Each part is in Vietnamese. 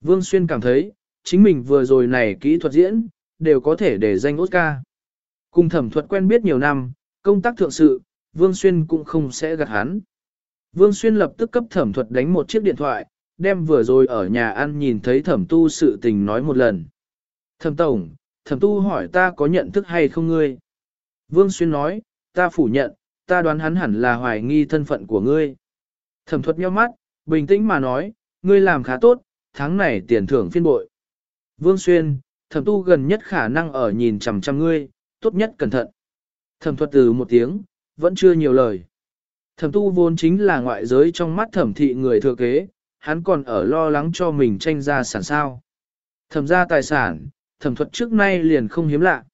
Vương Xuyên cảm thấy, chính mình vừa rồi này kỹ thuật diễn, đều có thể để danh Oscar. Cùng thẩm thuật quen biết nhiều năm, công tác thượng sự, Vương Xuyên cũng không sẽ gạt hắn. Vương Xuyên lập tức cấp thẩm thuật đánh một chiếc điện thoại, đem vừa rồi ở nhà ăn nhìn thấy thẩm tu sự tình nói một lần. Thẩm tổng, thẩm tu hỏi ta có nhận thức hay không ngươi? Vương Xuyên nói, ta phủ nhận, ta đoán hắn hẳn là hoài nghi thân phận của ngươi. Thẩm thuật nhau mắt, bình tĩnh mà nói, ngươi làm khá tốt, tháng này tiền thưởng phiên bội. Vương Xuyên, thẩm tu gần nhất khả năng ở nhìn chằm chằm ngươi, tốt nhất cẩn thận. Thẩm thuật từ một tiếng, vẫn chưa nhiều lời. Thẩm tu vốn chính là ngoại giới trong mắt thẩm thị người thừa kế, hắn còn ở lo lắng cho mình tranh ra sản sao. Thẩm ra tài sản, thẩm thuật trước nay liền không hiếm lạ.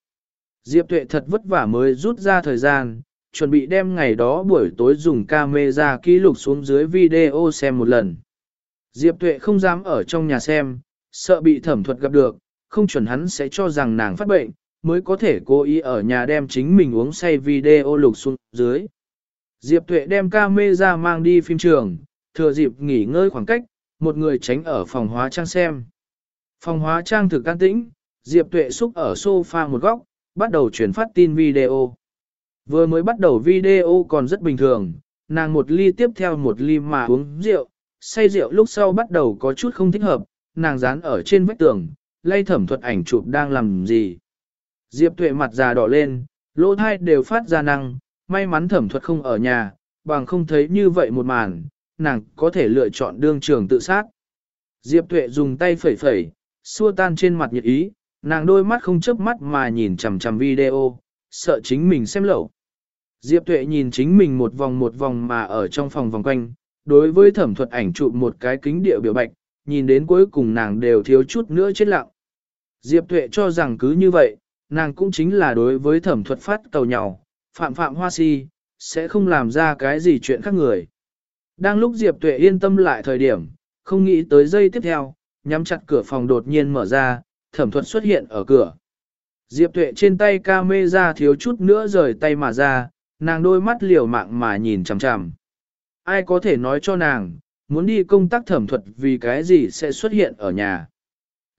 Diệp tuệ thật vất vả mới rút ra thời gian, chuẩn bị đem ngày đó buổi tối dùng camera ký lục xuống dưới video xem một lần. Diệp tuệ không dám ở trong nhà xem, sợ bị thẩm thuật gặp được, không chuẩn hắn sẽ cho rằng nàng phát bệnh, mới có thể cố ý ở nhà đem chính mình uống say video lục xuống dưới. Diệp Tuệ đem camera mang đi phim trường, thừa dịp nghỉ ngơi khoảng cách, một người tránh ở phòng hóa trang xem. Phòng hóa trang thực an tĩnh, Diệp Tuệ xúc ở sofa một góc, bắt đầu chuyển phát tin video. Vừa mới bắt đầu video còn rất bình thường, nàng một ly tiếp theo một ly mà uống rượu, say rượu lúc sau bắt đầu có chút không thích hợp, nàng dán ở trên vách tường, lay thẩm thuật ảnh chụp đang làm gì. Diệp tuệ mặt già đỏ lên, lỗ thai đều phát ra năng, may mắn thẩm thuật không ở nhà, bằng không thấy như vậy một màn, nàng có thể lựa chọn đương trường tự sát. Diệp tuệ dùng tay phẩy phẩy, xua tan trên mặt nhiệt ý, nàng đôi mắt không chớp mắt mà nhìn chằm chằm video, sợ chính mình xem lẩu. Diệp tuệ nhìn chính mình một vòng một vòng mà ở trong phòng vòng quanh, đối với thẩm thuật ảnh chụp một cái kính địa biểu bạch, nhìn đến cuối cùng nàng đều thiếu chút nữa chết lặng. Diệp tuệ cho rằng cứ như vậy, nàng cũng chính là đối với thẩm thuật phát tàu nhau, phạm phạm hoa si, sẽ không làm ra cái gì chuyện khác người. Đang lúc Diệp Tuệ yên tâm lại thời điểm, không nghĩ tới giây tiếp theo, nhắm chặt cửa phòng đột nhiên mở ra, thẩm thuật xuất hiện ở cửa. Diệp Tuệ trên tay ca mê ra thiếu chút nữa rời tay mà ra, nàng đôi mắt liều mạng mà nhìn chằm chằm. Ai có thể nói cho nàng, muốn đi công tác thẩm thuật vì cái gì sẽ xuất hiện ở nhà.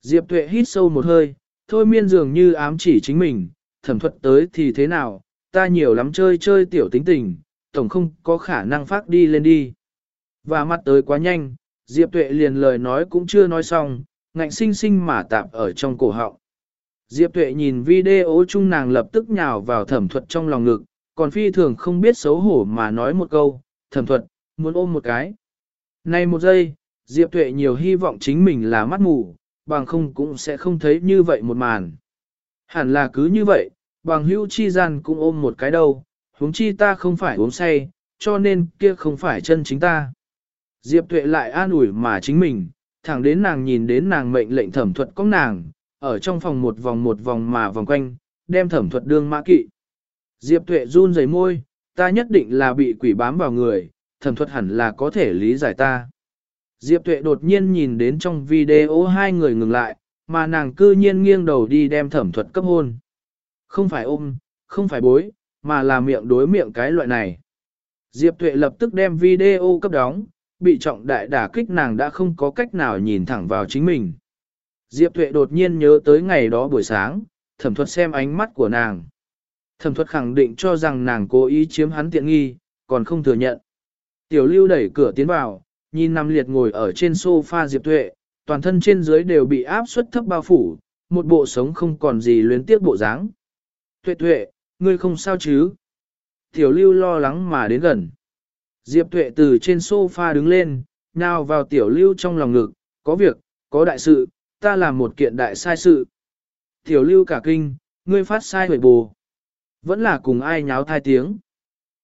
Diệp Tuệ hít sâu một hơi, thôi miên dường như ám chỉ chính mình, thẩm thuật tới thì thế nào, ta nhiều lắm chơi chơi tiểu tính tình, tổng không có khả năng phát đi lên đi. Và mặt tới quá nhanh, Diệp Tuệ liền lời nói cũng chưa nói xong, ngạnh sinh sinh mà tạp ở trong cổ họng. Diệp Tuệ nhìn video chung nàng lập tức nhào vào thẩm thuật trong lòng ngực, còn phi thường không biết xấu hổ mà nói một câu, thẩm thuật, muốn ôm một cái. Này một giây, Diệp Tuệ nhiều hy vọng chính mình là mắt mù, bằng không cũng sẽ không thấy như vậy một màn. Hẳn là cứ như vậy, bằng hữu chi gian cũng ôm một cái đâu, huống chi ta không phải uống say, cho nên kia không phải chân chính ta. Diệp tuệ lại an ủi mà chính mình, thẳng đến nàng nhìn đến nàng mệnh lệnh thẩm thuật có nàng, ở trong phòng một vòng một vòng mà vòng quanh, đem thẩm thuật đương mã kỵ. Diệp tuệ run rẩy môi, ta nhất định là bị quỷ bám vào người, thẩm thuật hẳn là có thể lý giải ta. Diệp tuệ đột nhiên nhìn đến trong video hai người ngừng lại, mà nàng cư nhiên nghiêng đầu đi đem thẩm thuật cấp hôn. Không phải ôm, không phải bối, mà là miệng đối miệng cái loại này. Diệp Tuệ lập tức đem video cấp đóng, bị trọng đại đả kích nàng đã không có cách nào nhìn thẳng vào chính mình. Diệp Tuệ đột nhiên nhớ tới ngày đó buổi sáng, thẩm thuật xem ánh mắt của nàng. Thẩm thuật khẳng định cho rằng nàng cố ý chiếm hắn tiện nghi, còn không thừa nhận. Tiểu lưu đẩy cửa tiến vào, nhìn nằm liệt ngồi ở trên sofa Diệp Tuệ, toàn thân trên dưới đều bị áp suất thấp bao phủ, một bộ sống không còn gì luyến tiếc bộ dáng. Tuệ tuệ, ngươi không sao chứ? Tiểu lưu lo lắng mà đến gần. Diệp tuệ từ trên sofa đứng lên, nào vào tiểu lưu trong lòng ngực, có việc, có đại sự, ta làm một kiện đại sai sự. Tiểu lưu cả kinh, ngươi phát sai huệ bù. Vẫn là cùng ai nháo thai tiếng.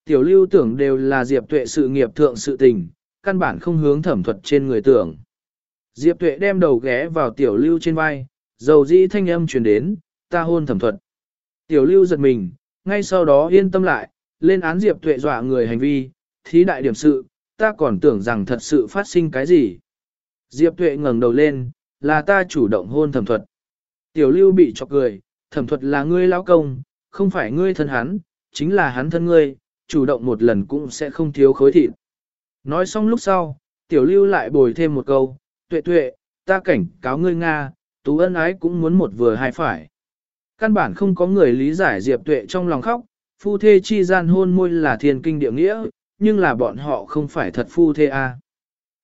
Tiểu lưu tưởng đều là Diệp tuệ sự nghiệp thượng sự tình, căn bản không hướng thẩm thuật trên người tưởng. Diệp tuệ đem đầu ghé vào tiểu lưu trên vai, dầu dĩ thanh âm truyền đến, ta hôn thẩm thuật. Tiểu lưu giật mình, ngay sau đó yên tâm lại, lên án Diệp Tuệ dọa người hành vi, thí đại điểm sự, ta còn tưởng rằng thật sự phát sinh cái gì. Diệp Tuệ ngẩng đầu lên, là ta chủ động hôn thẩm thuật. Tiểu lưu bị chọc cười, thẩm thuật là ngươi lão công, không phải ngươi thân hắn, chính là hắn thân ngươi, chủ động một lần cũng sẽ không thiếu khối thịt. Nói xong lúc sau, tiểu lưu lại bồi thêm một câu, tuệ tuệ, ta cảnh cáo ngươi Nga, tú ân ái cũng muốn một vừa hai phải. Căn bản không có người lý giải Diệp Tuệ trong lòng khóc, phu thê chi gian hôn môi là thiên kinh địa nghĩa, nhưng là bọn họ không phải thật phu thê a.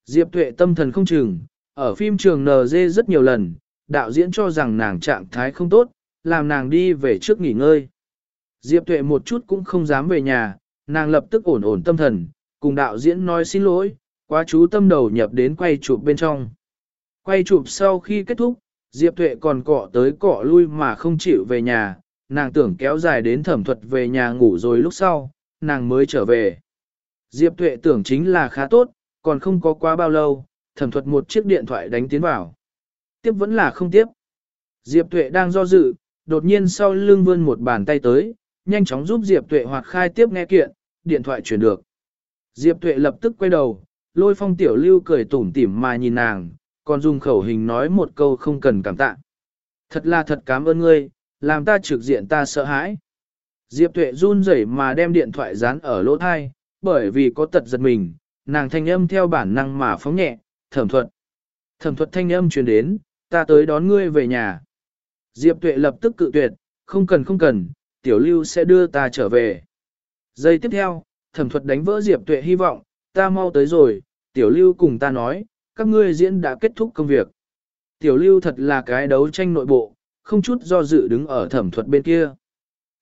Diệp Tuệ tâm thần không chừng, ở phim trường NG rất nhiều lần, đạo diễn cho rằng nàng trạng thái không tốt, làm nàng đi về trước nghỉ ngơi. Diệp Tuệ một chút cũng không dám về nhà, nàng lập tức ổn ổn tâm thần, cùng đạo diễn nói xin lỗi, quá chú tâm đầu nhập đến quay chụp bên trong. Quay chụp sau khi kết thúc, Diệp Tuệ còn cọ tới cọ lui mà không chịu về nhà, nàng tưởng kéo dài đến thẩm thuật về nhà ngủ rồi lúc sau, nàng mới trở về. Diệp Tuệ tưởng chính là khá tốt, còn không có quá bao lâu, thẩm thuật một chiếc điện thoại đánh tiến vào. Tiếp vẫn là không tiếp. Diệp Tuệ đang do dự, đột nhiên sau lưng vươn một bàn tay tới, nhanh chóng giúp Diệp Tuệ hoạt khai tiếp nghe kiện, điện thoại chuyển được. Diệp Tuệ lập tức quay đầu, lôi phong tiểu lưu cười tủm tỉm mà nhìn nàng, còn dùng khẩu hình nói một câu không cần cảm tạ. Thật là thật cảm ơn ngươi, làm ta trực diện ta sợ hãi. Diệp Tuệ run rẩy mà đem điện thoại dán ở lỗ thai, bởi vì có tật giật mình, nàng thanh âm theo bản năng mà phóng nhẹ, thẩm thuật. Thẩm thuật thanh âm truyền đến, ta tới đón ngươi về nhà. Diệp Tuệ lập tức cự tuyệt, không cần không cần, tiểu lưu sẽ đưa ta trở về. Giây tiếp theo, thẩm thuật đánh vỡ Diệp Tuệ hy vọng, ta mau tới rồi, tiểu lưu cùng ta nói, các ngươi diễn đã kết thúc công việc. Tiểu lưu thật là cái đấu tranh nội bộ, không chút do dự đứng ở thẩm thuật bên kia.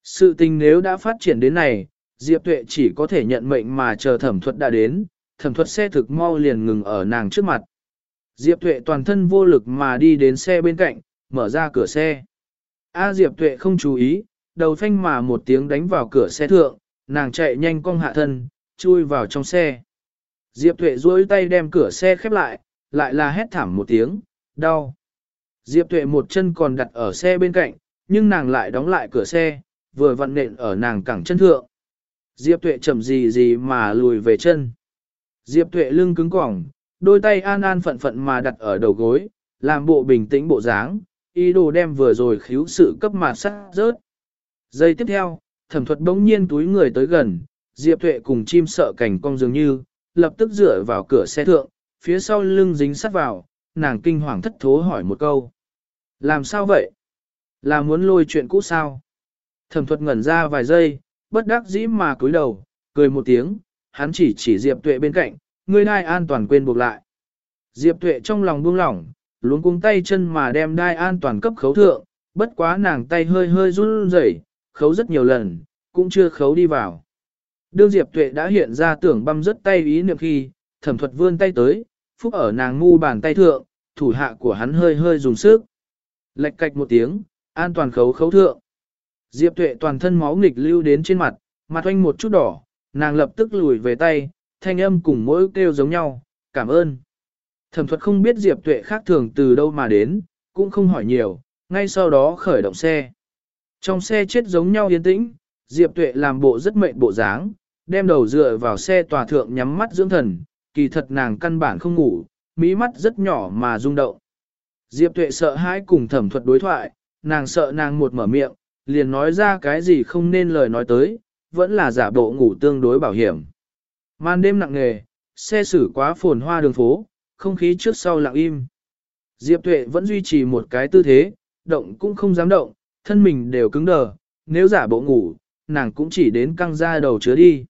Sự tình nếu đã phát triển đến này, Diệp Tuệ chỉ có thể nhận mệnh mà chờ thẩm thuật đã đến, thẩm thuật xe thực mau liền ngừng ở nàng trước mặt. Diệp Tuệ toàn thân vô lực mà đi đến xe bên cạnh, mở ra cửa xe. A Diệp Tuệ không chú ý, đầu phanh mà một tiếng đánh vào cửa xe thượng, nàng chạy nhanh cong hạ thân, chui vào trong xe. Diệp Tuệ duỗi tay đem cửa xe khép lại, lại là hét thảm một tiếng, đau. Diệp Tuệ một chân còn đặt ở xe bên cạnh, nhưng nàng lại đóng lại cửa xe, vừa vặn nện ở nàng cẳng chân thượng. Diệp Tuệ chậm gì gì mà lùi về chân. Diệp Tuệ lưng cứng cỏng, đôi tay an an phận phận mà đặt ở đầu gối, làm bộ bình tĩnh bộ dáng, ý đồ đem vừa rồi khíu sự cấp mà sát rớt. Giây tiếp theo, thẩm thuật bỗng nhiên túi người tới gần, Diệp Tuệ cùng chim sợ cảnh cong dường như, lập tức dựa vào cửa xe thượng, phía sau lưng dính sắt vào, nàng kinh hoàng thất thố hỏi một câu. Làm sao vậy? Là muốn lôi chuyện cũ sao? Thẩm thuật ngẩn ra vài giây, bất đắc dĩ mà cúi đầu, cười một tiếng, hắn chỉ chỉ Diệp Tuệ bên cạnh, người đai an toàn quên buộc lại. Diệp Tuệ trong lòng buông lỏng, luống cuống tay chân mà đem đai an toàn cấp khấu thượng, bất quá nàng tay hơi hơi run rẩy, khấu rất nhiều lần, cũng chưa khấu đi vào. Đương Diệp Tuệ đã hiện ra tưởng băm rất tay ý niệm khi, thẩm thuật vươn tay tới, phúc ở nàng ngu bàn tay thượng, thủ hạ của hắn hơi hơi dùng sức. Lệch cạch một tiếng, an toàn khấu khấu thượng. Diệp Tuệ toàn thân máu nghịch lưu đến trên mặt, mặt oanh một chút đỏ, nàng lập tức lùi về tay, thanh âm cùng mỗi kêu giống nhau, cảm ơn. Thẩm thuật không biết Diệp Tuệ khác thường từ đâu mà đến, cũng không hỏi nhiều, ngay sau đó khởi động xe. Trong xe chết giống nhau yên tĩnh, Diệp Tuệ làm bộ rất mệnh bộ dáng, đem đầu dựa vào xe tòa thượng nhắm mắt dưỡng thần, kỳ thật nàng căn bản không ngủ, mí mắt rất nhỏ mà rung động. Diệp Tuệ sợ hãi cùng thẩm thuật đối thoại, nàng sợ nàng một mở miệng, liền nói ra cái gì không nên lời nói tới, vẫn là giả bộ ngủ tương đối bảo hiểm. Màn đêm nặng nề, xe xử quá phồn hoa đường phố, không khí trước sau lặng im. Diệp Tuệ vẫn duy trì một cái tư thế, động cũng không dám động, thân mình đều cứng đờ, nếu giả bộ ngủ, nàng cũng chỉ đến căng ra đầu chứa đi.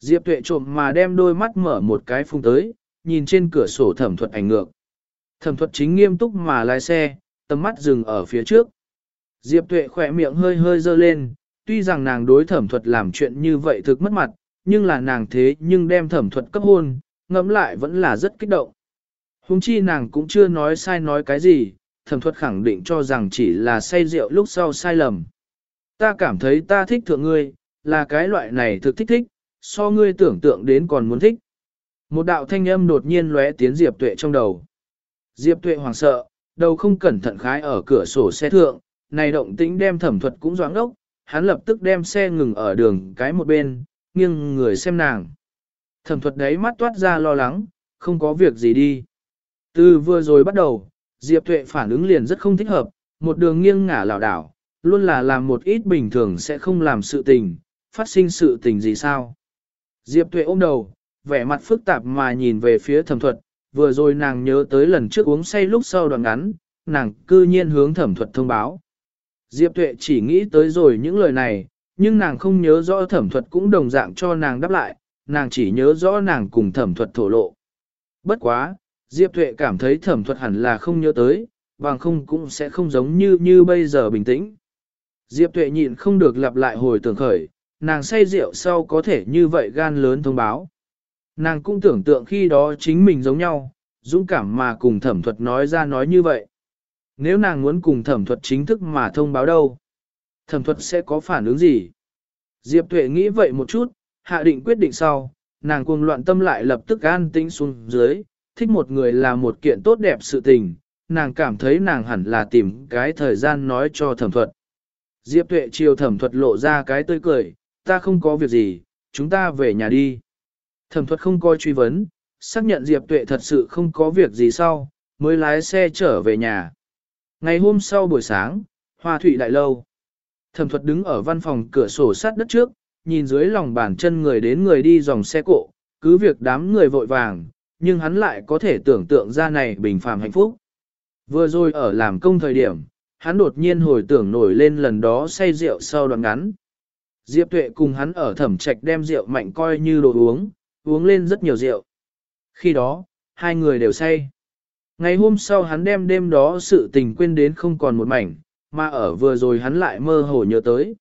Diệp Tuệ trộm mà đem đôi mắt mở một cái phung tới, nhìn trên cửa sổ thẩm thuật ảnh ngược. Thẩm thuật chính nghiêm túc mà lái xe, tầm mắt dừng ở phía trước. Diệp Tuệ khỏe miệng hơi hơi dơ lên, tuy rằng nàng đối thẩm thuật làm chuyện như vậy thực mất mặt, nhưng là nàng thế nhưng đem thẩm thuật cấp hôn, ngẫm lại vẫn là rất kích động. Hùng chi nàng cũng chưa nói sai nói cái gì, thẩm thuật khẳng định cho rằng chỉ là say rượu lúc sau sai lầm. Ta cảm thấy ta thích thượng ngươi, là cái loại này thực thích thích, so ngươi tưởng tượng đến còn muốn thích. Một đạo thanh âm đột nhiên lóe tiến Diệp Tuệ trong đầu. Diệp Tuệ hoảng sợ, đầu không cẩn thận khái ở cửa sổ xe thượng, này động tĩnh đem thẩm thuật cũng doáng ốc, hắn lập tức đem xe ngừng ở đường cái một bên, nghiêng người xem nàng. Thẩm thuật đấy mắt toát ra lo lắng, không có việc gì đi. Từ vừa rồi bắt đầu, Diệp Tuệ phản ứng liền rất không thích hợp, một đường nghiêng ngả lảo đảo, luôn là làm một ít bình thường sẽ không làm sự tình, phát sinh sự tình gì sao. Diệp Tuệ ôm đầu, vẻ mặt phức tạp mà nhìn về phía thẩm thuật, vừa rồi nàng nhớ tới lần trước uống say lúc sau đoạn ngắn, nàng cư nhiên hướng thẩm thuật thông báo. Diệp Tuệ chỉ nghĩ tới rồi những lời này, nhưng nàng không nhớ rõ thẩm thuật cũng đồng dạng cho nàng đáp lại, nàng chỉ nhớ rõ nàng cùng thẩm thuật thổ lộ. Bất quá, Diệp Tuệ cảm thấy thẩm thuật hẳn là không nhớ tới, bằng không cũng sẽ không giống như như bây giờ bình tĩnh. Diệp Tuệ nhịn không được lặp lại hồi tưởng khởi, nàng say rượu sau có thể như vậy gan lớn thông báo. Nàng cũng tưởng tượng khi đó chính mình giống nhau, dũng cảm mà cùng thẩm thuật nói ra nói như vậy. Nếu nàng muốn cùng thẩm thuật chính thức mà thông báo đâu, thẩm thuật sẽ có phản ứng gì? Diệp Tuệ nghĩ vậy một chút, hạ định quyết định sau, nàng cuồng loạn tâm lại lập tức an tĩnh xuống dưới, thích một người là một kiện tốt đẹp sự tình, nàng cảm thấy nàng hẳn là tìm cái thời gian nói cho thẩm thuật. Diệp Tuệ chiều thẩm thuật lộ ra cái tươi cười, ta không có việc gì, chúng ta về nhà đi. Thẩm thuật không coi truy vấn, xác nhận Diệp Tuệ thật sự không có việc gì sau, mới lái xe trở về nhà. Ngày hôm sau buổi sáng, Hoa Thụy Đại Lâu. Thẩm thuật đứng ở văn phòng cửa sổ sát đất trước, nhìn dưới lòng bàn chân người đến người đi dòng xe cộ, cứ việc đám người vội vàng, nhưng hắn lại có thể tưởng tượng ra này bình phàm hạnh phúc. Vừa rồi ở làm công thời điểm, hắn đột nhiên hồi tưởng nổi lên lần đó say rượu sau đoạn ngắn. Diệp Tuệ cùng hắn ở thẩm trạch đem rượu mạnh coi như đồ uống, uống lên rất nhiều rượu. Khi đó, hai người đều say. Ngày hôm sau hắn đem đêm đó sự tình quên đến không còn một mảnh, mà ở vừa rồi hắn lại mơ hồ nhớ tới.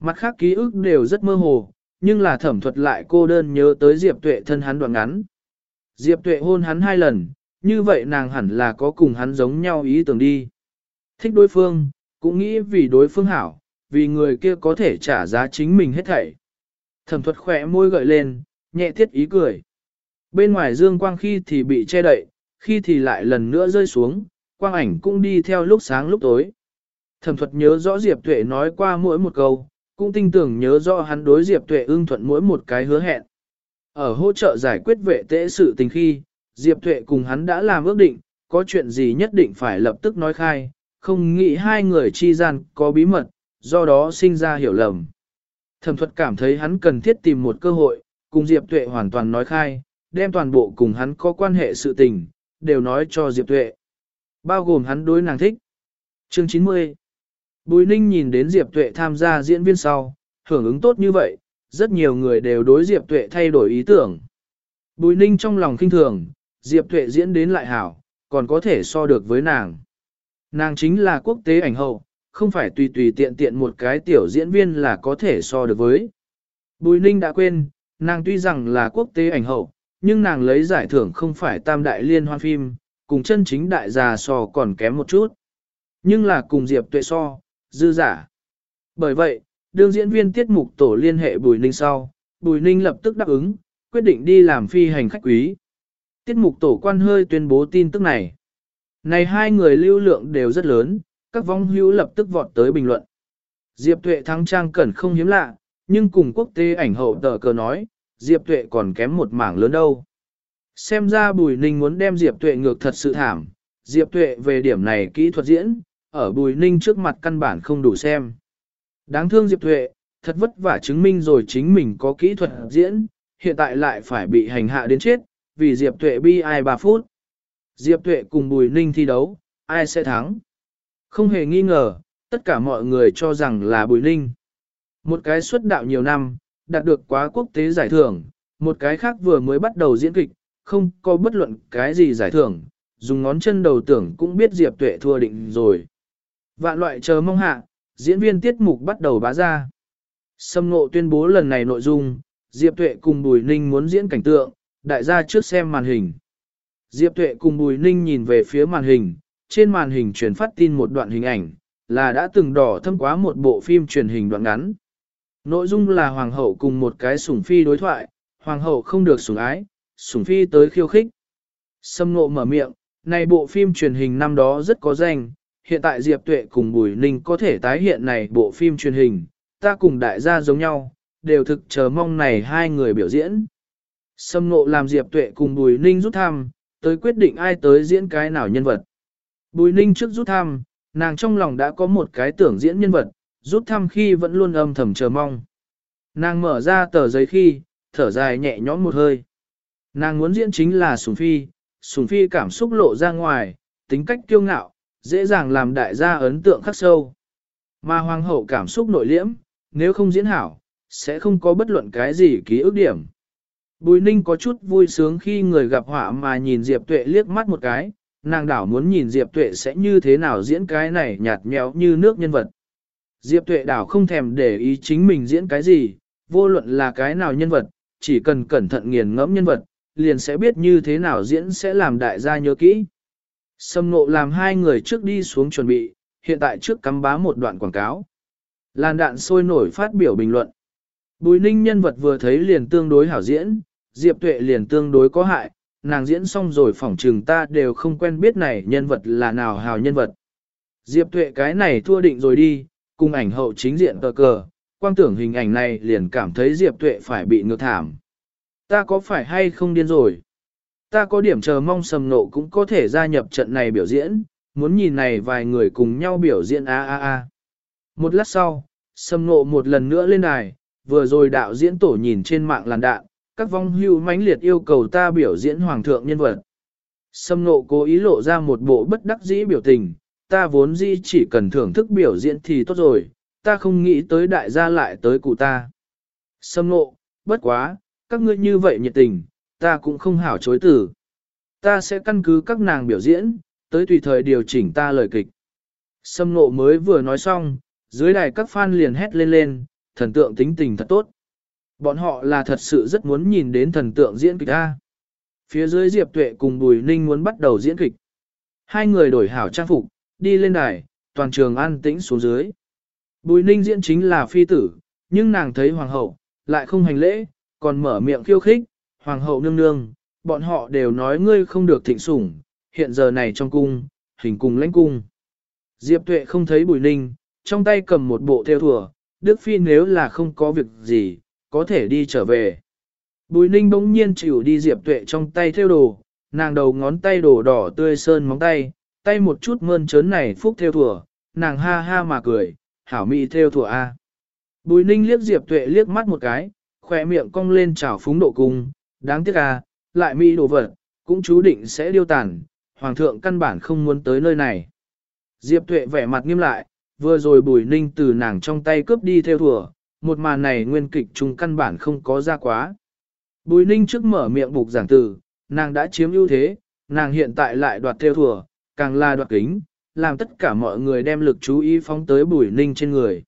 Mặt khác ký ức đều rất mơ hồ, nhưng là thẩm thuật lại cô đơn nhớ tới Diệp Tuệ thân hắn đoạn ngắn. Diệp Tuệ hôn hắn hai lần, như vậy nàng hẳn là có cùng hắn giống nhau ý tưởng đi. Thích đối phương, cũng nghĩ vì đối phương hảo, vì người kia có thể trả giá chính mình hết thảy. Thẩm thuật khỏe môi gợi lên, nhẹ thiết ý cười. Bên ngoài dương quang khi thì bị che đậy, khi thì lại lần nữa rơi xuống, quang ảnh cũng đi theo lúc sáng lúc tối. Thẩm thuật nhớ rõ Diệp Tuệ nói qua mỗi một câu, cũng tinh tưởng nhớ rõ hắn đối Diệp Tuệ ưng thuận mỗi một cái hứa hẹn. Ở hỗ trợ giải quyết vệ tế sự tình khi, Diệp Thuệ cùng hắn đã làm ước định, có chuyện gì nhất định phải lập tức nói khai, không nghĩ hai người chi gian có bí mật, do đó sinh ra hiểu lầm. Thẩm thuật cảm thấy hắn cần thiết tìm một cơ hội, cùng Diệp Tuệ hoàn toàn nói khai, đem toàn bộ cùng hắn có quan hệ sự tình, đều nói cho Diệp Tuệ. Bao gồm hắn đối nàng thích. Chương 90 Bùi Ninh nhìn đến Diệp Tuệ tham gia diễn viên sau, hưởng ứng tốt như vậy, rất nhiều người đều đối Diệp Tuệ thay đổi ý tưởng. Bùi Ninh trong lòng kinh thường, Diệp Tuệ diễn đến lại hảo, còn có thể so được với nàng. Nàng chính là quốc tế ảnh hậu, không phải tùy tùy tiện tiện một cái tiểu diễn viên là có thể so được với. Bùi Ninh đã quên, nàng tuy rằng là quốc tế ảnh hậu, nhưng nàng lấy giải thưởng không phải tam đại liên hoan phim, cùng chân chính đại già so còn kém một chút. Nhưng là cùng Diệp Tuệ so, dư giả. Bởi vậy, đương diễn viên tiết mục tổ liên hệ Bùi Ninh sau, Bùi Ninh lập tức đáp ứng, quyết định đi làm phi hành khách quý. Tiết mục tổ quan hơi tuyên bố tin tức này. Này hai người lưu lượng đều rất lớn, các vong hữu lập tức vọt tới bình luận. Diệp Tuệ thắng trang cẩn không hiếm lạ, nhưng cùng quốc tế ảnh hậu tờ cờ nói, Diệp Tuệ còn kém một mảng lớn đâu. Xem ra Bùi Ninh muốn đem Diệp Tuệ ngược thật sự thảm, Diệp Tuệ về điểm này kỹ thuật diễn, ở Bùi Ninh trước mặt căn bản không đủ xem. Đáng thương Diệp Thuệ, thật vất vả chứng minh rồi chính mình có kỹ thuật diễn, hiện tại lại phải bị hành hạ đến chết, vì Diệp Tuệ bi ai 3 phút. Diệp Tuệ cùng Bùi Ninh thi đấu, ai sẽ thắng? Không hề nghi ngờ, tất cả mọi người cho rằng là Bùi Ninh. Một cái xuất đạo nhiều năm, đạt được quá quốc tế giải thưởng, một cái khác vừa mới bắt đầu diễn kịch, không có bất luận cái gì giải thưởng, dùng ngón chân đầu tưởng cũng biết Diệp Tuệ thua định rồi. Vạn loại chờ mong hạ, diễn viên tiết mục bắt đầu bá ra. Sâm ngộ tuyên bố lần này nội dung, Diệp Tuệ cùng Bùi Ninh muốn diễn cảnh tượng, đại gia trước xem màn hình. Diệp Tuệ cùng Bùi Ninh nhìn về phía màn hình, trên màn hình truyền phát tin một đoạn hình ảnh, là đã từng đỏ thâm quá một bộ phim truyền hình đoạn ngắn. Nội dung là Hoàng hậu cùng một cái sủng phi đối thoại, Hoàng hậu không được sủng ái, sủng phi tới khiêu khích. Sâm ngộ mở miệng, này bộ phim truyền hình năm đó rất có danh, hiện tại Diệp Tuệ cùng Bùi Ninh có thể tái hiện này bộ phim truyền hình, ta cùng đại gia giống nhau, đều thực chờ mong này hai người biểu diễn. Sâm ngộ làm Diệp Tuệ cùng Bùi Ninh rút thăm, tới quyết định ai tới diễn cái nào nhân vật. Bùi Ninh trước rút thăm, nàng trong lòng đã có một cái tưởng diễn nhân vật, rút thăm khi vẫn luôn âm thầm chờ mong. Nàng mở ra tờ giấy khi, thở dài nhẹ nhõm một hơi. Nàng muốn diễn chính là Sùng Phi, Sùng Phi cảm xúc lộ ra ngoài, tính cách kiêu ngạo, dễ dàng làm đại gia ấn tượng khắc sâu. Mà hoàng hậu cảm xúc nội liễm, nếu không diễn hảo, sẽ không có bất luận cái gì ký ức điểm. Bùi ninh có chút vui sướng khi người gặp họa mà nhìn Diệp Tuệ liếc mắt một cái, nàng đảo muốn nhìn Diệp Tuệ sẽ như thế nào diễn cái này nhạt nhẽo như nước nhân vật. Diệp Tuệ đảo không thèm để ý chính mình diễn cái gì, vô luận là cái nào nhân vật, chỉ cần cẩn thận nghiền ngẫm nhân vật, liền sẽ biết như thế nào diễn sẽ làm đại gia nhớ kỹ. Sâm nộ làm hai người trước đi xuống chuẩn bị, hiện tại trước cắm bá một đoạn quảng cáo. Làn đạn sôi nổi phát biểu bình luận. Bùi ninh nhân vật vừa thấy liền tương đối hảo diễn, Diệp Tuệ liền tương đối có hại, nàng diễn xong rồi phỏng trừng ta đều không quen biết này nhân vật là nào hào nhân vật. Diệp Tuệ cái này thua định rồi đi, cùng ảnh hậu chính diện tờ cờ, quang tưởng hình ảnh này liền cảm thấy Diệp Tuệ phải bị ngược thảm. Ta có phải hay không điên rồi? Ta có điểm chờ mong sầm nộ cũng có thể gia nhập trận này biểu diễn, muốn nhìn này vài người cùng nhau biểu diễn a a a. Một lát sau, sầm nộ một lần nữa lên đài, vừa rồi đạo diễn tổ nhìn trên mạng làn đạn, các vong hưu mãnh liệt yêu cầu ta biểu diễn hoàng thượng nhân vật. Sâm nộ cố ý lộ ra một bộ bất đắc dĩ biểu tình, ta vốn dĩ chỉ cần thưởng thức biểu diễn thì tốt rồi, ta không nghĩ tới đại gia lại tới cụ ta. Sâm nộ, bất quá, các ngươi như vậy nhiệt tình, ta cũng không hảo chối từ. Ta sẽ căn cứ các nàng biểu diễn, tới tùy thời điều chỉnh ta lời kịch. Sâm nộ mới vừa nói xong, dưới đài các fan liền hét lên lên, thần tượng tính tình thật tốt. Bọn họ là thật sự rất muốn nhìn đến thần tượng diễn kịch A. Phía dưới Diệp Tuệ cùng Bùi Ninh muốn bắt đầu diễn kịch. Hai người đổi hảo trang phục, đi lên đài, toàn trường an tĩnh xuống dưới. Bùi Ninh diễn chính là phi tử, nhưng nàng thấy hoàng hậu, lại không hành lễ, còn mở miệng khiêu khích, hoàng hậu nương nương, bọn họ đều nói ngươi không được thịnh sủng, hiện giờ này trong cung, hình cung lãnh cung. Diệp Tuệ không thấy Bùi Ninh, trong tay cầm một bộ theo thùa, Đức Phi nếu là không có việc gì, có thể đi trở về. Bùi ninh bỗng nhiên chịu đi Diệp Tuệ trong tay theo đồ, nàng đầu ngón tay đổ đỏ tươi sơn móng tay, tay một chút mơn trớn này phúc theo thùa, nàng ha ha mà cười, hảo mị theo thùa a. Bùi ninh liếc Diệp Tuệ liếc mắt một cái, khỏe miệng cong lên chảo phúng độ cung, đáng tiếc à, lại mỹ đồ vật, cũng chú định sẽ điêu tàn, hoàng thượng căn bản không muốn tới nơi này. Diệp Tuệ vẻ mặt nghiêm lại, vừa rồi bùi ninh từ nàng trong tay cướp đi theo thùa, một màn này nguyên kịch trùng căn bản không có ra quá. Bùi ninh trước mở miệng bục giảng từ, nàng đã chiếm ưu thế, nàng hiện tại lại đoạt theo thùa, càng là đoạt kính, làm tất cả mọi người đem lực chú ý phóng tới bùi ninh trên người.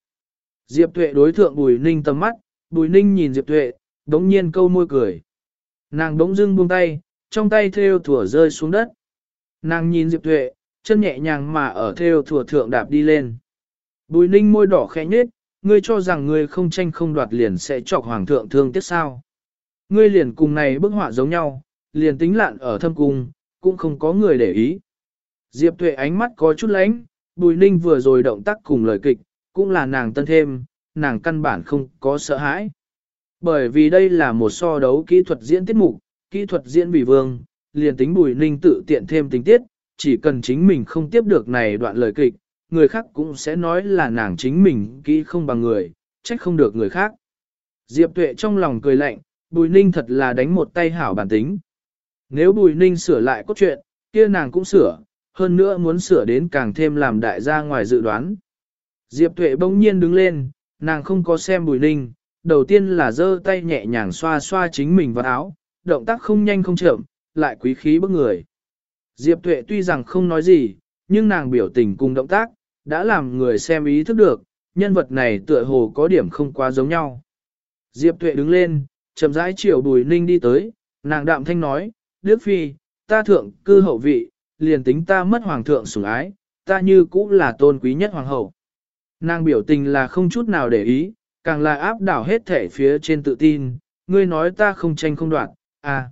Diệp tuệ đối thượng bùi ninh tầm mắt, bùi ninh nhìn Diệp tuệ, đống nhiên câu môi cười. Nàng đống dưng buông tay, trong tay theo thủa rơi xuống đất. Nàng nhìn Diệp tuệ, chân nhẹ nhàng mà ở theo thủa thượng đạp đi lên. Bùi ninh môi đỏ khẽ nhếch, ngươi cho rằng ngươi không tranh không đoạt liền sẽ chọc hoàng thượng thương tiếc sao. Ngươi liền cùng này bức họa giống nhau, liền tính lạn ở thâm cung, cũng không có người để ý. Diệp tuệ ánh mắt có chút lánh, bùi ninh vừa rồi động tác cùng lời kịch, cũng là nàng tân thêm, nàng căn bản không có sợ hãi. Bởi vì đây là một so đấu kỹ thuật diễn tiết mục, kỹ thuật diễn vì vương, liền tính bùi ninh tự tiện thêm tình tiết, chỉ cần chính mình không tiếp được này đoạn lời kịch, người khác cũng sẽ nói là nàng chính mình kỹ không bằng người, trách không được người khác. Diệp Tuệ trong lòng cười lạnh, Bùi Ninh thật là đánh một tay hảo bản tính. Nếu Bùi Ninh sửa lại cốt truyện, kia nàng cũng sửa, hơn nữa muốn sửa đến càng thêm làm đại gia ngoài dự đoán. Diệp Tuệ bỗng nhiên đứng lên, nàng không có xem Bùi Ninh, đầu tiên là giơ tay nhẹ nhàng xoa xoa chính mình vào áo, động tác không nhanh không chậm, lại quý khí bức người. Diệp Tuệ tuy rằng không nói gì, nhưng nàng biểu tình cùng động tác, đã làm người xem ý thức được, nhân vật này tựa hồ có điểm không quá giống nhau. Diệp Tuệ đứng lên, chậm rãi chiều Bùi Ninh đi tới, nàng đạm thanh nói, Đức Phi, ta thượng cư hậu vị, liền tính ta mất hoàng thượng sủng ái, ta như cũ là tôn quý nhất hoàng hậu. Nàng biểu tình là không chút nào để ý, càng là áp đảo hết thể phía trên tự tin, ngươi nói ta không tranh không đoạn, à.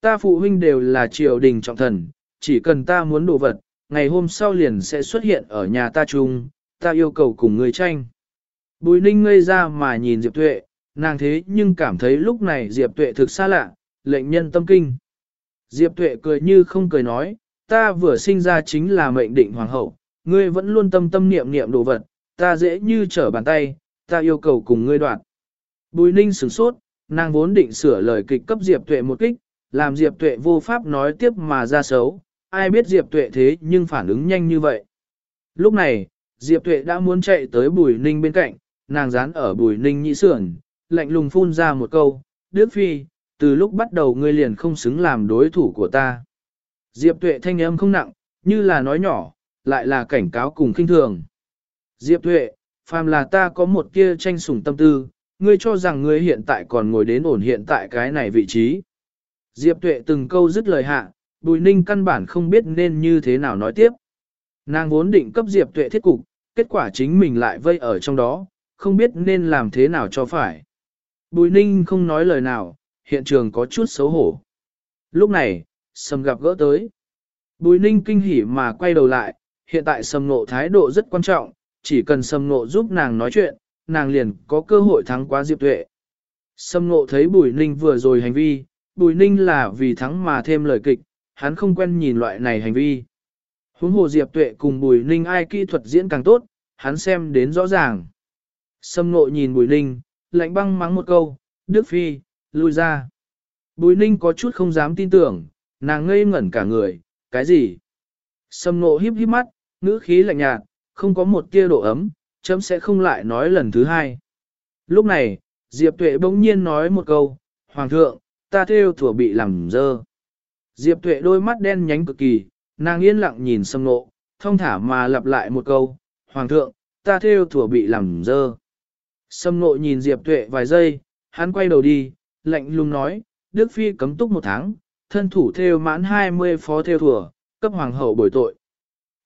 Ta phụ huynh đều là triều đình trọng thần, chỉ cần ta muốn đồ vật, ngày hôm sau liền sẽ xuất hiện ở nhà ta chung, ta yêu cầu cùng ngươi tranh. Bùi ninh ngây ra mà nhìn Diệp Tuệ, nàng thế nhưng cảm thấy lúc này Diệp Tuệ thực xa lạ, lệnh nhân tâm kinh. Diệp Tuệ cười như không cười nói, ta vừa sinh ra chính là mệnh định hoàng hậu, ngươi vẫn luôn tâm tâm niệm niệm đồ vật, ta dễ như trở bàn tay, ta yêu cầu cùng ngươi đoạt. Bùi ninh sửng sốt, nàng vốn định sửa lời kịch cấp Diệp Tuệ một kích, làm Diệp Tuệ vô pháp nói tiếp mà ra xấu, ai biết Diệp Tuệ thế nhưng phản ứng nhanh như vậy. Lúc này, Diệp Tuệ đã muốn chạy tới Bùi Ninh bên cạnh, nàng dán ở Bùi Ninh nhị sườn, lạnh lùng phun ra một câu, Đức Phi, từ lúc bắt đầu ngươi liền không xứng làm đối thủ của ta. Diệp Tuệ thanh âm không nặng, như là nói nhỏ, lại là cảnh cáo cùng kinh thường. Diệp Tuệ, phàm là ta có một kia tranh sủng tâm tư, ngươi cho rằng ngươi hiện tại còn ngồi đến ổn hiện tại cái này vị trí. Diệp Tuệ từng câu dứt lời hạ, Bùi Ninh căn bản không biết nên như thế nào nói tiếp. Nàng vốn định cấp Diệp Tuệ thiết cục, kết quả chính mình lại vây ở trong đó, không biết nên làm thế nào cho phải. Bùi Ninh không nói lời nào, hiện trường có chút xấu hổ. Lúc này, Sầm gặp gỡ tới. Bùi Ninh kinh hỉ mà quay đầu lại, hiện tại Sầm Nộ thái độ rất quan trọng, chỉ cần sâm ngộ giúp nàng nói chuyện, nàng liền có cơ hội thắng qua Diệp Tuệ. Sâm ngộ thấy Bùi Ninh vừa rồi hành vi, Bùi Ninh là vì thắng mà thêm lời kịch, hắn không quen nhìn loại này hành vi. Huống hồ Diệp Tuệ cùng Bùi Ninh ai kỹ thuật diễn càng tốt, hắn xem đến rõ ràng. Sâm ngộ nhìn Bùi Ninh, lạnh băng mắng một câu, Đức Phi, lui ra. Bùi Ninh có chút không dám tin tưởng, nàng ngây ngẩn cả người, cái gì? Sâm ngộ híp híp mắt, ngữ khí lạnh nhạt, không có một tia độ ấm, chấm sẽ không lại nói lần thứ hai. Lúc này, Diệp Tuệ bỗng nhiên nói một câu, Hoàng thượng, ta theo thủa bị làm dơ. Diệp Tuệ đôi mắt đen nhánh cực kỳ, nàng yên lặng nhìn Sâm Nộ, thông thả mà lặp lại một câu, Hoàng thượng, ta theo thủa bị làm dơ. Sâm Nộ nhìn Diệp Tuệ vài giây, hắn quay đầu đi, lạnh lùng nói, Đức Phi cấm túc một tháng, thân thủ theo mãn 20 phó theo thủa, cấp Hoàng hậu bồi tội.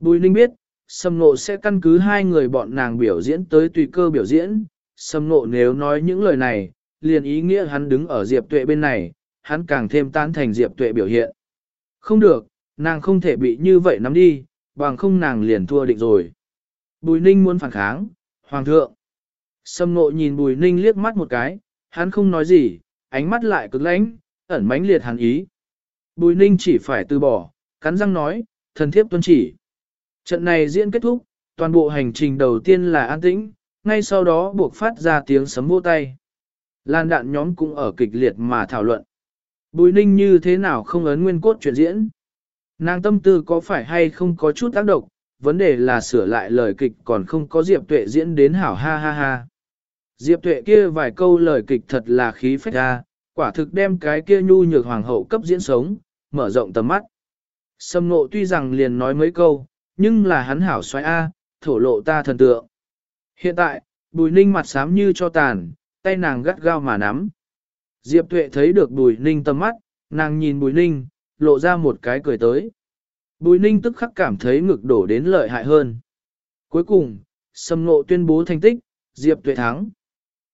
Bùi Ninh biết, Sâm Nộ sẽ căn cứ hai người bọn nàng biểu diễn tới tùy cơ biểu diễn, Sâm Nộ nếu nói những lời này, liền ý nghĩa hắn đứng ở Diệp Tuệ bên này, hắn càng thêm tán thành Diệp Tuệ biểu hiện. Không được, nàng không thể bị như vậy nắm đi, bằng không nàng liền thua định rồi. Bùi Ninh muốn phản kháng, Hoàng thượng. Sâm nộ nhìn Bùi Ninh liếc mắt một cái, hắn không nói gì, ánh mắt lại cực lãnh, ẩn mãnh liệt hắn ý. Bùi Ninh chỉ phải từ bỏ, cắn răng nói, thần thiếp tuân chỉ. Trận này diễn kết thúc, toàn bộ hành trình đầu tiên là an tĩnh, ngay sau đó buộc phát ra tiếng sấm vô tay. Lan đạn nhóm cũng ở kịch liệt mà thảo luận. Bùi ninh như thế nào không ấn nguyên cốt chuyện diễn? Nàng tâm tư có phải hay không có chút tác động, vấn đề là sửa lại lời kịch còn không có Diệp Tuệ diễn đến hảo ha ha ha. Diệp Tuệ kia vài câu lời kịch thật là khí phách ra, quả thực đem cái kia nhu nhược hoàng hậu cấp diễn sống, mở rộng tầm mắt. Sâm nộ tuy rằng liền nói mấy câu, nhưng là hắn hảo xoay A, thổ lộ ta thần tượng. Hiện tại, bùi ninh mặt xám như cho tàn, tay nàng gắt gao mà nắm. Diệp Tuệ thấy được Bùi Ninh tầm mắt, nàng nhìn Bùi Ninh, lộ ra một cái cười tới. Bùi Ninh tức khắc cảm thấy ngực đổ đến lợi hại hơn. Cuối cùng, Sâm Ngộ tuyên bố thành tích, Diệp Tuệ thắng.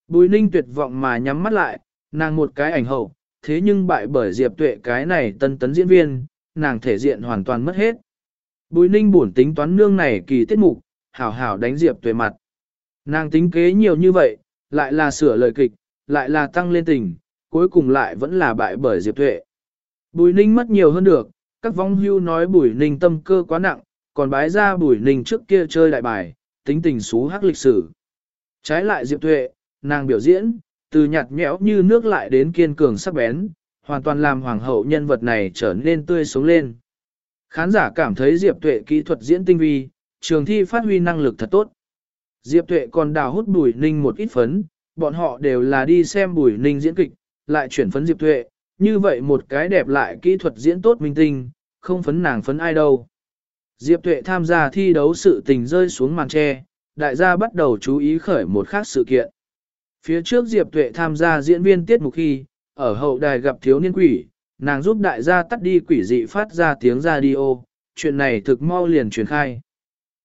Bùi Ninh tuyệt vọng mà nhắm mắt lại, nàng một cái ảnh hậu, thế nhưng bại bởi Diệp Tuệ cái này tân tấn diễn viên, nàng thể diện hoàn toàn mất hết. Bùi Ninh buồn tính toán nương này kỳ tiết mục, hảo hảo đánh Diệp Tuệ mặt. Nàng tính kế nhiều như vậy, lại là sửa lời kịch, lại là tăng lên tình, cuối cùng lại vẫn là bại bởi Diệp Tuệ. Bùi Ninh mất nhiều hơn được, các vong hưu nói Bùi Ninh tâm cơ quá nặng, còn bái ra Bùi Ninh trước kia chơi đại bài, tính tình xú hắc lịch sử. Trái lại Diệp Tuệ, nàng biểu diễn, từ nhạt nhẽo như nước lại đến kiên cường sắc bén, hoàn toàn làm hoàng hậu nhân vật này trở nên tươi sống lên. Khán giả cảm thấy Diệp Tuệ kỹ thuật diễn tinh vi, trường thi phát huy năng lực thật tốt. Diệp Tuệ còn đào hút Bùi Ninh một ít phấn, bọn họ đều là đi xem Bùi Ninh diễn kịch, lại chuyển phấn Diệp Tuệ, như vậy một cái đẹp lại kỹ thuật diễn tốt minh tinh, không phấn nàng phấn ai đâu. Diệp Tuệ tham gia thi đấu sự tình rơi xuống màn tre, đại gia bắt đầu chú ý khởi một khác sự kiện. Phía trước Diệp Tuệ tham gia diễn viên tiết mục khi, ở hậu đài gặp thiếu niên quỷ, nàng giúp đại gia tắt đi quỷ dị phát ra tiếng radio, chuyện này thực mau liền truyền khai.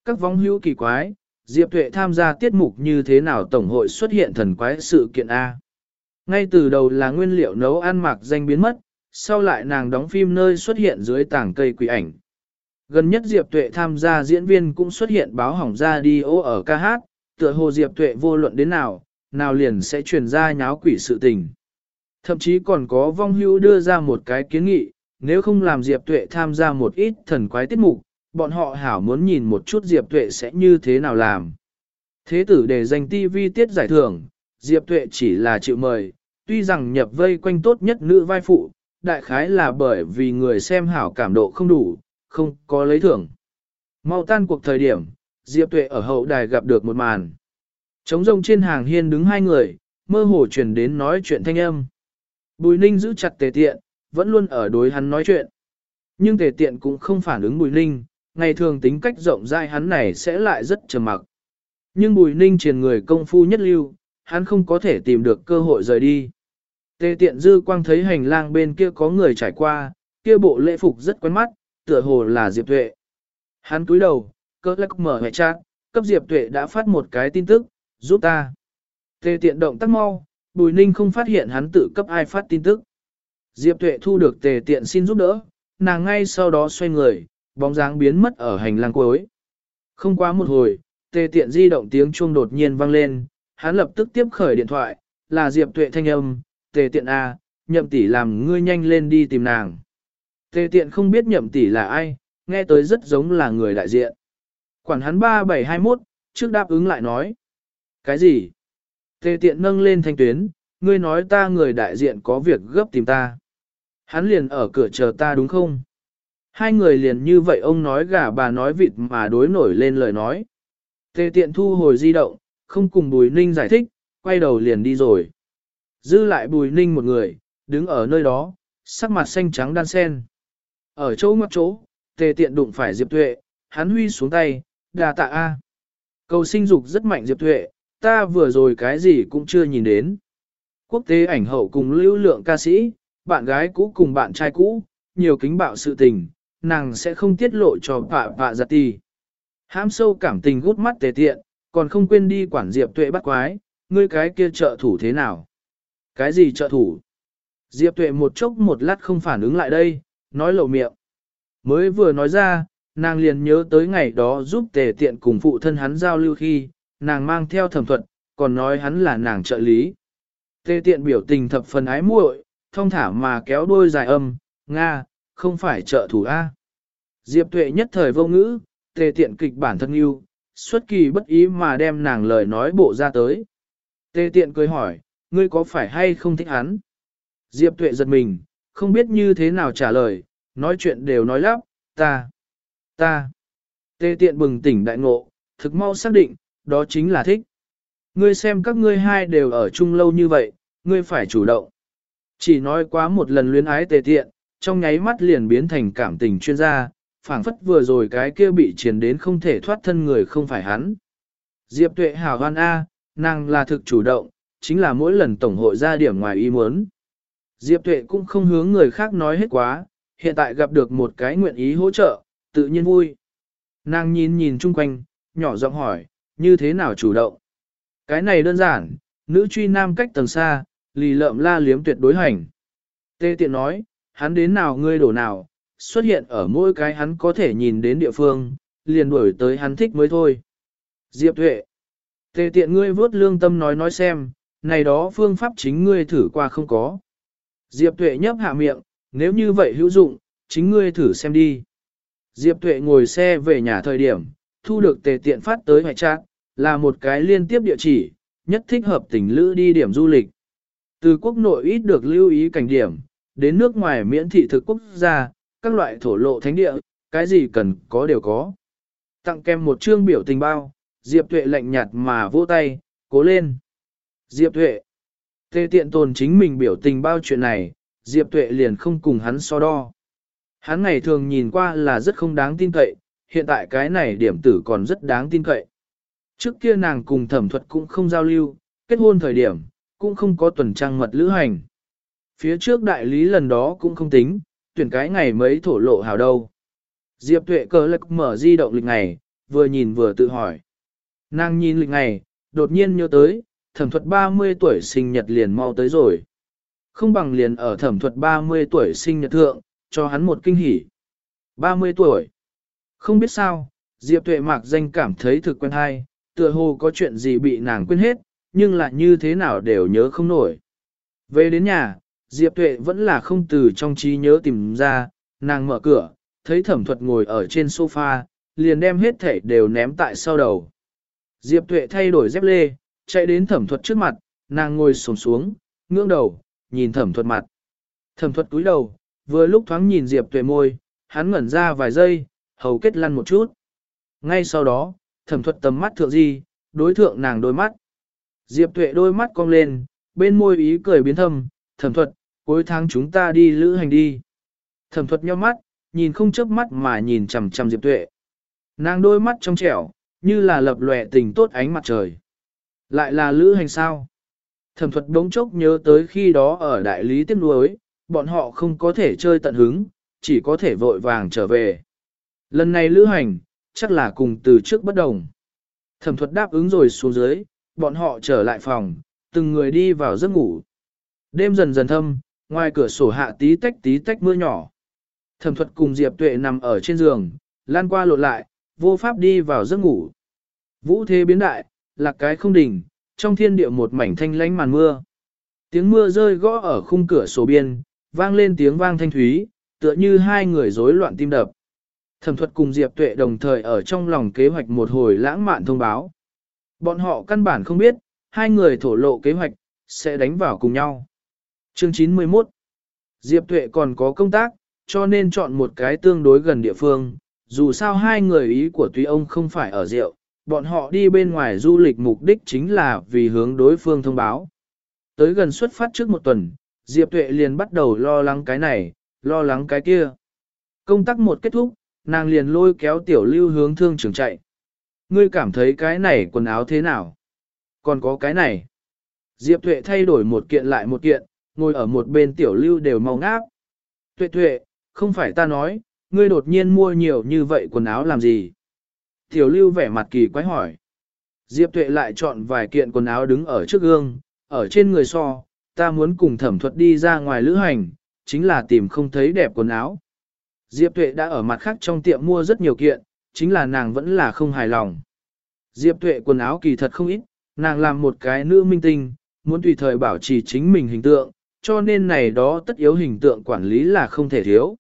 Các vong hữu kỳ quái, Diệp Tuệ tham gia tiết mục như thế nào Tổng hội xuất hiện thần quái sự kiện A. Ngay từ đầu là nguyên liệu nấu ăn mặc danh biến mất, sau lại nàng đóng phim nơi xuất hiện dưới tảng cây quỷ ảnh. Gần nhất Diệp Tuệ tham gia diễn viên cũng xuất hiện báo hỏng ra đi ô ở ca hát, tựa hồ Diệp Tuệ vô luận đến nào, nào liền sẽ truyền ra nháo quỷ sự tình. Thậm chí còn có vong hữu đưa ra một cái kiến nghị, nếu không làm Diệp Tuệ tham gia một ít thần quái tiết mục, bọn họ hảo muốn nhìn một chút Diệp Tuệ sẽ như thế nào làm. Thế tử để dành TV tiết giải thưởng, Diệp Tuệ chỉ là chịu mời, tuy rằng nhập vây quanh tốt nhất nữ vai phụ, đại khái là bởi vì người xem hảo cảm độ không đủ, không có lấy thưởng. Mau tan cuộc thời điểm, Diệp Tuệ ở hậu đài gặp được một màn. Trống rông trên hàng hiên đứng hai người, mơ hồ truyền đến nói chuyện thanh âm. Bùi ninh giữ chặt tề tiện, vẫn luôn ở đối hắn nói chuyện. Nhưng tề tiện cũng không phản ứng bùi ninh, ngày thường tính cách rộng rãi hắn này sẽ lại rất trầm mặc. Nhưng bùi ninh truyền người công phu nhất lưu, hắn không có thể tìm được cơ hội rời đi. Tề tiện dư quang thấy hành lang bên kia có người trải qua, kia bộ lễ phục rất quen mắt, tựa hồ là Diệp Tuệ. Hắn cúi đầu, cơ lắc mở hệ chat, cấp Diệp Tuệ đã phát một cái tin tức, giúp ta. Tề tiện động tác mau, Bùi Ninh không phát hiện hắn tự cấp ai phát tin tức. Diệp Tuệ thu được tề tiện xin giúp đỡ, nàng ngay sau đó xoay người, bóng dáng biến mất ở hành lang cuối. Không quá một hồi, tề tiện di động tiếng chuông đột nhiên vang lên, hắn lập tức tiếp khởi điện thoại, là Diệp Tuệ thanh âm, tề tiện A, nhậm tỷ làm ngươi nhanh lên đi tìm nàng. Tề tiện không biết nhậm tỷ là ai, nghe tới rất giống là người đại diện. Quản hắn 3721, trước đáp ứng lại nói. Cái gì? Tề tiện nâng lên thanh tuyến, ngươi nói ta người đại diện có việc gấp tìm ta. Hắn liền ở cửa chờ ta đúng không? Hai người liền như vậy ông nói gà bà nói vịt mà đối nổi lên lời nói. Tề tiện thu hồi di động, không cùng Bùi Ninh giải thích, quay đầu liền đi rồi. Dư lại Bùi Ninh một người, đứng ở nơi đó, sắc mặt xanh trắng đan sen. Ở chỗ ngoặc chỗ, tề tiện đụng phải Diệp Tuệ, hắn huy xuống tay, đà tạ A. Cầu sinh dục rất mạnh Diệp Tuệ, ta vừa rồi cái gì cũng chưa nhìn đến. Quốc tế ảnh hậu cùng lưu lượng ca sĩ, bạn gái cũ cùng bạn trai cũ, nhiều kính bạo sự tình, nàng sẽ không tiết lộ cho vạ vạ giặt tì. Hám sâu cảm tình gút mắt tề tiện, còn không quên đi quản Diệp Tuệ bắt quái, ngươi cái kia trợ thủ thế nào? Cái gì trợ thủ? Diệp Tuệ một chốc một lát không phản ứng lại đây, nói lầu miệng. Mới vừa nói ra, nàng liền nhớ tới ngày đó giúp tề tiện cùng phụ thân hắn giao lưu khi, nàng mang theo thẩm thuật, còn nói hắn là nàng trợ lý. Tề tiện biểu tình thập phần ái muội, thông thả mà kéo đôi dài âm, Nga, không phải trợ thủ A. Diệp tuệ nhất thời vô ngữ, tề tiện kịch bản thân yêu, xuất kỳ bất ý mà đem nàng lời nói bộ ra tới. Tề tiện cười hỏi, ngươi có phải hay không thích hắn? Diệp tuệ giật mình, không biết như thế nào trả lời, nói chuyện đều nói lắp, ta, ta. Tề tiện bừng tỉnh đại ngộ, thực mau xác định, đó chính là thích. Ngươi xem các ngươi hai đều ở chung lâu như vậy, ngươi phải chủ động. Chỉ nói quá một lần luyến ái tề tiện, trong nháy mắt liền biến thành cảm tình chuyên gia, phảng phất vừa rồi cái kia bị triền đến không thể thoát thân người không phải hắn. Diệp tuệ hảo hoan A, nàng là thực chủ động, chính là mỗi lần tổng hội ra điểm ngoài ý muốn. Diệp tuệ cũng không hướng người khác nói hết quá, hiện tại gặp được một cái nguyện ý hỗ trợ, tự nhiên vui. Nàng nhìn nhìn chung quanh, nhỏ giọng hỏi, như thế nào chủ động? Cái này đơn giản, nữ truy nam cách tầng xa, lì lợm la liếm tuyệt đối hành. Tê tiện nói, hắn đến nào ngươi đổ nào, xuất hiện ở mỗi cái hắn có thể nhìn đến địa phương, liền đuổi tới hắn thích mới thôi. Diệp Tuệ, tê tiện ngươi vớt lương tâm nói nói xem, này đó phương pháp chính ngươi thử qua không có. Diệp Tuệ nhấp hạ miệng, nếu như vậy hữu dụng, chính ngươi thử xem đi. Diệp Tuệ ngồi xe về nhà thời điểm, thu được tề tiện phát tới hoài trạng, là một cái liên tiếp địa chỉ, nhất thích hợp tỉnh lữ đi điểm du lịch. Từ quốc nội ít được lưu ý cảnh điểm, đến nước ngoài miễn thị thực quốc gia, các loại thổ lộ thánh địa, cái gì cần có đều có. Tặng kèm một chương biểu tình bao, Diệp Tuệ lạnh nhạt mà vỗ tay, cố lên. Diệp Tuệ. Tê tiện tồn chính mình biểu tình bao chuyện này, Diệp Tuệ liền không cùng hắn so đo. Hắn ngày thường nhìn qua là rất không đáng tin cậy, hiện tại cái này điểm tử còn rất đáng tin cậy. Trước kia nàng cùng thẩm thuật cũng không giao lưu, kết hôn thời điểm, cũng không có tuần trăng mật lữ hành. Phía trước đại lý lần đó cũng không tính, tuyển cái ngày mấy thổ lộ hào đâu. Diệp tuệ cờ lực mở di động lịch ngày, vừa nhìn vừa tự hỏi. Nàng nhìn lịch ngày, đột nhiên nhớ tới, thẩm thuật 30 tuổi sinh nhật liền mau tới rồi. Không bằng liền ở thẩm thuật 30 tuổi sinh nhật thượng, cho hắn một kinh hỉ. 30 tuổi. Không biết sao, Diệp tuệ mạc danh cảm thấy thực quen hay, tựa hồ có chuyện gì bị nàng quên hết, nhưng lại như thế nào đều nhớ không nổi. Về đến nhà, Diệp Tuệ vẫn là không từ trong trí nhớ tìm ra, nàng mở cửa, thấy thẩm thuật ngồi ở trên sofa, liền đem hết thể đều ném tại sau đầu. Diệp Tuệ thay đổi dép lê, chạy đến thẩm thuật trước mặt, nàng ngồi sồn xuống, ngưỡng đầu, nhìn thẩm thuật mặt. Thẩm thuật túi đầu, vừa lúc thoáng nhìn Diệp Tuệ môi, hắn ngẩn ra vài giây, hầu kết lăn một chút. Ngay sau đó, thẩm thuật tầm mắt thượng di, đối thượng nàng đôi mắt. Diệp Tuệ đôi mắt cong lên, bên môi ý cười biến thâm, thẩm thuật, cuối tháng chúng ta đi lữ hành đi. Thẩm thuật nhau mắt, nhìn không chớp mắt mà nhìn chằm chằm Diệp Tuệ. Nàng đôi mắt trong trẻo, như là lập lòe tình tốt ánh mặt trời. Lại là lữ hành sao? Thẩm thuật đống chốc nhớ tới khi đó ở đại lý tiếp nuối, bọn họ không có thể chơi tận hứng, chỉ có thể vội vàng trở về. Lần này lữ hành, chắc là cùng từ trước bất đồng. Thẩm thuật đáp ứng rồi xuống dưới, bọn họ trở lại phòng, từng người đi vào giấc ngủ. Đêm dần dần thâm, ngoài cửa sổ hạ tí tách tí tách mưa nhỏ. Thẩm thuật cùng Diệp Tuệ nằm ở trên giường, lan qua lộn lại, vô pháp đi vào giấc ngủ. Vũ thế biến đại, là cái không đỉnh, trong thiên địa một mảnh thanh lánh màn mưa. Tiếng mưa rơi gõ ở khung cửa sổ biên, vang lên tiếng vang thanh thúy, tựa như hai người rối loạn tim đập. Thẩm thuật cùng Diệp Tuệ đồng thời ở trong lòng kế hoạch một hồi lãng mạn thông báo. Bọn họ căn bản không biết, hai người thổ lộ kế hoạch, sẽ đánh vào cùng nhau. Chương 91 Diệp Tuệ còn có công tác, cho nên chọn một cái tương đối gần địa phương. Dù sao hai người ý của tuy ông không phải ở rượu, bọn họ đi bên ngoài du lịch mục đích chính là vì hướng đối phương thông báo. Tới gần xuất phát trước một tuần, Diệp Tuệ liền bắt đầu lo lắng cái này, lo lắng cái kia. Công tác một kết thúc, nàng liền lôi kéo tiểu lưu hướng thương trường chạy. Ngươi cảm thấy cái này quần áo thế nào? Còn có cái này. Diệp Tuệ thay đổi một kiện lại một kiện, ngồi ở một bên tiểu lưu đều mau ngáp. Tuệ Tuệ, không phải ta nói, ngươi đột nhiên mua nhiều như vậy quần áo làm gì? Tiểu lưu vẻ mặt kỳ quái hỏi. Diệp Tuệ lại chọn vài kiện quần áo đứng ở trước gương, ở trên người so, ta muốn cùng thẩm thuật đi ra ngoài lữ hành, chính là tìm không thấy đẹp quần áo. Diệp Tuệ đã ở mặt khác trong tiệm mua rất nhiều kiện, chính là nàng vẫn là không hài lòng. Diệp Tuệ quần áo kỳ thật không ít, nàng làm một cái nữ minh tinh, muốn tùy thời bảo trì chính mình hình tượng, cho nên này đó tất yếu hình tượng quản lý là không thể thiếu.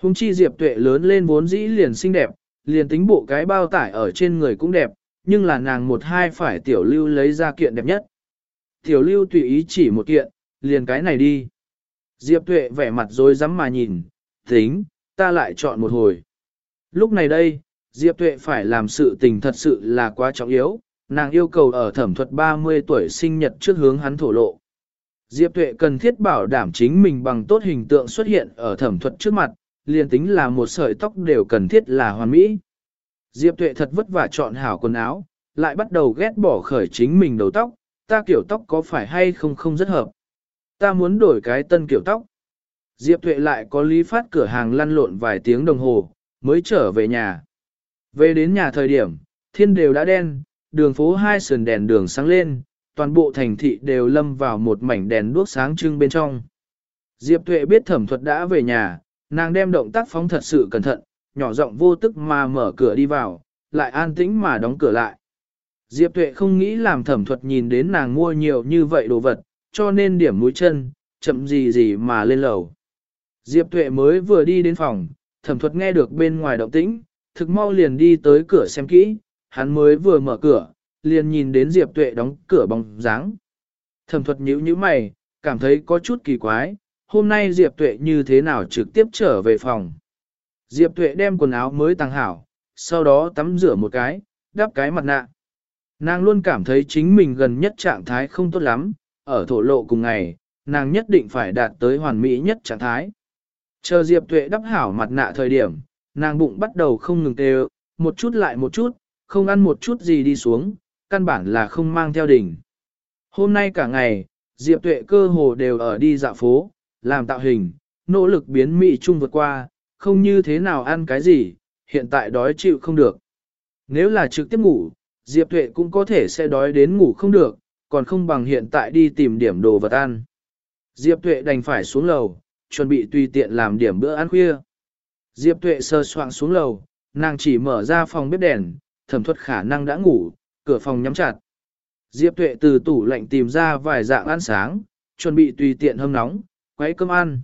Hùng chi Diệp Tuệ lớn lên vốn dĩ liền xinh đẹp, liền tính bộ cái bao tải ở trên người cũng đẹp, nhưng là nàng một hai phải tiểu lưu lấy ra kiện đẹp nhất. Tiểu lưu tùy ý chỉ một kiện, liền cái này đi. Diệp Tuệ vẻ mặt rồi rắm mà nhìn, tính, ta lại chọn một hồi. Lúc này đây, Diệp Tuệ phải làm sự tình thật sự là quá trọng yếu, nàng yêu cầu ở thẩm thuật 30 tuổi sinh nhật trước hướng hắn thổ lộ. Diệp Tuệ cần thiết bảo đảm chính mình bằng tốt hình tượng xuất hiện ở thẩm thuật trước mặt, liền tính là một sợi tóc đều cần thiết là hoàn mỹ. Diệp Tuệ thật vất vả chọn hảo quần áo, lại bắt đầu ghét bỏ khởi chính mình đầu tóc, ta kiểu tóc có phải hay không không rất hợp. Ta muốn đổi cái tân kiểu tóc. Diệp Tuệ lại có lý phát cửa hàng lăn lộn vài tiếng đồng hồ, mới trở về nhà. Về đến nhà thời điểm, thiên đều đã đen, đường phố hai sườn đèn đường sáng lên, toàn bộ thành thị đều lâm vào một mảnh đèn đuốc sáng trưng bên trong. Diệp Tuệ biết thẩm thuật đã về nhà, nàng đem động tác phóng thật sự cẩn thận, nhỏ giọng vô tức mà mở cửa đi vào, lại an tĩnh mà đóng cửa lại. Diệp Tuệ không nghĩ làm thẩm thuật nhìn đến nàng mua nhiều như vậy đồ vật, cho nên điểm mũi chân, chậm gì gì mà lên lầu. Diệp Tuệ mới vừa đi đến phòng, thẩm thuật nghe được bên ngoài động tĩnh, thực mau liền đi tới cửa xem kỹ, hắn mới vừa mở cửa, liền nhìn đến Diệp Tuệ đóng cửa bóng dáng. Thẩm thuật nhíu nhíu mày, cảm thấy có chút kỳ quái, hôm nay Diệp Tuệ như thế nào trực tiếp trở về phòng. Diệp Tuệ đem quần áo mới tăng hảo, sau đó tắm rửa một cái, đắp cái mặt nạ. Nàng luôn cảm thấy chính mình gần nhất trạng thái không tốt lắm, ở thổ lộ cùng ngày, nàng nhất định phải đạt tới hoàn mỹ nhất trạng thái. Chờ Diệp Tuệ đắp hảo mặt nạ thời điểm, nàng bụng bắt đầu không ngừng tê một chút lại một chút, không ăn một chút gì đi xuống, căn bản là không mang theo đỉnh. Hôm nay cả ngày, Diệp Tuệ cơ hồ đều ở đi dạo phố, làm tạo hình, nỗ lực biến mỹ trung vượt qua, không như thế nào ăn cái gì, hiện tại đói chịu không được. Nếu là trực tiếp ngủ, Diệp Tuệ cũng có thể sẽ đói đến ngủ không được, còn không bằng hiện tại đi tìm điểm đồ vật ăn. Diệp Tuệ đành phải xuống lầu, chuẩn bị tùy tiện làm điểm bữa ăn khuya. Diệp Tuệ sơ soạn xuống lầu, nàng chỉ mở ra phòng bếp đèn, thẩm thuật khả năng đã ngủ, cửa phòng nhắm chặt. Diệp Tuệ từ tủ lạnh tìm ra vài dạng ăn sáng, chuẩn bị tùy tiện hâm nóng, quấy cơm ăn.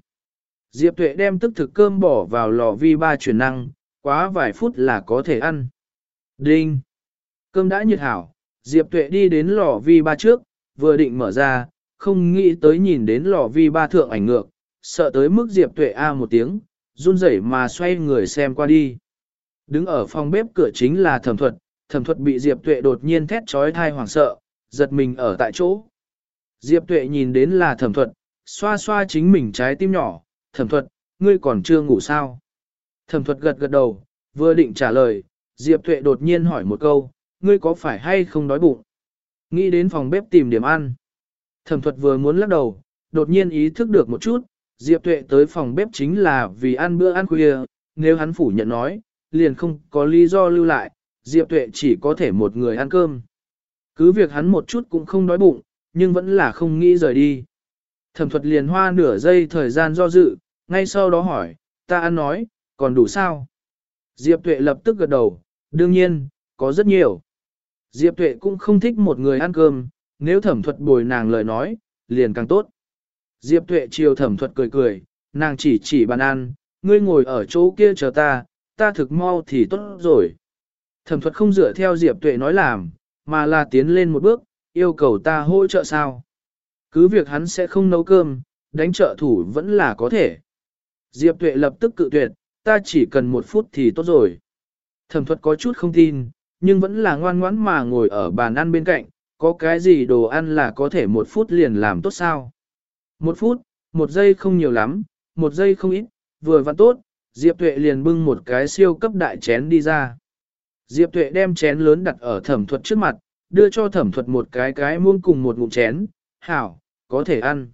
Diệp Tuệ đem tức thực cơm bỏ vào lò vi ba chuyển năng, quá vài phút là có thể ăn. Đinh! Cơm đã nhiệt hảo, Diệp Tuệ đi đến lò vi ba trước, vừa định mở ra, không nghĩ tới nhìn đến lò vi ba thượng ảnh ngược, sợ tới mức Diệp Tuệ A một tiếng, run rẩy mà xoay người xem qua đi. Đứng ở phòng bếp cửa chính là thẩm thuật, thẩm thuật bị Diệp Tuệ đột nhiên thét trói thai hoảng sợ, giật mình ở tại chỗ. Diệp Tuệ nhìn đến là thẩm thuật, xoa xoa chính mình trái tim nhỏ, thẩm thuật, ngươi còn chưa ngủ sao? Thẩm thuật gật gật đầu, vừa định trả lời, Diệp Tuệ đột nhiên hỏi một câu, ngươi có phải hay không đói bụng? Nghĩ đến phòng bếp tìm điểm ăn. Thẩm thuật vừa muốn lắc đầu, đột nhiên ý thức được một chút, Diệp Tuệ tới phòng bếp chính là vì ăn bữa ăn khuya, nếu hắn phủ nhận nói, liền không có lý do lưu lại, Diệp Tuệ chỉ có thể một người ăn cơm. Cứ việc hắn một chút cũng không đói bụng, nhưng vẫn là không nghĩ rời đi. Thẩm thuật liền hoa nửa giây thời gian do dự, ngay sau đó hỏi, ta ăn nói, còn đủ sao? Diệp Tuệ lập tức gật đầu, đương nhiên, có rất nhiều. Diệp Tuệ cũng không thích một người ăn cơm, nếu thẩm thuật bồi nàng lời nói, liền càng tốt. Diệp Tuệ chiều thẩm thuật cười cười, nàng chỉ chỉ bàn ăn, ngươi ngồi ở chỗ kia chờ ta, ta thực mau thì tốt rồi. Thẩm thuật không dựa theo Diệp Tuệ nói làm, mà là tiến lên một bước, yêu cầu ta hỗ trợ sao. Cứ việc hắn sẽ không nấu cơm, đánh trợ thủ vẫn là có thể. Diệp Tuệ lập tức cự tuyệt, ta chỉ cần một phút thì tốt rồi. Thẩm thuật có chút không tin, nhưng vẫn là ngoan ngoãn mà ngồi ở bàn ăn bên cạnh, có cái gì đồ ăn là có thể một phút liền làm tốt sao. Một phút, một giây không nhiều lắm, một giây không ít, vừa vặn tốt, Diệp Tuệ liền bưng một cái siêu cấp đại chén đi ra. Diệp Tuệ đem chén lớn đặt ở thẩm thuật trước mặt, đưa cho thẩm thuật một cái cái muông cùng một ngụm chén, hảo, có thể ăn.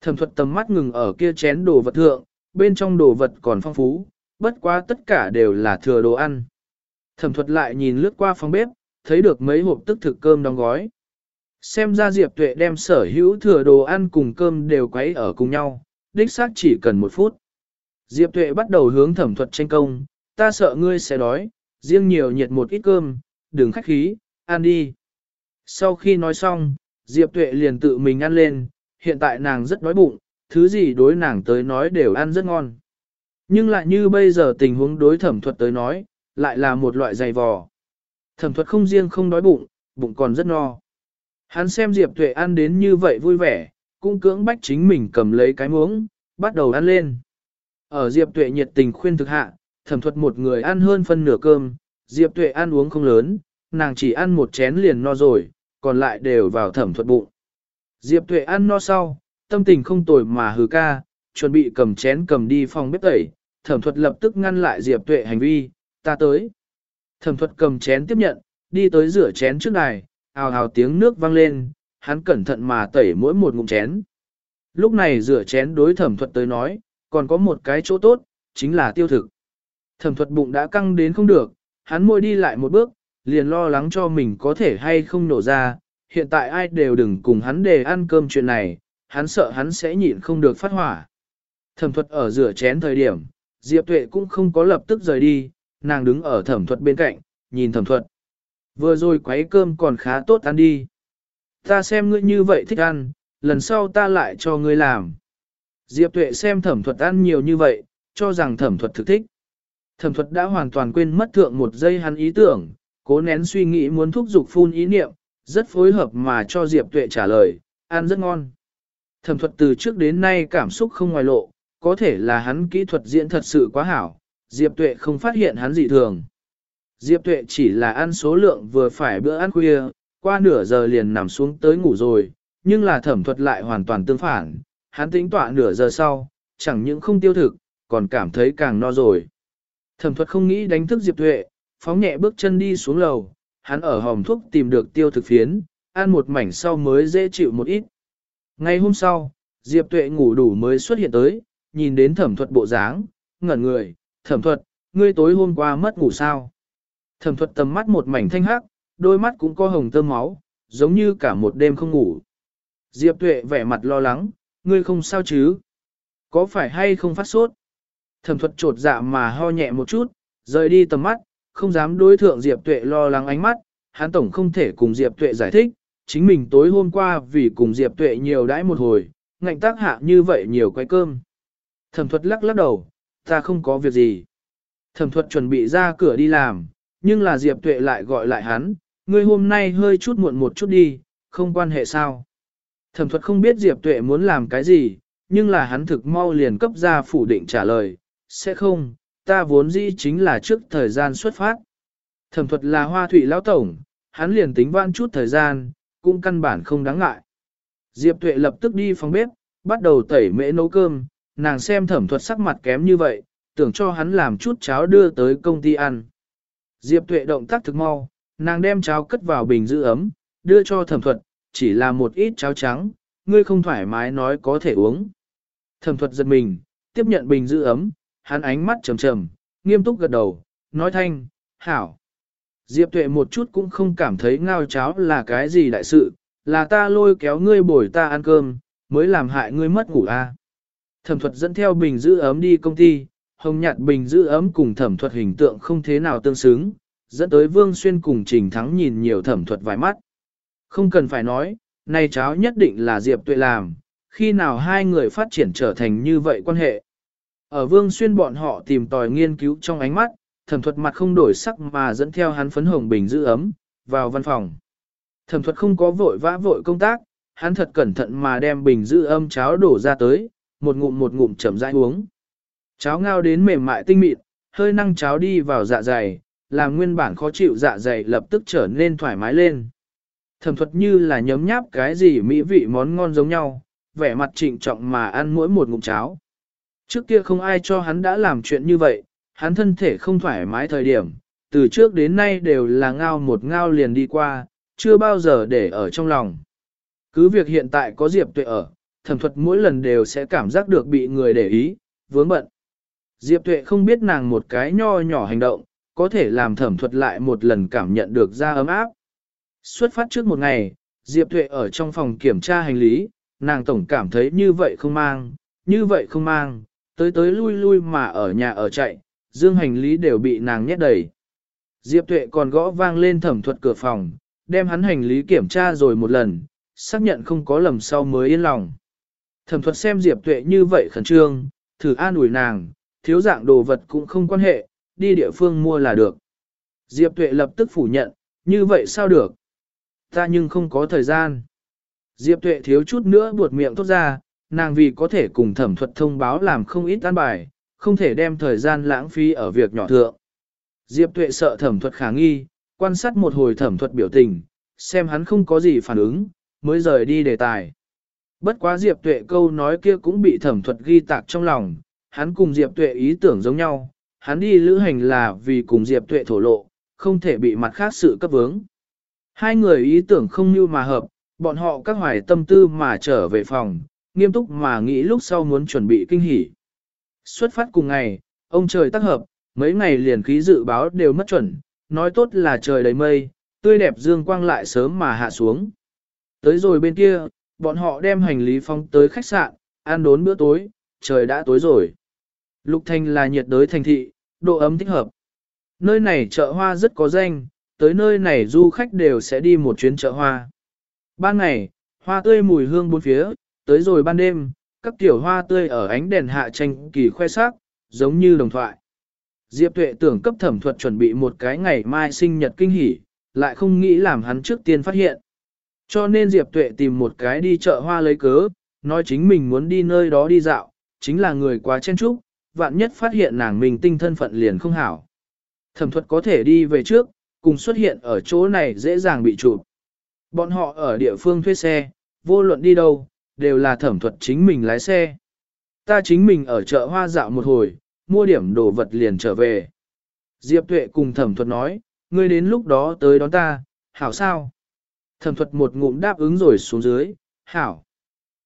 Thẩm thuật tầm mắt ngừng ở kia chén đồ vật thượng, bên trong đồ vật còn phong phú, bất quá tất cả đều là thừa đồ ăn. Thẩm thuật lại nhìn lướt qua phòng bếp, thấy được mấy hộp tức thực cơm đóng gói. Xem ra Diệp Tuệ đem sở hữu thừa đồ ăn cùng cơm đều quấy ở cùng nhau, đích xác chỉ cần một phút. Diệp Tuệ bắt đầu hướng thẩm thuật tranh công, ta sợ ngươi sẽ đói, riêng nhiều nhiệt một ít cơm, đừng khách khí, ăn đi. Sau khi nói xong, Diệp Tuệ liền tự mình ăn lên, hiện tại nàng rất đói bụng, thứ gì đối nàng tới nói đều ăn rất ngon. Nhưng lại như bây giờ tình huống đối thẩm thuật tới nói, lại là một loại dày vò. Thẩm thuật không riêng không đói bụng, bụng còn rất no. Hắn xem Diệp Tuệ ăn đến như vậy vui vẻ, cũng cưỡng bách chính mình cầm lấy cái muỗng, bắt đầu ăn lên. Ở Diệp Tuệ nhiệt tình khuyên thực hạ, thẩm thuật một người ăn hơn phân nửa cơm, Diệp Tuệ ăn uống không lớn, nàng chỉ ăn một chén liền no rồi, còn lại đều vào thẩm thuật bụng. Diệp Tuệ ăn no sau, tâm tình không tồi mà hừ ca, chuẩn bị cầm chén cầm đi phòng bếp tẩy, thẩm thuật lập tức ngăn lại Diệp Tuệ hành vi, ta tới. Thẩm thuật cầm chén tiếp nhận, đi tới rửa chén trước này ào ào tiếng nước vang lên, hắn cẩn thận mà tẩy mỗi một ngụm chén. Lúc này rửa chén đối thẩm thuật tới nói, còn có một cái chỗ tốt, chính là tiêu thực. Thẩm thuật bụng đã căng đến không được, hắn môi đi lại một bước, liền lo lắng cho mình có thể hay không nổ ra, hiện tại ai đều đừng cùng hắn để ăn cơm chuyện này, hắn sợ hắn sẽ nhịn không được phát hỏa. Thẩm thuật ở rửa chén thời điểm, Diệp Tuệ cũng không có lập tức rời đi, nàng đứng ở thẩm thuật bên cạnh, nhìn thẩm thuật. Vừa rồi quấy cơm còn khá tốt ăn đi. Ta xem ngươi như vậy thích ăn, lần sau ta lại cho ngươi làm. Diệp Tuệ xem thẩm thuật ăn nhiều như vậy, cho rằng thẩm thuật thực thích. Thẩm thuật đã hoàn toàn quên mất thượng một giây hắn ý tưởng, cố nén suy nghĩ muốn thúc giục phun ý niệm, rất phối hợp mà cho Diệp Tuệ trả lời, ăn rất ngon. Thẩm thuật từ trước đến nay cảm xúc không ngoài lộ, có thể là hắn kỹ thuật diễn thật sự quá hảo, Diệp Tuệ không phát hiện hắn dị thường. Diệp Tuệ chỉ là ăn số lượng vừa phải bữa ăn khuya, qua nửa giờ liền nằm xuống tới ngủ rồi, nhưng là thẩm thuật lại hoàn toàn tương phản, hắn tính tọa nửa giờ sau, chẳng những không tiêu thực, còn cảm thấy càng no rồi. Thẩm thuật không nghĩ đánh thức Diệp Tuệ, phóng nhẹ bước chân đi xuống lầu, hắn ở hòm thuốc tìm được tiêu thực phiến, ăn một mảnh sau mới dễ chịu một ít. Ngày hôm sau, Diệp Tuệ ngủ đủ mới xuất hiện tới, nhìn đến thẩm thuật bộ dáng, ngẩn người, thẩm thuật, ngươi tối hôm qua mất ngủ sao? Thẩm thuật tầm mắt một mảnh thanh hắc, đôi mắt cũng có hồng tơm máu, giống như cả một đêm không ngủ. Diệp Tuệ vẻ mặt lo lắng, ngươi không sao chứ? Có phải hay không phát sốt? Thẩm thuật trột dạ mà ho nhẹ một chút, rời đi tầm mắt, không dám đối thượng Diệp Tuệ lo lắng ánh mắt, hắn tổng không thể cùng Diệp Tuệ giải thích, chính mình tối hôm qua vì cùng Diệp Tuệ nhiều đãi một hồi, ngạnh tác hạ như vậy nhiều quay cơm. Thẩm thuật lắc lắc đầu, ta không có việc gì. Thẩm thuật chuẩn bị ra cửa đi làm, nhưng là Diệp Tuệ lại gọi lại hắn, ngươi hôm nay hơi chút muộn một chút đi, không quan hệ sao. Thẩm thuật không biết Diệp Tuệ muốn làm cái gì, nhưng là hắn thực mau liền cấp ra phủ định trả lời, sẽ không, ta vốn dĩ chính là trước thời gian xuất phát. Thẩm thuật là hoa thủy lão tổng, hắn liền tính vãn chút thời gian, cũng căn bản không đáng ngại. Diệp Tuệ lập tức đi phòng bếp, bắt đầu tẩy mễ nấu cơm, nàng xem thẩm thuật sắc mặt kém như vậy, tưởng cho hắn làm chút cháo đưa tới công ty ăn. Diệp Tuệ động tác thực mau, nàng đem cháo cất vào bình giữ ấm, đưa cho thẩm thuật, chỉ là một ít cháo trắng, ngươi không thoải mái nói có thể uống. Thẩm thuật giật mình, tiếp nhận bình giữ ấm, hắn ánh mắt trầm trầm, nghiêm túc gật đầu, nói thanh, hảo. Diệp tuệ một chút cũng không cảm thấy ngao cháo là cái gì đại sự, là ta lôi kéo ngươi bồi ta ăn cơm, mới làm hại ngươi mất ngủ a. À. Thẩm thuật dẫn theo bình giữ ấm đi công ty, hồng nhạt bình giữ ấm cùng thẩm thuật hình tượng không thế nào tương xứng, dẫn tới Vương Xuyên cùng Trình Thắng nhìn nhiều thẩm thuật vài mắt. Không cần phải nói, này cháo nhất định là Diệp Tuệ làm, khi nào hai người phát triển trở thành như vậy quan hệ. Ở Vương Xuyên bọn họ tìm tòi nghiên cứu trong ánh mắt, thẩm thuật mặt không đổi sắc mà dẫn theo hắn phấn hồng bình giữ ấm, vào văn phòng. Thẩm thuật không có vội vã vội công tác, hắn thật cẩn thận mà đem bình giữ âm cháo đổ ra tới, một ngụm một ngụm chậm rãi uống. Cháo ngao đến mềm mại tinh mịn, hơi năng cháo đi vào dạ dày, làm nguyên bản khó chịu dạ dày lập tức trở nên thoải mái lên. Thẩm thuật như là nhấm nháp cái gì mỹ vị món ngon giống nhau, vẻ mặt trịnh trọng mà ăn mỗi một ngụm cháo. Trước kia không ai cho hắn đã làm chuyện như vậy, hắn thân thể không thoải mái thời điểm, từ trước đến nay đều là ngao một ngao liền đi qua, chưa bao giờ để ở trong lòng. Cứ việc hiện tại có Diệp Tuệ ở, thẩm thuật mỗi lần đều sẽ cảm giác được bị người để ý, vướng bận. Diệp Tuệ không biết nàng một cái nho nhỏ hành động, có thể làm thẩm thuật lại một lần cảm nhận được ra ấm áp. Xuất phát trước một ngày, Diệp Tuệ ở trong phòng kiểm tra hành lý, nàng tổng cảm thấy như vậy không mang, như vậy không mang, tới tới lui lui mà ở nhà ở chạy, dương hành lý đều bị nàng nhét đầy. Diệp Tuệ còn gõ vang lên thẩm thuật cửa phòng, đem hắn hành lý kiểm tra rồi một lần, xác nhận không có lầm sau mới yên lòng. Thẩm thuật xem Diệp Tuệ như vậy khẩn trương, thử an ủi nàng, thiếu dạng đồ vật cũng không quan hệ, đi địa phương mua là được. Diệp Tuệ lập tức phủ nhận, như vậy sao được? Ta nhưng không có thời gian. Diệp Tuệ thiếu chút nữa buột miệng tốt ra, nàng vì có thể cùng thẩm thuật thông báo làm không ít an bài, không thể đem thời gian lãng phí ở việc nhỏ thượng. Diệp Tuệ sợ thẩm thuật khả nghi, quan sát một hồi thẩm thuật biểu tình, xem hắn không có gì phản ứng, mới rời đi đề tài. Bất quá Diệp Tuệ câu nói kia cũng bị thẩm thuật ghi tạc trong lòng, hắn cùng Diệp Tuệ ý tưởng giống nhau, hắn đi lữ hành là vì cùng Diệp Tuệ thổ lộ, không thể bị mặt khác sự cấp vướng. Hai người ý tưởng không như mà hợp, bọn họ các hoài tâm tư mà trở về phòng, nghiêm túc mà nghĩ lúc sau muốn chuẩn bị kinh hỉ. Xuất phát cùng ngày, ông trời tác hợp, mấy ngày liền khí dự báo đều mất chuẩn, nói tốt là trời đầy mây, tươi đẹp dương quang lại sớm mà hạ xuống. Tới rồi bên kia, bọn họ đem hành lý phong tới khách sạn, ăn đốn bữa tối, trời đã tối rồi. Lục Thành là nhiệt đới thành thị, độ ấm thích hợp. Nơi này chợ hoa rất có danh, tới nơi này du khách đều sẽ đi một chuyến chợ hoa. Ban ngày, hoa tươi mùi hương bốn phía, tới rồi ban đêm, các tiểu hoa tươi ở ánh đèn hạ tranh kỳ khoe sắc, giống như đồng thoại. Diệp Tuệ tưởng cấp thẩm thuật chuẩn bị một cái ngày mai sinh nhật kinh hỉ, lại không nghĩ làm hắn trước tiên phát hiện. Cho nên Diệp Tuệ tìm một cái đi chợ hoa lấy cớ, nói chính mình muốn đi nơi đó đi dạo, chính là người quá chen chúc, vạn nhất phát hiện nàng mình tinh thân phận liền không hảo. Thẩm thuật có thể đi về trước, cùng xuất hiện ở chỗ này dễ dàng bị chụp. Bọn họ ở địa phương thuê xe, vô luận đi đâu, đều là thẩm thuật chính mình lái xe. Ta chính mình ở chợ hoa dạo một hồi, mua điểm đồ vật liền trở về. Diệp Tuệ cùng thẩm thuật nói, ngươi đến lúc đó tới đón ta, hảo sao? Thẩm thuật một ngụm đáp ứng rồi xuống dưới, hảo.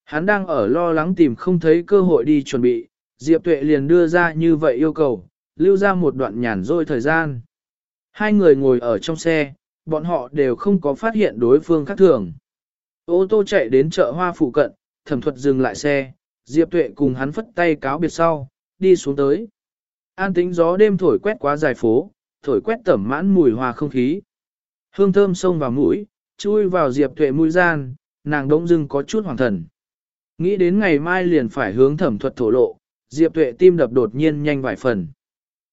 Hắn đang ở lo lắng tìm không thấy cơ hội đi chuẩn bị, Diệp Tuệ liền đưa ra như vậy yêu cầu, lưu ra một đoạn nhàn rôi thời gian. Hai người ngồi ở trong xe, bọn họ đều không có phát hiện đối phương khác thường. Ô tô chạy đến chợ hoa phụ cận, thẩm thuật dừng lại xe, Diệp Tuệ cùng hắn phất tay cáo biệt sau, đi xuống tới. An tính gió đêm thổi quét quá dài phố, thổi quét tẩm mãn mùi hoa không khí. Hương thơm xông vào mũi, chui vào Diệp Tuệ mũi gian, nàng đống dưng có chút hoàng thần. Nghĩ đến ngày mai liền phải hướng thẩm thuật thổ lộ, Diệp Tuệ tim đập đột nhiên nhanh vài phần.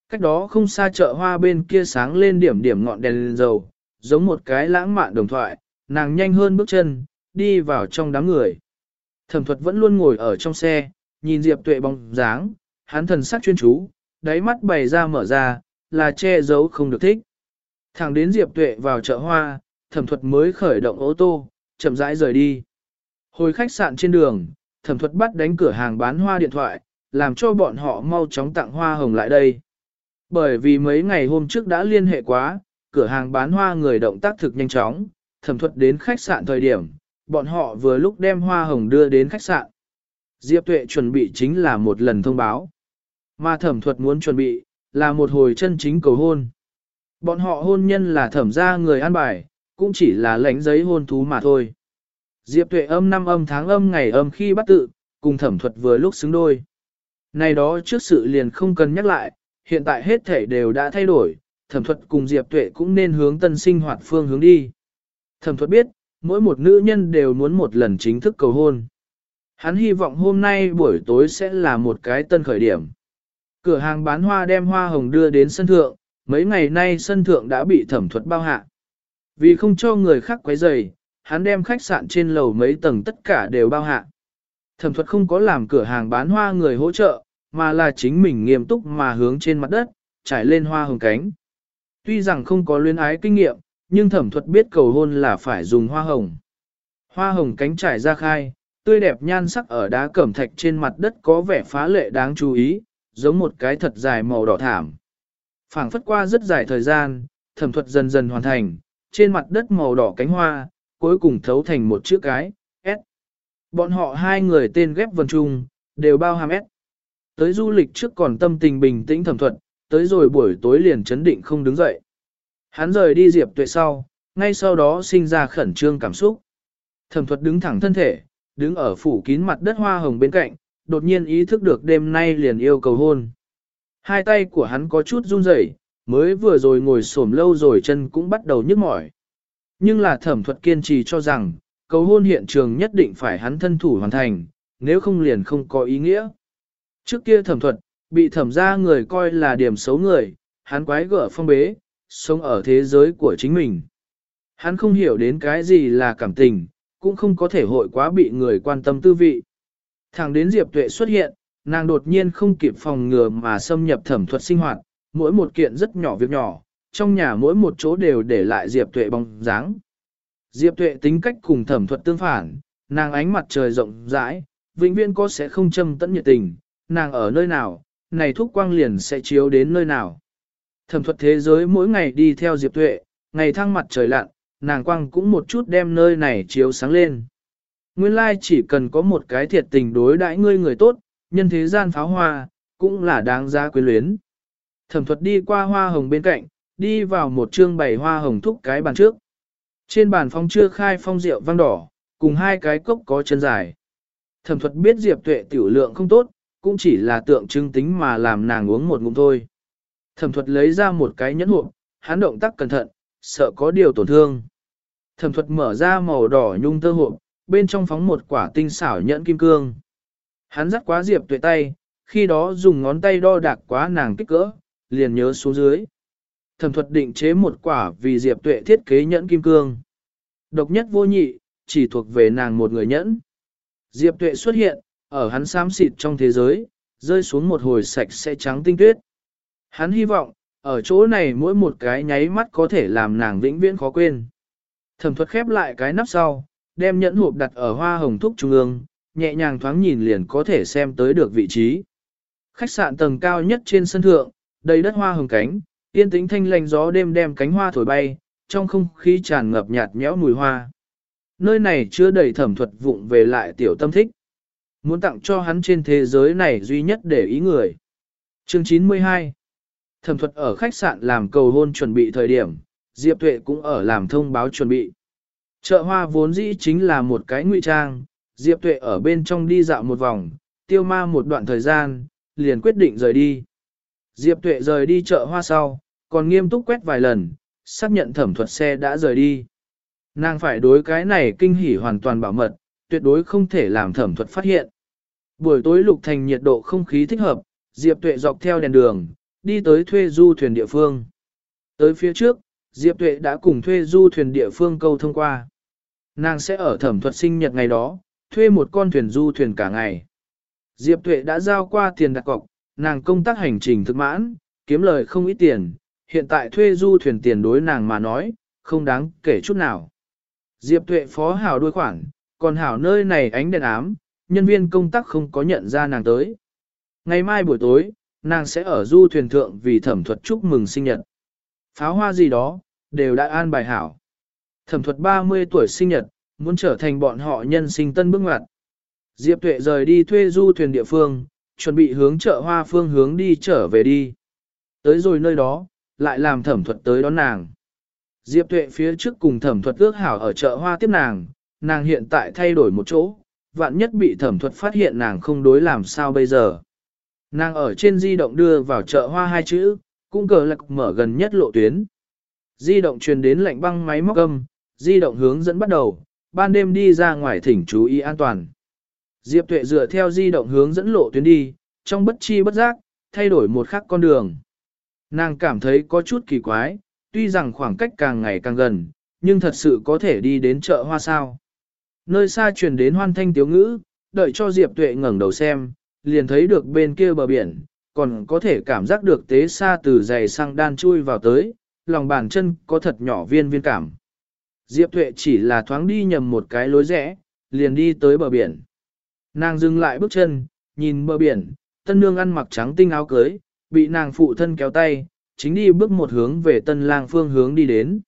Cách đó không xa chợ hoa bên kia sáng lên điểm điểm ngọn đèn lên dầu, giống một cái lãng mạn đồng thoại, nàng nhanh hơn bước chân, đi vào trong đám người. Thẩm thuật vẫn luôn ngồi ở trong xe, nhìn Diệp Tuệ bóng dáng, hắn thần sắc chuyên chú, đáy mắt bày ra mở ra, là che giấu không được thích. Thẳng đến Diệp Tuệ vào chợ hoa, thẩm thuật mới khởi động ô tô, chậm rãi rời đi. Hồi khách sạn trên đường, thẩm thuật bắt đánh cửa hàng bán hoa điện thoại, làm cho bọn họ mau chóng tặng hoa hồng lại đây. Bởi vì mấy ngày hôm trước đã liên hệ quá, cửa hàng bán hoa người động tác thực nhanh chóng, thẩm thuật đến khách sạn thời điểm, bọn họ vừa lúc đem hoa hồng đưa đến khách sạn. Diệp Tuệ chuẩn bị chính là một lần thông báo. Mà thẩm thuật muốn chuẩn bị, là một hồi chân chính cầu hôn. Bọn họ hôn nhân là thẩm gia người an bài, cũng chỉ là lãnh giấy hôn thú mà thôi. Diệp Tuệ âm năm âm tháng âm ngày âm khi bắt tự, cùng thẩm thuật vừa lúc xứng đôi. Này đó trước sự liền không cần nhắc lại, hiện tại hết thể đều đã thay đổi, thẩm thuật cùng Diệp Tuệ cũng nên hướng tân sinh hoạt phương hướng đi. Thẩm thuật biết, mỗi một nữ nhân đều muốn một lần chính thức cầu hôn. Hắn hy vọng hôm nay buổi tối sẽ là một cái tân khởi điểm. Cửa hàng bán hoa đem hoa hồng đưa đến sân thượng, mấy ngày nay sân thượng đã bị thẩm thuật bao hạ. Vì không cho người khác quấy rầy, hắn đem khách sạn trên lầu mấy tầng tất cả đều bao hạ. Thẩm thuật không có làm cửa hàng bán hoa người hỗ trợ, mà là chính mình nghiêm túc mà hướng trên mặt đất, trải lên hoa hồng cánh. Tuy rằng không có luyến ái kinh nghiệm, nhưng thẩm thuật biết cầu hôn là phải dùng hoa hồng. Hoa hồng cánh trải ra khai, tươi đẹp nhan sắc ở đá cẩm thạch trên mặt đất có vẻ phá lệ đáng chú ý, giống một cái thật dài màu đỏ thảm. phảng phất qua rất dài thời gian, thẩm thuật dần dần hoàn thành, trên mặt đất màu đỏ cánh hoa, cuối cùng thấu thành một chữ cái, Bọn họ hai người tên ghép vần chung, đều bao hàm ép. Tới du lịch trước còn tâm tình bình tĩnh thẩm thuật, tới rồi buổi tối liền chấn định không đứng dậy. Hắn rời đi Diệp Tuệ sau, ngay sau đó sinh ra khẩn trương cảm xúc. Thẩm thuật đứng thẳng thân thể, đứng ở phủ kín mặt đất hoa hồng bên cạnh, đột nhiên ý thức được đêm nay liền yêu cầu hôn. Hai tay của hắn có chút run rẩy, mới vừa rồi ngồi xổm lâu rồi chân cũng bắt đầu nhức mỏi. Nhưng là thẩm thuật kiên trì cho rằng, cầu hôn hiện trường nhất định phải hắn thân thủ hoàn thành, nếu không liền không có ý nghĩa. Trước kia thẩm thuật, bị thẩm ra người coi là điểm xấu người, hắn quái gở phong bế, sống ở thế giới của chính mình. Hắn không hiểu đến cái gì là cảm tình, cũng không có thể hội quá bị người quan tâm tư vị. Thẳng đến Diệp Tuệ xuất hiện, nàng đột nhiên không kịp phòng ngừa mà xâm nhập thẩm thuật sinh hoạt, mỗi một kiện rất nhỏ việc nhỏ, trong nhà mỗi một chỗ đều để lại Diệp Tuệ bóng dáng. Diệp Tuệ tính cách cùng thẩm thuật tương phản, nàng ánh mặt trời rộng rãi, vĩnh viễn có sẽ không châm tận nhiệt tình, nàng ở nơi nào, này thúc quang liền sẽ chiếu đến nơi nào. Thẩm thuật thế giới mỗi ngày đi theo Diệp Tuệ, ngày thăng mặt trời lặn, nàng quang cũng một chút đem nơi này chiếu sáng lên. Nguyên lai chỉ cần có một cái thiệt tình đối đãi ngươi người tốt, nhân thế gian pháo hoa, cũng là đáng giá quyến luyến. Thẩm thuật đi qua hoa hồng bên cạnh, đi vào một trương bày hoa hồng thúc cái bàn trước. Trên bàn phong chưa khai phong rượu vang đỏ, cùng hai cái cốc có chân dài. Thẩm thuật biết Diệp Tuệ tiểu lượng không tốt, cũng chỉ là tượng trưng tính mà làm nàng uống một ngụm thôi. Thẩm thuật lấy ra một cái nhẫn hộp, hắn động tác cẩn thận, sợ có điều tổn thương. Thẩm thuật mở ra màu đỏ nhung tơ hộp, bên trong phóng một quả tinh xảo nhẫn kim cương. Hắn dắt quá Diệp Tuệ tay, khi đó dùng ngón tay đo đạc quá nàng kích cỡ, liền nhớ xuống dưới. Thẩm thuật định chế một quả vì Diệp Tuệ thiết kế nhẫn kim cương. Độc nhất vô nhị, chỉ thuộc về nàng một người nhẫn. Diệp Tuệ xuất hiện, ở hắn xám xịt trong thế giới, rơi xuống một hồi sạch sẽ trắng tinh tuyết. Hắn hy vọng, ở chỗ này mỗi một cái nháy mắt có thể làm nàng vĩnh viễn khó quên. Thẩm thuật khép lại cái nắp sau, đem nhẫn hộp đặt ở hoa hồng thúc trung ương, nhẹ nhàng thoáng nhìn liền có thể xem tới được vị trí. Khách sạn tầng cao nhất trên sân thượng, đầy đất hoa hồng cánh, yên tĩnh thanh lành gió đêm đem cánh hoa thổi bay, trong không khí tràn ngập nhạt nhẽo mùi hoa. Nơi này chưa đầy thẩm thuật vụng về lại tiểu tâm thích. Muốn tặng cho hắn trên thế giới này duy nhất để ý người. Chương 92 Thẩm thuật ở khách sạn làm cầu hôn chuẩn bị thời điểm, Diệp Tuệ cũng ở làm thông báo chuẩn bị. Chợ hoa vốn dĩ chính là một cái ngụy trang, Diệp Tuệ ở bên trong đi dạo một vòng, tiêu ma một đoạn thời gian, liền quyết định rời đi. Diệp Tuệ rời đi chợ hoa sau, còn nghiêm túc quét vài lần, xác nhận thẩm thuật xe đã rời đi. Nàng phải đối cái này kinh hỉ hoàn toàn bảo mật, tuyệt đối không thể làm thẩm thuật phát hiện. Buổi tối lục thành nhiệt độ không khí thích hợp, Diệp Tuệ dọc theo đèn đường, đi tới thuê du thuyền địa phương. Tới phía trước, Diệp Tuệ đã cùng thuê du thuyền địa phương câu thông qua. Nàng sẽ ở thẩm thuật sinh nhật ngày đó, thuê một con thuyền du thuyền cả ngày. Diệp Tuệ đã giao qua tiền đặt cọc, nàng công tác hành trình thực mãn, kiếm lời không ít tiền, hiện tại thuê du thuyền tiền đối nàng mà nói, không đáng kể chút nào. Diệp Tuệ phó hảo đuôi khoản, còn hảo nơi này ánh đèn ám, nhân viên công tác không có nhận ra nàng tới. Ngày mai buổi tối, nàng sẽ ở du thuyền thượng vì thẩm thuật chúc mừng sinh nhật. Pháo hoa gì đó, đều đã an bài hảo. Thẩm thuật 30 tuổi sinh nhật, muốn trở thành bọn họ nhân sinh tân bước ngoặt. Diệp Tuệ rời đi thuê du thuyền địa phương, chuẩn bị hướng chợ hoa phương hướng đi trở về đi. Tới rồi nơi đó, lại làm thẩm thuật tới đón nàng. Diệp Tuệ phía trước cùng thẩm thuật ước hảo ở chợ hoa tiếp nàng, nàng hiện tại thay đổi một chỗ, vạn nhất bị thẩm thuật phát hiện nàng không đối làm sao bây giờ. Nàng ở trên di động đưa vào chợ hoa hai chữ, cũng cờ lạc mở gần nhất lộ tuyến. Di động truyền đến lệnh băng máy móc âm, di động hướng dẫn bắt đầu, ban đêm đi ra ngoài thỉnh chú ý an toàn. Diệp Tuệ dựa theo di động hướng dẫn lộ tuyến đi, trong bất chi bất giác, thay đổi một khắc con đường. Nàng cảm thấy có chút kỳ quái, tuy rằng khoảng cách càng ngày càng gần, nhưng thật sự có thể đi đến chợ hoa sao. Nơi xa truyền đến hoan thanh tiếu ngữ, đợi cho Diệp Tuệ ngẩng đầu xem, liền thấy được bên kia bờ biển, còn có thể cảm giác được tế xa từ dày sang đan chui vào tới, lòng bàn chân có thật nhỏ viên viên cảm. Diệp Tuệ chỉ là thoáng đi nhầm một cái lối rẽ, liền đi tới bờ biển. Nàng dừng lại bước chân, nhìn bờ biển, tân nương ăn mặc trắng tinh áo cưới, bị nàng phụ thân kéo tay, chính đi bước một hướng về tân lang phương hướng đi đến.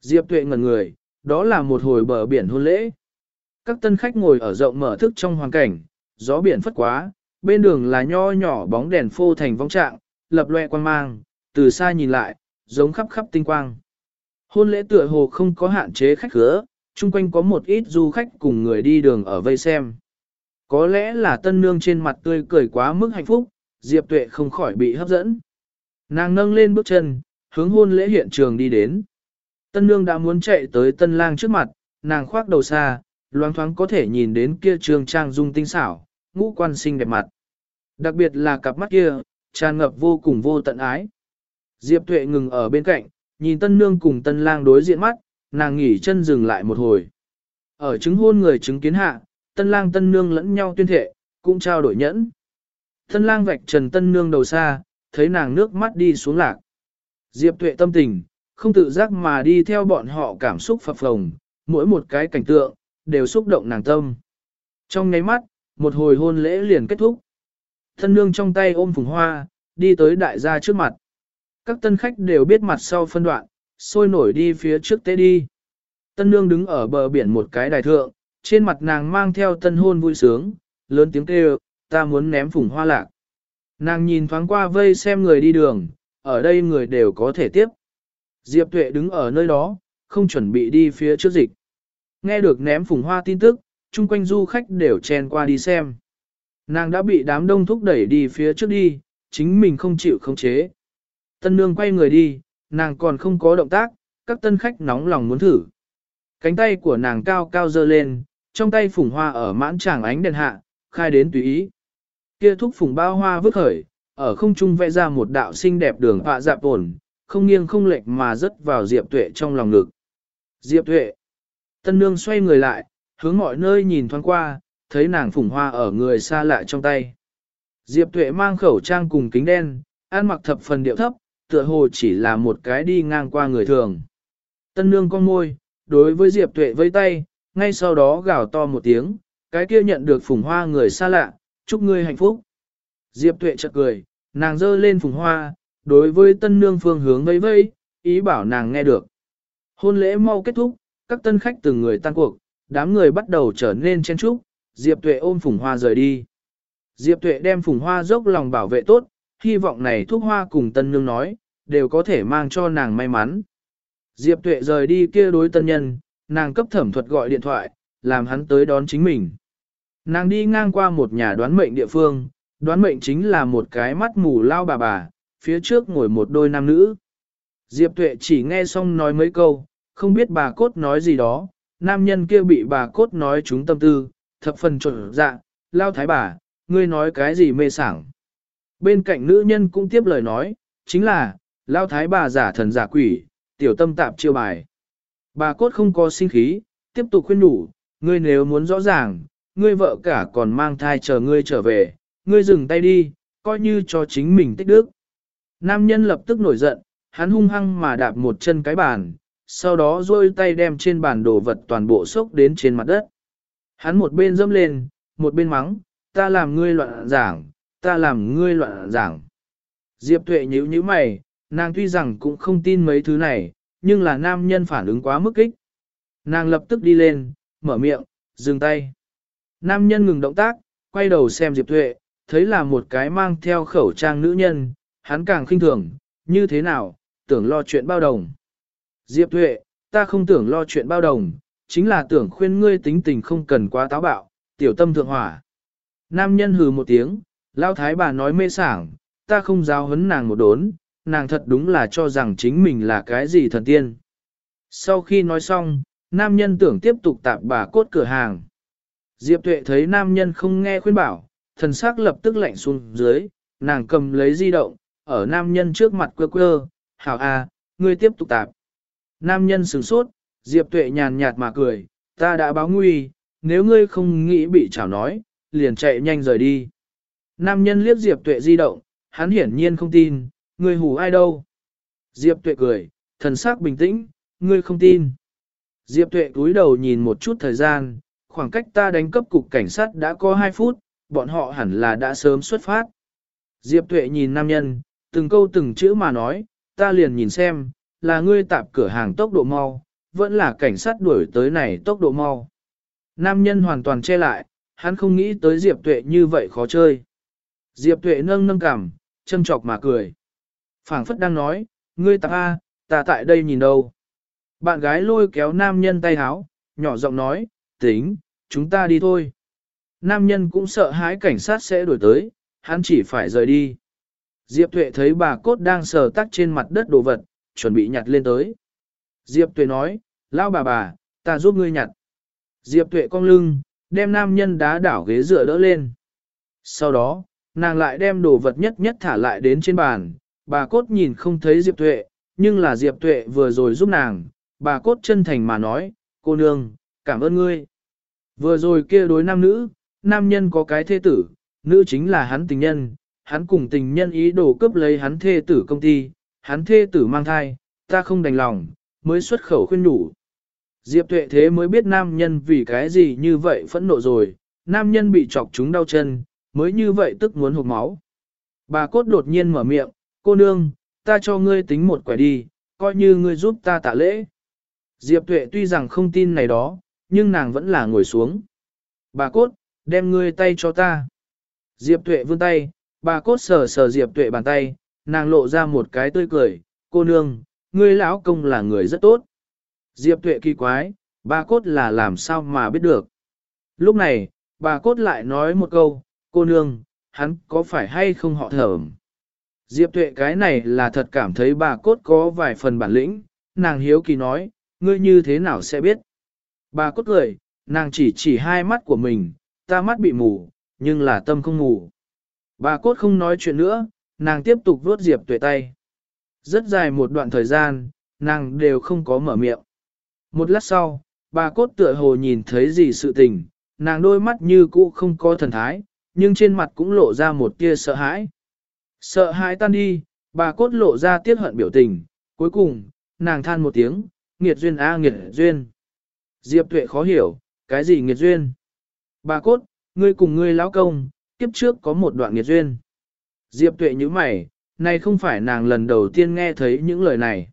Diệp tuệ ngẩn người, đó là một hồi bờ biển hôn lễ. Các tân khách ngồi ở rộng mở thức trong hoàn cảnh, gió biển phất quá, bên đường là nho nhỏ bóng đèn phô thành vong trạng, lập loe quang mang, từ xa nhìn lại, giống khắp khắp tinh quang. Hôn lễ tựa hồ không có hạn chế khách khứa, chung quanh có một ít du khách cùng người đi đường ở vây xem. Có lẽ là tân nương trên mặt tươi cười quá mức hạnh phúc, Diệp Tuệ không khỏi bị hấp dẫn. Nàng nâng lên bước chân, hướng hôn lễ hiện trường đi đến. Tân nương đã muốn chạy tới tân lang trước mặt, nàng khoác đầu xa, loáng thoáng có thể nhìn đến kia trường trang dung tinh xảo, ngũ quan xinh đẹp mặt. Đặc biệt là cặp mắt kia, tràn ngập vô cùng vô tận ái. Diệp Tuệ ngừng ở bên cạnh, nhìn tân nương cùng tân lang đối diện mắt, nàng nghỉ chân dừng lại một hồi. Ở chứng hôn người chứng kiến hạ, tân lang tân nương lẫn nhau tuyên thệ, cũng trao đổi nhẫn. Tân lang vạch trần tân nương đầu xa, thấy nàng nước mắt đi xuống lạc. Diệp tuệ tâm tình, không tự giác mà đi theo bọn họ cảm xúc phập phồng, mỗi một cái cảnh tượng, đều xúc động nàng tâm. Trong ngáy mắt, một hồi hôn lễ liền kết thúc. Tân nương trong tay ôm phùng hoa, đi tới đại gia trước mặt. Các tân khách đều biết mặt sau phân đoạn, sôi nổi đi phía trước tế đi. Tân nương đứng ở bờ biển một cái đài thượng, trên mặt nàng mang theo tân hôn vui sướng, lớn tiếng kêu, ta muốn ném phủng hoa lạc. Nàng nhìn thoáng qua vây xem người đi đường, ở đây người đều có thể tiếp. Diệp Tuệ đứng ở nơi đó, không chuẩn bị đi phía trước dịch. Nghe được ném phùng hoa tin tức, chung quanh du khách đều chen qua đi xem. Nàng đã bị đám đông thúc đẩy đi phía trước đi, chính mình không chịu khống chế. Tân nương quay người đi, nàng còn không có động tác, các tân khách nóng lòng muốn thử. Cánh tay của nàng cao cao dơ lên, trong tay phùng hoa ở mãn tràng ánh đèn hạ, khai đến tùy ý. Kia thúc phùng bao hoa vứt khởi, ở không trung vẽ ra một đạo xinh đẹp đường họa dạp ổn, không nghiêng không lệch mà rớt vào Diệp Tuệ trong lòng ngực. Diệp Tuệ. Tân nương xoay người lại, hướng mọi nơi nhìn thoáng qua, thấy nàng phùng hoa ở người xa lạ trong tay. Diệp Tuệ mang khẩu trang cùng kính đen, ăn mặc thập phần điệu thấp, tựa hồ chỉ là một cái đi ngang qua người thường. Tân nương con môi, đối với Diệp Tuệ vây tay, ngay sau đó gào to một tiếng, cái kia nhận được phùng hoa người xa lạ, chúc ngươi hạnh phúc. Diệp Tuệ chợt cười, nàng giơ lên phùng hoa, đối với tân nương phương hướng vây vây, ý bảo nàng nghe được. Hôn lễ mau kết thúc, các tân khách từng người tan cuộc, đám người bắt đầu trở nên chen trúc, Diệp Tuệ ôm phùng hoa rời đi. Diệp Tuệ đem phùng hoa dốc lòng bảo vệ tốt, hy vọng này thuốc hoa cùng tân nương nói, đều có thể mang cho nàng may mắn. Diệp Tuệ rời đi kia đối tân nhân, nàng cấp thẩm thuật gọi điện thoại, làm hắn tới đón chính mình. Nàng đi ngang qua một nhà đoán mệnh địa phương, đoán mệnh chính là một cái mắt mù lao bà bà, phía trước ngồi một đôi nam nữ. Diệp Tuệ chỉ nghe xong nói mấy câu, không biết bà cốt nói gì đó, nam nhân kia bị bà cốt nói chúng tâm tư, thập phần trộn dạ, lao thái bà, ngươi nói cái gì mê sảng. Bên cạnh nữ nhân cũng tiếp lời nói, chính là, lao thái bà giả thần giả quỷ, tiểu tâm tạp chiêu bài. Bà cốt không có sinh khí, tiếp tục khuyên đủ, ngươi nếu muốn rõ ràng, ngươi vợ cả còn mang thai chờ ngươi trở về, ngươi dừng tay đi, coi như cho chính mình tích đức. Nam nhân lập tức nổi giận, hắn hung hăng mà đạp một chân cái bàn, sau đó duỗi tay đem trên bàn đồ vật toàn bộ sốc đến trên mặt đất. Hắn một bên dâm lên, một bên mắng, ta làm ngươi loạn giảng, ta làm ngươi loạn giảng. Diệp tuệ nhíu nhíu mày, nàng tuy rằng cũng không tin mấy thứ này, nhưng là nam nhân phản ứng quá mức kích. Nàng lập tức đi lên, mở miệng, dừng tay. Nam nhân ngừng động tác, quay đầu xem Diệp tuệ, thấy là một cái mang theo khẩu trang nữ nhân, hắn càng khinh thường, như thế nào, tưởng lo chuyện bao đồng. Diệp tuệ, ta không tưởng lo chuyện bao đồng, chính là tưởng khuyên ngươi tính tình không cần quá táo bạo, tiểu tâm thượng hỏa. Nam nhân hừ một tiếng, lao thái bà nói mê sảng, ta không giáo hấn nàng một đốn, nàng thật đúng là cho rằng chính mình là cái gì thần tiên. Sau khi nói xong, nam nhân tưởng tiếp tục tạp bà cốt cửa hàng. Diệp tuệ thấy nam nhân không nghe khuyên bảo, thần sắc lập tức lạnh xuống dưới, nàng cầm lấy di động, ở nam nhân trước mặt quơ quơ, hảo à, ngươi tiếp tục tạp. Nam nhân sửng sốt, Diệp tuệ nhàn nhạt mà cười, ta đã báo nguy, nếu ngươi không nghĩ bị chảo nói, liền chạy nhanh rời đi. Nam nhân liếc Diệp tuệ di động, hắn hiển nhiên không tin, ngươi hù ai đâu. Diệp tuệ cười, thần sắc bình tĩnh, ngươi không tin. Diệp tuệ cúi đầu nhìn một chút thời gian, khoảng cách ta đánh cấp cục cảnh sát đã có 2 phút, bọn họ hẳn là đã sớm xuất phát. Diệp tuệ nhìn nam nhân, từng câu từng chữ mà nói, ta liền nhìn xem, là ngươi tạp cửa hàng tốc độ mau, vẫn là cảnh sát đuổi tới này tốc độ mau. Nam nhân hoàn toàn che lại, hắn không nghĩ tới Diệp Tuệ như vậy khó chơi. Diệp Tuệ nâng nâng cằm, châm chọc mà cười phảng phất đang nói, ngươi ta A, ta tại đây nhìn đâu. Bạn gái lôi kéo nam nhân tay háo, nhỏ giọng nói, tính, chúng ta đi thôi. Nam nhân cũng sợ hãi cảnh sát sẽ đuổi tới, hắn chỉ phải rời đi. Diệp Tuệ thấy bà cốt đang sờ tắc trên mặt đất đồ vật, chuẩn bị nhặt lên tới. Diệp Tuệ nói, lao bà bà, ta giúp ngươi nhặt. Diệp Tuệ cong lưng, đem nam nhân đá đảo ghế dựa đỡ lên. Sau đó, nàng lại đem đồ vật nhất nhất thả lại đến trên bàn, bà cốt nhìn không thấy Diệp Tuệ, nhưng là Diệp Tuệ vừa rồi giúp nàng, bà cốt chân thành mà nói, cô nương, cảm ơn ngươi. Vừa rồi kia đối nam nữ, nam nhân có cái thê tử, nữ chính là hắn tình nhân, hắn cùng tình nhân ý đồ cướp lấy hắn thê tử công ty, hắn thê tử mang thai, ta không đành lòng, mới xuất khẩu khuyên nhủ. Diệp tuệ thế mới biết nam nhân vì cái gì như vậy phẫn nộ rồi, nam nhân bị chọc chúng đau chân, mới như vậy tức muốn hụt máu. Bà cốt đột nhiên mở miệng, cô nương, ta cho ngươi tính một quẻ đi, coi như ngươi giúp ta tạ lễ. Diệp tuệ tuy rằng không tin này đó, nhưng nàng vẫn là ngồi xuống. Bà cốt, đem ngươi tay cho ta. Diệp tuệ vươn tay, bà cốt sờ sờ Diệp tuệ bàn tay, nàng lộ ra một cái tươi cười, cô nương, ngươi lão công là người rất tốt. Diệp tuệ kỳ quái, bà cốt là làm sao mà biết được. Lúc này, bà cốt lại nói một câu, cô nương, hắn có phải hay không họ thởm. Diệp tuệ cái này là thật cảm thấy bà cốt có vài phần bản lĩnh, nàng hiếu kỳ nói, ngươi như thế nào sẽ biết. Bà cốt cười, nàng chỉ chỉ hai mắt của mình, ta mắt bị mù, nhưng là tâm không mù. Bà cốt không nói chuyện nữa, nàng tiếp tục vuốt Diệp tuệ tay. Rất dài một đoạn thời gian, nàng đều không có mở miệng. Một lát sau, bà cốt tựa hồ nhìn thấy gì sự tình, nàng đôi mắt như cũ không có thần thái, nhưng trên mặt cũng lộ ra một tia sợ hãi. Sợ hãi tan đi, bà cốt lộ ra tiếc hận biểu tình, cuối cùng, nàng than một tiếng, nghiệt duyên a nghiệt duyên. Diệp tuệ khó hiểu, cái gì nghiệt duyên? Bà cốt, ngươi cùng ngươi lão công, kiếp trước có một đoạn nghiệt duyên. Diệp tuệ như mày, này không phải nàng lần đầu tiên nghe thấy những lời này.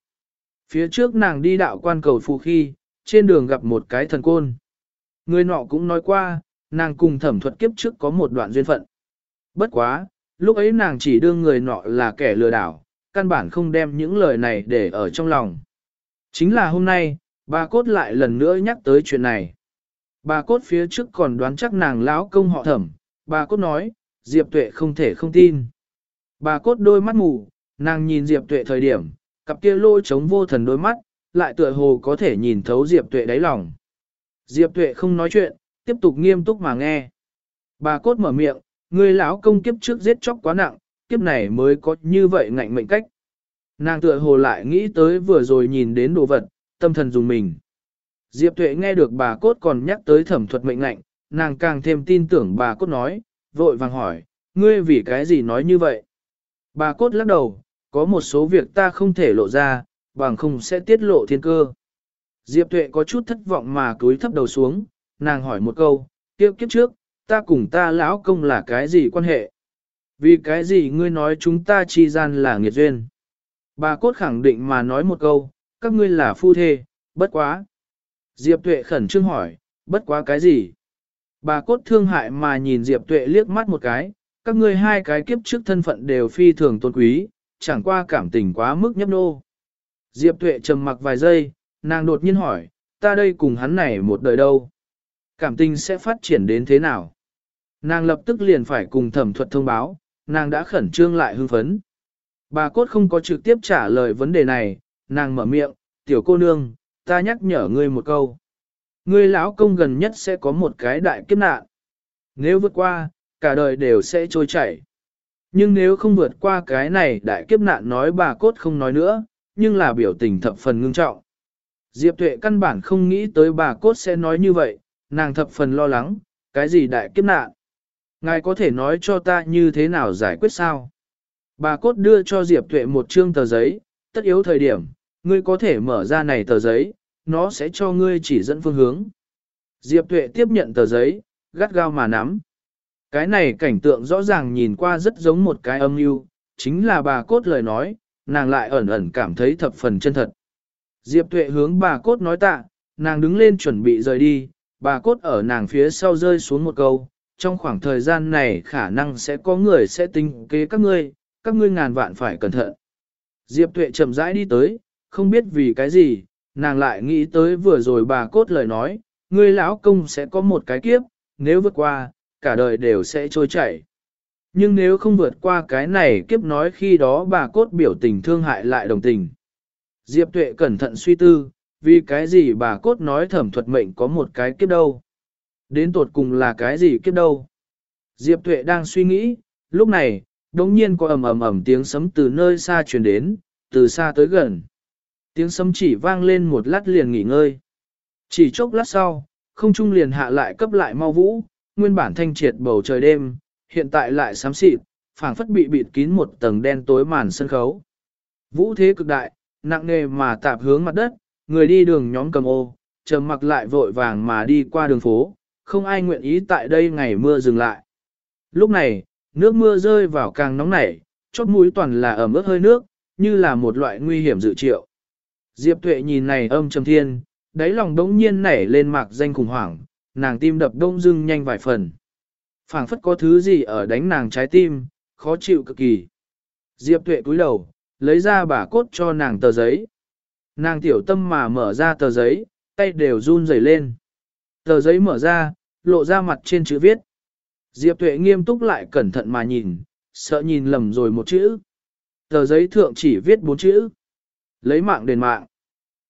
Phía trước nàng đi đạo quan cầu phù khi, trên đường gặp một cái thần côn. Người nọ cũng nói qua, nàng cùng thẩm thuật kiếp trước có một đoạn duyên phận. Bất quá, lúc ấy nàng chỉ đương người nọ là kẻ lừa đảo, căn bản không đem những lời này để ở trong lòng. Chính là hôm nay, bà cốt lại lần nữa nhắc tới chuyện này. Bà cốt phía trước còn đoán chắc nàng lão công họ thẩm, bà cốt nói, Diệp Tuệ không thể không tin. Bà cốt đôi mắt mù, nàng nhìn Diệp Tuệ thời điểm, cặp kia lôi trống vô thần đôi mắt, lại tựa hồ có thể nhìn thấu Diệp Tuệ đáy lòng. Diệp Tuệ không nói chuyện, tiếp tục nghiêm túc mà nghe. Bà cốt mở miệng, người lão công kiếp trước giết chóc quá nặng, kiếp này mới có như vậy ngạnh mệnh cách. Nàng tựa hồ lại nghĩ tới vừa rồi nhìn đến đồ vật, tâm thần dùng mình. Diệp Tuệ nghe được bà cốt còn nhắc tới thẩm thuật mệnh lệnh, nàng càng thêm tin tưởng bà cốt nói, vội vàng hỏi, ngươi vì cái gì nói như vậy? Bà cốt lắc đầu, có một số việc ta không thể lộ ra, bằng không sẽ tiết lộ thiên cơ. Diệp tuệ có chút thất vọng mà cúi thấp đầu xuống, nàng hỏi một câu, kiếp kiếp trước, ta cùng ta lão công là cái gì quan hệ? Vì cái gì ngươi nói chúng ta chi gian là nghiệt duyên? Bà cốt khẳng định mà nói một câu, các ngươi là phu thê, bất quá. Diệp tuệ khẩn trương hỏi, bất quá cái gì? Bà cốt thương hại mà nhìn Diệp tuệ liếc mắt một cái, các ngươi hai cái kiếp trước thân phận đều phi thường tôn quý, chẳng qua cảm tình quá mức nhấp nô. Diệp tuệ trầm mặc vài giây, nàng đột nhiên hỏi, ta đây cùng hắn này một đời đâu? Cảm tình sẽ phát triển đến thế nào? Nàng lập tức liền phải cùng thẩm thuật thông báo, nàng đã khẩn trương lại hưng phấn. Bà cốt không có trực tiếp trả lời vấn đề này, nàng mở miệng, tiểu cô nương, ta nhắc nhở ngươi một câu. Ngươi lão công gần nhất sẽ có một cái đại kiếp nạn. Nếu vượt qua, cả đời đều sẽ trôi chảy. Nhưng nếu không vượt qua cái này đại kiếp nạn nói bà cốt không nói nữa, nhưng là biểu tình thập phần ngưng trọng. Diệp tuệ căn bản không nghĩ tới bà cốt sẽ nói như vậy, nàng thập phần lo lắng, cái gì đại kiếp nạn. Ngài có thể nói cho ta như thế nào giải quyết sao? Bà cốt đưa cho Diệp tuệ một chương tờ giấy, tất yếu thời điểm, ngươi có thể mở ra này tờ giấy, nó sẽ cho ngươi chỉ dẫn phương hướng. Diệp tuệ tiếp nhận tờ giấy, gắt gao mà nắm. Cái này cảnh tượng rõ ràng nhìn qua rất giống một cái âm mưu, chính là bà cốt lời nói, nàng lại ẩn ẩn cảm thấy thập phần chân thật. Diệp tuệ hướng bà cốt nói tạ, nàng đứng lên chuẩn bị rời đi, bà cốt ở nàng phía sau rơi xuống một câu, trong khoảng thời gian này khả năng sẽ có người sẽ tính kế các ngươi, các ngươi ngàn vạn phải cẩn thận. Diệp tuệ chậm rãi đi tới, không biết vì cái gì, nàng lại nghĩ tới vừa rồi bà cốt lời nói, ngươi lão công sẽ có một cái kiếp, nếu vượt qua, cả đời đều sẽ trôi chảy. Nhưng nếu không vượt qua cái này kiếp nói khi đó bà cốt biểu tình thương hại lại đồng tình. Diệp tuệ cẩn thận suy tư, vì cái gì bà cốt nói thẩm thuật mệnh có một cái kiếp đâu. Đến tột cùng là cái gì kiếp đâu. Diệp tuệ đang suy nghĩ, lúc này, đống nhiên có ầm ầm ầm tiếng sấm từ nơi xa truyền đến, từ xa tới gần. Tiếng sấm chỉ vang lên một lát liền nghỉ ngơi. Chỉ chốc lát sau, không trung liền hạ lại cấp lại mau vũ, nguyên bản thanh triệt bầu trời đêm, hiện tại lại xám xịt, phảng phất bị bịt kín một tầng đen tối màn sân khấu. Vũ thế cực đại, nặng nề mà tạp hướng mặt đất, người đi đường nhóm cầm ô, trầm mặc lại vội vàng mà đi qua đường phố, không ai nguyện ý tại đây ngày mưa dừng lại. Lúc này, nước mưa rơi vào càng nóng nảy, chót mũi toàn là ẩm ướt hơi nước, như là một loại nguy hiểm dự triệu. Diệp Tuệ nhìn này âm trầm thiên, đáy lòng đống nhiên nảy lên mạc danh khủng hoảng, nàng tim đập đông dưng nhanh vài phần. phảng phất có thứ gì ở đánh nàng trái tim, khó chịu cực kỳ. Diệp Tuệ cúi đầu, lấy ra bả cốt cho nàng tờ giấy. Nàng tiểu tâm mà mở ra tờ giấy, tay đều run rẩy lên. Tờ giấy mở ra, lộ ra mặt trên chữ viết. Diệp Tuệ nghiêm túc lại cẩn thận mà nhìn, sợ nhìn lầm rồi một chữ. Tờ giấy thượng chỉ viết bốn chữ. Lấy mạng đền mạng.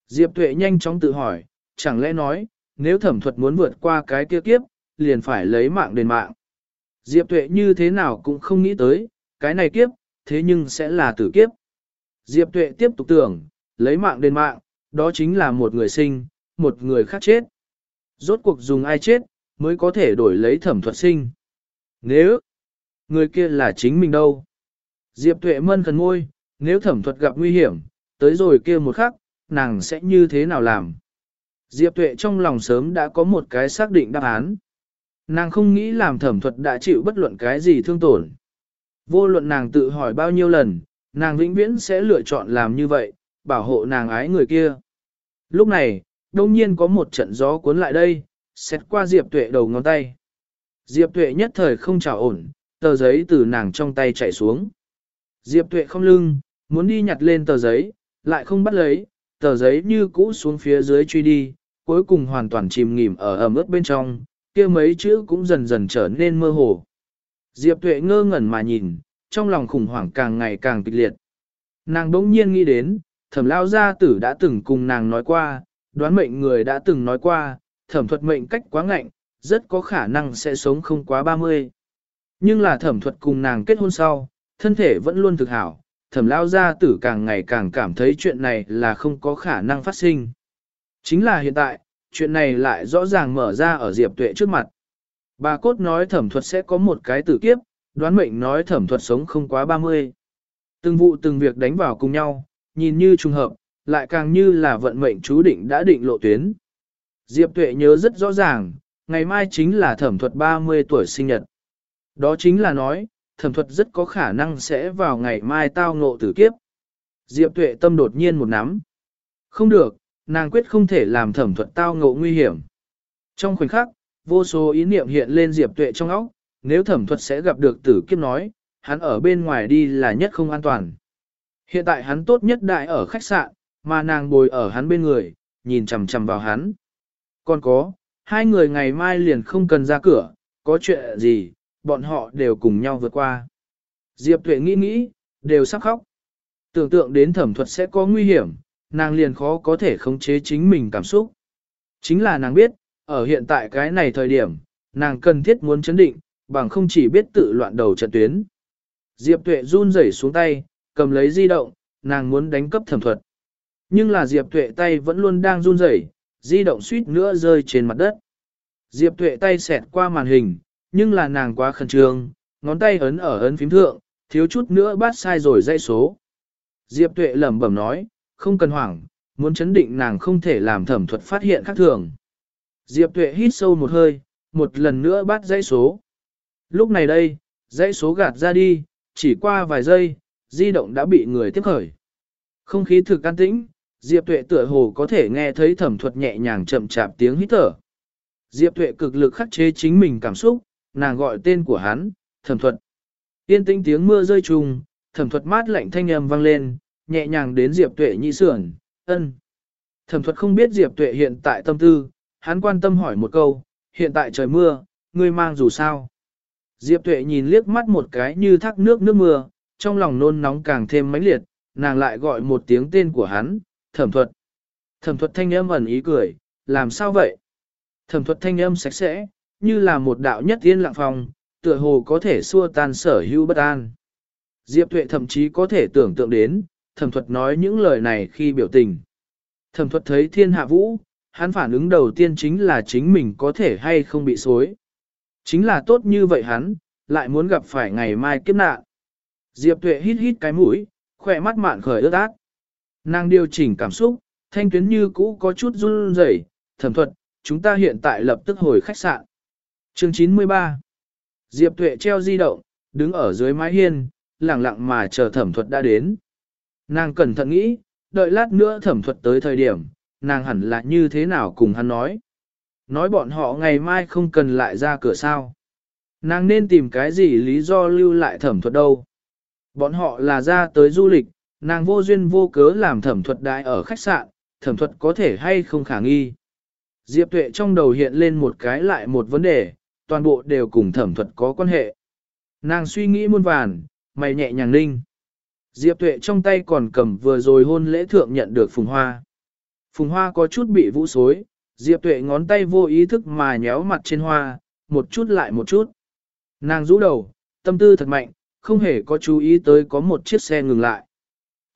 Diệp Tuệ nhanh chóng tự hỏi, chẳng lẽ nói, nếu thẩm thuật muốn vượt qua cái kia kiếp, liền phải lấy mạng đền mạng. Diệp Tuệ như thế nào cũng không nghĩ tới, cái này kiếp, thế nhưng sẽ là tử kiếp. Diệp Tuệ tiếp tục tưởng, lấy mạng đền mạng, đó chính là một người sinh, một người khác chết. Rốt cuộc dùng ai chết, mới có thể đổi lấy thẩm thuật sinh. Nếu, người kia là chính mình đâu? Diệp Tuệ mân khẩn ngôi, nếu thẩm thuật gặp nguy hiểm, tới rồi kia một khắc, nàng sẽ như thế nào làm? Diệp Tuệ trong lòng sớm đã có một cái xác định đáp án. Nàng không nghĩ làm thẩm thuật đã chịu bất luận cái gì thương tổn. Vô luận nàng tự hỏi bao nhiêu lần, nàng vĩnh viễn sẽ lựa chọn làm như vậy, bảo hộ nàng ái người kia. Lúc này, đông nhiên có một trận gió cuốn lại đây, xét qua Diệp Tuệ đầu ngón tay. Diệp Tuệ nhất thời không trả ổn, tờ giấy từ nàng trong tay chảy xuống. Diệp Tuệ không lưng, muốn đi nhặt lên tờ giấy, lại không bắt lấy, tờ giấy như cũ xuống phía dưới truy đi, cuối cùng hoàn toàn chìm nghỉm ở ẩm ướt bên trong, kia mấy chữ cũng dần dần trở nên mơ hồ. Diệp Tuệ ngơ ngẩn mà nhìn, trong lòng khủng hoảng càng ngày càng kịch liệt. Nàng bỗng nhiên nghĩ đến, thẩm lao gia tử đã từng cùng nàng nói qua, đoán mệnh người đã từng nói qua, thẩm thuật mệnh cách quá ngạnh, rất có khả năng sẽ sống không quá 30. Nhưng là thẩm thuật cùng nàng kết hôn sau, thân thể vẫn luôn thực hảo, thẩm lao gia tử càng ngày càng cảm thấy chuyện này là không có khả năng phát sinh. Chính là hiện tại, chuyện này lại rõ ràng mở ra ở Diệp Tuệ trước mặt. Bà cốt nói thẩm thuật sẽ có một cái tử kiếp, đoán mệnh nói thẩm thuật sống không quá 30. Từng vụ từng việc đánh vào cùng nhau, nhìn như trùng hợp, lại càng như là vận mệnh chú định đã định lộ tuyến. Diệp Tuệ nhớ rất rõ ràng, ngày mai chính là thẩm thuật 30 tuổi sinh nhật. Đó chính là nói, thẩm thuật rất có khả năng sẽ vào ngày mai tao ngộ tử kiếp. Diệp Tuệ tâm đột nhiên một nắm. Không được, nàng quyết không thể làm thẩm thuật tao ngộ nguy hiểm. Trong khoảnh khắc, vô số ý niệm hiện lên Diệp Tuệ trong óc, nếu thẩm thuật sẽ gặp được tử kiếp nói, hắn ở bên ngoài đi là nhất không an toàn. Hiện tại hắn tốt nhất đại ở khách sạn, mà nàng bồi ở hắn bên người, nhìn chằm chằm vào hắn. Còn có, hai người ngày mai liền không cần ra cửa, có chuyện gì, bọn họ đều cùng nhau vượt qua. Diệp Tuệ nghĩ nghĩ, đều sắp khóc. Tưởng tượng đến thẩm thuật sẽ có nguy hiểm, nàng liền khó có thể khống chế chính mình cảm xúc. Chính là nàng biết, ở hiện tại cái này thời điểm, nàng cần thiết muốn chấn định, bằng không chỉ biết tự loạn đầu trận tuyến. Diệp Tuệ run rẩy xuống tay, cầm lấy di động, nàng muốn đánh cấp thẩm thuật. Nhưng là Diệp Tuệ tay vẫn luôn đang run rẩy, di động suýt nữa rơi trên mặt đất. Diệp Tuệ tay xẹt qua màn hình, nhưng là nàng quá khẩn trương, ngón tay ấn ở ấn phím thượng, thiếu chút nữa bắt sai rồi dây số. Diệp Tuệ lẩm bẩm nói, không cần hoảng, muốn chấn định nàng không thể làm thẩm thuật phát hiện khác thường. Diệp Tuệ hít sâu một hơi, một lần nữa bắt dãy số. Lúc này đây, dãy số gạt ra đi, chỉ qua vài giây, di động đã bị người tiếp khởi. Không khí thực an tĩnh, Diệp Tuệ tựa hồ có thể nghe thấy thẩm thuật nhẹ nhàng chậm chạp tiếng hít thở. Diệp Tuệ cực lực khắc chế chính mình cảm xúc, nàng gọi tên của hắn, thẩm thuật. Yên tĩnh tiếng mưa rơi trùng, thẩm thuật mát lạnh thanh âm vang lên, nhẹ nhàng đến Diệp Tuệ nhị sườn, ân. Thẩm thuật không biết Diệp Tuệ hiện tại tâm tư, hắn quan tâm hỏi một câu, hiện tại trời mưa, ngươi mang dù sao. Diệp Tuệ nhìn liếc mắt một cái như thác nước nước mưa, trong lòng nôn nóng càng thêm mãnh liệt, nàng lại gọi một tiếng tên của hắn, thẩm thuật. Thẩm thuật thanh âm ẩn ý cười, làm sao vậy? Thẩm thuật thanh âm sạch sẽ, như là một đạo nhất tiên lặng phòng, tựa hồ có thể xua tan sở hữu bất an. Diệp Tuệ thậm chí có thể tưởng tượng đến, thẩm thuật nói những lời này khi biểu tình. Thẩm thuật thấy thiên hạ vũ, hắn phản ứng đầu tiên chính là chính mình có thể hay không bị xối. Chính là tốt như vậy hắn, lại muốn gặp phải ngày mai kiếp nạn. Diệp Tuệ hít hít cái mũi, khỏe mắt mạn khởi ướt át. Nàng điều chỉnh cảm xúc, thanh tuyến như cũ có chút run rẩy, thẩm thuật, chúng ta hiện tại lập tức hồi khách sạn. Chương 93 Diệp Tuệ treo di động, đứng ở dưới mái hiên, lặng lặng mà chờ thẩm thuật đã đến. Nàng cẩn thận nghĩ, đợi lát nữa thẩm thuật tới thời điểm, nàng hẳn là như thế nào cùng hắn nói. Nói bọn họ ngày mai không cần lại ra cửa sao. Nàng nên tìm cái gì lý do lưu lại thẩm thuật đâu. Bọn họ là ra tới du lịch, nàng vô duyên vô cớ làm thẩm thuật đại ở khách sạn, thẩm thuật có thể hay không khả nghi. Diệp tuệ trong đầu hiện lên một cái lại một vấn đề, toàn bộ đều cùng thẩm thuật có quan hệ. Nàng suy nghĩ muôn vàn, mày nhẹ nhàng ninh. Diệp tuệ trong tay còn cầm vừa rồi hôn lễ thượng nhận được phùng hoa. Phùng hoa có chút bị vũ xối, Diệp tuệ ngón tay vô ý thức mà nhéo mặt trên hoa, một chút lại một chút. Nàng rũ đầu, tâm tư thật mạnh, không hề có chú ý tới có một chiếc xe ngừng lại.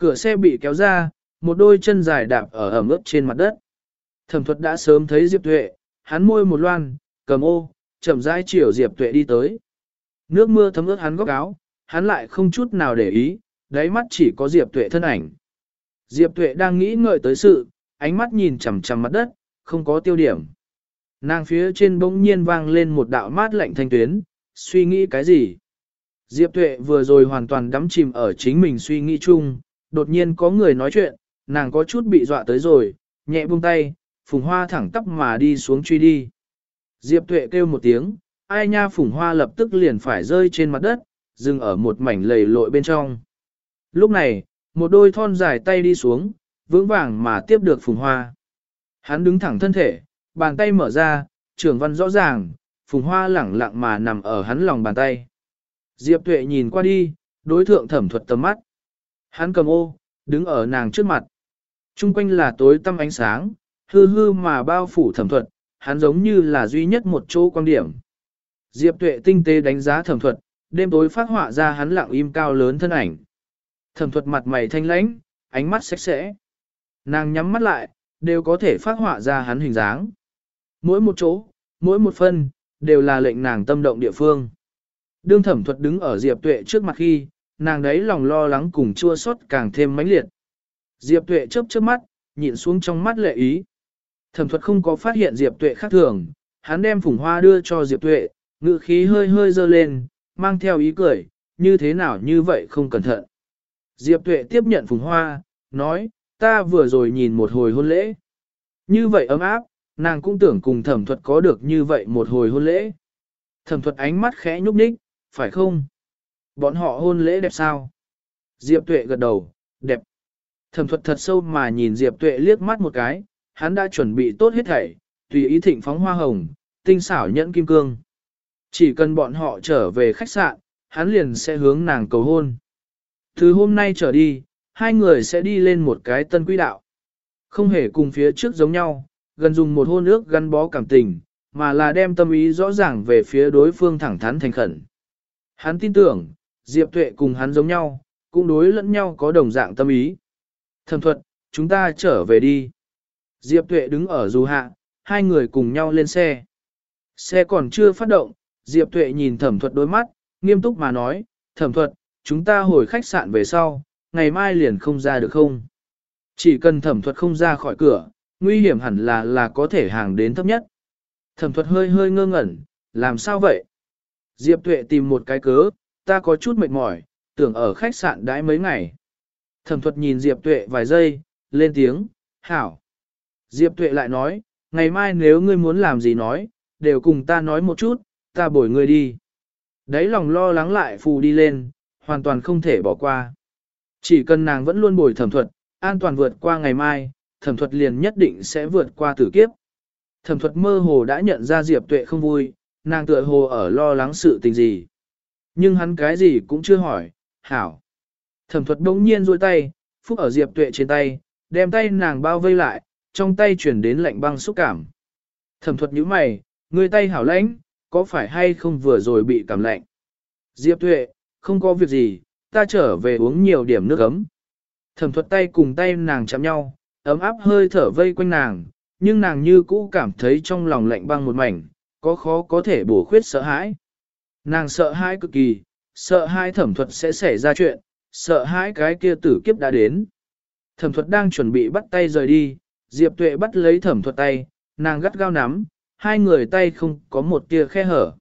Cửa xe bị kéo ra, một đôi chân dài đạp ở ẩm ướt trên mặt đất. Thẩm thuật đã sớm thấy Diệp Tuệ, hắn môi một loan, cầm ô, chậm rãi chiều Diệp Tuệ đi tới. Nước mưa thấm ướt hắn góc áo, hắn lại không chút nào để ý, đáy mắt chỉ có Diệp Tuệ thân ảnh. Diệp Tuệ đang nghĩ ngợi tới sự, ánh mắt nhìn chằm chằm mặt đất, không có tiêu điểm. Nàng phía trên bỗng nhiên vang lên một đạo mát lạnh thanh tuyến, suy nghĩ cái gì? Diệp Tuệ vừa rồi hoàn toàn đắm chìm ở chính mình suy nghĩ chung, đột nhiên có người nói chuyện, nàng có chút bị dọa tới rồi, nhẹ buông tay, phùng hoa thẳng tắp mà đi xuống truy đi. Diệp Tuệ kêu một tiếng, ai nha phùng hoa lập tức liền phải rơi trên mặt đất, dừng ở một mảnh lầy lội bên trong. Lúc này, một đôi thon dài tay đi xuống, vững vàng mà tiếp được phùng hoa. Hắn đứng thẳng thân thể, bàn tay mở ra, trưởng văn rõ ràng, phùng hoa lẳng lặng mà nằm ở hắn lòng bàn tay. Diệp tuệ nhìn qua đi, đối thượng thẩm thuật tầm mắt. Hắn cầm ô, đứng ở nàng trước mặt. Trung quanh là tối tăm ánh sáng, hư hư mà bao phủ thẩm thuật, hắn giống như là duy nhất một chỗ quan điểm. Diệp tuệ tinh tế đánh giá thẩm thuật, đêm tối phát họa ra hắn lặng im cao lớn thân ảnh. Thẩm thuật mặt mày thanh lãnh, ánh mắt sạch sẽ. Nàng nhắm mắt lại, đều có thể phát họa ra hắn hình dáng. Mỗi một chỗ, mỗi một phân, đều là lệnh nàng tâm động địa phương. Đương thẩm thuật đứng ở Diệp Tuệ trước mặt khi, nàng đấy lòng lo lắng cùng chua xót càng thêm mãnh liệt. Diệp Tuệ chớp chớp mắt, nhìn xuống trong mắt lệ ý. Thẩm thuật không có phát hiện Diệp Tuệ khác thường, hắn đem phùng hoa đưa cho Diệp Tuệ, ngự khí hơi hơi dơ lên, mang theo ý cười, như thế nào như vậy không cẩn thận. Diệp Tuệ tiếp nhận phùng hoa, nói, ta vừa rồi nhìn một hồi hôn lễ. Như vậy ấm áp, nàng cũng tưởng cùng thẩm thuật có được như vậy một hồi hôn lễ. Thẩm thuật ánh mắt khẽ nhúc nhích, phải không? Bọn họ hôn lễ đẹp sao? Diệp Tuệ gật đầu, đẹp. Thẩm thuật thật sâu mà nhìn Diệp Tuệ liếc mắt một cái, hắn đã chuẩn bị tốt hết thảy, tùy ý thịnh phóng hoa hồng, tinh xảo nhẫn kim cương. Chỉ cần bọn họ trở về khách sạn, hắn liền sẽ hướng nàng cầu hôn. Từ hôm nay trở đi, hai người sẽ đi lên một cái tân quỹ đạo. Không hề cùng phía trước giống nhau, gần dùng một hôn ước gắn bó cảm tình, mà là đem tâm ý rõ ràng về phía đối phương thẳng thắn thành khẩn. Hắn tin tưởng, Diệp Tuệ cùng hắn giống nhau, cũng đối lẫn nhau có đồng dạng tâm ý. Thẩm thuật, chúng ta trở về đi. Diệp Tuệ đứng ở dù hạ, hai người cùng nhau lên xe. Xe còn chưa phát động, Diệp Tuệ nhìn thẩm thuật đôi mắt, nghiêm túc mà nói, thẩm thuật, chúng ta hồi khách sạn về sau, ngày mai liền không ra được không? Chỉ cần thẩm thuật không ra khỏi cửa, nguy hiểm hẳn là là có thể hàng đến thấp nhất. Thẩm thuật hơi hơi ngơ ngẩn, làm sao vậy? Diệp Tuệ tìm một cái cớ, ta có chút mệt mỏi, tưởng ở khách sạn đãi mấy ngày. Thẩm thuật nhìn Diệp Tuệ vài giây, lên tiếng, hảo. Diệp Tuệ lại nói, ngày mai nếu ngươi muốn làm gì nói, đều cùng ta nói một chút, ta bồi ngươi đi. Đấy lòng lo lắng lại phù đi lên, hoàn toàn không thể bỏ qua. Chỉ cần nàng vẫn luôn bồi thẩm thuật, an toàn vượt qua ngày mai, thẩm thuật liền nhất định sẽ vượt qua tử kiếp. Thẩm thuật mơ hồ đã nhận ra Diệp Tuệ không vui, nàng tựa hồ ở lo lắng sự tình gì. Nhưng hắn cái gì cũng chưa hỏi, hảo. Thẩm thuật đống nhiên duỗi tay, phúc ở Diệp Tuệ trên tay, đem tay nàng bao vây lại, trong tay chuyển đến lạnh băng xúc cảm. Thẩm thuật nhíu mày, người tay hảo lãnh, có phải hay không vừa rồi bị cảm lạnh? Diệp Tuệ, không có việc gì, ta trở về uống nhiều điểm nước ấm. Thẩm thuật tay cùng tay nàng chạm nhau, ấm áp hơi thở vây quanh nàng, nhưng nàng như cũ cảm thấy trong lòng lạnh băng một mảnh, có khó có thể bổ khuyết sợ hãi. Nàng sợ hãi cực kỳ, sợ hãi thẩm thuật sẽ xảy ra chuyện, sợ hãi cái kia tử kiếp đã đến. Thẩm thuật đang chuẩn bị bắt tay rời đi, Diệp Tuệ bắt lấy thẩm thuật tay, nàng gắt gao nắm, hai người tay không có một tia khe hở.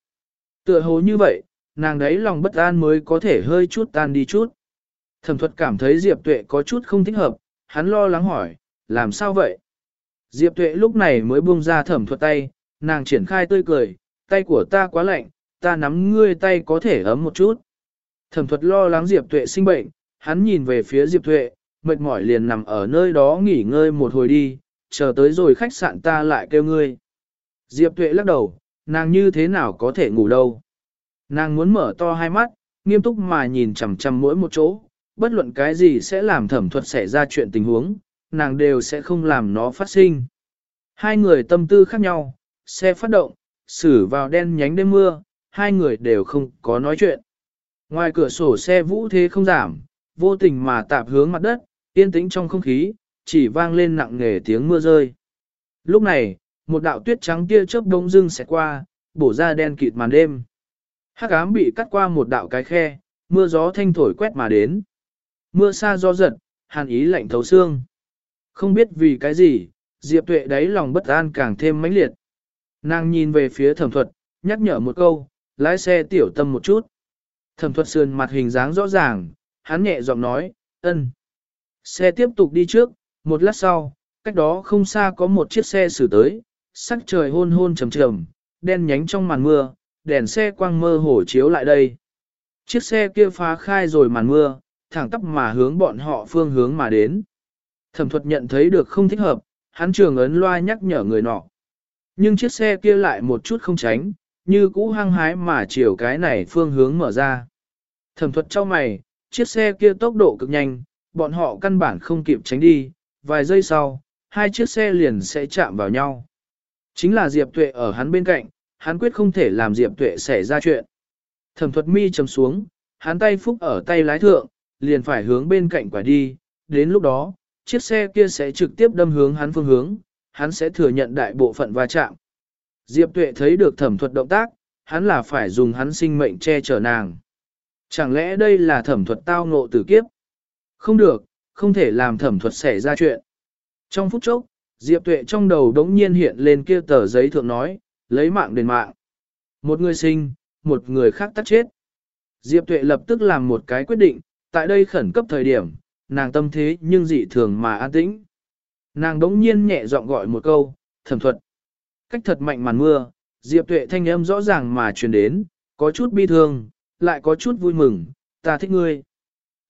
Tựa hồ như vậy, nàng đấy lòng bất an mới có thể hơi chút tan đi chút. Thẩm thuật cảm thấy Diệp Tuệ có chút không thích hợp, hắn lo lắng hỏi, làm sao vậy? Diệp Tuệ lúc này mới buông ra thẩm thuật tay, nàng triển khai tươi cười, tay của ta quá lạnh, ta nắm ngươi tay có thể ấm một chút. Thẩm thuật lo lắng Diệp Tuệ sinh bệnh, hắn nhìn về phía Diệp Tuệ, mệt mỏi liền nằm ở nơi đó nghỉ ngơi một hồi đi, chờ tới rồi khách sạn ta lại kêu ngươi. Diệp Tuệ lắc đầu, nàng như thế nào có thể ngủ đâu. Nàng muốn mở to hai mắt, nghiêm túc mà nhìn chằm chằm mỗi một chỗ, bất luận cái gì sẽ làm thẩm thuật xảy ra chuyện tình huống, nàng đều sẽ không làm nó phát sinh. Hai người tâm tư khác nhau, xe phát động, xử vào đen nhánh đêm mưa, hai người đều không có nói chuyện. Ngoài cửa sổ xe vũ thế không giảm, vô tình mà tạp hướng mặt đất, yên tĩnh trong không khí, chỉ vang lên nặng nề tiếng mưa rơi. Lúc này, một đạo tuyết trắng tia chớp đông dưng sẽ qua, bổ ra đen kịt màn đêm. Hắc ám bị cắt qua một đạo cái khe, mưa gió thanh thổi quét mà đến. Mưa xa gió giật, hàn ý lạnh thấu xương. Không biết vì cái gì, Diệp Tuệ đáy lòng bất an càng thêm mãnh liệt. Nàng nhìn về phía thẩm thuật, nhắc nhở một câu, lái xe tiểu tâm một chút. Thẩm thuật sườn mặt hình dáng rõ ràng, hắn nhẹ giọng nói, ân. Xe tiếp tục đi trước, một lát sau, cách đó không xa có một chiếc xe xử tới, sắc trời hôn hôn trầm trầm, đen nhánh trong màn mưa, đèn xe quang mơ hổ chiếu lại đây. Chiếc xe kia phá khai rồi màn mưa, thẳng tắp mà hướng bọn họ phương hướng mà đến. Thẩm thuật nhận thấy được không thích hợp, hắn trường ấn loa nhắc nhở người nọ. Nhưng chiếc xe kia lại một chút không tránh, như cũ hăng hái mà chiều cái này phương hướng mở ra. Thẩm thuật cho mày, chiếc xe kia tốc độ cực nhanh, bọn họ căn bản không kịp tránh đi, vài giây sau, hai chiếc xe liền sẽ chạm vào nhau. Chính là Diệp Tuệ ở hắn bên cạnh, hắn quyết không thể làm Diệp Tuệ xảy ra chuyện. Thẩm thuật mi chầm xuống, hắn tay phúc ở tay lái thượng, liền phải hướng bên cạnh quả đi, đến lúc đó, chiếc xe kia sẽ trực tiếp đâm hướng hắn phương hướng, hắn sẽ thừa nhận đại bộ phận va chạm. Diệp tuệ thấy được thẩm thuật động tác, hắn là phải dùng hắn sinh mệnh che chở nàng. Chẳng lẽ đây là thẩm thuật tao ngộ tử kiếp? Không được, không thể làm thẩm thuật xảy ra chuyện. Trong phút chốc, Diệp tuệ trong đầu đống nhiên hiện lên kia tờ giấy thượng nói, lấy mạng đền mạng. Một người sinh, một người khác tắt chết. Diệp tuệ lập tức làm một cái quyết định, tại đây khẩn cấp thời điểm, nàng tâm thế nhưng dị thường mà an tĩnh. Nàng đống nhiên nhẹ giọng gọi một câu, thẩm thuật. Cách thật mạnh màn mưa, Diệp Tuệ thanh âm rõ ràng mà truyền đến, có chút bi thương, lại có chút vui mừng, ta thích ngươi.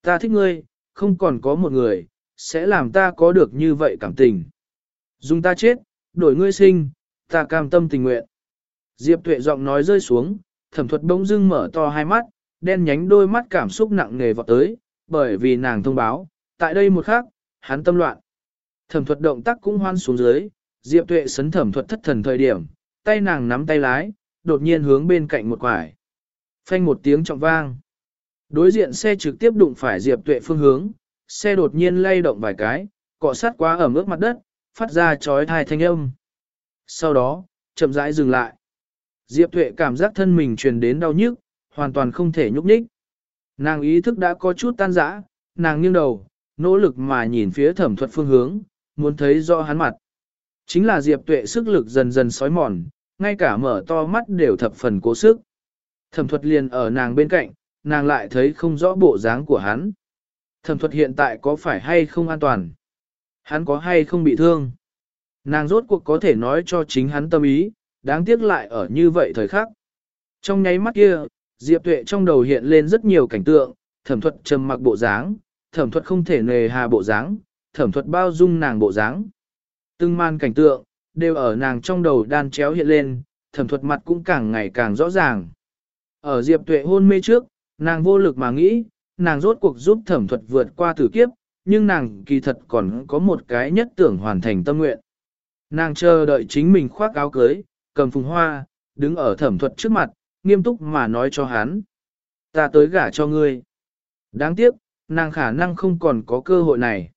Ta thích ngươi, không còn có một người, sẽ làm ta có được như vậy cảm tình. Dùng ta chết, đổi ngươi sinh, ta cam tâm tình nguyện. Diệp Tuệ giọng nói rơi xuống, thẩm thuật bỗng dưng mở to hai mắt, đen nhánh đôi mắt cảm xúc nặng nề vọt tới, bởi vì nàng thông báo, tại đây một khắc, hắn tâm loạn. Thẩm thuật động tác cũng hoan xuống dưới, Diệp Tuệ sấn thẩm thuật thất thần thời điểm, tay nàng nắm tay lái, đột nhiên hướng bên cạnh một quải. Phanh một tiếng trọng vang. Đối diện xe trực tiếp đụng phải Diệp Tuệ phương hướng, xe đột nhiên lay động vài cái, cọ sát quá ở ướt mặt đất, phát ra chói thai thanh âm. Sau đó, chậm rãi dừng lại. Diệp Tuệ cảm giác thân mình truyền đến đau nhức, hoàn toàn không thể nhúc nhích. Nàng ý thức đã có chút tan rã, nàng nghiêng đầu, nỗ lực mà nhìn phía thẩm thuật phương hướng, muốn thấy rõ hắn mặt. Chính là Diệp Tuệ sức lực dần dần sói mòn, ngay cả mở to mắt đều thập phần cố sức. Thẩm thuật liền ở nàng bên cạnh, nàng lại thấy không rõ bộ dáng của hắn. Thẩm thuật hiện tại có phải hay không an toàn? Hắn có hay không bị thương? Nàng rốt cuộc có thể nói cho chính hắn tâm ý, đáng tiếc lại ở như vậy thời khắc. Trong nháy mắt kia, Diệp Tuệ trong đầu hiện lên rất nhiều cảnh tượng, thẩm thuật trầm mặc bộ dáng, thẩm thuật không thể nề hà bộ dáng, thẩm thuật bao dung nàng bộ dáng. Từng man cảnh tượng, đều ở nàng trong đầu đan chéo hiện lên, thẩm thuật mặt cũng càng ngày càng rõ ràng. Ở Diệp Tuệ hôn mê trước, nàng vô lực mà nghĩ, nàng rốt cuộc giúp thẩm thuật vượt qua tử kiếp, nhưng nàng kỳ thật còn có một cái nhất tưởng hoàn thành tâm nguyện. Nàng chờ đợi chính mình khoác áo cưới, cầm phùng hoa, đứng ở thẩm thuật trước mặt, nghiêm túc mà nói cho hắn. Ta tới gả cho ngươi. Đáng tiếc, nàng khả năng không còn có cơ hội này.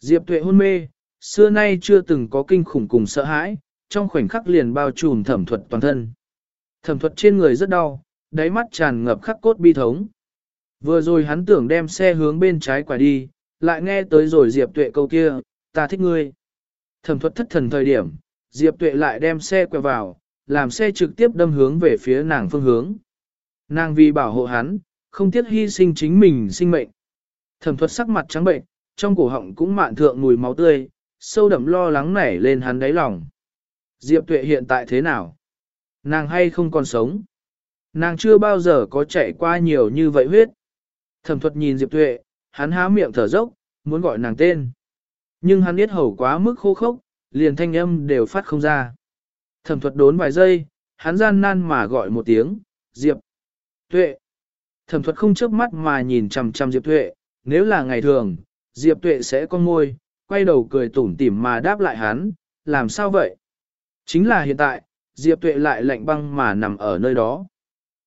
Diệp tuệ hôn mê, xưa nay chưa từng có kinh khủng cùng sợ hãi, trong khoảnh khắc liền bao trùm thẩm thuật toàn thân. Thẩm thuật trên người rất đau, đáy mắt tràn ngập khắc cốt bi thống. Vừa rồi hắn tưởng đem xe hướng bên trái quả đi, lại nghe tới rồi Diệp Tuệ câu kia, ta thích ngươi. Thẩm thuật thất thần thời điểm, Diệp Tuệ lại đem xe quẹo vào, làm xe trực tiếp đâm hướng về phía nàng phương hướng. Nàng vì bảo hộ hắn, không tiếc hy sinh chính mình sinh mệnh. Thẩm thuật sắc mặt trắng bệnh, trong cổ họng cũng mạn thượng mùi máu tươi, sâu đậm lo lắng nảy lên hắn đáy lòng. Diệp tuệ hiện tại thế nào? Nàng hay không còn sống? Nàng chưa bao giờ có chạy qua nhiều như vậy huyết. Thẩm thuật nhìn Diệp tuệ, hắn há miệng thở dốc, muốn gọi nàng tên. Nhưng hắn biết hầu quá mức khô khốc, liền thanh âm đều phát không ra. Thẩm thuật đốn vài giây, hắn gian nan mà gọi một tiếng, Diệp. Tuệ. Thẩm thuật không chớp mắt mà nhìn chằm chằm Diệp Tuệ, nếu là ngày thường, Diệp Tuệ sẽ con môi, quay đầu cười tủm tỉm mà đáp lại hắn, làm sao vậy? Chính là hiện tại, Diệp Tuệ lại lạnh băng mà nằm ở nơi đó.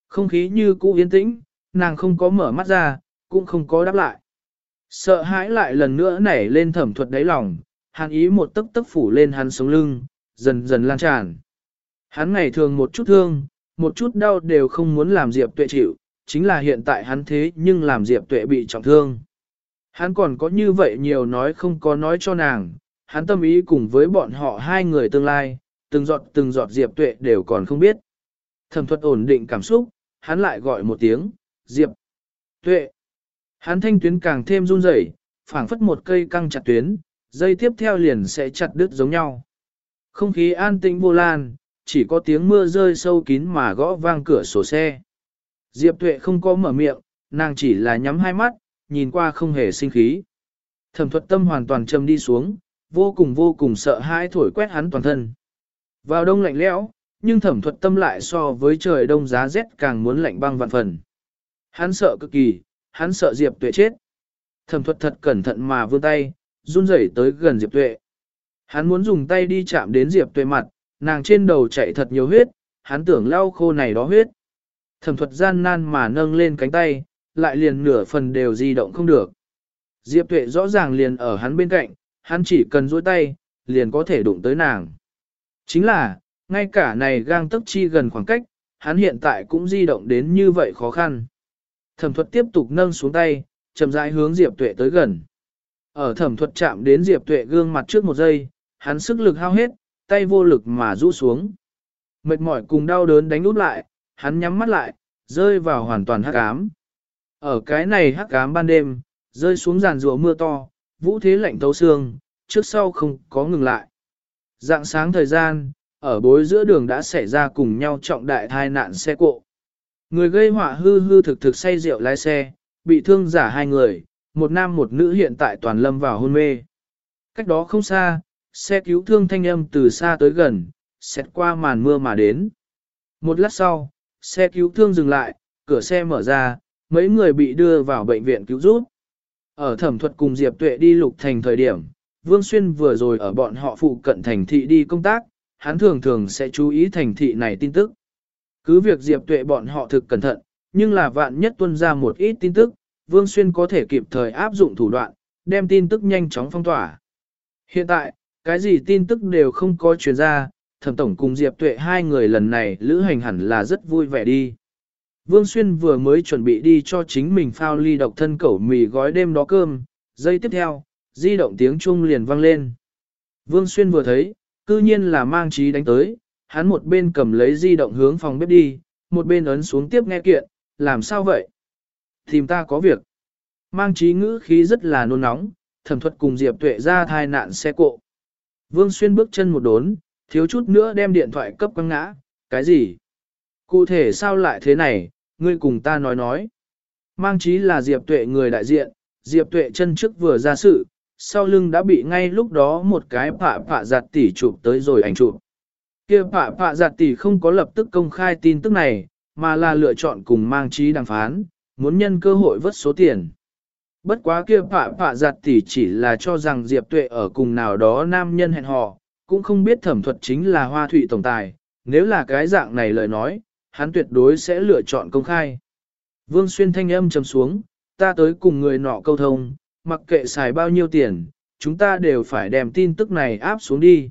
Không khí như cũ yên tĩnh, nàng không có mở mắt ra, cũng không có đáp lại. Sợ hãi lại lần nữa nảy lên thẩm thuật đáy lòng, hàn ý một tấc tấc phủ lên hắn sống lưng, dần dần lan tràn. Hắn ngày thường một chút thương, một chút đau đều không muốn làm Diệp Tuệ chịu, chính là hiện tại hắn thế nhưng làm Diệp Tuệ bị trọng thương. Hắn còn có như vậy nhiều nói không có nói cho nàng, hắn tâm ý cùng với bọn họ hai người tương lai, từng giọt từng giọt Diệp Tuệ đều còn không biết. Thẩm thuật ổn định cảm xúc, hắn lại gọi một tiếng, Diệp Tuệ. Hắn thanh tuyến càng thêm run rẩy, phảng phất một cây căng chặt tuyến, dây tiếp theo liền sẽ chặt đứt giống nhau. Không khí an tĩnh vô lan, chỉ có tiếng mưa rơi sâu kín mà gõ vang cửa sổ xe. Diệp Tuệ không có mở miệng, nàng chỉ là nhắm hai mắt, nhìn qua không hề sinh khí. Thẩm thuật tâm hoàn toàn châm đi xuống, vô cùng vô cùng sợ hãi thổi quét hắn toàn thân. Vào đông lạnh lẽo, nhưng thẩm thuật tâm lại so với trời đông giá rét càng muốn lạnh băng vạn phần. Hắn sợ cực kỳ, hắn sợ Diệp Tuệ chết. Thẩm thuật thật cẩn thận mà vươn tay, run rẩy tới gần Diệp Tuệ. Hắn muốn dùng tay đi chạm đến Diệp Tuệ mặt, nàng trên đầu chạy thật nhiều huyết, hắn tưởng lau khô này đó huyết. Thẩm thuật gian nan mà nâng lên cánh tay, lại liền nửa phần đều di động không được. Diệp Tuệ rõ ràng liền ở hắn bên cạnh, hắn chỉ cần duỗi tay, liền có thể đụng tới nàng. Chính là, Ngay cả này gang tấc chi gần khoảng cách, hắn hiện tại cũng di động đến như vậy khó khăn. Thẩm thuật tiếp tục nâng xuống tay, chậm rãi hướng Diệp Tuệ tới gần. Ở thẩm thuật chạm đến Diệp Tuệ gương mặt trước một giây, hắn sức lực hao hết, tay vô lực mà rũ xuống. Mệt mỏi cùng đau đớn đánh úp lại, hắn nhắm mắt lại, rơi vào hoàn toàn hắc ám. Ở cái này hắc cám ban đêm, rơi xuống giàn rùa mưa to, vũ thế lạnh thấu xương, trước sau không có ngừng lại. Dạng sáng thời gian, ở bối giữa đường đã xảy ra cùng nhau trọng đại thai nạn xe cộ. Người gây họa hư hư thực thực say rượu lái xe, bị thương giả hai người, một nam một nữ hiện tại toàn lâm vào hôn mê. Cách đó không xa, xe cứu thương thanh âm từ xa tới gần, xét qua màn mưa mà đến. Một lát sau, xe cứu thương dừng lại, cửa xe mở ra, mấy người bị đưa vào bệnh viện cứu giúp. Ở thẩm thuật cùng Diệp Tuệ đi lục thành thời điểm, Vương Xuyên vừa rồi ở bọn họ phụ cận thành thị đi công tác, hắn thường thường sẽ chú ý thành thị này tin tức. Cứ việc Diệp Tuệ bọn họ thực cẩn thận, nhưng là vạn nhất tuân ra một ít tin tức, Vương Xuyên có thể kịp thời áp dụng thủ đoạn, đem tin tức nhanh chóng phong tỏa. Hiện tại, cái gì tin tức đều không có truyền ra, thẩm tổng cùng Diệp Tuệ hai người lần này lữ hành hẳn là rất vui vẻ đi. Vương Xuyên vừa mới chuẩn bị đi cho chính mình phao ly độc thân cẩu mì gói đêm đó cơm, giây tiếp theo, di động tiếng chuông liền vang lên. Vương Xuyên vừa thấy, cư nhiên là mang trí đánh tới, hắn một bên cầm lấy di động hướng phòng bếp đi, một bên ấn xuống tiếp nghe kiện, làm sao vậy? Tìm ta có việc. Mang trí ngữ khí rất là nôn nóng, thẩm thuật cùng Diệp Tuệ ra thai nạn xe cộ. Vương Xuyên bước chân một đốn, thiếu chút nữa đem điện thoại cấp quăng ngã, cái gì? Cụ thể sao lại thế này, ngươi cùng ta nói nói. Mang trí là Diệp Tuệ người đại diện, Diệp Tuệ chân trước vừa ra sự, sau lưng đã bị ngay lúc đó một cái phạ phạ giặt tỉ chụp tới rồi ảnh chụp. Kia phạ phạ giặt tỉ không có lập tức công khai tin tức này, mà là lựa chọn cùng mang trí đàm phán, muốn nhân cơ hội vớt số tiền. Bất quá kia phạ phạ giặt tỉ chỉ là cho rằng Diệp Tuệ ở cùng nào đó nam nhân hẹn hò, cũng không biết thẩm thuật chính là hoa thủy tổng tài, nếu là cái dạng này lời nói, hắn tuyệt đối sẽ lựa chọn công khai. Vương Xuyên thanh âm trầm xuống, ta tới cùng người nọ câu thông, mặc kệ xài bao nhiêu tiền, chúng ta đều phải đem tin tức này áp xuống đi.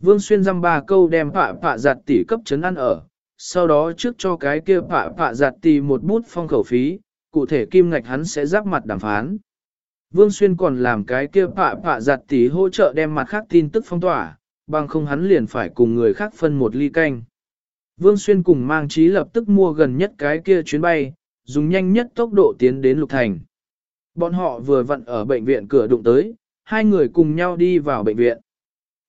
Vương Xuyên dăm ba câu đem phạ phạ giặt tỷ cấp chấn ăn ở, sau đó trước cho cái kia phạ phạ giặt tỷ một bút phong khẩu phí, cụ thể kim ngạch hắn sẽ giáp mặt đàm phán. Vương Xuyên còn làm cái kia phạ phạ giặt tỷ hỗ trợ đem mặt khác tin tức phong tỏa, bằng không hắn liền phải cùng người khác phân một ly canh. Vương Xuyên cùng mang trí lập tức mua gần nhất cái kia chuyến bay, dùng nhanh nhất tốc độ tiến đến Lục Thành. Bọn họ vừa vặn ở bệnh viện cửa đụng tới, hai người cùng nhau đi vào bệnh viện.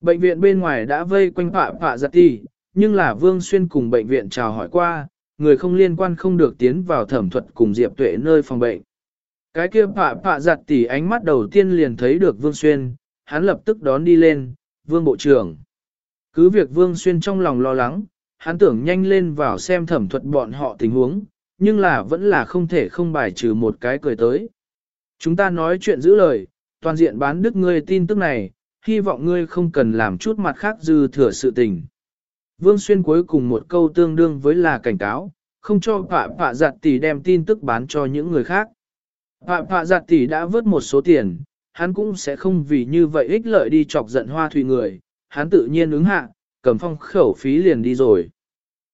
Bệnh viện bên ngoài đã vây quanh phạ phạ giặt tì, nhưng là Vương Xuyên cùng bệnh viện chào hỏi qua, người không liên quan không được tiến vào thẩm thuật cùng Diệp Tuệ nơi phòng bệnh. Cái kia phạ phạ giặt tỷ ánh mắt đầu tiên liền thấy được Vương Xuyên, hắn lập tức đón đi lên, Vương Bộ trưởng. Cứ việc Vương Xuyên trong lòng lo lắng, hắn tưởng nhanh lên vào xem thẩm thuật bọn họ tình huống, nhưng là vẫn là không thể không bài trừ một cái cười tới. Chúng ta nói chuyện giữ lời, toàn diện bán đức ngươi tin tức này, hy vọng ngươi không cần làm chút mặt khác dư thừa sự tình. Vương Xuyên cuối cùng một câu tương đương với là cảnh cáo, không cho phạ phạ giặt tỷ đem tin tức bán cho những người khác. Phạ phạ giặt tỷ đã vớt một số tiền, hắn cũng sẽ không vì như vậy ích lợi đi chọc giận hoa thủy người, hắn tự nhiên ứng hạ, cầm phong khẩu phí liền đi rồi.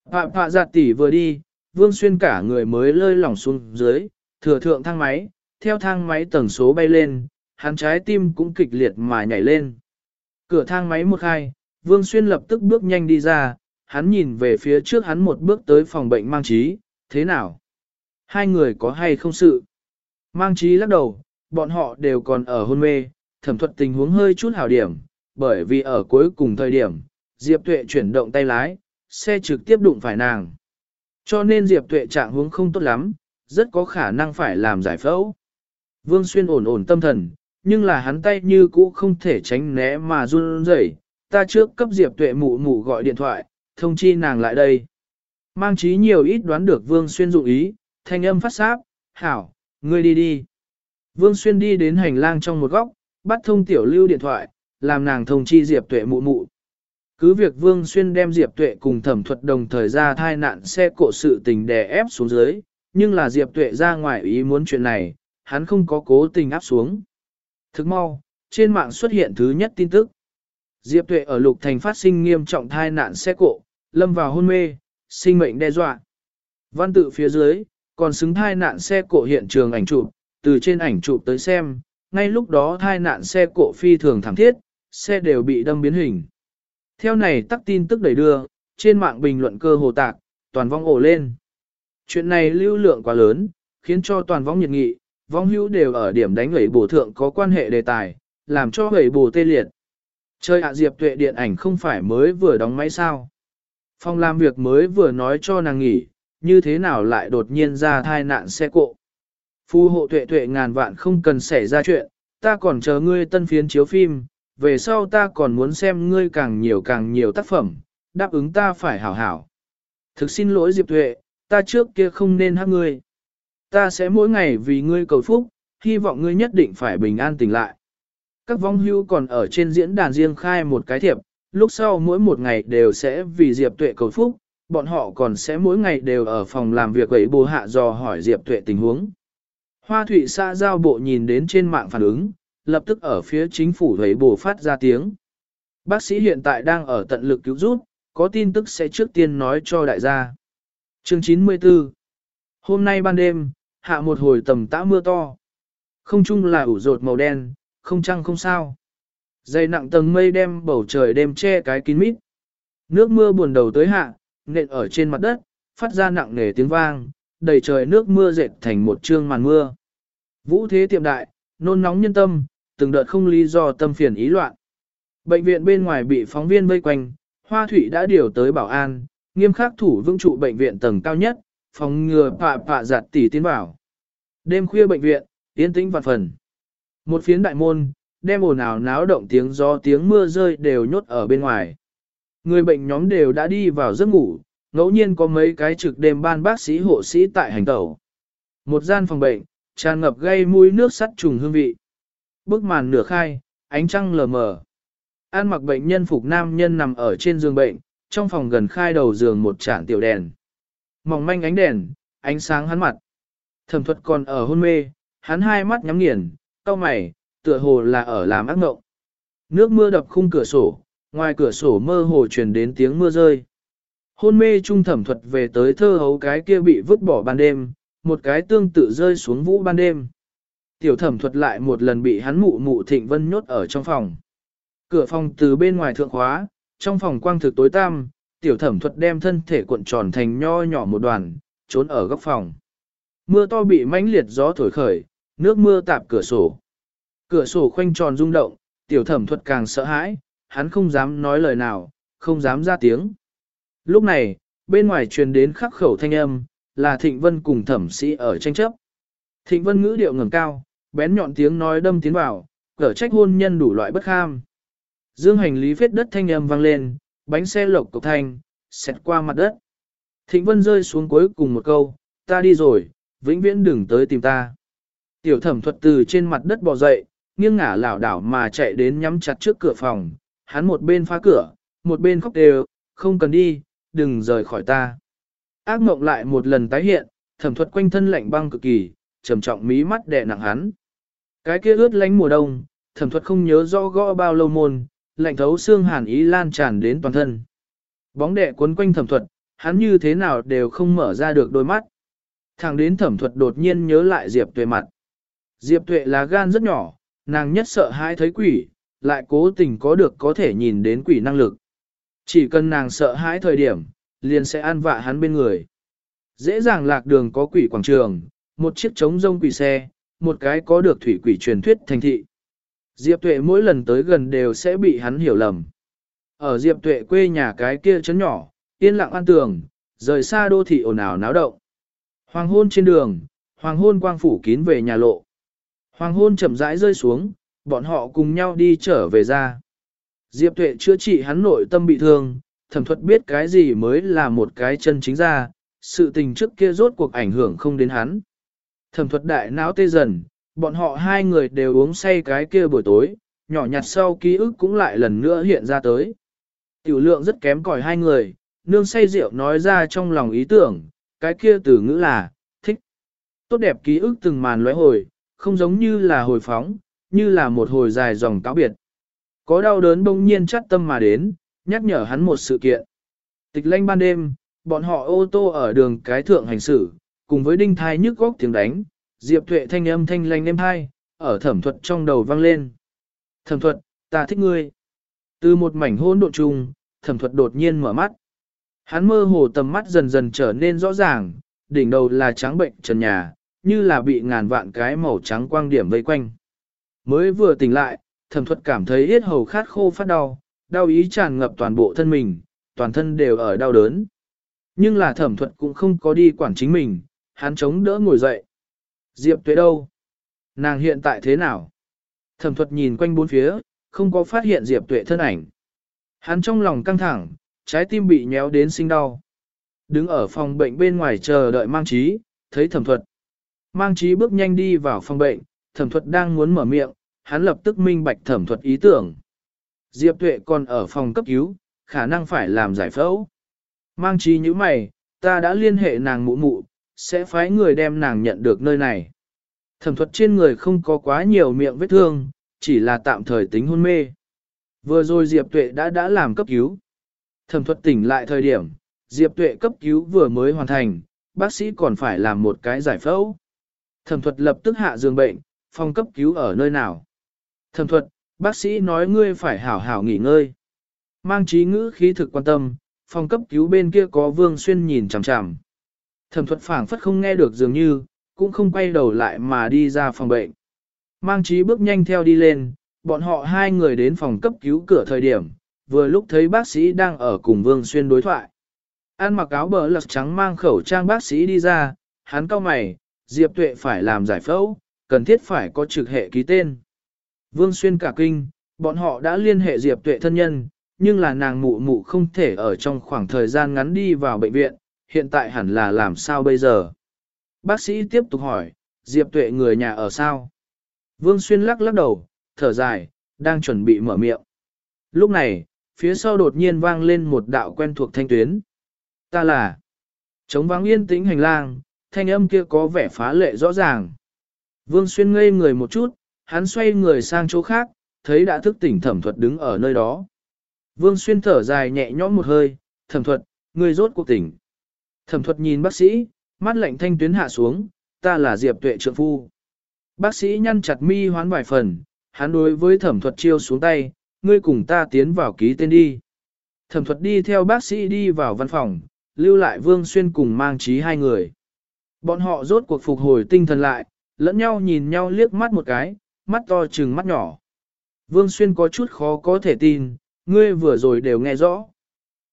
Họa họa giặt tỷ vừa đi, Vương Xuyên cả người mới lơi lỏng xuống dưới, thừa thượng thang máy, theo thang máy tầng số bay lên, hắn trái tim cũng kịch liệt mà nhảy lên. Cửa thang máy một khai, Vương Xuyên lập tức bước nhanh đi ra, hắn nhìn về phía trước hắn một bước tới phòng bệnh mang trí, thế nào? Hai người có hay không sự? Mang trí lắc đầu, bọn họ đều còn ở hôn mê, thẩm thuật tình huống hơi chút hảo điểm, bởi vì ở cuối cùng thời điểm, Diệp Tuệ chuyển động tay lái, xe trực tiếp đụng phải nàng. Cho nên Diệp Tuệ trạng huống không tốt lắm, rất có khả năng phải làm giải phẫu. Vương Xuyên ổn ổn tâm thần, nhưng là hắn tay như cũ không thể tránh né mà run rẩy. Ta trước cấp Diệp Tuệ mụ mụ gọi điện thoại, thông chi nàng lại đây. Mang trí nhiều ít đoán được Vương Xuyên dụng ý, thanh âm phát sáp, hảo, ngươi đi đi. Vương Xuyên đi đến hành lang trong một góc, bắt thông tiểu lưu điện thoại, làm nàng thông chi Diệp Tuệ mụ mụ. Cứ việc Vương Xuyên đem Diệp Tuệ cùng thẩm thuật đồng thời ra thai nạn xe cộ sự tình đè ép xuống dưới, nhưng là Diệp Tuệ ra ngoài ý muốn chuyện này, hắn không có cố tình áp xuống. Thức mau, trên mạng xuất hiện thứ nhất tin tức. Diệp Tuệ ở Lục Thành phát sinh nghiêm trọng thai nạn xe cộ, lâm vào hôn mê, sinh mệnh đe dọa. Văn tự phía dưới, còn xứng thai nạn xe cộ hiện trường ảnh chụp, từ trên ảnh chụp tới xem, ngay lúc đó thai nạn xe cộ phi thường thảm thiết, xe đều bị đâm biến hình. Theo này tắc tin tức đẩy đưa, trên mạng bình luận cơ hồ tạc, toàn vong ổ lên. Chuyện này lưu lượng quá lớn, khiến cho toàn vong nhiệt nghị, vong hữu đều ở điểm đánh gãy bổ thượng có quan hệ đề tài, làm cho gãy bổ tê liệt. Chơi ạ Diệp Tuệ điện ảnh không phải mới vừa đóng máy sao. Phòng làm việc mới vừa nói cho nàng nghỉ, như thế nào lại đột nhiên ra thai nạn xe cộ. Phu hộ tuệ tuệ ngàn vạn không cần xảy ra chuyện, ta còn chờ ngươi tân phiến chiếu phim, về sau ta còn muốn xem ngươi càng nhiều càng nhiều tác phẩm, đáp ứng ta phải hảo hảo. Thực xin lỗi Diệp Tuệ, ta trước kia không nên hát ngươi. Ta sẽ mỗi ngày vì ngươi cầu phúc, hy vọng ngươi nhất định phải bình an tỉnh lại. Các vong hưu còn ở trên diễn đàn riêng khai một cái thiệp, lúc sau mỗi một ngày đều sẽ vì Diệp Tuệ cầu phúc, bọn họ còn sẽ mỗi ngày đều ở phòng làm việc ấy bù hạ dò hỏi Diệp Tuệ tình huống. Hoa thủy xã giao bộ nhìn đến trên mạng phản ứng, lập tức ở phía chính phủ ấy bổ phát ra tiếng. Bác sĩ hiện tại đang ở tận lực cứu giúp, có tin tức sẽ trước tiên nói cho đại gia. Chương 94 Hôm nay ban đêm, hạ một hồi tầm tã mưa to. Không chung là ủ rột màu đen, không trăng không sao. Dày nặng tầng mây đem bầu trời đêm che cái kín mít. Nước mưa buồn đầu tới hạ, nện ở trên mặt đất, phát ra nặng nề tiếng vang, đầy trời nước mưa dệt thành một trương màn mưa. Vũ thế tiệm đại, nôn nóng nhân tâm, từng đợt không lý do tâm phiền ý loạn. Bệnh viện bên ngoài bị phóng viên vây quanh, Hoa Thủy đã điều tới bảo an, nghiêm khắc thủ vững trụ bệnh viện tầng cao nhất, phòng ngừa pạ pạ giặt tỉ tiến vào. Đêm khuya bệnh viện, yên tĩnh vạn phần. Một phiến đại môn, đem ồn ào náo động tiếng gió tiếng mưa rơi đều nhốt ở bên ngoài. Người bệnh nhóm đều đã đi vào giấc ngủ, ngẫu nhiên có mấy cái trực đêm ban bác sĩ hộ sĩ tại hành tẩu. Một gian phòng bệnh, tràn ngập gây mũi nước sắt trùng hương vị. Bức màn nửa khai, ánh trăng lờ mờ. An mặc bệnh nhân phục nam nhân nằm ở trên giường bệnh, trong phòng gần khai đầu giường một chản tiểu đèn. Mỏng manh ánh đèn, ánh sáng hắn mặt. Thẩm thuật còn ở hôn mê, hắn hai mắt nhắm nghiền, cau mày, tựa hồ là ở làm ác mộng. Nước mưa đập khung cửa sổ, ngoài cửa sổ mơ hồ truyền đến tiếng mưa rơi. Hôn mê trung thẩm thuật về tới thơ hấu cái kia bị vứt bỏ ban đêm, một cái tương tự rơi xuống vũ ban đêm. Tiểu thẩm thuật lại một lần bị hắn mụ mụ thịnh vân nhốt ở trong phòng. Cửa phòng từ bên ngoài thượng khóa, trong phòng quang thực tối tăm, tiểu thẩm thuật đem thân thể cuộn tròn thành nho nhỏ một đoàn, trốn ở góc phòng. Mưa to bị mãnh liệt gió thổi khởi, nước mưa tạp cửa sổ. Cửa sổ khoanh tròn rung động, tiểu thẩm thuật càng sợ hãi, hắn không dám nói lời nào, không dám ra tiếng. Lúc này, bên ngoài truyền đến khắc khẩu thanh âm, là Thịnh Vân cùng thẩm sĩ ở tranh chấp. Thịnh Vân ngữ điệu ngẩng cao, bén nhọn tiếng nói đâm tiến vào, cở trách hôn nhân đủ loại bất kham. Dương hành lý phết đất thanh âm vang lên, bánh xe lộc cục thanh, xẹt qua mặt đất. Thịnh Vân rơi xuống cuối cùng một câu, ta đi rồi, vĩnh viễn đừng tới tìm ta. Tiểu thẩm thuật từ trên mặt đất bò dậy, nghiêng ngả lảo đảo mà chạy đến nhắm chặt trước cửa phòng, hắn một bên phá cửa, một bên khóc đều, không cần đi, đừng rời khỏi ta. Ác mộng lại một lần tái hiện, thẩm thuật quanh thân lạnh băng cực kỳ, trầm trọng mí mắt đè nặng hắn. Cái kia ướt lánh mùa đông, thẩm thuật không nhớ rõ gõ bao lâu môn, lạnh thấu xương hàn ý lan tràn đến toàn thân. Bóng đè cuốn quanh thẩm thuật, hắn như thế nào đều không mở ra được đôi mắt. Thẳng đến thẩm thuật đột nhiên nhớ lại Diệp Tuệ mặt. Diệp Tuệ là gan rất nhỏ, nàng nhất sợ hãi thấy quỷ, lại cố tình có được có thể nhìn đến quỷ năng lực. Chỉ cần nàng sợ hãi thời điểm, liền sẽ an vạ hắn bên người. Dễ dàng lạc đường có quỷ quảng trường, một chiếc trống rông quỷ xe, một cái có được thủy quỷ truyền thuyết thành thị. Diệp Tuệ mỗi lần tới gần đều sẽ bị hắn hiểu lầm. Ở Diệp Tuệ quê nhà cái kia chấn nhỏ, yên lặng an tường, rời xa đô thị ồn ào náo động. Hoàng hôn trên đường, hoàng hôn quang phủ kín về nhà lộ. Hoàng hôn chậm rãi rơi xuống, bọn họ cùng nhau đi trở về ra. Diệp Tuệ chữa trị hắn nội tâm bị thương, thẩm thuật biết cái gì mới là một cái chân chính ra, sự tình trước kia rốt cuộc ảnh hưởng không đến hắn. Thẩm thuật đại não tê dần, bọn họ hai người đều uống say cái kia buổi tối, nhỏ nhặt sau ký ức cũng lại lần nữa hiện ra tới. Tiểu lượng rất kém cỏi hai người, nương say rượu nói ra trong lòng ý tưởng, cái kia từ ngữ là, thích. Tốt đẹp ký ức từng màn lóe hồi, không giống như là hồi phóng, như là một hồi dài dòng cáo biệt. Có đau đớn bỗng nhiên chắt tâm mà đến, nhắc nhở hắn một sự kiện. Tịch lanh ban đêm, bọn họ ô tô ở đường cái thượng hành xử, cùng với đinh thai nhức góc tiếng đánh, Diệp Tuệ thanh âm thanh lanh êm hai, ở thẩm thuật trong đầu vang lên. Thẩm thuật, ta thích ngươi. Từ một mảnh hôn độn trùng, thẩm thuật đột nhiên mở mắt. Hắn mơ hồ tầm mắt dần dần trở nên rõ ràng, đỉnh đầu là trắng bệnh trần nhà, như là bị ngàn vạn cái màu trắng quang điểm vây quanh. Mới vừa tỉnh lại, thẩm thuật cảm thấy hết hầu khát khô phát đau, đau ý tràn ngập toàn bộ thân mình, toàn thân đều ở đau đớn. Nhưng là thẩm thuật cũng không có đi quản chính mình, hắn chống đỡ ngồi dậy. Diệp tuệ đâu? Nàng hiện tại thế nào? Thẩm thuật nhìn quanh bốn phía, không có phát hiện Diệp tuệ thân ảnh. Hắn trong lòng căng thẳng, trái tim bị nhéo đến sinh đau. Đứng ở phòng bệnh bên ngoài chờ đợi mang trí, thấy thẩm thuật. Mang trí bước nhanh đi vào phòng bệnh, thẩm thuật đang muốn mở miệng, hắn lập tức minh bạch thẩm thuật ý tưởng. Diệp tuệ còn ở phòng cấp cứu, khả năng phải làm giải phẫu. Mang trí như mày, ta đã liên hệ nàng mụ mụ, sẽ phái người đem nàng nhận được nơi này. Thẩm thuật trên người không có quá nhiều miệng vết thương, chỉ là tạm thời tính hôn mê. Vừa rồi Diệp Tuệ đã đã làm cấp cứu. Thẩm thuật tỉnh lại thời điểm, Diệp Tuệ cấp cứu vừa mới hoàn thành, bác sĩ còn phải làm một cái giải phẫu. Thẩm thuật lập tức hạ giường bệnh, phòng cấp cứu ở nơi nào. Thẩm thuật, bác sĩ nói ngươi phải hảo hảo nghỉ ngơi. Mang trí ngữ khí thực quan tâm, phòng cấp cứu bên kia có Vương Xuyên nhìn chằm chằm. Thẩm thuật phảng phất không nghe được dường như, cũng không quay đầu lại mà đi ra phòng bệnh. Mang trí bước nhanh theo đi lên, bọn họ hai người đến phòng cấp cứu cửa thời điểm, vừa lúc thấy bác sĩ đang ở cùng Vương Xuyên đối thoại. An mặc áo bờ lật trắng mang khẩu trang bác sĩ đi ra, hắn cau mày, Diệp Tuệ phải làm giải phẫu, cần thiết phải có trực hệ ký tên. Vương Xuyên cả kinh, bọn họ đã liên hệ Diệp Tuệ thân nhân, nhưng là nàng mụ mụ không thể ở trong khoảng thời gian ngắn đi vào bệnh viện, hiện tại hẳn là làm sao bây giờ. Bác sĩ tiếp tục hỏi, Diệp Tuệ người nhà ở sao? Vương Xuyên lắc lắc đầu, thở dài, đang chuẩn bị mở miệng. Lúc này, phía sau đột nhiên vang lên một đạo quen thuộc thanh tuyến. Ta là chống vắng yên tĩnh hành lang, thanh âm kia có vẻ phá lệ rõ ràng. Vương Xuyên ngây người một chút, hắn xoay người sang chỗ khác, thấy đã thức tỉnh thẩm thuật đứng ở nơi đó. Vương Xuyên thở dài nhẹ nhõm một hơi, thẩm thuật, người rốt cuộc tỉnh. Thẩm thuật nhìn bác sĩ, mắt lạnh thanh tuyến hạ xuống, ta là Diệp Tuệ trượng phu. Bác sĩ nhăn chặt mi hoán vài phần, hắn đối với thẩm thuật chiêu xuống tay, ngươi cùng ta tiến vào ký tên đi. Thẩm thuật đi theo bác sĩ đi vào văn phòng, lưu lại Vương Xuyên cùng mang trí hai người. Bọn họ rốt cuộc phục hồi tinh thần lại, lẫn nhau nhìn nhau liếc mắt một cái, mắt to chừng mắt nhỏ. Vương Xuyên có chút khó có thể tin, ngươi vừa rồi đều nghe rõ.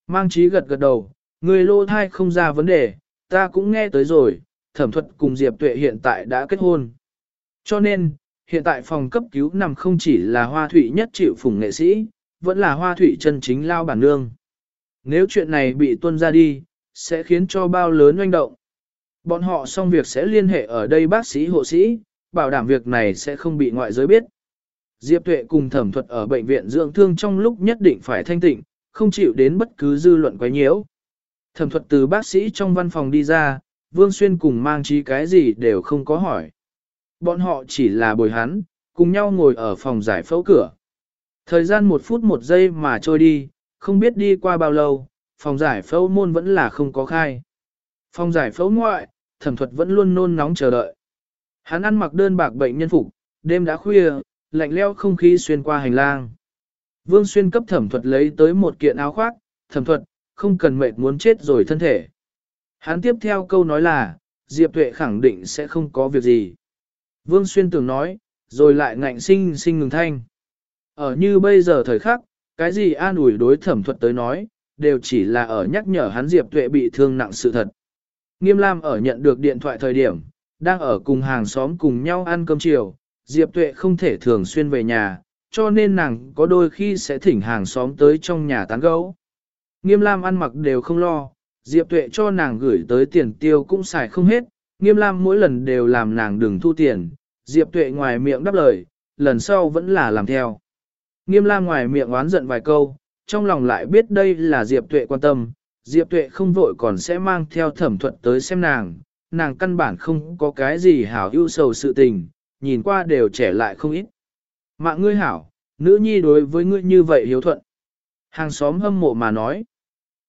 Mang trí gật gật đầu, Người lô thai không ra vấn đề, ta cũng nghe tới rồi, thẩm thuật cùng Diệp Tuệ hiện tại đã kết hôn. Cho nên, hiện tại phòng cấp cứu nằm không chỉ là hoa thủy nhất chịu phủng nghệ sĩ, vẫn là hoa thủy chân chính lao bản nương. Nếu chuyện này bị tuân ra đi, sẽ khiến cho bao lớn oanh động. Bọn họ xong việc sẽ liên hệ ở đây bác sĩ hộ sĩ, bảo đảm việc này sẽ không bị ngoại giới biết. Diệp Tuệ cùng thẩm thuật ở bệnh viện dưỡng thương trong lúc nhất định phải thanh tịnh, không chịu đến bất cứ dư luận quấy nhiễu. Thẩm thuật từ bác sĩ trong văn phòng đi ra, Vương Xuyên cùng mang trí cái gì đều không có hỏi. Bọn họ chỉ là bồi hắn, cùng nhau ngồi ở phòng giải phẫu cửa. Thời gian một phút một giây mà trôi đi, không biết đi qua bao lâu, phòng giải phẫu môn vẫn là không có khai. Phòng giải phẫu ngoại, thẩm thuật vẫn luôn nôn nóng chờ đợi. Hắn ăn mặc đơn bạc bệnh nhân phục, đêm đã khuya, lạnh leo không khí xuyên qua hành lang. Vương Xuyên cấp thẩm thuật lấy tới một kiện áo khoác, thẩm thuật, không cần mệt muốn chết rồi thân thể. Hắn tiếp theo câu nói là, Diệp Tuệ khẳng định sẽ không có việc gì. Vương Xuyên tưởng nói, rồi lại ngạnh sinh sinh ngừng thanh. Ở như bây giờ thời khắc, cái gì an ủi đối thẩm thuật tới nói, đều chỉ là ở nhắc nhở hắn Diệp Tuệ bị thương nặng sự thật. Nghiêm Lam ở nhận được điện thoại thời điểm, đang ở cùng hàng xóm cùng nhau ăn cơm chiều, Diệp Tuệ không thể thường xuyên về nhà, cho nên nàng có đôi khi sẽ thỉnh hàng xóm tới trong nhà tán gấu. Nghiêm Lam ăn mặc đều không lo, Diệp Tuệ cho nàng gửi tới tiền tiêu cũng xài không hết, Nghiêm Lam mỗi lần đều làm nàng đừng thu tiền, Diệp Tuệ ngoài miệng đáp lời, lần sau vẫn là làm theo. Nghiêm Lam ngoài miệng oán giận vài câu, trong lòng lại biết đây là Diệp Tuệ quan tâm, Diệp Tuệ không vội còn sẽ mang theo thẩm thuận tới xem nàng, nàng căn bản không có cái gì hảo ưu sầu sự tình, nhìn qua đều trẻ lại không ít. Mạng ngươi hảo, Nữ nhi đối với ngươi như vậy hiếu thuận. Hàng xóm hâm mộ mà nói.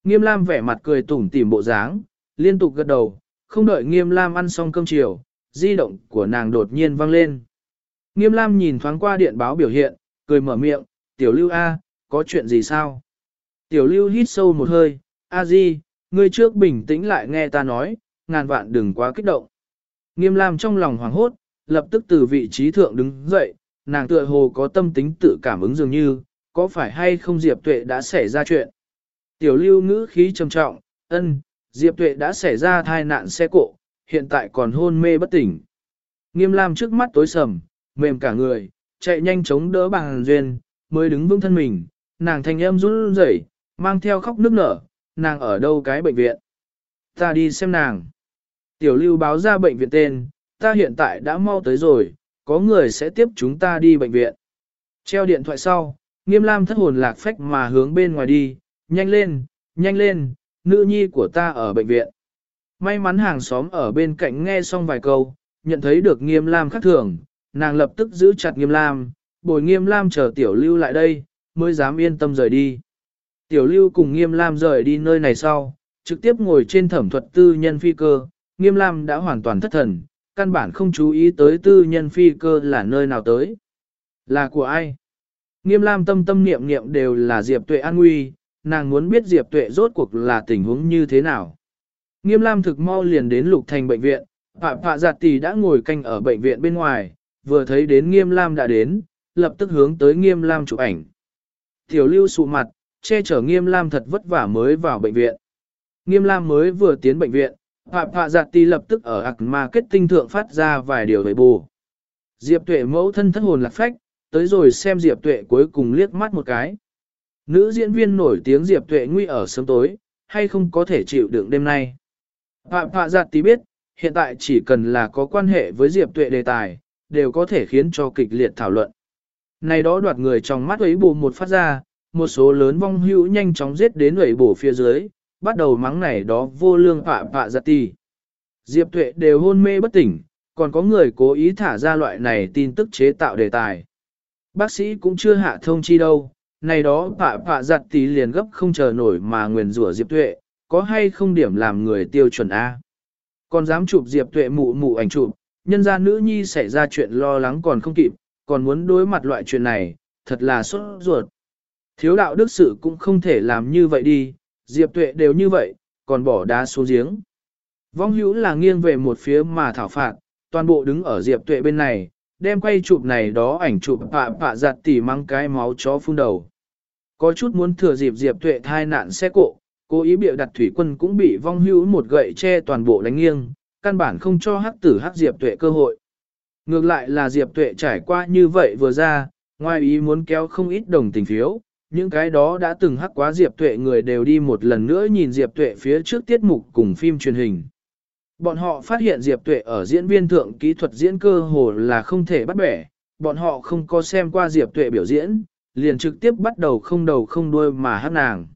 Nghiêm Lam vẻ mặt cười tủm tỉm bộ dáng, liên tục gật đầu, không đợi Nghiêm Lam ăn xong cơm chiều, di động của nàng đột nhiên vang lên. Nghiêm Lam nhìn thoáng qua điện báo biểu hiện, cười mở miệng, tiểu lưu A, có chuyện gì sao? Tiểu lưu hít sâu một hơi, A Di, ngươi trước bình tĩnh lại nghe ta nói, ngàn vạn đừng quá kích động. Nghiêm Lam trong lòng hoảng hốt, lập tức từ vị trí thượng đứng dậy, nàng tựa hồ có tâm tính tự cảm ứng dường như, có phải hay không Diệp Tuệ đã xảy ra chuyện. Tiểu lưu ngữ khí trầm trọng, ân, Diệp Tuệ đã xảy ra thai nạn xe cộ, hiện tại còn hôn mê bất tỉnh. Nghiêm Lam trước mắt tối sầm, mềm cả người, chạy nhanh chống đỡ bằng duyên, mới đứng vững thân mình, nàng thanh âm run rẩy, mang theo khóc nước nở, nàng ở đâu cái bệnh viện. Ta đi xem nàng. Tiểu lưu báo ra bệnh viện tên, ta hiện tại đã mau tới rồi, có người sẽ tiếp chúng ta đi bệnh viện. Treo điện thoại sau, nghiêm lam thất hồn lạc phách mà hướng bên ngoài đi, nhanh lên, nhanh lên, nữ nhi của ta ở bệnh viện. May mắn hàng xóm ở bên cạnh nghe xong vài câu, nhận thấy được nghiêm lam khắc thường, nàng lập tức giữ chặt nghiêm lam, bồi nghiêm lam chờ tiểu lưu lại đây, mới dám yên tâm rời đi. Tiểu lưu cùng nghiêm lam rời đi nơi này sau, trực tiếp ngồi trên thẩm thuật tư nhân phi cơ, nghiêm lam đã hoàn toàn thất thần, căn bản không chú ý tới tư nhân phi cơ là nơi nào tới. Là của ai? Nghiêm lam tâm tâm niệm niệm đều là Diệp Tuệ an nguy, nàng muốn biết Diệp Tuệ rốt cuộc là tình huống như thế nào. Nghiêm lam thực mau liền đến lục thành bệnh viện, Phạm Phạ Giạt Tỷ đã ngồi canh ở bệnh viện bên ngoài, vừa thấy đến Nghiêm Lam đã đến, lập tức hướng tới Nghiêm Lam chụp ảnh. Tiểu lưu sụ mặt, che chở Nghiêm Lam thật vất vả mới vào bệnh viện. Nghiêm Lam mới vừa tiến bệnh viện, Phạm Phạ Giạt Tỷ lập tức ở ạc marketing thượng phát ra vài điều về bù. Diệp Tuệ mẫu thân thất hồn lạc phách, tới rồi xem Diệp Tuệ cuối cùng liếc mắt một cái. Nữ diễn viên nổi tiếng Diệp Tuệ nguy ở sớm tối, hay không có thể chịu đựng đêm nay. Phạm Phạ Giạt tí biết, hiện tại chỉ cần là có quan hệ với Diệp Tuệ đề tài, đều có thể khiến cho kịch liệt thảo luận. Này đó đoạt người trong mắt ấy bù một phát ra, một số lớn vong hữu nhanh chóng giết đến ấy bổ phía dưới, bắt đầu mắng này đó vô lương phạ phạ giặt tì. Diệp Tuệ đều hôn mê bất tỉnh, còn có người cố ý thả ra loại này tin tức chế tạo đề tài. Bác sĩ cũng chưa hạ thông chi đâu, này đó phạ phạ giặt tí liền gấp không chờ nổi mà nguyền rủa Diệp Tuệ, có hay không điểm làm người tiêu chuẩn A. Còn dám chụp Diệp Tuệ mụ mụ ảnh chụp, nhân ra nữ nhi xảy ra chuyện lo lắng còn không kịp, còn muốn đối mặt loại chuyện này, thật là sốt ruột. Thiếu đạo đức sự cũng không thể làm như vậy đi, Diệp Tuệ đều như vậy, còn bỏ đá xuống giếng. Vong hữu là nghiêng về một phía mà thảo phạt, toàn bộ đứng ở Diệp Tuệ bên này, đem quay chụp này đó ảnh chụp pạ pạ giặt tỉ mang cái máu chó phun đầu. Có chút muốn thừa dịp Diệp Tuệ thai nạn xe cộ, cố ý biểu đặt thủy quân cũng bị vong hữu một gậy che toàn bộ đánh nghiêng, căn bản không cho hắc tử hắc Diệp Tuệ cơ hội. Ngược lại là Diệp Tuệ trải qua như vậy vừa ra, ngoài ý muốn kéo không ít đồng tình phiếu, những cái đó đã từng hắc quá Diệp Tuệ người đều đi một lần nữa nhìn Diệp Tuệ phía trước tiết mục cùng phim truyền hình. Bọn họ phát hiện Diệp Tuệ ở diễn viên thượng kỹ thuật diễn cơ hồ là không thể bắt bẻ, bọn họ không có xem qua Diệp Tuệ biểu diễn, liền trực tiếp bắt đầu không đầu không đuôi mà hát nàng.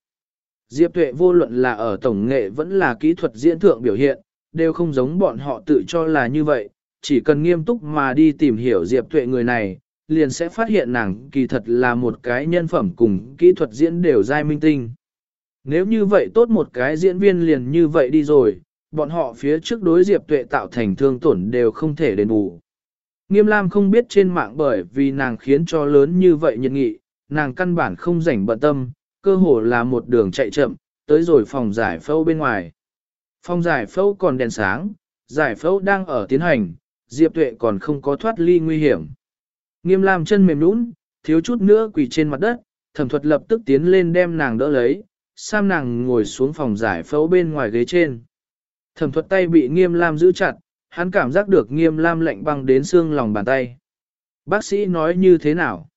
Diệp Tuệ vô luận là ở tổng nghệ vẫn là kỹ thuật diễn thượng biểu hiện, đều không giống bọn họ tự cho là như vậy, chỉ cần nghiêm túc mà đi tìm hiểu Diệp Tuệ người này, liền sẽ phát hiện nàng kỳ thật là một cái nhân phẩm cùng kỹ thuật diễn đều dai minh tinh. Nếu như vậy tốt một cái diễn viên liền như vậy đi rồi, bọn họ phía trước đối Diệp Tuệ tạo thành thương tổn đều không thể đền bù. Nghiêm Lam không biết trên mạng bởi vì nàng khiến cho lớn như vậy nhiệt nghị, nàng căn bản không rảnh bận tâm, cơ hồ là một đường chạy chậm, tới rồi phòng giải phẫu bên ngoài. Phòng giải phẫu còn đèn sáng, giải phẫu đang ở tiến hành, Diệp Tuệ còn không có thoát ly nguy hiểm. Nghiêm Lam chân mềm nhũn, thiếu chút nữa quỳ trên mặt đất, thẩm thuật lập tức tiến lên đem nàng đỡ lấy, sam nàng ngồi xuống phòng giải phẫu bên ngoài ghế trên. Thẩm thuật tay bị Nghiêm Lam giữ chặt, hắn cảm giác được Nghiêm Lam lạnh băng đến xương lòng bàn tay. Bác sĩ nói như thế nào?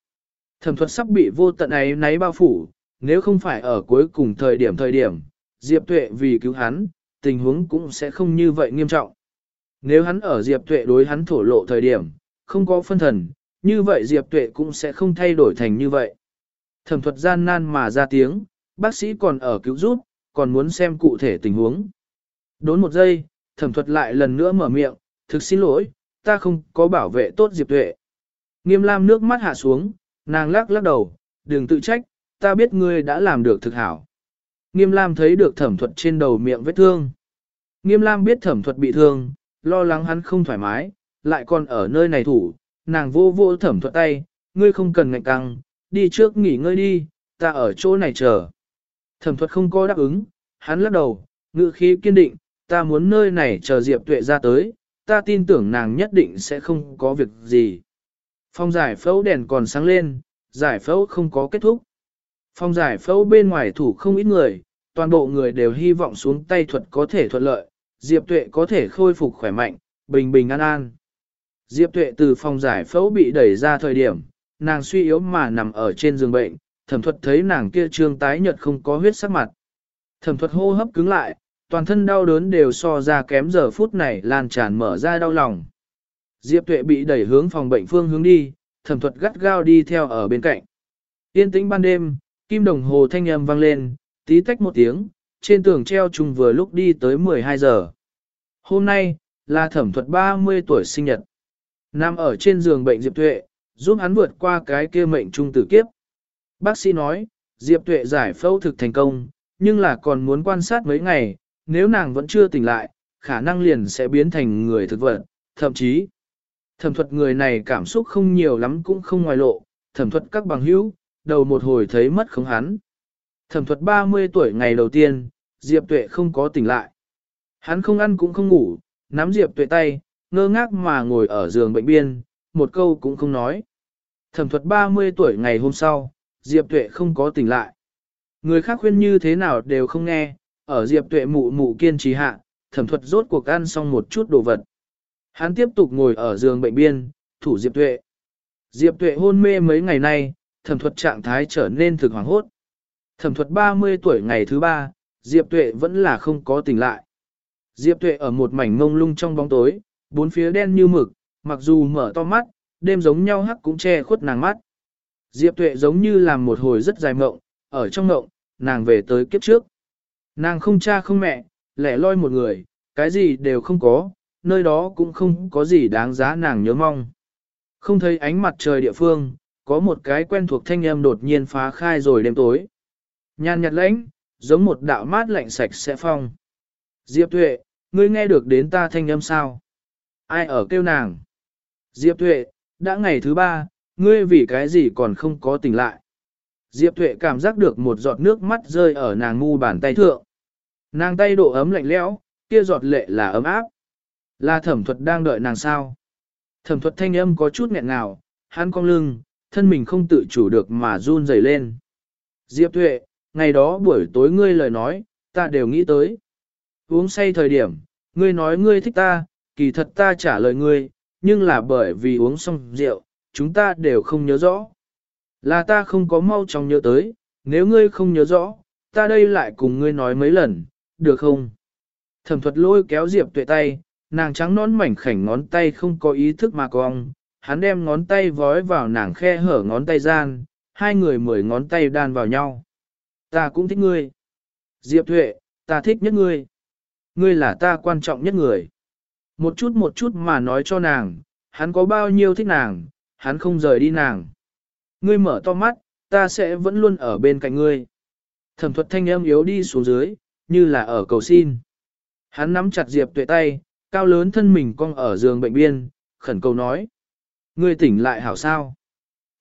Thẩm thuật sắp bị vô tận ấy náy bao phủ, nếu không phải ở cuối cùng thời điểm thời điểm, Diệp Tuệ vì cứu hắn, tình huống cũng sẽ không như vậy nghiêm trọng. Nếu hắn ở Diệp Tuệ đối hắn thổ lộ thời điểm, không có phân thần, như vậy Diệp Tuệ cũng sẽ không thay đổi thành như vậy. Thẩm thuật gian nan mà ra tiếng, bác sĩ còn ở cứu giúp, còn muốn xem cụ thể tình huống. Đốn một giây, thẩm thuật lại lần nữa mở miệng, thực xin lỗi, ta không có bảo vệ tốt Diệp Tuệ. Nghiêm lam nước mắt hạ xuống, nàng lắc lắc đầu, đừng tự trách, ta biết ngươi đã làm được thực hảo. Nghiêm Lam thấy được thẩm thuật trên đầu miệng vết thương. Nghiêm Lam biết thẩm thuật bị thương, lo lắng hắn không thoải mái, lại còn ở nơi này thủ, nàng vô vô thẩm thuật tay, ngươi không cần ngạnh căng, đi trước nghỉ ngơi đi, ta ở chỗ này chờ. Thẩm thuật không có đáp ứng, hắn lắc đầu, ngự khí kiên định, ta muốn nơi này chờ Diệp Tuệ ra tới, ta tin tưởng nàng nhất định sẽ không có việc gì. Phong giải phẫu đèn còn sáng lên, giải phẫu không có kết thúc. Phong giải phẫu bên ngoài thủ không ít người, toàn bộ người đều hy vọng xuống tay thuật có thể thuận lợi, Diệp Tuệ có thể khôi phục khỏe mạnh, bình bình an an. Diệp Tuệ từ phòng giải phẫu bị đẩy ra thời điểm, nàng suy yếu mà nằm ở trên giường bệnh, thẩm thuật thấy nàng kia trương tái nhợt không có huyết sắc mặt. Thẩm thuật hô hấp cứng lại, toàn thân đau đớn đều so ra kém giờ phút này lan tràn mở ra đau lòng. Diệp Tuệ bị đẩy hướng phòng bệnh phương hướng đi, thẩm thuật gắt gao đi theo ở bên cạnh. Yên tĩnh ban đêm, kim đồng hồ thanh âm vang lên, tí tách một tiếng, trên tường treo trùng vừa lúc đi tới 12 giờ. Hôm nay, là thẩm thuật 30 tuổi sinh nhật. Nằm ở trên giường bệnh Diệp Tuệ, giúp hắn vượt qua cái kia mệnh trung tử kiếp. Bác sĩ nói, Diệp Tuệ giải phẫu thực thành công, nhưng là còn muốn quan sát mấy ngày, nếu nàng vẫn chưa tỉnh lại, khả năng liền sẽ biến thành người thực vật, thậm chí thẩm thuật người này cảm xúc không nhiều lắm cũng không ngoài lộ, thẩm thuật các bằng hữu, đầu một hồi thấy mất không hắn. Thẩm thuật 30 tuổi ngày đầu tiên, Diệp Tuệ không có tỉnh lại. Hắn không ăn cũng không ngủ, nắm Diệp Tuệ tay, ngơ ngác mà ngồi ở giường bệnh biên, một câu cũng không nói. Thẩm thuật 30 tuổi ngày hôm sau, Diệp Tuệ không có tỉnh lại. Người khác khuyên như thế nào đều không nghe, ở Diệp Tuệ mụ mụ kiên trì hạ, thẩm thuật rốt cuộc ăn xong một chút đồ vật. Hắn tiếp tục ngồi ở giường bệnh biên, thủ Diệp Tuệ. Diệp Tuệ hôn mê mấy ngày nay, thẩm thuật trạng thái trở nên thực hoàng hốt. Thẩm thuật 30 tuổi ngày thứ ba, Diệp Tuệ vẫn là không có tỉnh lại. Diệp Tuệ ở một mảnh ngông lung trong bóng tối, bốn phía đen như mực, mặc dù mở to mắt, đêm giống nhau hắc cũng che khuất nàng mắt. Diệp Tuệ giống như làm một hồi rất dài mộng, ở trong mộng, nàng về tới kiếp trước. Nàng không cha không mẹ, lẻ loi một người, cái gì đều không có, nơi đó cũng không có gì đáng giá nàng nhớ mong. Không thấy ánh mặt trời địa phương, có một cái quen thuộc thanh âm đột nhiên phá khai rồi đêm tối. Nhàn nhạt lãnh, giống một đạo mát lạnh sạch sẽ phong. Diệp Tuệ, ngươi nghe được đến ta thanh âm sao? Ai ở kêu nàng? Diệp Tuệ, đã ngày thứ ba, ngươi vì cái gì còn không có tỉnh lại? Diệp Tuệ cảm giác được một giọt nước mắt rơi ở nàng ngu bàn tay thượng. Nàng tay độ ấm lạnh lẽo, kia giọt lệ là ấm áp. Là thẩm thuật đang đợi nàng sao? Thẩm thuật thanh âm có chút nghẹn ngào, hắn cong lưng, thân mình không tự chủ được mà run rẩy lên. Diệp Tuệ, ngày đó buổi tối ngươi lời nói, ta đều nghĩ tới. Uống say thời điểm, ngươi nói ngươi thích ta, kỳ thật ta trả lời ngươi, nhưng là bởi vì uống xong rượu, chúng ta đều không nhớ rõ. Là ta không có mau chóng nhớ tới, nếu ngươi không nhớ rõ, ta đây lại cùng ngươi nói mấy lần, được không? Thẩm thuật lôi kéo Diệp tuệ tay, nàng trắng nón mảnh khảnh ngón tay không có ý thức mà cong, hắn đem ngón tay vói vào nàng khe hở ngón tay gian, hai người mười ngón tay đan vào nhau. Ta cũng thích ngươi. Diệp Thuệ, ta thích nhất ngươi. Ngươi là ta quan trọng nhất người. Một chút một chút mà nói cho nàng, hắn có bao nhiêu thích nàng, hắn không rời đi nàng. Ngươi mở to mắt, ta sẽ vẫn luôn ở bên cạnh ngươi. Thẩm thuật thanh âm yếu đi xuống dưới, như là ở cầu xin. Hắn nắm chặt Diệp tuệ tay, cao lớn thân mình cong ở giường bệnh biên, khẩn cầu nói. Ngươi tỉnh lại hảo sao?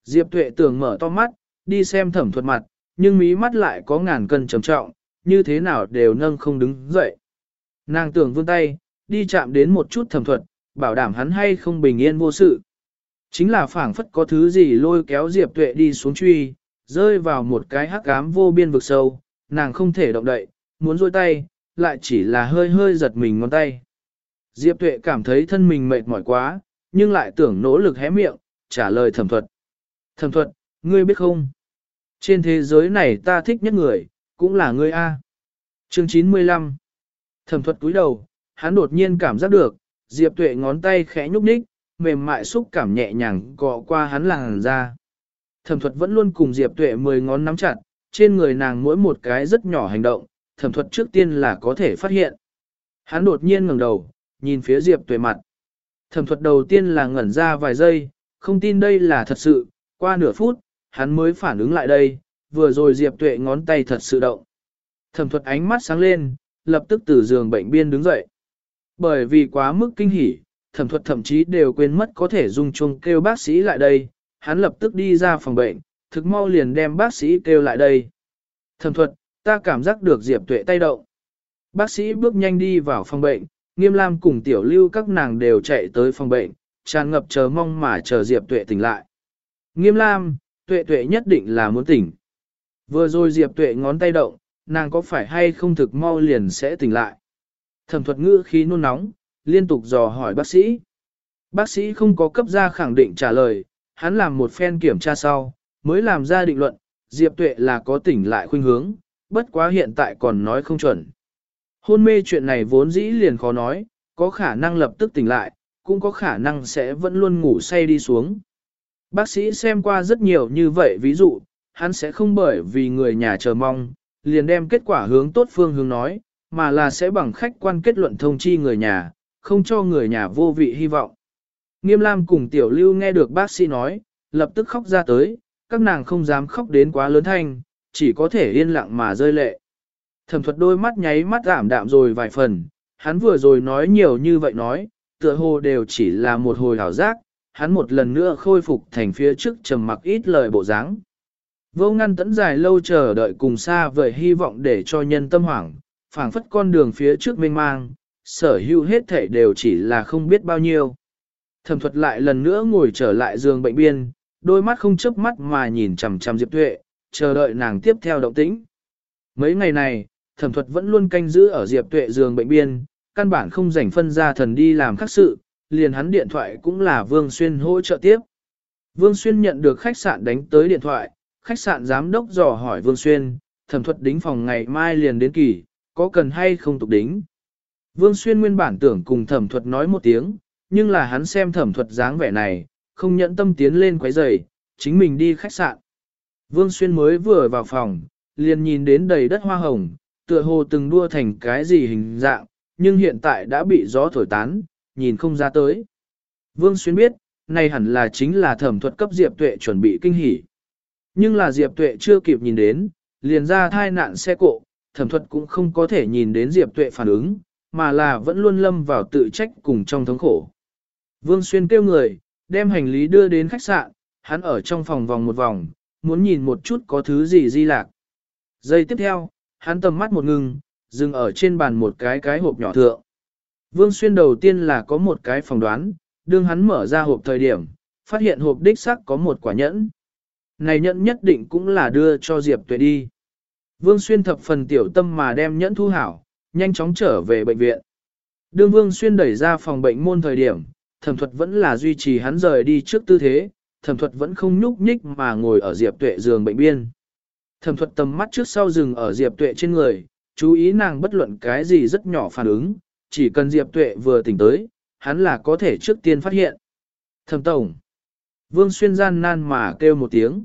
Diệp tuệ tưởng mở to mắt, đi xem thẩm thuật mặt, nhưng mí mắt lại có ngàn cân trầm trọng, như thế nào đều nâng không đứng dậy. Nàng tưởng vươn tay, đi chạm đến một chút thẩm thuật, bảo đảm hắn hay không bình yên vô sự. Chính là phảng phất có thứ gì lôi kéo Diệp Tuệ đi xuống truy, rơi vào một cái hắc ám vô biên vực sâu, nàng không thể động đậy, muốn rôi tay, lại chỉ là hơi hơi giật mình ngón tay. Diệp Tuệ cảm thấy thân mình mệt mỏi quá, nhưng lại tưởng nỗ lực hé miệng, trả lời thẩm thuật. Thẩm thuật, ngươi biết không? Trên thế giới này ta thích nhất người, cũng là ngươi A. Chương 95 Thẩm thuật cúi đầu, hắn đột nhiên cảm giác được, Diệp Tuệ ngón tay khẽ nhúc nhích, mềm mại xúc cảm nhẹ nhàng cọ qua hắn làn da. Thẩm thuật vẫn luôn cùng Diệp Tuệ mười ngón nắm chặt, trên người nàng mỗi một cái rất nhỏ hành động, thẩm thuật trước tiên là có thể phát hiện. Hắn đột nhiên ngẩng đầu, nhìn phía Diệp Tuệ mặt. Thẩm thuật đầu tiên là ngẩn ra vài giây, không tin đây là thật sự, qua nửa phút, hắn mới phản ứng lại đây, vừa rồi Diệp Tuệ ngón tay thật sự động. Thẩm thuật ánh mắt sáng lên, lập tức từ giường bệnh biên đứng dậy. Bởi vì quá mức kinh hỉ, thẩm thuật thậm chí đều quên mất có thể dùng chuông kêu bác sĩ lại đây, hắn lập tức đi ra phòng bệnh, thực mau liền đem bác sĩ kêu lại đây. Thẩm thuật, ta cảm giác được Diệp Tuệ tay động. Bác sĩ bước nhanh đi vào phòng bệnh, Nghiêm Lam cùng Tiểu Lưu các nàng đều chạy tới phòng bệnh, tràn ngập chờ mong mà chờ Diệp Tuệ tỉnh lại. Nghiêm Lam, Tuệ Tuệ nhất định là muốn tỉnh. Vừa rồi Diệp Tuệ ngón tay động, nàng có phải hay không thực mau liền sẽ tỉnh lại. Thẩm thuật ngữ khí nôn nóng, liên tục dò hỏi bác sĩ. Bác sĩ không có cấp ra khẳng định trả lời, hắn làm một phen kiểm tra sau, mới làm ra định luận, Diệp Tuệ là có tỉnh lại khuynh hướng, bất quá hiện tại còn nói không chuẩn. Hôn mê chuyện này vốn dĩ liền khó nói, có khả năng lập tức tỉnh lại, cũng có khả năng sẽ vẫn luôn ngủ say đi xuống. Bác sĩ xem qua rất nhiều như vậy ví dụ, hắn sẽ không bởi vì người nhà chờ mong, liền đem kết quả hướng tốt phương hướng nói, mà là sẽ bằng khách quan kết luận thông chi người nhà, không cho người nhà vô vị hy vọng. Nghiêm Lam cùng Tiểu Lưu nghe được bác sĩ nói, lập tức khóc ra tới, các nàng không dám khóc đến quá lớn thanh, chỉ có thể yên lặng mà rơi lệ. Thẩm thuật đôi mắt nháy mắt giảm đạm rồi vài phần, hắn vừa rồi nói nhiều như vậy nói, tựa hồ đều chỉ là một hồi hảo giác, hắn một lần nữa khôi phục thành phía trước trầm mặc ít lời bộ dáng. Vô ngăn tẫn dài lâu chờ đợi cùng xa vời hy vọng để cho nhân tâm hoảng, phảng phất con đường phía trước mênh mang, sở hữu hết thể đều chỉ là không biết bao nhiêu. Thẩm thuật lại lần nữa ngồi trở lại giường bệnh biên, đôi mắt không chớp mắt mà nhìn chằm chằm Diệp Tuệ, chờ đợi nàng tiếp theo động tĩnh. Mấy ngày này, thẩm thuật vẫn luôn canh giữ ở Diệp Tuệ giường bệnh biên, căn bản không rảnh phân ra thần đi làm các sự, liền hắn điện thoại cũng là Vương Xuyên hỗ trợ tiếp. Vương Xuyên nhận được khách sạn đánh tới điện thoại, khách sạn giám đốc dò hỏi Vương Xuyên, thẩm thuật đính phòng ngày mai liền đến kỳ, có cần hay không tục đính. Vương Xuyên nguyên bản tưởng cùng thẩm thuật nói một tiếng, nhưng là hắn xem thẩm thuật dáng vẻ này, không nhận tâm tiến lên quấy giày, chính mình đi khách sạn. Vương Xuyên mới vừa vào phòng, liền nhìn đến đầy đất hoa hồng, tựa hồ từng đua thành cái gì hình dạng, nhưng hiện tại đã bị gió thổi tán, nhìn không ra tới. Vương Xuyên biết, này hẳn là chính là thẩm thuật cấp Diệp Tuệ chuẩn bị kinh hỉ. Nhưng là Diệp Tuệ chưa kịp nhìn đến, liền ra thai nạn xe cộ, thẩm thuật cũng không có thể nhìn đến Diệp Tuệ phản ứng, mà là vẫn luôn lâm vào tự trách cùng trong thống khổ. Vương Xuyên kêu người, đem hành lý đưa đến khách sạn, hắn ở trong phòng vòng một vòng, muốn nhìn một chút có thứ gì di lạc. Giây tiếp theo, hắn tầm mắt một ngừng, dừng ở trên bàn một cái cái hộp nhỏ thượng. Vương Xuyên đầu tiên là có một cái phỏng đoán, đương hắn mở ra hộp thời điểm, phát hiện hộp đích sắc có một quả nhẫn. Này nhẫn nhất định cũng là đưa cho Diệp Tuệ đi. Vương Xuyên thập phần tiểu tâm mà đem nhẫn thu hảo, nhanh chóng trở về bệnh viện. Đương Vương Xuyên đẩy ra phòng bệnh môn thời điểm, thẩm thuật vẫn là duy trì hắn rời đi trước tư thế, thẩm thuật vẫn không nhúc nhích mà ngồi ở Diệp Tuệ giường bệnh biên. Thẩm thuật tầm mắt trước sau rừng ở Diệp Tuệ trên người, chú ý nàng bất luận cái gì rất nhỏ phản ứng, chỉ cần Diệp Tuệ vừa tỉnh tới, hắn là có thể trước tiên phát hiện. Thẩm tổng. Vương Xuyên gian nan mà kêu một tiếng.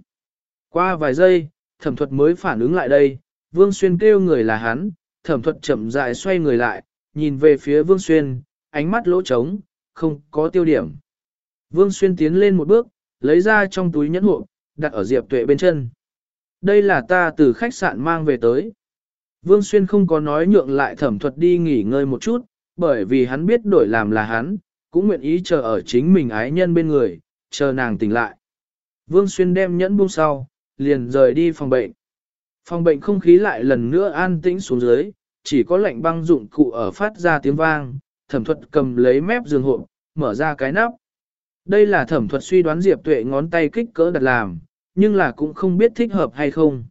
Qua vài giây, thẩm thuật mới phản ứng lại đây, Vương Xuyên kêu người là hắn, thẩm thuật chậm rãi xoay người lại, nhìn về phía Vương Xuyên, ánh mắt lỗ trống, không có tiêu điểm. Vương Xuyên tiến lên một bước, lấy ra trong túi nhẫn hộ, đặt ở Diệp Tuệ bên chân. Đây là ta từ khách sạn mang về tới. Vương Xuyên không có nói nhượng lại thẩm thuật đi nghỉ ngơi một chút, bởi vì hắn biết đổi làm là hắn, cũng nguyện ý chờ ở chính mình ái nhân bên người, chờ nàng tỉnh lại. Vương Xuyên đem nhẫn buông sau, liền rời đi phòng bệnh. Phòng bệnh không khí lại lần nữa an tĩnh xuống dưới, chỉ có lạnh băng dụng cụ ở phát ra tiếng vang, thẩm thuật cầm lấy mép giường hộp, mở ra cái nắp. Đây là thẩm thuật suy đoán Diệp Tuệ ngón tay kích cỡ đặt làm, nhưng là cũng không biết thích hợp hay không.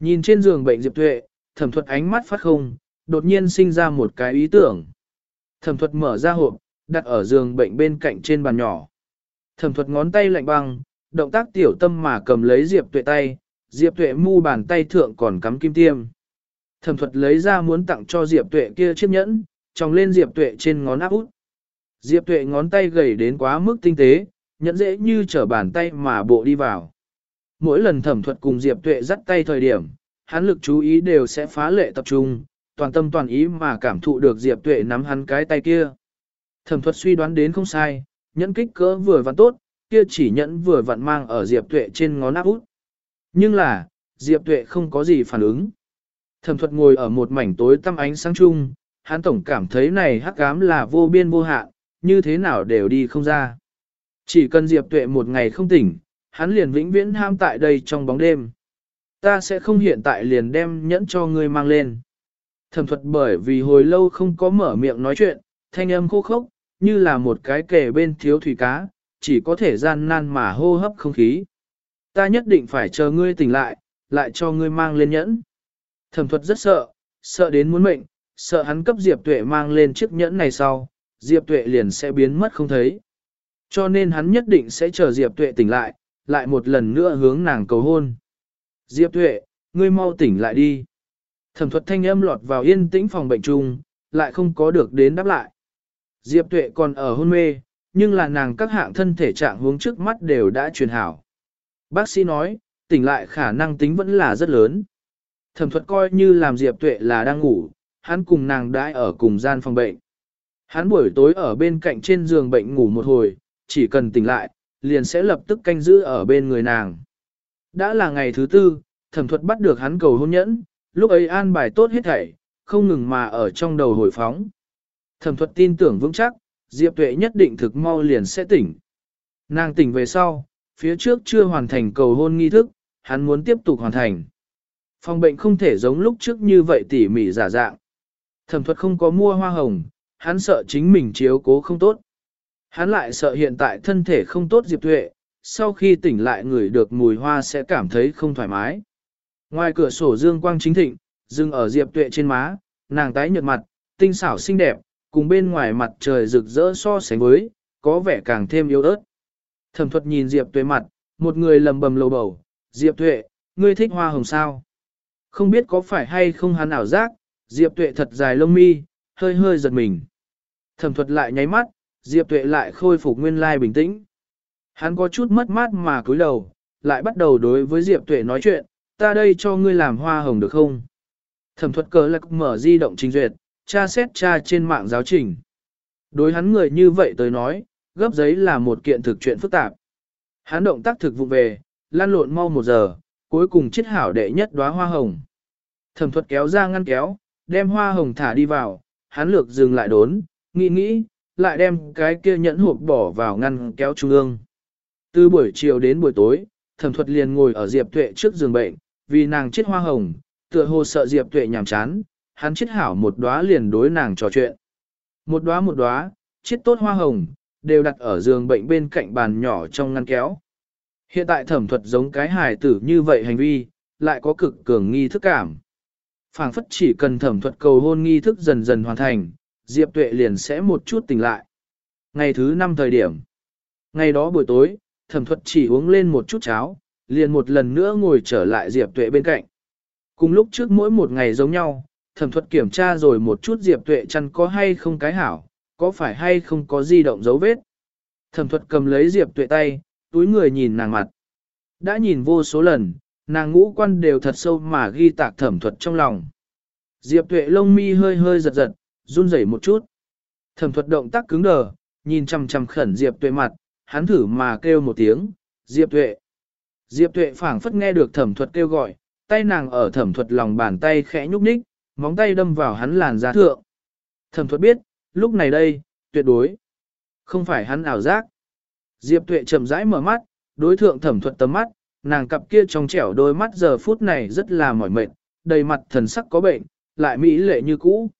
Nhìn trên giường bệnh Diệp Tuệ, thẩm thuật ánh mắt phát không, đột nhiên sinh ra một cái ý tưởng. Thẩm thuật mở ra hộp, đặt ở giường bệnh bên cạnh trên bàn nhỏ. Thẩm thuật ngón tay lạnh băng, động tác tiểu tâm mà cầm lấy Diệp Tuệ tay, Diệp Tuệ mu bàn tay thượng còn cắm kim tiêm. Thẩm thuật lấy ra muốn tặng cho Diệp Tuệ kia chiếc nhẫn, tròng lên Diệp Tuệ trên ngón áp út. Diệp Tuệ ngón tay gầy đến quá mức tinh tế, nhẫn dễ như trở bàn tay mà bộ đi vào. Mỗi lần thẩm thuật cùng Diệp Tuệ dắt tay thời điểm, hắn lực chú ý đều sẽ phá lệ tập trung, toàn tâm toàn ý mà cảm thụ được Diệp Tuệ nắm hắn cái tay kia. Thẩm thuật suy đoán đến không sai, nhẫn kích cỡ vừa vặn tốt, kia chỉ nhẫn vừa vặn mang ở Diệp Tuệ trên ngón áp út. Nhưng là, Diệp Tuệ không có gì phản ứng. Thẩm thuật ngồi ở một mảnh tối tăm ánh sáng chung, hắn tổng cảm thấy này hắc ám là vô biên vô hạn, như thế nào đều đi không ra. Chỉ cần Diệp Tuệ một ngày không tỉnh, hắn liền vĩnh viễn ham tại đây trong bóng đêm. Ta sẽ không hiện tại liền đem nhẫn cho ngươi mang lên. Thẩm thuật bởi vì hồi lâu không có mở miệng nói chuyện, thanh âm khô khốc, như là một cái kề bên thiếu thủy cá, chỉ có thể gian nan mà hô hấp không khí. Ta nhất định phải chờ ngươi tỉnh lại, lại cho ngươi mang lên nhẫn. Thẩm thuật rất sợ, sợ đến muốn mệnh, sợ hắn cấp Diệp Tuệ mang lên chiếc nhẫn này sau, Diệp Tuệ liền sẽ biến mất không thấy. Cho nên hắn nhất định sẽ chờ Diệp Tuệ tỉnh lại, lại một lần nữa hướng nàng cầu hôn. Diệp Tuệ, ngươi mau tỉnh lại đi. Thẩm thuật thanh âm lọt vào yên tĩnh phòng bệnh chung, lại không có được đến đáp lại. Diệp Tuệ còn ở hôn mê, nhưng là nàng các hạng thân thể trạng hướng trước mắt đều đã truyền hảo. Bác sĩ nói, tỉnh lại khả năng tính vẫn là rất lớn. Thẩm thuật coi như làm Diệp Tuệ là đang ngủ, hắn cùng nàng đãi ở cùng gian phòng bệnh. Hắn buổi tối ở bên cạnh trên giường bệnh ngủ một hồi, chỉ cần tỉnh lại, liền sẽ lập tức canh giữ ở bên người nàng. Đã là ngày thứ tư, thẩm thuật bắt được hắn cầu hôn nhẫn, lúc ấy an bài tốt hết thảy, không ngừng mà ở trong đầu hồi phóng. Thẩm thuật tin tưởng vững chắc, Diệp Tuệ nhất định thực mau liền sẽ tỉnh. Nàng tỉnh về sau, phía trước chưa hoàn thành cầu hôn nghi thức, hắn muốn tiếp tục hoàn thành. Phòng bệnh không thể giống lúc trước như vậy tỉ mỉ giả dạng. Thẩm thuật không có mua hoa hồng, hắn sợ chính mình chiếu cố không tốt. Hắn lại sợ hiện tại thân thể không tốt Diệp Tuệ, sau khi tỉnh lại người được mùi hoa sẽ cảm thấy không thoải mái. Ngoài cửa sổ dương quang chính thịnh, dừng ở Diệp Tuệ trên má, nàng tái nhợt mặt, tinh xảo xinh đẹp, cùng bên ngoài mặt trời rực rỡ so sánh với, có vẻ càng thêm yếu ớt. Thẩm thuật nhìn Diệp Tuệ mặt, một người lầm bầm lầu bầu, Diệp Tuệ, ngươi thích hoa hồng sao? Không biết có phải hay không hắn ảo giác, Diệp Tuệ thật dài lông mi, hơi hơi giật mình. Thẩm thuật lại nháy mắt, Diệp Tuệ lại khôi phục nguyên lai bình tĩnh. Hắn có chút mất mát mà cúi đầu, lại bắt đầu đối với Diệp Tuệ nói chuyện, ta đây cho ngươi làm hoa hồng được không? Thẩm thuật cờ lạc mở di động trình duyệt, tra xét tra trên mạng giáo trình. Đối hắn người như vậy tới nói, gấp giấy là một kiện thực chuyện phức tạp. Hắn động tác thực vụ về, lan lộn mau một giờ, cuối cùng chết hảo đệ nhất đóa hoa hồng. Thẩm thuật kéo ra ngăn kéo, đem hoa hồng thả đi vào, hắn lược dừng lại đốn, nghĩ nghĩ, lại đem cái kia nhẫn hộp bỏ vào ngăn kéo trung ương. Từ buổi chiều đến buổi tối, thẩm thuật liền ngồi ở Diệp Tuệ trước giường bệnh, vì nàng chết hoa hồng, tựa hồ sợ Diệp Tuệ nhàm chán, hắn chết hảo một đóa liền đối nàng trò chuyện. Một đóa một đóa, chết tốt hoa hồng, đều đặt ở giường bệnh bên cạnh bàn nhỏ trong ngăn kéo. Hiện tại thẩm thuật giống cái hài tử như vậy hành vi, lại có cực cường nghi thức cảm. phảng phất chỉ cần thẩm thuật cầu hôn nghi thức dần dần hoàn thành, Diệp Tuệ liền sẽ một chút tỉnh lại. Ngày thứ năm thời điểm. Ngày đó buổi tối, thẩm thuật chỉ uống lên một chút cháo, liền một lần nữa ngồi trở lại Diệp Tuệ bên cạnh. Cùng lúc trước mỗi một ngày giống nhau, thẩm thuật kiểm tra rồi một chút Diệp Tuệ chăn có hay không cái hảo, có phải hay không có di động dấu vết. Thẩm thuật cầm lấy Diệp Tuệ tay, túi người nhìn nàng mặt. Đã nhìn vô số lần, nàng ngũ quan đều thật sâu mà ghi tạc thẩm thuật trong lòng. Diệp Tuệ lông mi hơi hơi giật giật, run rẩy một chút. Thẩm thuật động tác cứng đờ, nhìn chằm chằm khẩn Diệp Tuệ mặt, hắn thử mà kêu một tiếng, Diệp Tuệ. Diệp Tuệ phảng phất nghe được thẩm thuật kêu gọi, tay nàng ở thẩm thuật lòng bàn tay khẽ nhúc nhích, móng tay đâm vào hắn làn da thượng. Thẩm thuật biết, lúc này đây, tuyệt đối, không phải hắn ảo giác. Diệp Tuệ chậm rãi mở mắt, đối thượng thẩm thuật tầm mắt, nàng cặp kia trong trẻo đôi mắt giờ phút này rất là mỏi mệt, đầy mặt thần sắc có bệnh, lại mỹ lệ như cũ.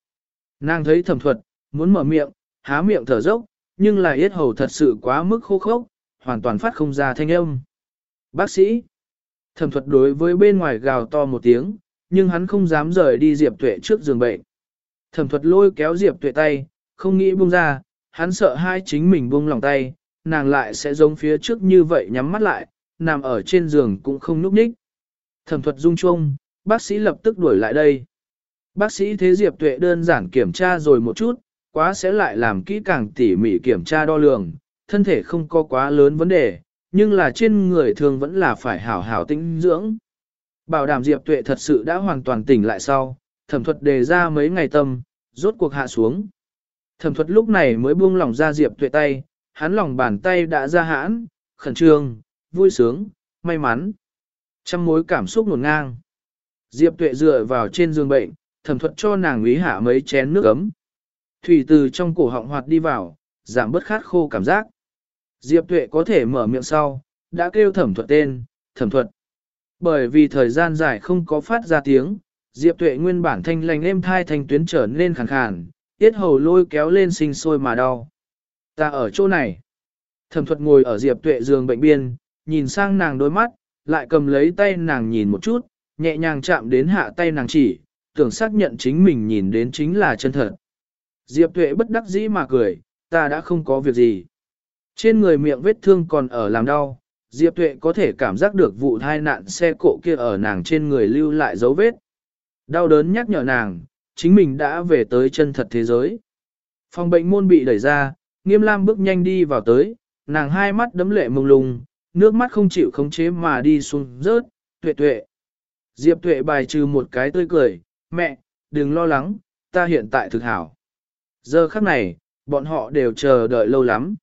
Nàng thấy thẩm thuật, muốn mở miệng, há miệng thở dốc, nhưng là yết hầu thật sự quá mức khô khốc, hoàn toàn phát không ra thanh âm. Bác sĩ, thẩm thuật đối với bên ngoài gào to một tiếng, nhưng hắn không dám rời đi Diệp Tuệ trước giường bệnh. Thẩm thuật lôi kéo Diệp Tuệ tay, không nghĩ buông ra, hắn sợ hai chính mình buông lòng tay, nàng lại sẽ giống phía trước như vậy nhắm mắt lại, nằm ở trên giường cũng không núp ních. Thẩm thuật rung chuông, bác sĩ lập tức đuổi lại đây. Bác sĩ thế Diệp Tuệ đơn giản kiểm tra rồi một chút, quá sẽ lại làm kỹ càng tỉ mỉ kiểm tra đo lường, thân thể không có quá lớn vấn đề, nhưng là trên người thường vẫn là phải hảo hảo tĩnh dưỡng. Bảo đảm Diệp Tuệ thật sự đã hoàn toàn tỉnh lại sau, thẩm thuật đề ra mấy ngày tâm, rốt cuộc hạ xuống. Thẩm thuật lúc này mới buông lỏng ra Diệp Tuệ tay, hắn lòng bàn tay đã ra hãn, khẩn trương, vui sướng, may mắn. Trăm mối cảm xúc nguồn ngang. Diệp tuệ dựa vào trên giường bệnh, thẩm thuật cho nàng úy hạ mấy chén nước ấm. Thủy từ trong cổ họng hoạt đi vào, giảm bớt khát khô cảm giác. Diệp tuệ có thể mở miệng sau, đã kêu thẩm thuật tên, thẩm thuật. Bởi vì thời gian dài không có phát ra tiếng, Diệp tuệ nguyên bản thanh lành êm thai thành tuyến trở nên khàn khàn, tiết hầu lôi kéo lên sinh sôi mà đau. Ta ở chỗ này. Thẩm thuật ngồi ở Diệp tuệ giường bệnh biên, nhìn sang nàng đôi mắt, lại cầm lấy tay nàng nhìn một chút, nhẹ nhàng chạm đến hạ tay nàng chỉ, tưởng xác nhận chính mình nhìn đến chính là chân thật. Diệp tuệ bất đắc dĩ mà cười, ta đã không có việc gì. Trên người miệng vết thương còn ở làm đau, Diệp tuệ có thể cảm giác được vụ thai nạn xe cộ kia ở nàng trên người lưu lại dấu vết. Đau đớn nhắc nhở nàng, chính mình đã về tới chân thật thế giới. Phòng bệnh môn bị đẩy ra, nghiêm lam bước nhanh đi vào tới, nàng hai mắt đấm lệ mông lung, nước mắt không chịu khống chế mà đi xuống rớt, tuệ tuệ. Diệp tuệ bài trừ một cái tươi cười, mẹ, đừng lo lắng, ta hiện tại thực hảo. Giờ khắc này, bọn họ đều chờ đợi lâu lắm.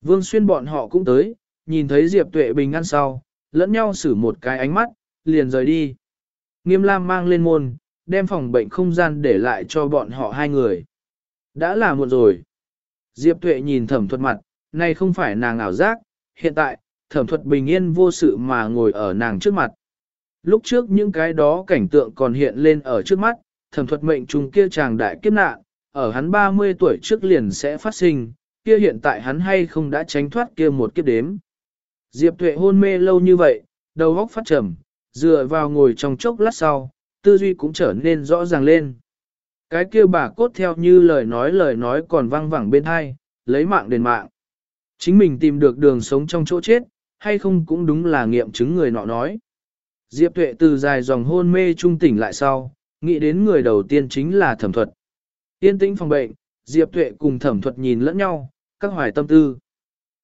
Vương xuyên bọn họ cũng tới, nhìn thấy Diệp tuệ bình ăn sau, lẫn nhau xử một cái ánh mắt, liền rời đi. Nghiêm lam mang lên môn, đem phòng bệnh không gian để lại cho bọn họ hai người. Đã là một rồi. Diệp tuệ nhìn thẩm thuật mặt, này không phải nàng ảo giác, hiện tại, thẩm thuật bình yên vô sự mà ngồi ở nàng trước mặt. Lúc trước những cái đó cảnh tượng còn hiện lên ở trước mắt, thẩm thuật mệnh trùng kia chàng đại kiếp nạn, ở hắn 30 tuổi trước liền sẽ phát sinh, kia hiện tại hắn hay không đã tránh thoát kia một kiếp đếm. Diệp tuệ hôn mê lâu như vậy, đầu óc phát trầm, dựa vào ngồi trong chốc lát sau, tư duy cũng trở nên rõ ràng lên. Cái kia bà cốt theo như lời nói lời nói còn vang vẳng bên hai, lấy mạng đền mạng. Chính mình tìm được đường sống trong chỗ chết, hay không cũng đúng là nghiệm chứng người nọ nói. Diệp tuệ từ dài dòng hôn mê trung tỉnh lại sau, nghĩ đến người đầu tiên chính là thẩm thuật. Yên tĩnh phòng bệnh, Diệp tuệ cùng thẩm thuật nhìn lẫn nhau, các hoài tâm tư.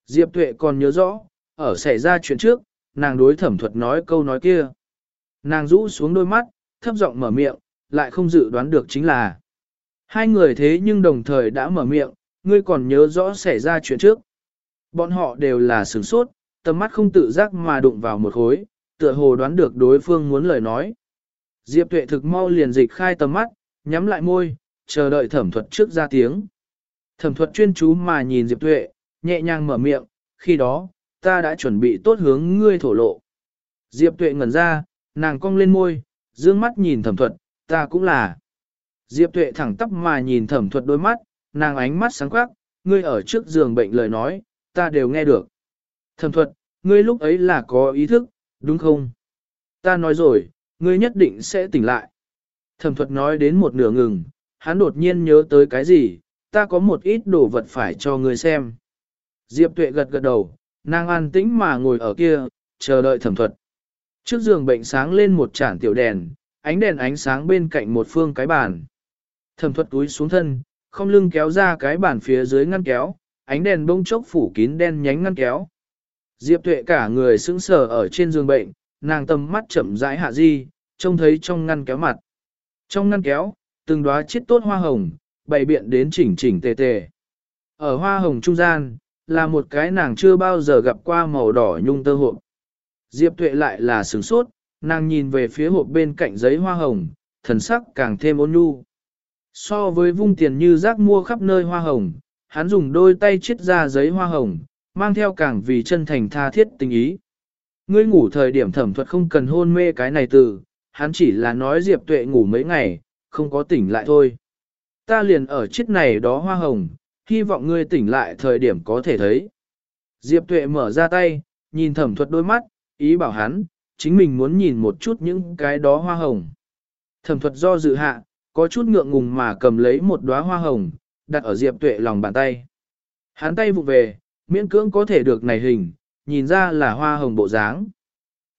Diệp tuệ còn nhớ rõ, ở xảy ra chuyện trước, nàng đối thẩm thuật nói câu nói kia. Nàng rũ xuống đôi mắt, thấp giọng mở miệng, lại không dự đoán được chính là. Hai người thế nhưng đồng thời đã mở miệng, ngươi còn nhớ rõ xảy ra chuyện trước. Bọn họ đều là sửng sốt, tầm mắt không tự giác mà đụng vào một khối, tựa hồ đoán được đối phương muốn lời nói. Diệp tuệ thực mau liền dịch khai tầm mắt, nhắm lại môi, chờ đợi thẩm thuật trước ra tiếng. Thẩm thuật chuyên chú mà nhìn Diệp tuệ, nhẹ nhàng mở miệng, khi đó, ta đã chuẩn bị tốt hướng ngươi thổ lộ. Diệp tuệ ngẩn ra, nàng cong lên môi, dương mắt nhìn thẩm thuật, ta cũng là. Diệp tuệ thẳng tắp mà nhìn thẩm thuật đôi mắt, nàng ánh mắt sáng quắc, ngươi ở trước giường bệnh lời nói, ta đều nghe được. Thẩm thuật, ngươi lúc ấy là có ý thức, đúng không? Ta nói rồi, ngươi nhất định sẽ tỉnh lại. Thẩm thuật nói đến một nửa ngừng, hắn đột nhiên nhớ tới cái gì, ta có một ít đồ vật phải cho ngươi xem. Diệp tuệ gật gật đầu, nàng an tĩnh mà ngồi ở kia, chờ đợi thẩm thuật. Trước giường bệnh sáng lên một chản tiểu đèn, ánh đèn ánh sáng bên cạnh một phương cái bàn. Thẩm thuật túi xuống thân, không lưng kéo ra cái bàn phía dưới ngăn kéo, ánh đèn bông chốc phủ kín đen nhánh ngăn kéo. Diệp tuệ cả người sững sờ ở trên giường bệnh, nàng tầm mắt chậm rãi hạ di, trông thấy trong ngăn kéo mặt. Trong ngăn kéo, từng đóa chiết tốt hoa hồng, bày biện đến chỉnh chỉnh tề tề. Ở hoa hồng trung gian, là một cái nàng chưa bao giờ gặp qua màu đỏ nhung tơ hộp. Diệp tuệ lại là sửng sốt, nàng nhìn về phía hộp bên cạnh giấy hoa hồng, thần sắc càng thêm ôn nhu. So với vung tiền như rác mua khắp nơi hoa hồng, hắn dùng đôi tay chiết ra giấy hoa hồng, mang theo càng vì chân thành tha thiết tình ý. Ngươi ngủ thời điểm thẩm thuật không cần hôn mê cái này từ, hắn chỉ là nói Diệp Tuệ ngủ mấy ngày, không có tỉnh lại thôi. Ta liền ở chiếc này đó hoa hồng, hy vọng ngươi tỉnh lại thời điểm có thể thấy. Diệp Tuệ mở ra tay, nhìn thẩm thuật đôi mắt, ý bảo hắn, chính mình muốn nhìn một chút những cái đó hoa hồng. Thẩm thuật do dự hạ, có chút ngượng ngùng mà cầm lấy một đóa hoa hồng, đặt ở Diệp Tuệ lòng bàn tay. Hắn tay vụ về, miễn cưỡng có thể được này hình, nhìn ra là hoa hồng bộ dáng.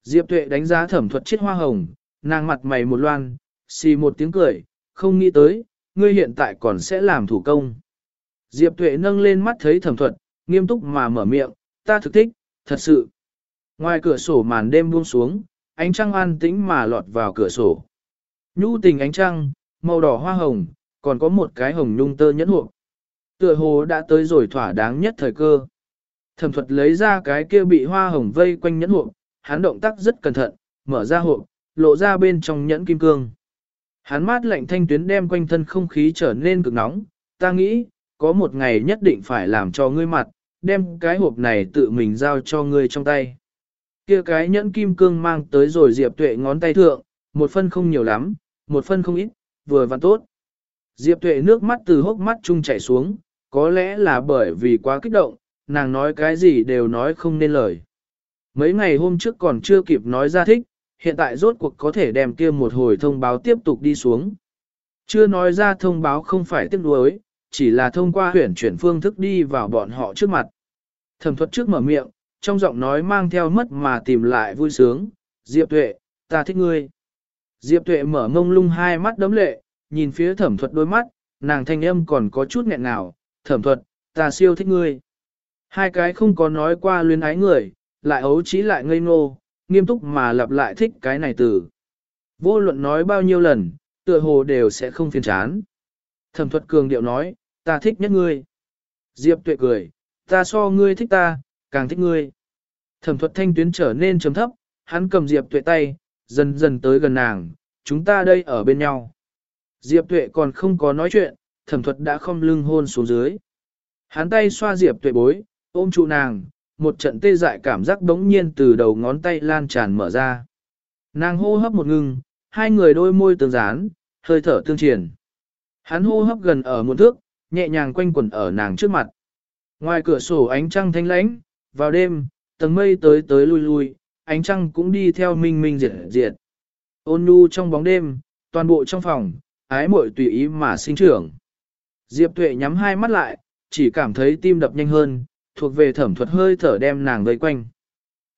Diệp Tuệ đánh giá thẩm thuật chiếc hoa hồng, nàng mặt mày một loan, xì một tiếng cười, không nghĩ tới, ngươi hiện tại còn sẽ làm thủ công. Diệp Tuệ nâng lên mắt thấy thẩm thuật, nghiêm túc mà mở miệng, ta thực thích, thật sự. Ngoài cửa sổ màn đêm buông xuống, ánh trăng an tĩnh mà lọt vào cửa sổ. Nhu tình ánh trăng, màu đỏ hoa hồng, còn có một cái hồng nhung tơ nhẫn hộp. Tựa hồ đã tới rồi thỏa đáng nhất thời cơ. Thẩm thuật lấy ra cái kia bị hoa hồng vây quanh nhẫn hộp, hắn động tác rất cẩn thận, mở ra hộp, lộ ra bên trong nhẫn kim cương. Hắn mát lạnh thanh tuyến đem quanh thân không khí trở nên cực nóng, ta nghĩ, có một ngày nhất định phải làm cho ngươi mặt, đem cái hộp này tự mình giao cho ngươi trong tay. Kia cái nhẫn kim cương mang tới rồi Diệp Tuệ ngón tay thượng, một phân không nhiều lắm, một phân không ít, vừa và tốt. Diệp Tuệ nước mắt từ hốc mắt chung chảy xuống, có lẽ là bởi vì quá kích động, nàng nói cái gì đều nói không nên lời. Mấy ngày hôm trước còn chưa kịp nói ra thích, hiện tại rốt cuộc có thể đem kia một hồi thông báo tiếp tục đi xuống. Chưa nói ra thông báo không phải tiếp nối, chỉ là thông qua huyển chuyển phương thức đi vào bọn họ trước mặt. Thẩm thuật trước mở miệng, trong giọng nói mang theo mất mà tìm lại vui sướng, Diệp Tuệ, ta thích ngươi. Diệp Tuệ mở mông lung hai mắt đấm lệ, nhìn phía thẩm thuật đôi mắt, nàng thanh âm còn có chút nghẹn ngào, thẩm thuật, ta siêu thích ngươi. Hai cái không có nói qua luyến ái người, lại ấu trí lại ngây ngô, nghiêm túc mà lặp lại thích cái này từ. Vô luận nói bao nhiêu lần, tựa hồ đều sẽ không phiền chán. Thẩm thuật cường điệu nói, ta thích nhất ngươi. Diệp tuệ cười, ta so ngươi thích ta, càng thích ngươi. Thẩm thuật thanh tuyến trở nên trầm thấp, hắn cầm Diệp tuệ tay, dần dần tới gần nàng, chúng ta đây ở bên nhau. Diệp tuệ còn không có nói chuyện, thẩm thuật đã không lưng hôn xuống dưới. Hắn tay xoa Diệp tuệ bối, ôm trụ nàng, một trận tê dại cảm giác đống nhiên từ đầu ngón tay lan tràn mở ra. Nàng hô hấp một ngừng, hai người đôi môi tương dán, hơi thở tương triển. Hắn hô hấp gần ở một thước, nhẹ nhàng quanh quẩn ở nàng trước mặt. Ngoài cửa sổ ánh trăng thanh lãnh, vào đêm, tầng mây tới tới lui lui, ánh trăng cũng đi theo minh minh diệt diệt. Ôn nhu trong bóng đêm, toàn bộ trong phòng, ái muội tùy ý mà sinh trưởng. Diệp tuệ nhắm hai mắt lại, chỉ cảm thấy tim đập nhanh hơn, thuộc về thẩm thuật hơi thở đem nàng vây quanh.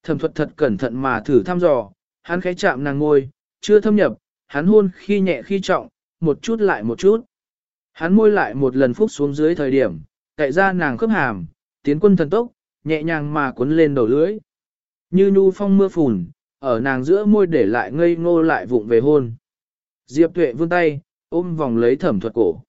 Thẩm thuật thật cẩn thận mà thử thăm dò, hắn khẽ chạm nàng ngôi, chưa thâm nhập, hắn hôn khi nhẹ khi trọng, một chút lại một chút. Hắn môi lại một lần phúc xuống dưới thời điểm, cậy ra nàng khớp hàm, tiến quân thần tốc, nhẹ nhàng mà cuốn lên đầu lưỡi. Như nhu phong mưa phùn, ở nàng giữa môi để lại ngây ngô lại vụng về hôn. Diệp tuệ vươn tay, ôm vòng lấy thẩm thuật cổ.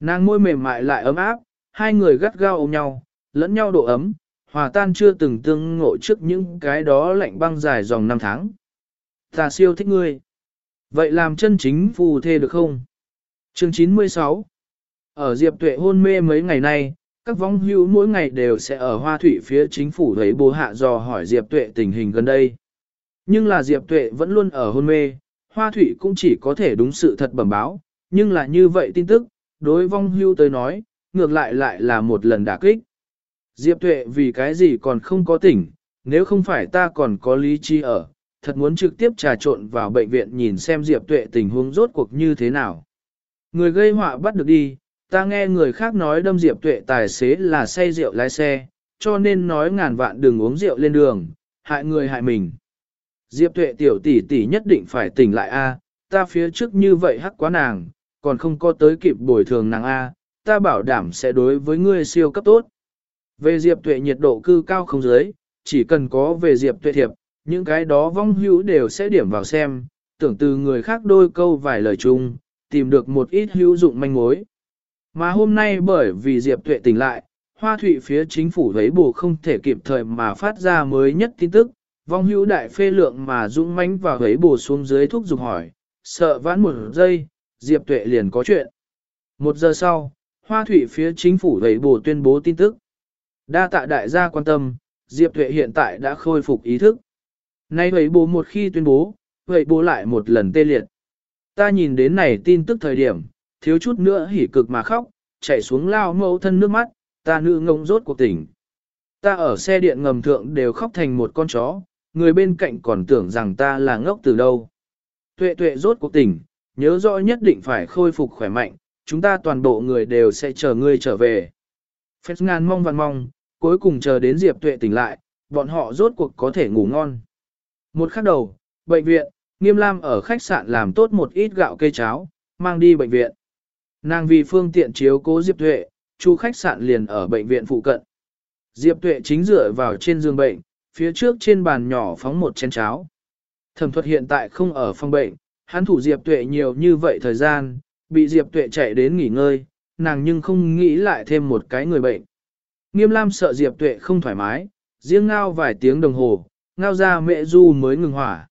Nàng môi mềm mại lại ấm áp, hai người gắt gao ôm nhau, lẫn nhau độ ấm, hòa tan chưa từng tương ngộ trước những cái đó lạnh băng dài dòng năm tháng. Ta siêu thích ngươi. Vậy làm chân chính phù thê được không? Chương 96 Ở Diệp Tuệ hôn mê mấy ngày nay, các vong hưu mỗi ngày đều sẽ ở hoa thủy phía chính phủ thấy bố hạ dò hỏi Diệp Tuệ tình hình gần đây. Nhưng là Diệp Tuệ vẫn luôn ở hôn mê, hoa thủy cũng chỉ có thể đúng sự thật bẩm báo, nhưng là như vậy tin tức, đối vong hưu tới nói, ngược lại lại là một lần đả kích. Diệp Tuệ vì cái gì còn không có tỉnh, nếu không phải ta còn có lý trí ở, thật muốn trực tiếp trà trộn vào bệnh viện nhìn xem Diệp Tuệ tình huống rốt cuộc như thế nào. Người gây họa bắt được đi, ta nghe người khác nói đâm Diệp Tuệ tài xế là say rượu lái xe, cho nên nói ngàn vạn đừng uống rượu lên đường, hại người hại mình. Diệp Tuệ tiểu tỷ tỷ nhất định phải tỉnh lại a, ta phía trước như vậy hắc quá nàng, còn không có tới kịp bồi thường nàng a, ta bảo đảm sẽ đối với ngươi siêu cấp tốt. Về Diệp Tuệ nhiệt độ cư cao không dưới, chỉ cần có về Diệp Tuệ thiệp, những cái đó vong hữu đều sẽ điểm vào xem, tưởng từ người khác đôi câu vài lời chung, tìm được một ít hữu dụng manh mối. Mà hôm nay bởi vì Diệp Tuệ tỉnh lại, Hoa Thụy phía chính phủ thấy bù không thể kịp thời mà phát ra mới nhất tin tức, vong hữu đại phê lượng mà dũng mãnh vào thấy bù xuống dưới thuốc dục hỏi, sợ vãn một giây, Diệp Tuệ liền có chuyện. Một giờ sau, Hoa Thụy phía chính phủ thấy bù tuyên bố tin tức. Đa tạ đại gia quan tâm, Diệp Tuệ hiện tại đã khôi phục ý thức. Nay vậy bố một khi tuyên bố, vậy bố lại một lần tê liệt. Ta nhìn đến này tin tức thời điểm, thiếu chút nữa hỉ cực mà khóc, chạy xuống lao mẫu thân nước mắt, ta nữ ngông rốt cuộc tỉnh. Ta ở xe điện ngầm thượng đều khóc thành một con chó, người bên cạnh còn tưởng rằng ta là ngốc từ đâu. Tuệ tuệ rốt cuộc tỉnh, nhớ rõ nhất định phải khôi phục khỏe mạnh, chúng ta toàn bộ người đều sẽ chờ ngươi trở về. Phép ngàn mong vạn mong, cuối cùng chờ đến Diệp Tuệ tỉnh lại, bọn họ rốt cuộc có thể ngủ ngon. Một khắc đầu, bệnh viện, Nghiêm Lam ở khách sạn làm tốt một ít gạo cây cháo, mang đi bệnh viện. Nàng vì phương tiện chiếu cố Diệp Tuệ, chu khách sạn liền ở bệnh viện phụ cận. Diệp Tuệ chính dựa vào trên giường bệnh, phía trước trên bàn nhỏ phóng một chén cháo. Thẩm thuật hiện tại không ở phòng bệnh, hắn thủ Diệp Tuệ nhiều như vậy thời gian, bị Diệp Tuệ chạy đến nghỉ ngơi, nàng nhưng không nghĩ lại thêm một cái người bệnh. Nghiêm Lam sợ Diệp Tuệ không thoải mái, riêng ngao vài tiếng đồng hồ, ngao ra mẹ du mới ngừng hỏa.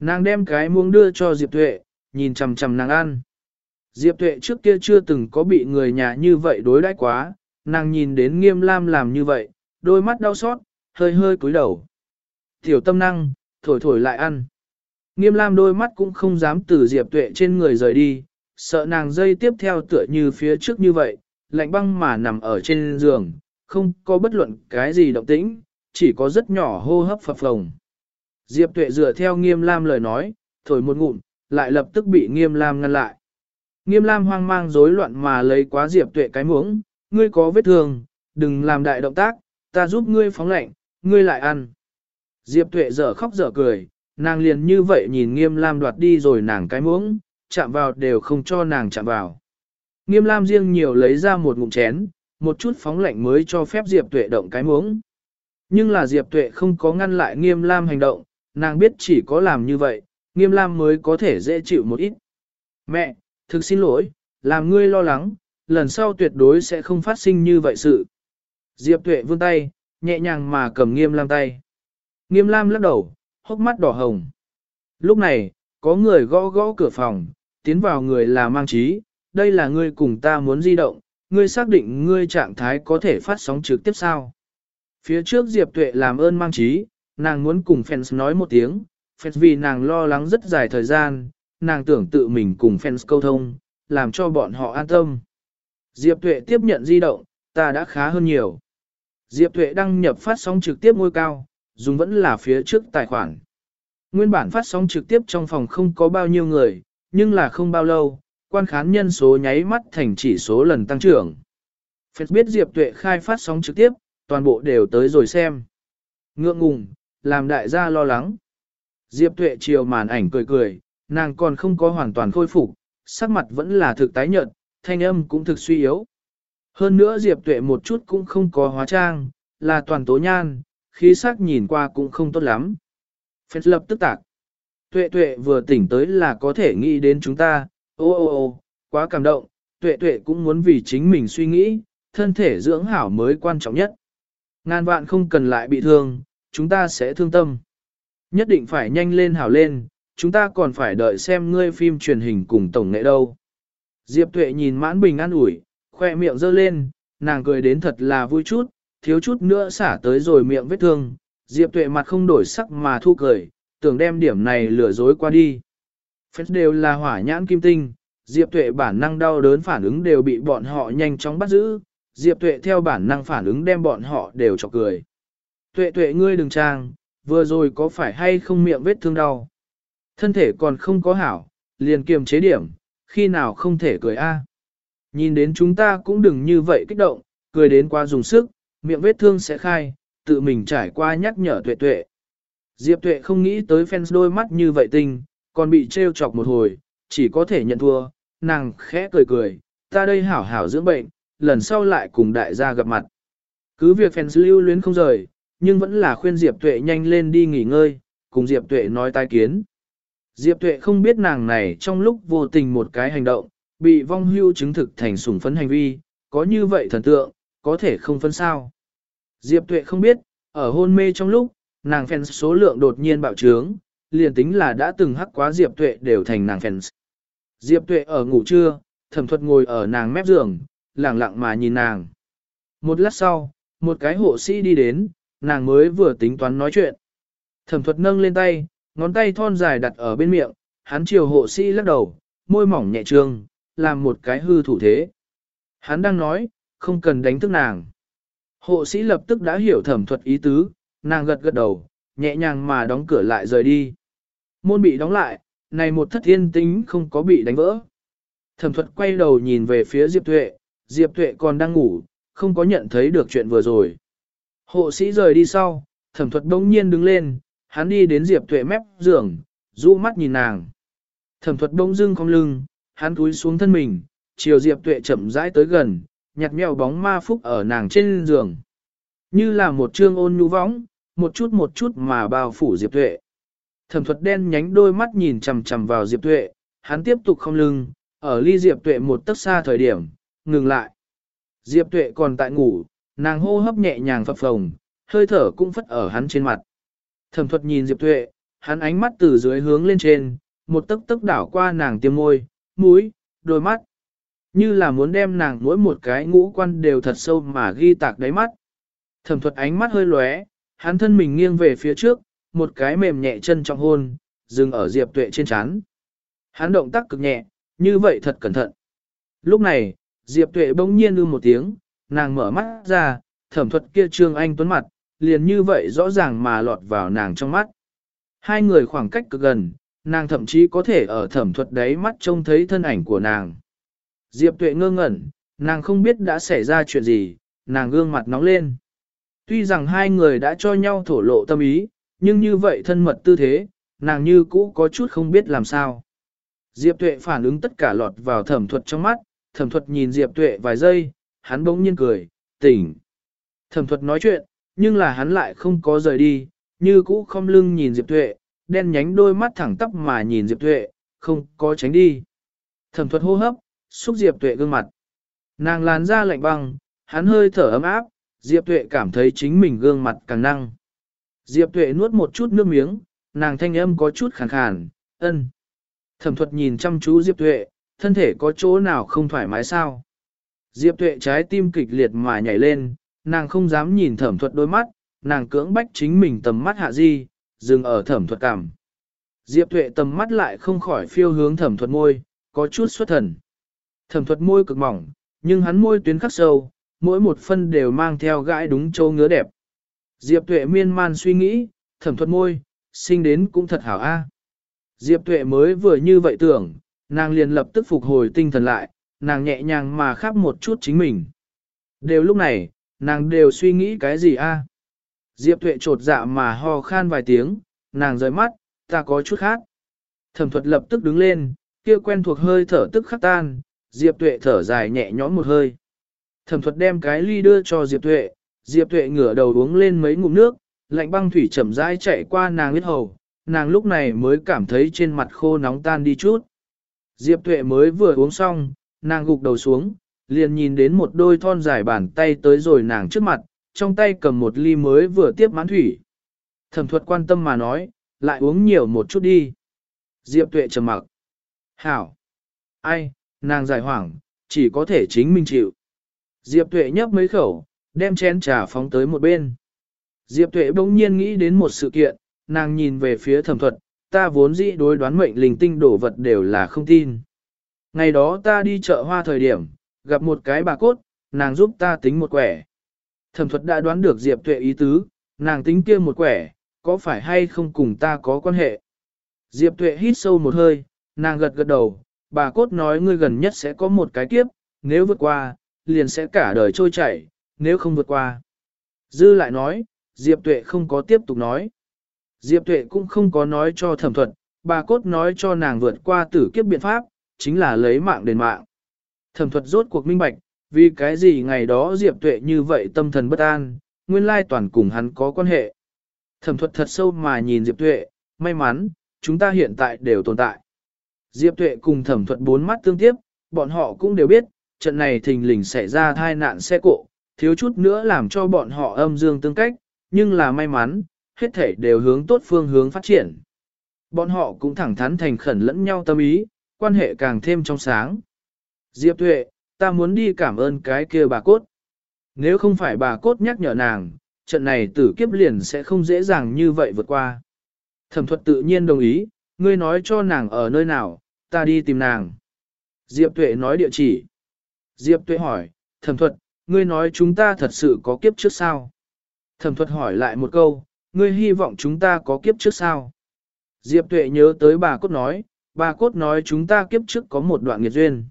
Nàng đem cái muỗng đưa cho Diệp Tuệ, nhìn chằm chằm nàng ăn. Diệp Tuệ trước kia chưa từng có bị người nhà như vậy đối đãi quá, nàng nhìn đến nghiêm lam làm như vậy, đôi mắt đau xót, hơi hơi cúi đầu. Tiểu tâm năng, thổi thổi lại ăn. Nghiêm lam đôi mắt cũng không dám từ Diệp Tuệ trên người rời đi, sợ nàng dây tiếp theo tựa như phía trước như vậy, lạnh băng mà nằm ở trên giường, không có bất luận cái gì động tĩnh, chỉ có rất nhỏ hô hấp phập phồng. Diệp Tuệ dựa theo Nghiêm Lam lời nói, thổi một ngụm, lại lập tức bị Nghiêm Lam ngăn lại. Nghiêm Lam hoang mang rối loạn mà lấy quá Diệp Tuệ cái muỗng, ngươi có vết thương, đừng làm đại động tác, ta giúp ngươi phóng lạnh, ngươi lại ăn. Diệp Tuệ dở khóc dở cười, nàng liền như vậy nhìn Nghiêm Lam đoạt đi rồi nàng cái muỗng, chạm vào đều không cho nàng chạm vào. Nghiêm Lam riêng nhiều lấy ra một ngụm chén, một chút phóng lạnh mới cho phép Diệp Tuệ động cái muống. Nhưng là Diệp Tuệ không có ngăn lại Nghiêm Lam hành động, nàng biết chỉ có làm như vậy, Nghiêm Lam mới có thể dễ chịu một ít. Mẹ, thực xin lỗi, làm ngươi lo lắng, lần sau tuyệt đối sẽ không phát sinh như vậy sự. Diệp Tuệ vươn tay, nhẹ nhàng mà cầm Nghiêm Lam tay. Nghiêm Lam lắc đầu, hốc mắt đỏ hồng. Lúc này, có người gõ gõ cửa phòng, tiến vào người là mang trí, đây là ngươi cùng ta muốn di động, ngươi xác định ngươi trạng thái có thể phát sóng trực tiếp sao. Phía trước Diệp Tuệ làm ơn mang trí, nàng muốn cùng fans nói một tiếng, fans vì nàng lo lắng rất dài thời gian, nàng tưởng tự mình cùng fans câu thông, làm cho bọn họ an tâm. Diệp Tuệ tiếp nhận di động, ta đã khá hơn nhiều. Diệp Tuệ đăng nhập phát sóng trực tiếp ngôi cao, dùng vẫn là phía trước tài khoản. Nguyên bản phát sóng trực tiếp trong phòng không có bao nhiêu người, nhưng là không bao lâu, quan khán nhân số nháy mắt thành chỉ số lần tăng trưởng. Phật biết Diệp Tuệ khai phát sóng trực tiếp, toàn bộ đều tới rồi xem. Ngượng ngùng, làm đại gia lo lắng. Diệp Tuệ chiều màn ảnh cười cười, nàng còn không có hoàn toàn khôi phục, sắc mặt vẫn là thực tái nhợt, thanh âm cũng thực suy yếu. Hơn nữa Diệp Tuệ một chút cũng không có hóa trang, là toàn tố nhan, khí sắc nhìn qua cũng không tốt lắm. Phật lập tức tạc. Tuệ Tuệ vừa tỉnh tới là có thể nghĩ đến chúng ta, ô ô ô, quá cảm động, Tuệ Tuệ cũng muốn vì chính mình suy nghĩ, thân thể dưỡng hảo mới quan trọng nhất. Ngàn vạn không cần lại bị thương, chúng ta sẽ thương tâm. Nhất định phải nhanh lên hảo lên, chúng ta còn phải đợi xem ngươi phim truyền hình cùng tổng nghệ đâu. Diệp Tuệ nhìn mãn bình an ủi, khoe miệng giơ lên, nàng cười đến thật là vui chút, thiếu chút nữa xả tới rồi miệng vết thương. Diệp Tuệ mặt không đổi sắc mà thu cười, tưởng đem điểm này lừa dối qua đi. Phép đều là hỏa nhãn kim tinh, Diệp Tuệ bản năng đau đớn phản ứng đều bị bọn họ nhanh chóng bắt giữ, Diệp Tuệ theo bản năng phản ứng đem bọn họ đều chọc cười. Tuệ Tuệ ngươi đừng trang, vừa rồi có phải hay không miệng vết thương đau? Thân thể còn không có hảo, liền kiềm chế điểm, khi nào không thể cười a? Nhìn đến chúng ta cũng đừng như vậy kích động, cười đến quá dùng sức, miệng vết thương sẽ khai, tự mình trải qua nhắc nhở Tuệ Tuệ. Diệp Tuệ không nghĩ tới fans đôi mắt như vậy tinh, còn bị trêu chọc một hồi, chỉ có thể nhận thua, nàng khẽ cười cười, ta đây hảo hảo dưỡng bệnh, lần sau lại cùng đại gia gặp mặt. Cứ việc fans lưu luyến không rời, nhưng vẫn là khuyên Diệp Tuệ nhanh lên đi nghỉ ngơi, cùng Diệp Tuệ nói tai kiến. Diệp Tuệ không biết nàng này trong lúc vô tình một cái hành động, bị vong hưu chứng thực thành sủng phấn hành vi, có như vậy thần tượng, có thể không phân sao. Diệp Tuệ không biết, ở hôn mê trong lúc, nàng fans số lượng đột nhiên bạo trướng, liền tính là đã từng hắc quá Diệp Tuệ đều thành nàng fans. Diệp Tuệ ở ngủ trưa, thẩm thuật ngồi ở nàng mép giường, lặng lặng mà nhìn nàng. Một lát sau, một cái hộ sĩ đi đến, nàng mới vừa tính toán nói chuyện. Thẩm thuật nâng lên tay, ngón tay thon dài đặt ở bên miệng, hắn chiều hộ sĩ lắc đầu, môi mỏng nhẹ trương, làm một cái hư thủ thế. Hắn đang nói, không cần đánh thức nàng. Hộ sĩ lập tức đã hiểu thẩm thuật ý tứ, nàng gật gật đầu, nhẹ nhàng mà đóng cửa lại rời đi. Môn bị đóng lại, này một thất thiên tính không có bị đánh vỡ. Thẩm thuật quay đầu nhìn về phía Diệp Tuệ, Diệp Tuệ còn đang ngủ, không có nhận thấy được chuyện vừa rồi. Hộ sĩ rời đi sau, thẩm thuật đông nhiên đứng lên, hắn đi đến Diệp Tuệ mép giường, rũ mắt nhìn nàng. Thẩm thuật đông dưng cong lưng, hắn cúi xuống thân mình, chiều Diệp Tuệ chậm rãi tới gần, nhặt mèo bóng ma phúc ở nàng trên giường. Như là một trương ôn nhu võng, một chút một chút mà bao phủ Diệp Tuệ. Thẩm thuật đen nhánh đôi mắt nhìn chằm chằm vào Diệp Tuệ, hắn tiếp tục không lưng, ở ly Diệp Tuệ một tấc xa thời điểm, ngừng lại. Diệp Tuệ còn tại ngủ, nàng hô hấp nhẹ nhàng phập phồng, hơi thở cũng phất ở hắn trên mặt. Thẩm thuật nhìn Diệp Tuệ, hắn ánh mắt từ dưới hướng lên trên, một tấc tấc đảo qua nàng tiêm môi, mũi, đôi mắt. Như là muốn đem nàng mỗi một cái ngũ quan đều thật sâu mà ghi tạc đáy mắt. Thẩm thuật ánh mắt hơi lóe, hắn thân mình nghiêng về phía trước, một cái mềm nhẹ chân trọng hôn, dừng ở Diệp Tuệ trên chán. Hắn động tác cực nhẹ, như vậy thật cẩn thận. Lúc này, Diệp Tuệ bỗng nhiên ư một tiếng, nàng mở mắt ra, thẩm thuật kia trương anh tuấn mặt, liền như vậy rõ ràng mà lọt vào nàng trong mắt. Hai người khoảng cách cực gần, nàng thậm chí có thể ở thẩm thuật đấy mắt trông thấy thân ảnh của nàng. Diệp tuệ ngơ ngẩn, nàng không biết đã xảy ra chuyện gì, nàng gương mặt nóng lên. Tuy rằng hai người đã cho nhau thổ lộ tâm ý, nhưng như vậy thân mật tư thế, nàng như cũ có chút không biết làm sao. Diệp tuệ phản ứng tất cả lọt vào thẩm thuật trong mắt, thẩm thuật nhìn Diệp tuệ vài giây, hắn bỗng nhiên cười, tỉnh. Thẩm thuật nói chuyện, nhưng là hắn lại không có rời đi, như cũ không lưng nhìn Diệp tuệ, đen nhánh đôi mắt thẳng tắp mà nhìn Diệp tuệ, không có tránh đi. Thẩm thuật hô hấp, xúc Diệp tuệ gương mặt. Nàng làn da lạnh băng, hắn hơi thở ấm áp, Diệp tuệ cảm thấy chính mình gương mặt càng năng. Diệp tuệ nuốt một chút nước miếng, nàng thanh âm có chút khàn khàn, ân. Thẩm thuật nhìn chăm chú Diệp tuệ, thân thể có chỗ nào không thoải mái sao? Diệp tuệ trái tim kịch liệt mà nhảy lên, nàng không dám nhìn thẩm thuật đôi mắt, nàng cưỡng bách chính mình tầm mắt hạ di, dừng ở thẩm thuật cảm. Diệp tuệ tầm mắt lại không khỏi phiêu hướng thẩm thuật môi, có chút xuất thần. Thẩm thuật môi cực mỏng, nhưng hắn môi tuyến khắc sâu, mỗi một phân đều mang theo gãi đúng châu ngứa đẹp. Diệp tuệ miên man suy nghĩ, thẩm thuật môi, sinh đến cũng thật hảo a. Diệp tuệ mới vừa như vậy tưởng, nàng liền lập tức phục hồi tinh thần lại, nàng nhẹ nhàng mà khắp một chút chính mình. Đều lúc này, nàng đều suy nghĩ cái gì a? Diệp tuệ trột dạ mà ho khan vài tiếng, nàng rời mắt, ta có chút khác. Thẩm thuật lập tức đứng lên, kia quen thuộc hơi thở tức khắc tan, Diệp tuệ thở dài nhẹ nhõm một hơi. Thẩm thuật đem cái ly đưa cho Diệp tuệ, Diệp tuệ ngửa đầu uống lên mấy ngụm nước, lạnh băng thủy chậm rãi chạy qua nàng huyết hầu, nàng lúc này mới cảm thấy trên mặt khô nóng tan đi chút. Diệp tuệ mới vừa uống xong, nàng gục đầu xuống, liền nhìn đến một đôi thon dài bàn tay tới rồi nàng trước mặt, trong tay cầm một ly mới vừa tiếp mãn thủy. Thẩm thuật quan tâm mà nói, lại uống nhiều một chút đi. Diệp tuệ trầm mặc. Hảo. Ai, nàng giải hoảng, chỉ có thể chính mình chịu. Diệp tuệ nhấp mấy khẩu, đem chén trà phóng tới một bên. Diệp tuệ bỗng nhiên nghĩ đến một sự kiện, nàng nhìn về phía thẩm thuật, ta vốn dĩ đối đoán mệnh linh tinh đổ vật đều là không tin. Ngày đó ta đi chợ hoa thời điểm, gặp một cái bà cốt, nàng giúp ta tính một quẻ. Thẩm thuật đã đoán được Diệp Tuệ ý tứ, nàng tính kia một quẻ, có phải hay không cùng ta có quan hệ. Diệp Tuệ hít sâu một hơi, nàng gật gật đầu, bà cốt nói ngươi gần nhất sẽ có một cái kiếp, nếu vượt qua, liền sẽ cả đời trôi chảy, nếu không vượt qua. Dư lại nói, Diệp Tuệ không có tiếp tục nói. Diệp Tuệ cũng không có nói cho thẩm thuật, bà cốt nói cho nàng vượt qua tử kiếp biện pháp, chính là lấy mạng đền mạng. Thẩm thuật rốt cuộc minh bạch, vì cái gì ngày đó Diệp Tuệ như vậy tâm thần bất an, nguyên lai toàn cùng hắn có quan hệ. Thẩm thuật thật sâu mà nhìn Diệp Tuệ, may mắn, chúng ta hiện tại đều tồn tại. Diệp Tuệ cùng thẩm thuật bốn mắt tương tiếp, bọn họ cũng đều biết, trận này thình lình xảy ra thai nạn xe cộ, thiếu chút nữa làm cho bọn họ âm dương tương cách, nhưng là may mắn, hết thể đều hướng tốt phương hướng phát triển. Bọn họ cũng thẳng thắn thành khẩn lẫn nhau tâm ý, quan hệ càng thêm trong sáng. Diệp Tuệ, ta muốn đi cảm ơn cái kia bà cốt. Nếu không phải bà cốt nhắc nhở nàng, trận này tử kiếp liền sẽ không dễ dàng như vậy vượt qua. Thẩm thuật tự nhiên đồng ý, ngươi nói cho nàng ở nơi nào, ta đi tìm nàng. Diệp Tuệ nói địa chỉ. Diệp Tuệ hỏi, thẩm thuật, ngươi nói chúng ta thật sự có kiếp trước sao? Thẩm thuật hỏi lại một câu, ngươi hy vọng chúng ta có kiếp trước sao? Diệp Tuệ nhớ tới bà cốt nói, bà cốt nói chúng ta kiếp trước có một đoạn nghiệt duyên.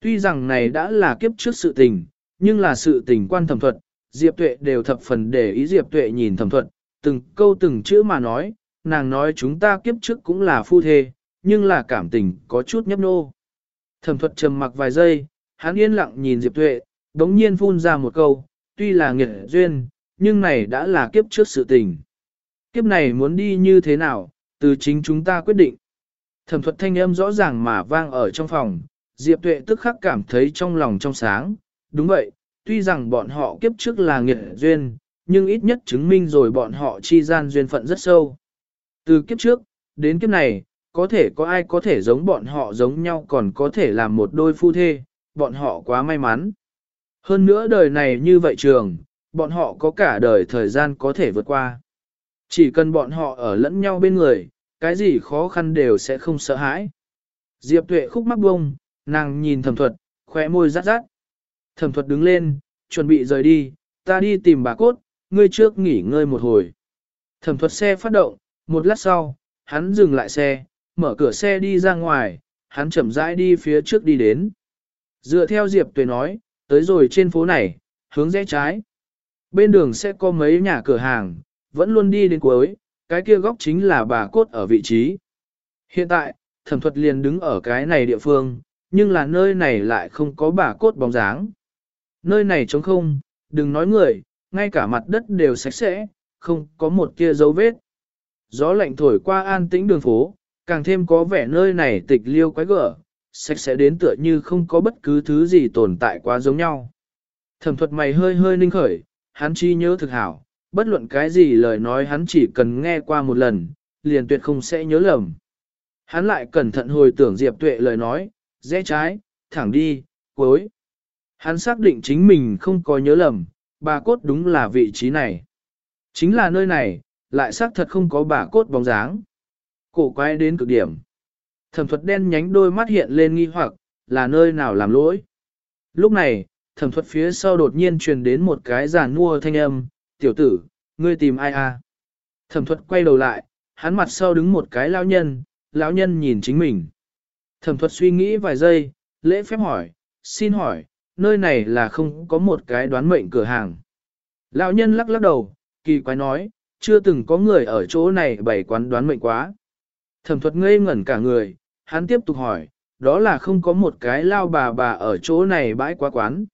Tuy rằng này đã là kiếp trước sự tình, nhưng là sự tình quan thẩm thuật, Diệp Tuệ đều thập phần để ý Diệp Tuệ nhìn thẩm thuật, từng câu từng chữ mà nói, nàng nói chúng ta kiếp trước cũng là phu thê, nhưng là cảm tình có chút nhấp nô. Thẩm thuật trầm mặc vài giây, hắn yên lặng nhìn Diệp Tuệ, đống nhiên phun ra một câu, tuy là nghiệt duyên, nhưng này đã là kiếp trước sự tình. Kiếp này muốn đi như thế nào, từ chính chúng ta quyết định. Thẩm thuật thanh âm rõ ràng mà vang ở trong phòng, Diệp Tuệ tức khắc cảm thấy trong lòng trong sáng, đúng vậy, tuy rằng bọn họ kiếp trước là nghiệt duyên, nhưng ít nhất chứng minh rồi bọn họ chi gian duyên phận rất sâu. Từ kiếp trước, đến kiếp này, có thể có ai có thể giống bọn họ giống nhau còn có thể làm một đôi phu thê, bọn họ quá may mắn. Hơn nữa đời này như vậy trường, bọn họ có cả đời thời gian có thể vượt qua. Chỉ cần bọn họ ở lẫn nhau bên người, cái gì khó khăn đều sẽ không sợ hãi. Diệp tuệ khúc mắc bông, nàng nhìn thẩm thuật, khóe môi rát rát. Thẩm thuật đứng lên, chuẩn bị rời đi, ta đi tìm bà cốt, ngươi trước nghỉ ngơi một hồi. Thẩm thuật xe phát động, một lát sau, hắn dừng lại xe, mở cửa xe đi ra ngoài, hắn chậm rãi đi phía trước đi đến. Dựa theo Diệp Tuệ nói, tới rồi trên phố này, hướng rẽ trái. Bên đường sẽ có mấy nhà cửa hàng, vẫn luôn đi đến cuối, cái kia góc chính là bà cốt ở vị trí. Hiện tại, thẩm thuật liền đứng ở cái này địa phương, nhưng là nơi này lại không có bà cốt bóng dáng. Nơi này trống không, đừng nói người, ngay cả mặt đất đều sạch sẽ, không có một kia dấu vết. Gió lạnh thổi qua an tĩnh đường phố, càng thêm có vẻ nơi này tịch liêu quái gở, sạch sẽ đến tựa như không có bất cứ thứ gì tồn tại quá giống nhau. Thẩm thuật mày hơi hơi ninh khởi, hắn chi nhớ thực hảo, bất luận cái gì lời nói hắn chỉ cần nghe qua một lần, liền tuyệt không sẽ nhớ lầm. Hắn lại cẩn thận hồi tưởng Diệp Tuệ lời nói, rẽ trái, thẳng đi, cuối. Hắn xác định chính mình không có nhớ lầm, bà cốt đúng là vị trí này. Chính là nơi này, lại xác thật không có bà cốt bóng dáng. Cổ quay đến cực điểm. Thẩm thuật đen nhánh đôi mắt hiện lên nghi hoặc, là nơi nào làm lỗi. Lúc này, thẩm thuật phía sau đột nhiên truyền đến một cái giàn mua thanh âm, tiểu tử, ngươi tìm ai à? Thẩm thuật quay đầu lại, hắn mặt sau đứng một cái lão nhân, lão nhân nhìn chính mình. Thẩm thuật suy nghĩ vài giây, lễ phép hỏi, xin hỏi, nơi này là không có một cái đoán mệnh cửa hàng. Lão nhân lắc lắc đầu, kỳ quái nói, chưa từng có người ở chỗ này bày quán đoán mệnh quá. Thẩm thuật ngây ngẩn cả người, hắn tiếp tục hỏi, đó là không có một cái lao bà bà ở chỗ này bãi quá quán.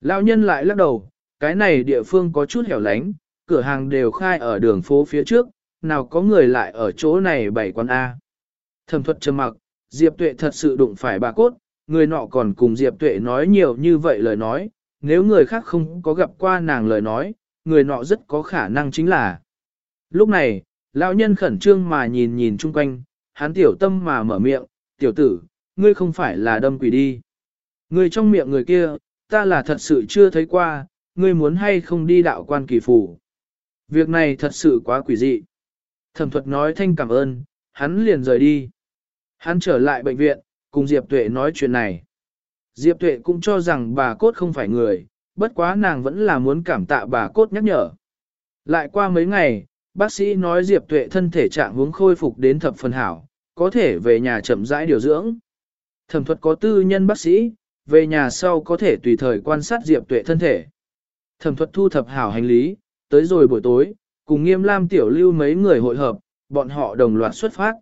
Lão nhân lại lắc đầu, cái này địa phương có chút hẻo lánh, cửa hàng đều khai ở đường phố phía trước, nào có người lại ở chỗ này bày quán A. Thẩm thuật trầm mặc, Diệp Tuệ thật sự đụng phải bà cốt, người nọ còn cùng Diệp Tuệ nói nhiều như vậy lời nói, nếu người khác không có gặp qua nàng lời nói, người nọ rất có khả năng chính là. Lúc này, lão nhân khẩn trương mà nhìn nhìn chung quanh, hắn tiểu tâm mà mở miệng, tiểu tử, ngươi không phải là đâm quỷ đi. ngươi trong miệng người kia, ta là thật sự chưa thấy qua, ngươi muốn hay không đi đạo quan kỳ phủ. Việc này thật sự quá quỷ dị. Thẩm thuật nói thanh cảm ơn, hắn liền rời đi. Hắn trở lại bệnh viện, cùng Diệp Tuệ nói chuyện này. Diệp Tuệ cũng cho rằng bà cốt không phải người, bất quá nàng vẫn là muốn cảm tạ bà cốt nhắc nhở. Lại qua mấy ngày, bác sĩ nói Diệp Tuệ thân thể trạng hướng khôi phục đến thập phần hảo, có thể về nhà chậm rãi điều dưỡng. Thẩm thuật có tư nhân bác sĩ, về nhà sau có thể tùy thời quan sát Diệp Tuệ thân thể. Thẩm thuật thu thập hảo hành lý, tới rồi buổi tối, cùng nghiêm lam tiểu lưu mấy người hội hợp, bọn họ đồng loạt xuất phát.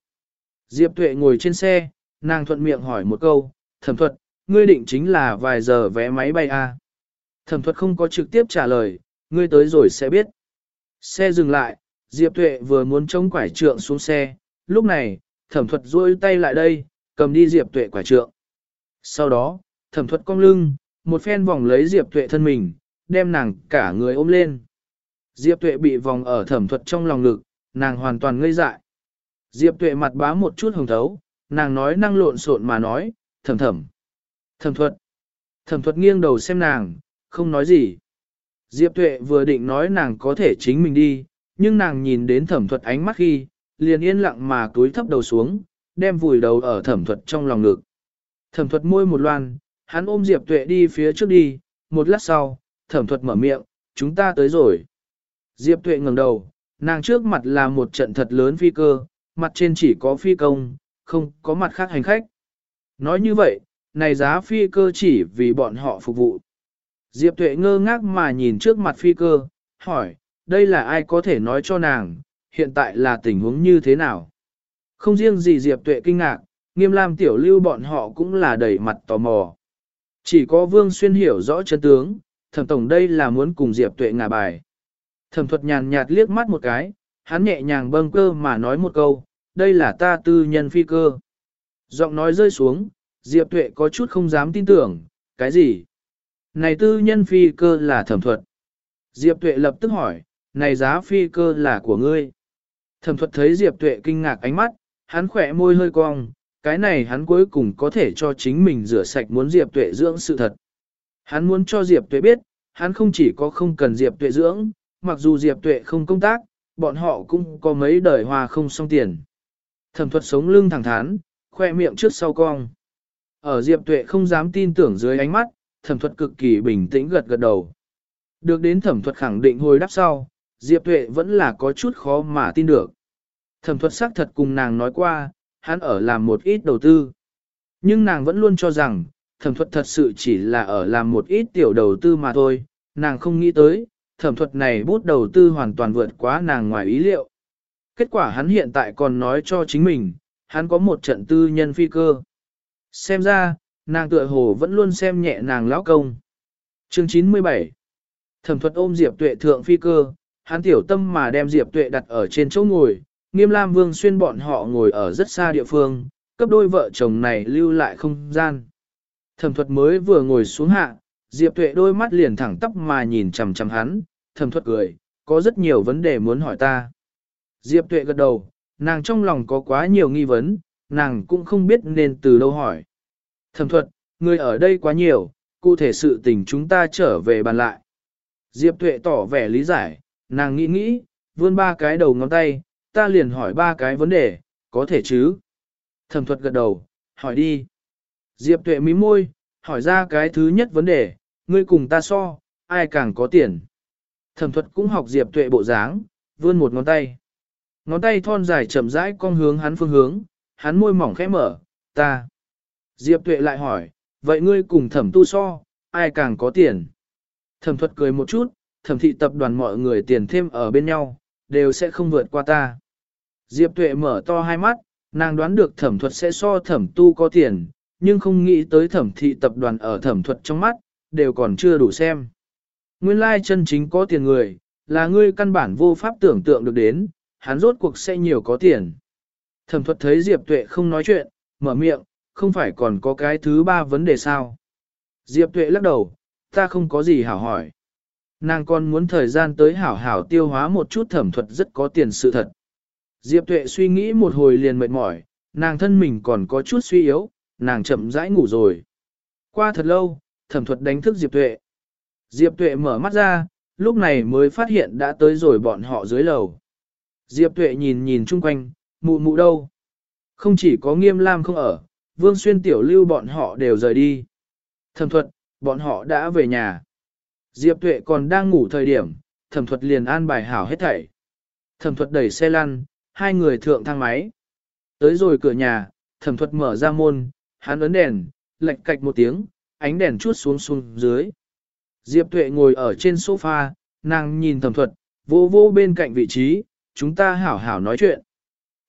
Diệp Tuệ ngồi trên xe, nàng thuận miệng hỏi một câu, thẩm thuật, ngươi định chính là vài giờ vé máy bay à? Thẩm thuật không có trực tiếp trả lời, ngươi tới rồi sẽ biết. Xe dừng lại, Diệp Tuệ vừa muốn chống quải trượng xuống xe, lúc này, thẩm thuật duỗi tay lại đây, cầm đi Diệp Tuệ quả trượng. Sau đó, thẩm thuật cong lưng, một phen vòng lấy Diệp Tuệ thân mình, đem nàng cả người ôm lên. Diệp Tuệ bị vòng ở thẩm thuật trong lòng ngực, nàng hoàn toàn ngây dại. Diệp Tuệ mặt bá một chút hồng thấu, nàng nói năng lộn xộn mà nói, thẩm thẩm. Thẩm thuật. Thẩm thuật nghiêng đầu xem nàng, không nói gì. Diệp Tuệ vừa định nói nàng có thể chính mình đi, nhưng nàng nhìn đến thẩm thuật ánh mắt khi, liền yên lặng mà túi thấp đầu xuống, đem vùi đầu ở thẩm thuật trong lòng ngực. Thẩm thuật môi một loan, hắn ôm Diệp Tuệ đi phía trước đi, một lát sau, thẩm thuật mở miệng, chúng ta tới rồi. Diệp Tuệ ngẩng đầu, nàng trước mặt là một trận thật lớn phi cơ, mặt trên chỉ có phi công, không có mặt khác hành khách. Nói như vậy, này giá phi cơ chỉ vì bọn họ phục vụ. Diệp Tuệ ngơ ngác mà nhìn trước mặt phi cơ, hỏi, đây là ai có thể nói cho nàng, hiện tại là tình huống như thế nào? Không riêng gì Diệp Tuệ kinh ngạc, nghiêm lam tiểu lưu bọn họ cũng là đầy mặt tò mò. Chỉ có Vương Xuyên hiểu rõ chân tướng, thẩm tổng đây là muốn cùng Diệp Tuệ ngả bài. Thẩm thuật nhàn nhạt liếc mắt một cái, hắn nhẹ nhàng bâng cơ mà nói một câu, đây là ta tư nhân phi cơ. Giọng nói rơi xuống, Diệp Tuệ có chút không dám tin tưởng, cái gì? Này tư nhân phi cơ là thẩm thuật. Diệp Tuệ lập tức hỏi, này giá phi cơ là của ngươi. Thẩm thuật thấy Diệp Tuệ kinh ngạc ánh mắt, hắn khỏe môi hơi cong, cái này hắn cuối cùng có thể cho chính mình rửa sạch muốn Diệp Tuệ dưỡng sự thật. Hắn muốn cho Diệp Tuệ biết, hắn không chỉ có không cần Diệp Tuệ dưỡng, mặc dù Diệp Tuệ không công tác, bọn họ cũng có mấy đời hòa không xong tiền. Thẩm thuật sống lưng thẳng thắn, khoe miệng trước sau cong. Ở Diệp Tuệ không dám tin tưởng dưới ánh mắt, thẩm thuật cực kỳ bình tĩnh gật gật đầu. Được đến thẩm thuật khẳng định hồi đáp sau, Diệp Tuệ vẫn là có chút khó mà tin được. Thẩm thuật xác thật cùng nàng nói qua, hắn ở làm một ít đầu tư. Nhưng nàng vẫn luôn cho rằng, thẩm thuật thật sự chỉ là ở làm một ít tiểu đầu tư mà thôi, nàng không nghĩ tới, thẩm thuật này bút đầu tư hoàn toàn vượt quá nàng ngoài ý liệu. Kết quả hắn hiện tại còn nói cho chính mình, hắn có một trận tư nhân phi cơ. Xem ra, nàng tựa hồ vẫn luôn xem nhẹ nàng lão công. Chương 97 Thẩm thuật ôm Diệp Tuệ thượng phi cơ, hắn tiểu tâm mà đem Diệp Tuệ đặt ở trên chỗ ngồi, nghiêm lam vương xuyên bọn họ ngồi ở rất xa địa phương, cấp đôi vợ chồng này lưu lại không gian. Thẩm thuật mới vừa ngồi xuống hạ, Diệp Tuệ đôi mắt liền thẳng tóc mà nhìn chằm chằm hắn, thẩm thuật cười, có rất nhiều vấn đề muốn hỏi ta. Diệp Tuệ gật đầu, nàng trong lòng có quá nhiều nghi vấn, nàng cũng không biết nên từ đâu hỏi. Thẩm thuật, người ở đây quá nhiều, cụ thể sự tình chúng ta trở về bàn lại. Diệp Tuệ tỏ vẻ lý giải, nàng nghĩ nghĩ, vươn ba cái đầu ngón tay, ta liền hỏi ba cái vấn đề, có thể chứ? Thẩm thuật gật đầu, hỏi đi. Diệp Tuệ mím môi, hỏi ra cái thứ nhất vấn đề, ngươi cùng ta so, ai càng có tiền. Thẩm thuật cũng học Diệp Tuệ bộ dáng, vươn một ngón tay. Ngón tay thon dài chậm rãi cong hướng hắn phương hướng, hắn môi mỏng khẽ mở, ta. Diệp Tuệ lại hỏi, vậy ngươi cùng thẩm tu so, ai càng có tiền? Thẩm thuật cười một chút, thẩm thị tập đoàn mọi người tiền thêm ở bên nhau, đều sẽ không vượt qua ta. Diệp Tuệ mở to hai mắt, nàng đoán được thẩm thuật sẽ so thẩm tu có tiền, nhưng không nghĩ tới thẩm thị tập đoàn ở thẩm thuật trong mắt, đều còn chưa đủ xem. Nguyên lai chân chính có tiền người, là ngươi căn bản vô pháp tưởng tượng được đến, hắn rốt cuộc sẽ nhiều có tiền. Thẩm thuật thấy Diệp Tuệ không nói chuyện, mở miệng, không phải còn có cái thứ ba vấn đề sao. Diệp Tuệ lắc đầu, ta không có gì hảo hỏi. Nàng còn muốn thời gian tới hảo hảo tiêu hóa một chút thẩm thuật rất có tiền sự thật. Diệp Tuệ suy nghĩ một hồi liền mệt mỏi, nàng thân mình còn có chút suy yếu, nàng chậm rãi ngủ rồi. Qua thật lâu, thẩm thuật đánh thức Diệp Tuệ. Diệp Tuệ mở mắt ra, lúc này mới phát hiện đã tới rồi bọn họ dưới lầu. Diệp Tuệ nhìn nhìn chung quanh, mụ mụ đâu? Không chỉ có nghiêm lam không ở, vương xuyên tiểu lưu bọn họ đều rời đi. Thẩm thuật, bọn họ đã về nhà. Diệp Tuệ còn đang ngủ thời điểm, thẩm thuật liền an bài hảo hết thảy. Thẩm thuật đẩy xe lăn, hai người thượng thang máy. Tới rồi cửa nhà, thẩm thuật mở ra môn, hắn ấn đèn, lệch cạch một tiếng, ánh đèn chút xuống xuống dưới. Diệp Tuệ ngồi ở trên sofa, nàng nhìn thẩm thuật, vô vô bên cạnh vị trí, chúng ta hảo hảo nói chuyện.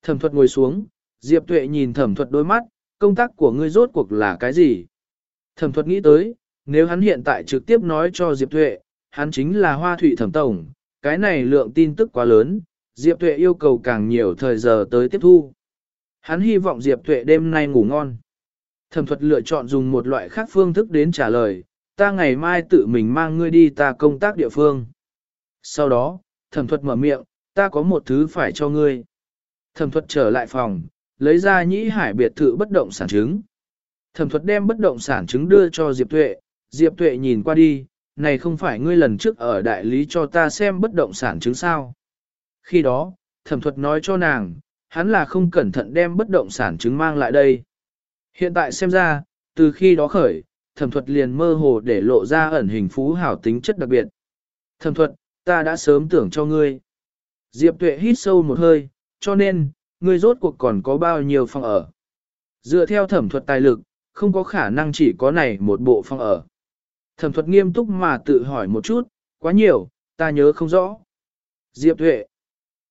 Thẩm thuật ngồi xuống, Diệp Tuệ nhìn thẩm thuật đôi mắt, công tác của ngươi rốt cuộc là cái gì? Thẩm thuật nghĩ tới, nếu hắn hiện tại trực tiếp nói cho Diệp Tuệ, hắn chính là hoa thủy thẩm tổng, cái này lượng tin tức quá lớn, Diệp Tuệ yêu cầu càng nhiều thời giờ tới tiếp thu. Hắn hy vọng Diệp Tuệ đêm nay ngủ ngon. Thẩm thuật lựa chọn dùng một loại khác phương thức đến trả lời, ta ngày mai tự mình mang ngươi đi ta công tác địa phương. Sau đó, thẩm thuật mở miệng, ta có một thứ phải cho ngươi. Thẩm thuật trở lại phòng, lấy ra nhĩ hải biệt thự bất động sản chứng. Thẩm thuật đem bất động sản chứng đưa cho Diệp Tuệ, Diệp Tuệ nhìn qua đi, này không phải ngươi lần trước ở đại lý cho ta xem bất động sản chứng sao. Khi đó, thẩm thuật nói cho nàng, hắn là không cẩn thận đem bất động sản chứng mang lại đây. Hiện tại xem ra, từ khi đó khởi, thẩm thuật liền mơ hồ để lộ ra ẩn hình phú hảo tính chất đặc biệt. Thẩm thuật, ta đã sớm tưởng cho ngươi. Diệp tuệ hít sâu một hơi, cho nên, ngươi rốt cuộc còn có bao nhiêu phòng ở. Dựa theo thẩm thuật tài lực, không có khả năng chỉ có này một bộ phòng ở. Thẩm thuật nghiêm túc mà tự hỏi một chút, quá nhiều, ta nhớ không rõ. Diệp tuệ.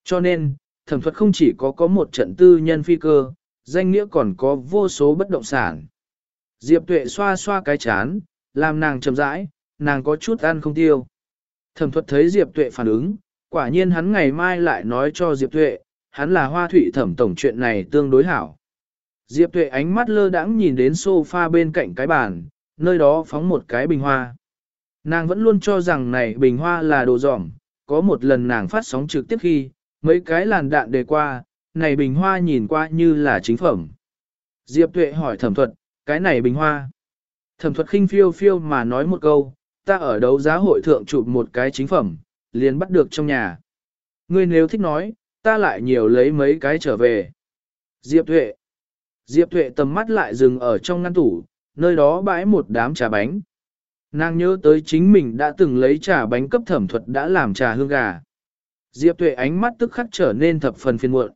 Cho nên, thẩm thuật không chỉ có có một trận tư nhân phi cơ, danh nghĩa còn có vô số bất động sản. Diệp tuệ xoa xoa cái chán, làm nàng chậm rãi, nàng có chút ăn không tiêu. Thẩm thuật thấy Diệp tuệ phản ứng, quả nhiên hắn ngày mai lại nói cho Diệp tuệ, hắn là hoa thủy thẩm tổng chuyện này tương đối hảo. Diệp tuệ ánh mắt lơ đãng nhìn đến sofa bên cạnh cái bàn, nơi đó phóng một cái bình hoa. Nàng vẫn luôn cho rằng này bình hoa là đồ giỏng, có một lần nàng phát sóng trực tiếp khi, Mấy cái làn đạn đề qua, này bình hoa nhìn qua như là chính phẩm. Diệp Tuệ hỏi thẩm thuật, cái này bình hoa. Thẩm thuật khinh phiêu phiêu mà nói một câu, ta ở đấu giá hội thượng chụp một cái chính phẩm, liền bắt được trong nhà. Ngươi nếu thích nói, ta lại nhiều lấy mấy cái trở về. Diệp Tuệ. Diệp Tuệ tầm mắt lại dừng ở trong ngăn tủ, nơi đó bãi một đám trà bánh. Nàng nhớ tới chính mình đã từng lấy trà bánh cấp thẩm thuật đã làm trà hương gà. Diệp Tuệ ánh mắt tức khắc trở nên thập phần phiền muộn.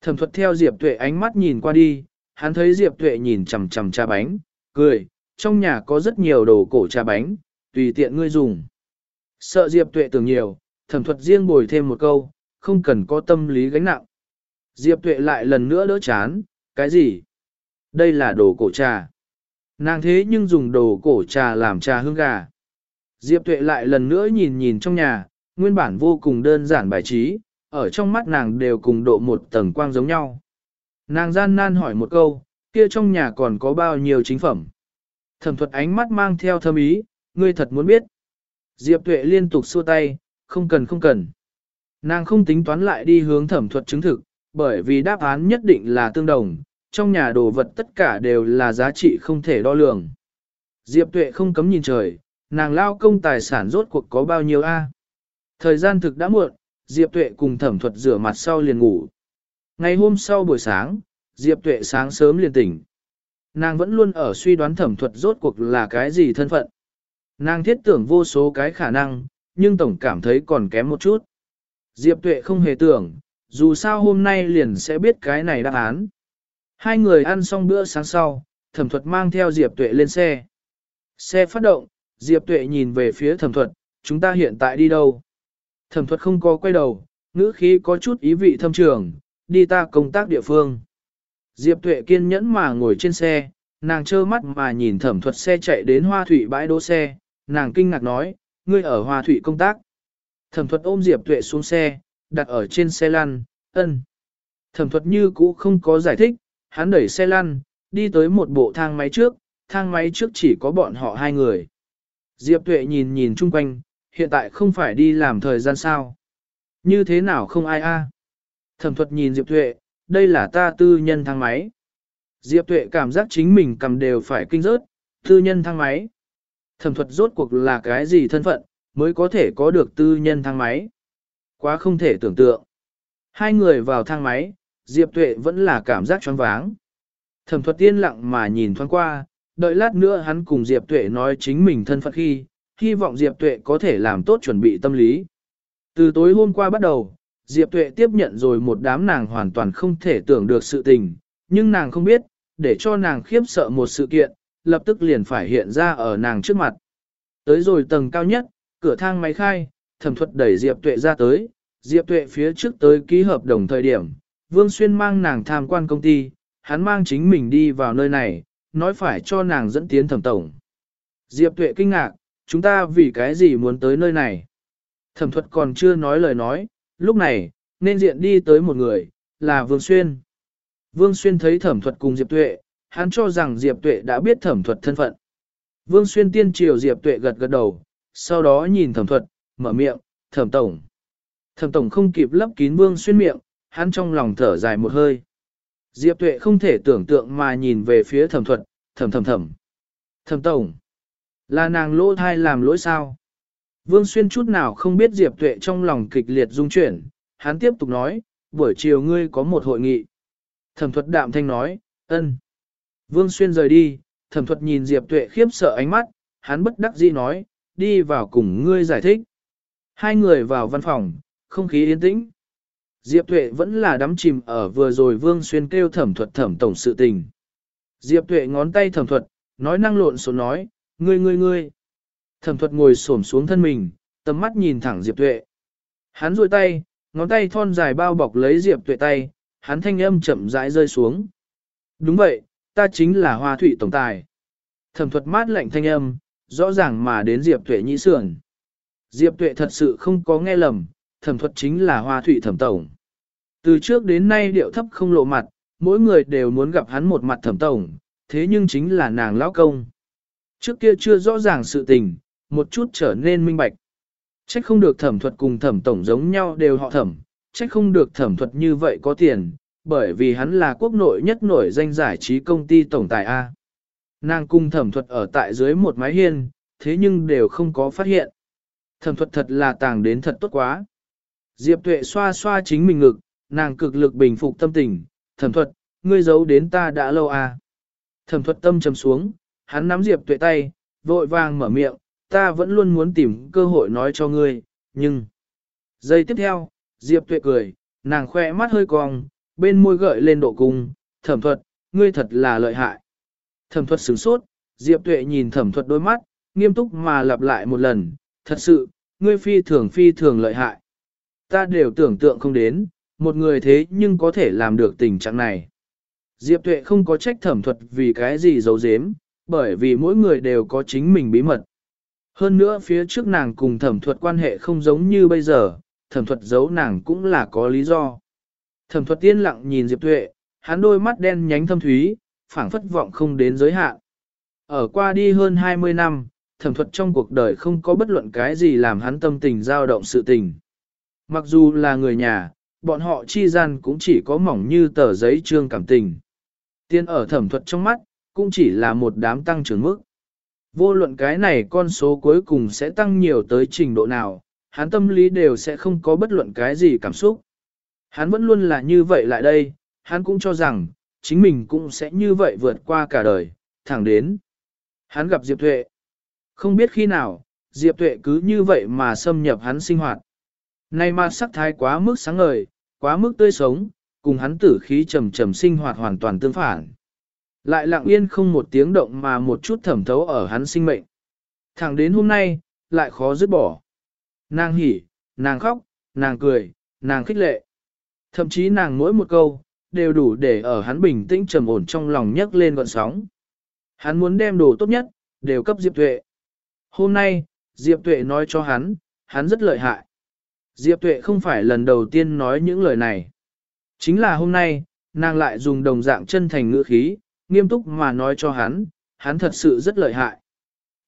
Thẩm thuật theo Diệp Tuệ ánh mắt nhìn qua đi, hắn thấy Diệp Tuệ nhìn chằm chằm trà bánh, cười, trong nhà có rất nhiều đồ cổ trà bánh, tùy tiện ngươi dùng. Sợ Diệp Tuệ tưởng nhiều, thẩm thuật riêng bồi thêm một câu, không cần có tâm lý gánh nặng. Diệp Tuệ lại lần nữa đỡ chán, cái gì? Đây là đồ cổ trà. Nàng thế nhưng dùng đồ cổ trà làm trà hương gà. Diệp Tuệ lại lần nữa nhìn nhìn trong nhà, nguyên bản vô cùng đơn giản bài trí, ở trong mắt nàng đều cùng độ một tầng quang giống nhau. Nàng gian nan hỏi một câu, kia trong nhà còn có bao nhiêu chính phẩm? Thẩm thuật ánh mắt mang theo thâm ý, ngươi thật muốn biết. Diệp Tuệ liên tục xua tay, không cần không cần. Nàng không tính toán lại đi hướng thẩm thuật chứng thực, bởi vì đáp án nhất định là tương đồng, trong nhà đồ vật tất cả đều là giá trị không thể đo lường. Diệp Tuệ không cấm nhìn trời, nàng lao công tài sản rốt cuộc có bao nhiêu a? Thời gian thực đã muộn, Diệp Tuệ cùng thẩm thuật rửa mặt sau liền ngủ. Ngày hôm sau buổi sáng, Diệp Tuệ sáng sớm liền tỉnh. Nàng vẫn luôn ở suy đoán thẩm thuật rốt cuộc là cái gì thân phận. Nàng thiết tưởng vô số cái khả năng, nhưng tổng cảm thấy còn kém một chút. Diệp Tuệ không hề tưởng, dù sao hôm nay liền sẽ biết cái này đáp án. Hai người ăn xong bữa sáng sau, thẩm thuật mang theo Diệp Tuệ lên xe. Xe phát động, Diệp Tuệ nhìn về phía thẩm thuật, chúng ta hiện tại đi đâu? Thẩm thuật không có quay đầu, ngữ khí có chút ý vị thâm trường, đi ta công tác địa phương. Diệp Tuệ kiên nhẫn mà ngồi trên xe, nàng trơ mắt mà nhìn thẩm thuật xe chạy đến hoa thủy bãi đỗ xe, nàng kinh ngạc nói, ngươi ở hoa thủy công tác. Thẩm thuật ôm Diệp Tuệ xuống xe, đặt ở trên xe lăn, ân. Thẩm thuật như cũ không có giải thích, hắn đẩy xe lăn, đi tới một bộ thang máy trước, thang máy trước chỉ có bọn họ hai người. Diệp Tuệ nhìn nhìn chung quanh, hiện tại không phải đi làm thời gian sao. Như thế nào không ai a? Thẩm thuật nhìn Diệp Tuệ, đây là ta tư nhân thang máy. Diệp Tuệ cảm giác chính mình cầm đều phải kinh rớt, tư nhân thang máy. Thẩm thuật rốt cuộc là cái gì thân phận, mới có thể có được tư nhân thang máy. Quá không thể tưởng tượng. Hai người vào thang máy, Diệp Tuệ vẫn là cảm giác choáng váng. Thẩm thuật tiên lặng mà nhìn thoáng qua, đợi lát nữa hắn cùng Diệp Tuệ nói chính mình thân phận khi, hy vọng Diệp Tuệ có thể làm tốt chuẩn bị tâm lý. Từ tối hôm qua bắt đầu, Diệp Tuệ tiếp nhận rồi một đám nàng hoàn toàn không thể tưởng được sự tình, nhưng nàng không biết, để cho nàng khiếp sợ một sự kiện, lập tức liền phải hiện ra ở nàng trước mặt. Tới rồi tầng cao nhất, cửa thang máy khai, thẩm thuật đẩy Diệp Tuệ ra tới, Diệp Tuệ phía trước tới ký hợp đồng thời điểm, Vương Xuyên mang nàng tham quan công ty, hắn mang chính mình đi vào nơi này, nói phải cho nàng dẫn tiến thẩm tổng. Diệp Tuệ kinh ngạc, chúng ta vì cái gì muốn tới nơi này? Thẩm thuật còn chưa nói lời nói, lúc này, nên diện đi tới một người, là Vương Xuyên. Vương Xuyên thấy thẩm thuật cùng Diệp Tuệ, hắn cho rằng Diệp Tuệ đã biết thẩm thuật thân phận. Vương Xuyên tiên triều Diệp Tuệ gật gật đầu, sau đó nhìn thẩm thuật, mở miệng, thẩm tổng. Thẩm tổng không kịp lấp kín Vương Xuyên miệng, hắn trong lòng thở dài một hơi. Diệp Tuệ không thể tưởng tượng mà nhìn về phía thẩm thuật, thẩm thẩm thẩm. Thẩm tổng, là nàng lỗ thai làm lỗi sao? Vương Xuyên chút nào không biết Diệp Tuệ trong lòng kịch liệt dung chuyển, hắn tiếp tục nói, buổi chiều ngươi có một hội nghị. Thẩm thuật đạm thanh nói, ân. Vương Xuyên rời đi, thẩm thuật nhìn Diệp Tuệ khiếp sợ ánh mắt, hắn bất đắc dĩ nói, đi vào cùng ngươi giải thích. Hai người vào văn phòng, không khí yên tĩnh. Diệp Tuệ vẫn là đắm chìm ở vừa rồi Vương Xuyên kêu thẩm thuật thẩm tổng sự tình. Diệp Tuệ ngón tay thẩm thuật, nói năng lộn số nói, ngươi ngươi ngươi. Thẩm thuật ngồi xổm xuống thân mình, tầm mắt nhìn thẳng Diệp Tuệ. Hắn duỗi tay, ngón tay thon dài bao bọc lấy Diệp Tuệ tay, hắn thanh âm chậm rãi rơi xuống. Đúng vậy, ta chính là Hoa Thụy tổng tài. Thẩm thuật mát lạnh thanh âm, rõ ràng mà đến Diệp Tuệ nhĩ sườn. Diệp Tuệ thật sự không có nghe lầm, thẩm thuật chính là Hoa Thụy thẩm tổng. Từ trước đến nay điệu thấp không lộ mặt, mỗi người đều muốn gặp hắn một mặt thẩm tổng, thế nhưng chính là nàng lão công. Trước kia chưa rõ ràng sự tình, một chút trở nên minh bạch. Trách không được thẩm thuật cùng thẩm tổng giống nhau đều họ thẩm, trách không được thẩm thuật như vậy có tiền, bởi vì hắn là quốc nội nhất nổi danh giải trí công ty tổng tài A. Nàng cung thẩm thuật ở tại dưới một mái hiên, thế nhưng đều không có phát hiện. Thẩm thuật thật là tàng đến thật tốt quá. Diệp tuệ xoa xoa chính mình ngực, nàng cực lực bình phục tâm tình, thẩm thuật, ngươi giấu đến ta đã lâu à. Thẩm thuật tâm trầm xuống, hắn nắm Diệp tuệ tay, vội vàng mở miệng, ta vẫn luôn muốn tìm cơ hội nói cho ngươi, nhưng... Giây tiếp theo, Diệp tuệ cười, nàng khoe mắt hơi cong, bên môi gợi lên độ cung, thẩm thuật, ngươi thật là lợi hại. Thẩm thuật sửng sốt, Diệp tuệ nhìn thẩm thuật đôi mắt, nghiêm túc mà lặp lại một lần, thật sự, ngươi phi thường phi thường lợi hại. Ta đều tưởng tượng không đến, một người thế nhưng có thể làm được tình trạng này. Diệp Tuệ không có trách thẩm thuật vì cái gì giấu giếm, bởi vì mỗi người đều có chính mình bí mật. Hơn nữa phía trước nàng cùng thẩm thuật quan hệ không giống như bây giờ, thẩm thuật giấu nàng cũng là có lý do. Thẩm thuật tiên lặng nhìn Diệp Tuệ, hắn đôi mắt đen nhánh thâm thúy, phảng phất vọng không đến giới hạn. Ở qua đi hơn 20 năm, thẩm thuật trong cuộc đời không có bất luận cái gì làm hắn tâm tình dao động sự tình. Mặc dù là người nhà, bọn họ chi gian cũng chỉ có mỏng như tờ giấy trương cảm tình. Tiên ở thẩm thuật trong mắt, cũng chỉ là một đám tăng trưởng mức. Vô luận cái này con số cuối cùng sẽ tăng nhiều tới trình độ nào, hắn tâm lý đều sẽ không có bất luận cái gì cảm xúc. Hắn vẫn luôn là như vậy lại đây, hắn cũng cho rằng, chính mình cũng sẽ như vậy vượt qua cả đời, thẳng đến. Hắn gặp Diệp Tuệ. Không biết khi nào, Diệp Tuệ cứ như vậy mà xâm nhập hắn sinh hoạt. Nay mà sắc thái quá mức sáng ngời, quá mức tươi sống, cùng hắn tử khí trầm trầm sinh hoạt hoàn toàn tương phản. Lại lặng yên không một tiếng động mà một chút thẩm thấu ở hắn sinh mệnh. Thẳng đến hôm nay, lại khó dứt bỏ. Nàng hỉ, nàng khóc, nàng cười, nàng khích lệ. Thậm chí nàng mỗi một câu, đều đủ để ở hắn bình tĩnh trầm ổn trong lòng nhấc lên gọn sóng. Hắn muốn đem đồ tốt nhất, đều cấp Diệp Tuệ. Hôm nay, Diệp Tuệ nói cho hắn, hắn rất lợi hại. Diệp Tuệ không phải lần đầu tiên nói những lời này. Chính là hôm nay, nàng lại dùng đồng dạng chân thành ngữ khí, nghiêm túc mà nói cho hắn, hắn thật sự rất lợi hại.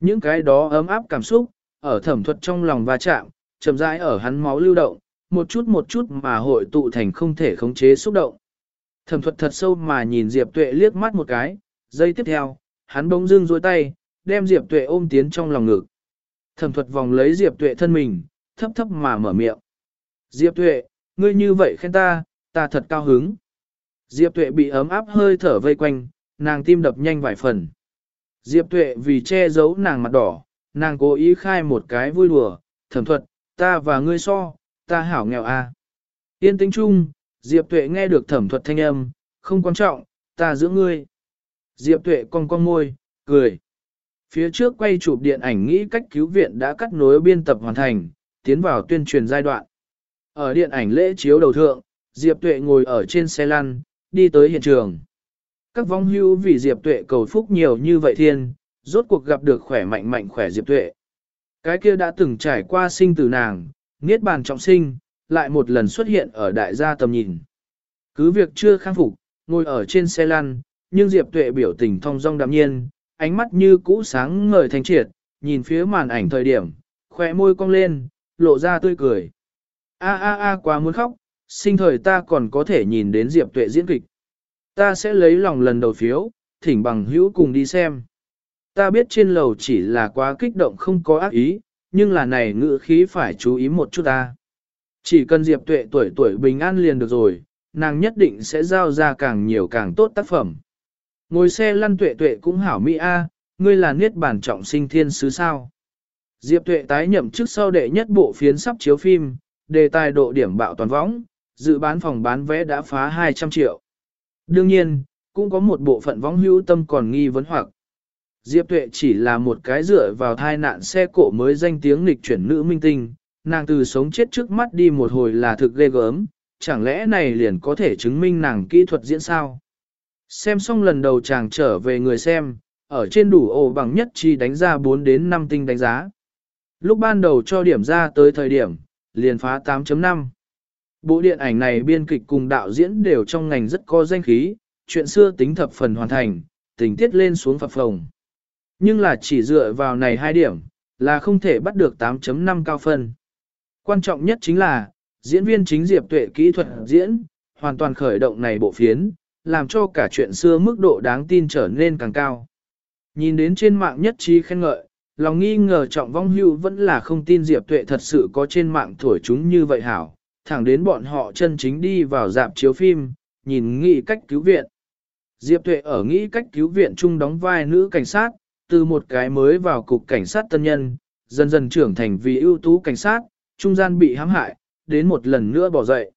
Những cái đó ấm áp cảm xúc, ở thẩm thuật trong lòng va chạm, chậm rãi ở hắn máu lưu động, một chút một chút mà hội tụ thành không thể khống chế xúc động. Thẩm thuật thật sâu mà nhìn Diệp Tuệ liếc mắt một cái, giây tiếp theo, hắn bỗng dưng dôi tay, đem Diệp Tuệ ôm tiến trong lòng ngực. Thẩm thuật vòng lấy Diệp Tuệ thân mình, thấp thấp mà mở miệng. Diệp Tuệ, ngươi như vậy khen ta, ta thật cao hứng. Diệp Tuệ bị ấm áp hơi thở vây quanh, nàng tim đập nhanh vài phần. Diệp Tuệ vì che giấu nàng mặt đỏ, nàng cố ý khai một cái vui đùa, thẩm thuật, ta và ngươi so, ta hảo nghèo à. Yên tĩnh chung, Diệp Tuệ nghe được thẩm thuật thanh âm, không quan trọng, ta giữ ngươi. Diệp Tuệ cong cong môi, cười. Phía trước quay chụp điện ảnh nghĩ cách cứu viện đã cắt nối biên tập hoàn thành, tiến vào tuyên truyền giai đoạn. Ở điện ảnh lễ chiếu đầu thượng, Diệp Tuệ ngồi ở trên xe lăn, đi tới hiện trường. Các vong hưu vì Diệp Tuệ cầu phúc nhiều như vậy thiên, rốt cuộc gặp được khỏe mạnh mạnh khỏe Diệp Tuệ. Cái kia đã từng trải qua sinh từ nàng, niết bàn trọng sinh, lại một lần xuất hiện ở đại gia tầm nhìn. Cứ việc chưa khang phục, ngồi ở trên xe lăn, nhưng Diệp Tuệ biểu tình thong dong đạm nhiên, ánh mắt như cũ sáng ngời thanh triệt, nhìn phía màn ảnh thời điểm, khỏe môi cong lên, lộ ra tươi cười. A a a quá muốn khóc, sinh thời ta còn có thể nhìn đến Diệp Tuệ diễn kịch. Ta sẽ lấy lòng lần đầu phiếu, thỉnh bằng hữu cùng đi xem. Ta biết trên lầu chỉ là quá kích động không có ác ý, nhưng là này ngữ khí phải chú ý một chút ta. Chỉ cần Diệp Tuệ tuổi tuổi bình an liền được rồi, nàng nhất định sẽ giao ra càng nhiều càng tốt tác phẩm. Ngồi xe lăn Tuệ Tuệ cũng hảo mỹ a, ngươi là niết bản trọng sinh thiên sứ sao. Diệp Tuệ tái nhậm chức sau đệ nhất bộ phiến sắp chiếu phim, đề tài độ điểm bạo toàn võng, dự bán phòng bán vé đã phá 200 triệu. Đương nhiên, cũng có một bộ phận võng hữu tâm còn nghi vấn hoặc. Diệp Tuệ chỉ là một cái dựa vào thai nạn xe cổ mới danh tiếng nghịch chuyển nữ minh tinh, nàng từ sống chết trước mắt đi một hồi là thực ghê gớm, chẳng lẽ này liền có thể chứng minh nàng kỹ thuật diễn sao? Xem xong lần đầu chàng trở về người xem, ở trên đủ ổ bằng nhất chi đánh ra 4 đến 5 tinh đánh giá. Lúc ban đầu cho điểm ra tới thời điểm, liền phá 8.5. Bộ điện ảnh này biên kịch cùng đạo diễn đều trong ngành rất có danh khí, chuyện xưa tính thập phần hoàn thành, tình tiết lên xuống phập phồng. Nhưng là chỉ dựa vào này hai điểm, là không thể bắt được 8.5 cao phân. Quan trọng nhất chính là, Diễn viên chính Diệp Tuệ kỹ thuật diễn, hoàn toàn khởi động này bộ phiến, làm cho cả chuyện xưa mức độ đáng tin trở nên càng cao. Nhìn đến trên mạng nhất trí khen ngợi, lòng nghi ngờ trọng vong hưu vẫn là không tin Diệp Tuệ thật sự có trên mạng thổi chúng như vậy hảo, thẳng đến bọn họ chân chính đi vào dạp chiếu phim, nhìn nghĩ cách cứu viện. Diệp Tuệ ở nghĩ cách cứu viện chung đóng vai nữ cảnh sát, từ một cái mới vào cục cảnh sát tân nhân, dần dần trưởng thành vì ưu tú cảnh sát, trung gian bị hãm hại, đến một lần nữa bỏ dậy.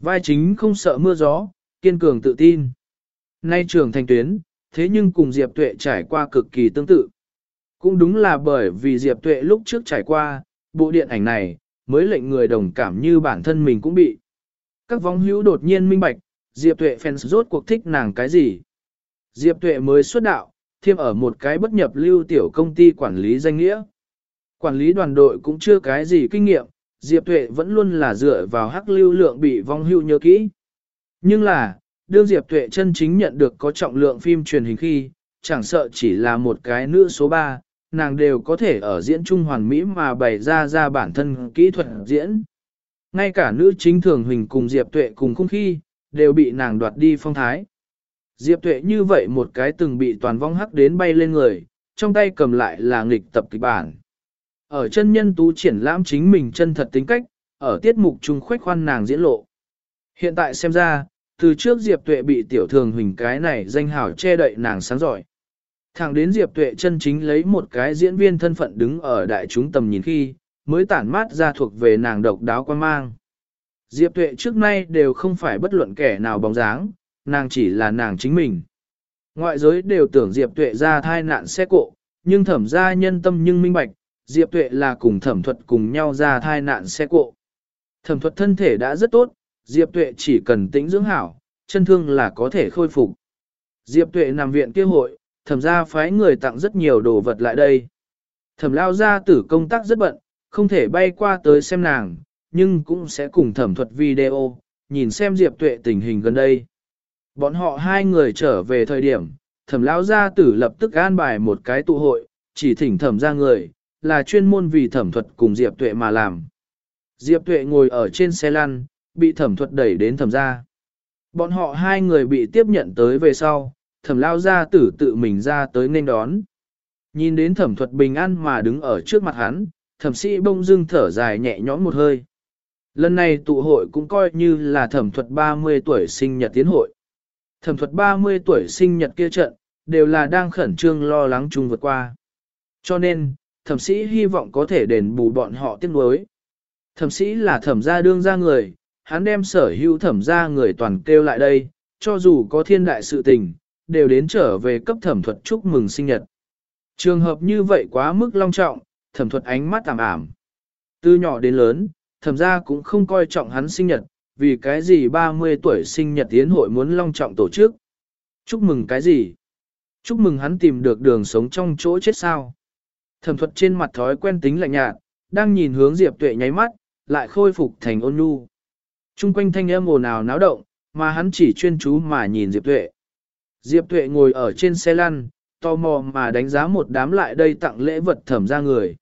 Vai chính không sợ mưa gió, kiên cường tự tin. Nay trưởng thành tuyến, thế nhưng cùng Diệp Tuệ trải qua cực kỳ tương tự. Cũng đúng là bởi vì Diệp Tuệ lúc trước trải qua, bộ điện ảnh này, mới lệnh người đồng cảm như bản thân mình cũng bị. Các vong hữu đột nhiên minh bạch, Diệp Tuệ fans rốt cuộc thích nàng cái gì. Diệp Tuệ mới xuất đạo, thêm ở một cái bất nhập lưu tiểu công ty quản lý danh nghĩa. Quản lý đoàn đội cũng chưa cái gì kinh nghiệm, Diệp Tuệ vẫn luôn là dựa vào hắc lưu lượng bị vong hưu nhớ kỹ. Nhưng là, đương Diệp Tuệ chân chính nhận được có trọng lượng phim truyền hình khi, chẳng sợ chỉ là một cái nữ số 3, nàng đều có thể ở diễn trung hoàn mỹ mà bày ra ra bản thân kỹ thuật diễn. Ngay cả nữ chính thường hình cùng Diệp Tuệ cùng không khi, đều bị nàng đoạt đi phong thái. Diệp Tuệ như vậy một cái từng bị toàn vong hắc đến bay lên người, trong tay cầm lại là nghịch tập kịch bản. Ở chân nhân tú triển lãm chính mình chân thật tính cách, ở tiết mục trung khoách khoan nàng diễn lộ. Hiện tại xem ra, từ trước Diệp Tuệ bị tiểu thường huỳnh cái này danh hào che đậy nàng sáng giỏi. Thẳng đến Diệp Tuệ chân chính lấy một cái diễn viên thân phận đứng ở đại chúng tầm nhìn khi, mới tản mát ra thuộc về nàng độc đáo quan mang. Diệp Tuệ trước nay đều không phải bất luận kẻ nào bóng dáng, nàng chỉ là nàng chính mình. Ngoại giới đều tưởng Diệp Tuệ ra thai nạn xe cộ, nhưng thẩm ra nhân tâm nhưng minh bạch, Diệp Tuệ là cùng thẩm thuật cùng nhau ra thai nạn xe cộ. Thẩm thuật thân thể đã rất tốt, Diệp Tuệ chỉ cần tĩnh dưỡng hảo, chân thương là có thể khôi phục. Diệp Tuệ nằm viện kia hội, thẩm ra phái người tặng rất nhiều đồ vật lại đây. Thẩm lao ra tử công tác rất bận, không thể bay qua tới xem nàng, nhưng cũng sẽ cùng thẩm thuật video, nhìn xem Diệp Tuệ tình hình gần đây. Bọn họ hai người trở về thời điểm, thẩm lão gia tử lập tức an bài một cái tụ hội, chỉ thỉnh thẩm ra người, là chuyên môn vì thẩm thuật cùng Diệp Tuệ mà làm. Diệp Tuệ ngồi ở trên xe lăn, bị thẩm thuật đẩy đến thẩm ra. Bọn họ hai người bị tiếp nhận tới về sau, thẩm lao gia tử tự mình ra tới nên đón. Nhìn đến thẩm thuật bình an mà đứng ở trước mặt hắn, thẩm sĩ bông dưng thở dài nhẹ nhõm một hơi. Lần này tụ hội cũng coi như là thẩm thuật 30 tuổi sinh nhật tiến hội. Thẩm thuật 30 tuổi sinh nhật kia trận, đều là đang khẩn trương lo lắng chung vượt qua. Cho nên, thẩm sĩ hy vọng có thể đền bù bọn họ tiếc nuối. Thẩm sĩ là thẩm gia đương gia người, hắn đem sở hữu thẩm gia người toàn kêu lại đây, cho dù có thiên đại sự tình, đều đến trở về cấp thẩm thuật chúc mừng sinh nhật. Trường hợp như vậy quá mức long trọng, thẩm thuật ánh mắt tạm ảm. Từ nhỏ đến lớn, thẩm gia cũng không coi trọng hắn sinh nhật, vì cái gì 30 tuổi sinh nhật tiến hội muốn long trọng tổ chức. Chúc mừng cái gì? Chúc mừng hắn tìm được đường sống trong chỗ chết sao. Thẩm thuật trên mặt thói quen tính lạnh nhạt, đang nhìn hướng Diệp Tuệ nháy mắt, lại khôi phục thành ôn nhu. Trung quanh thanh âm ồn ào náo động, mà hắn chỉ chuyên chú mà nhìn Diệp Tuệ. Diệp Tuệ ngồi ở trên xe lăn, tò mò mà đánh giá một đám lại đây tặng lễ vật thẩm ra người.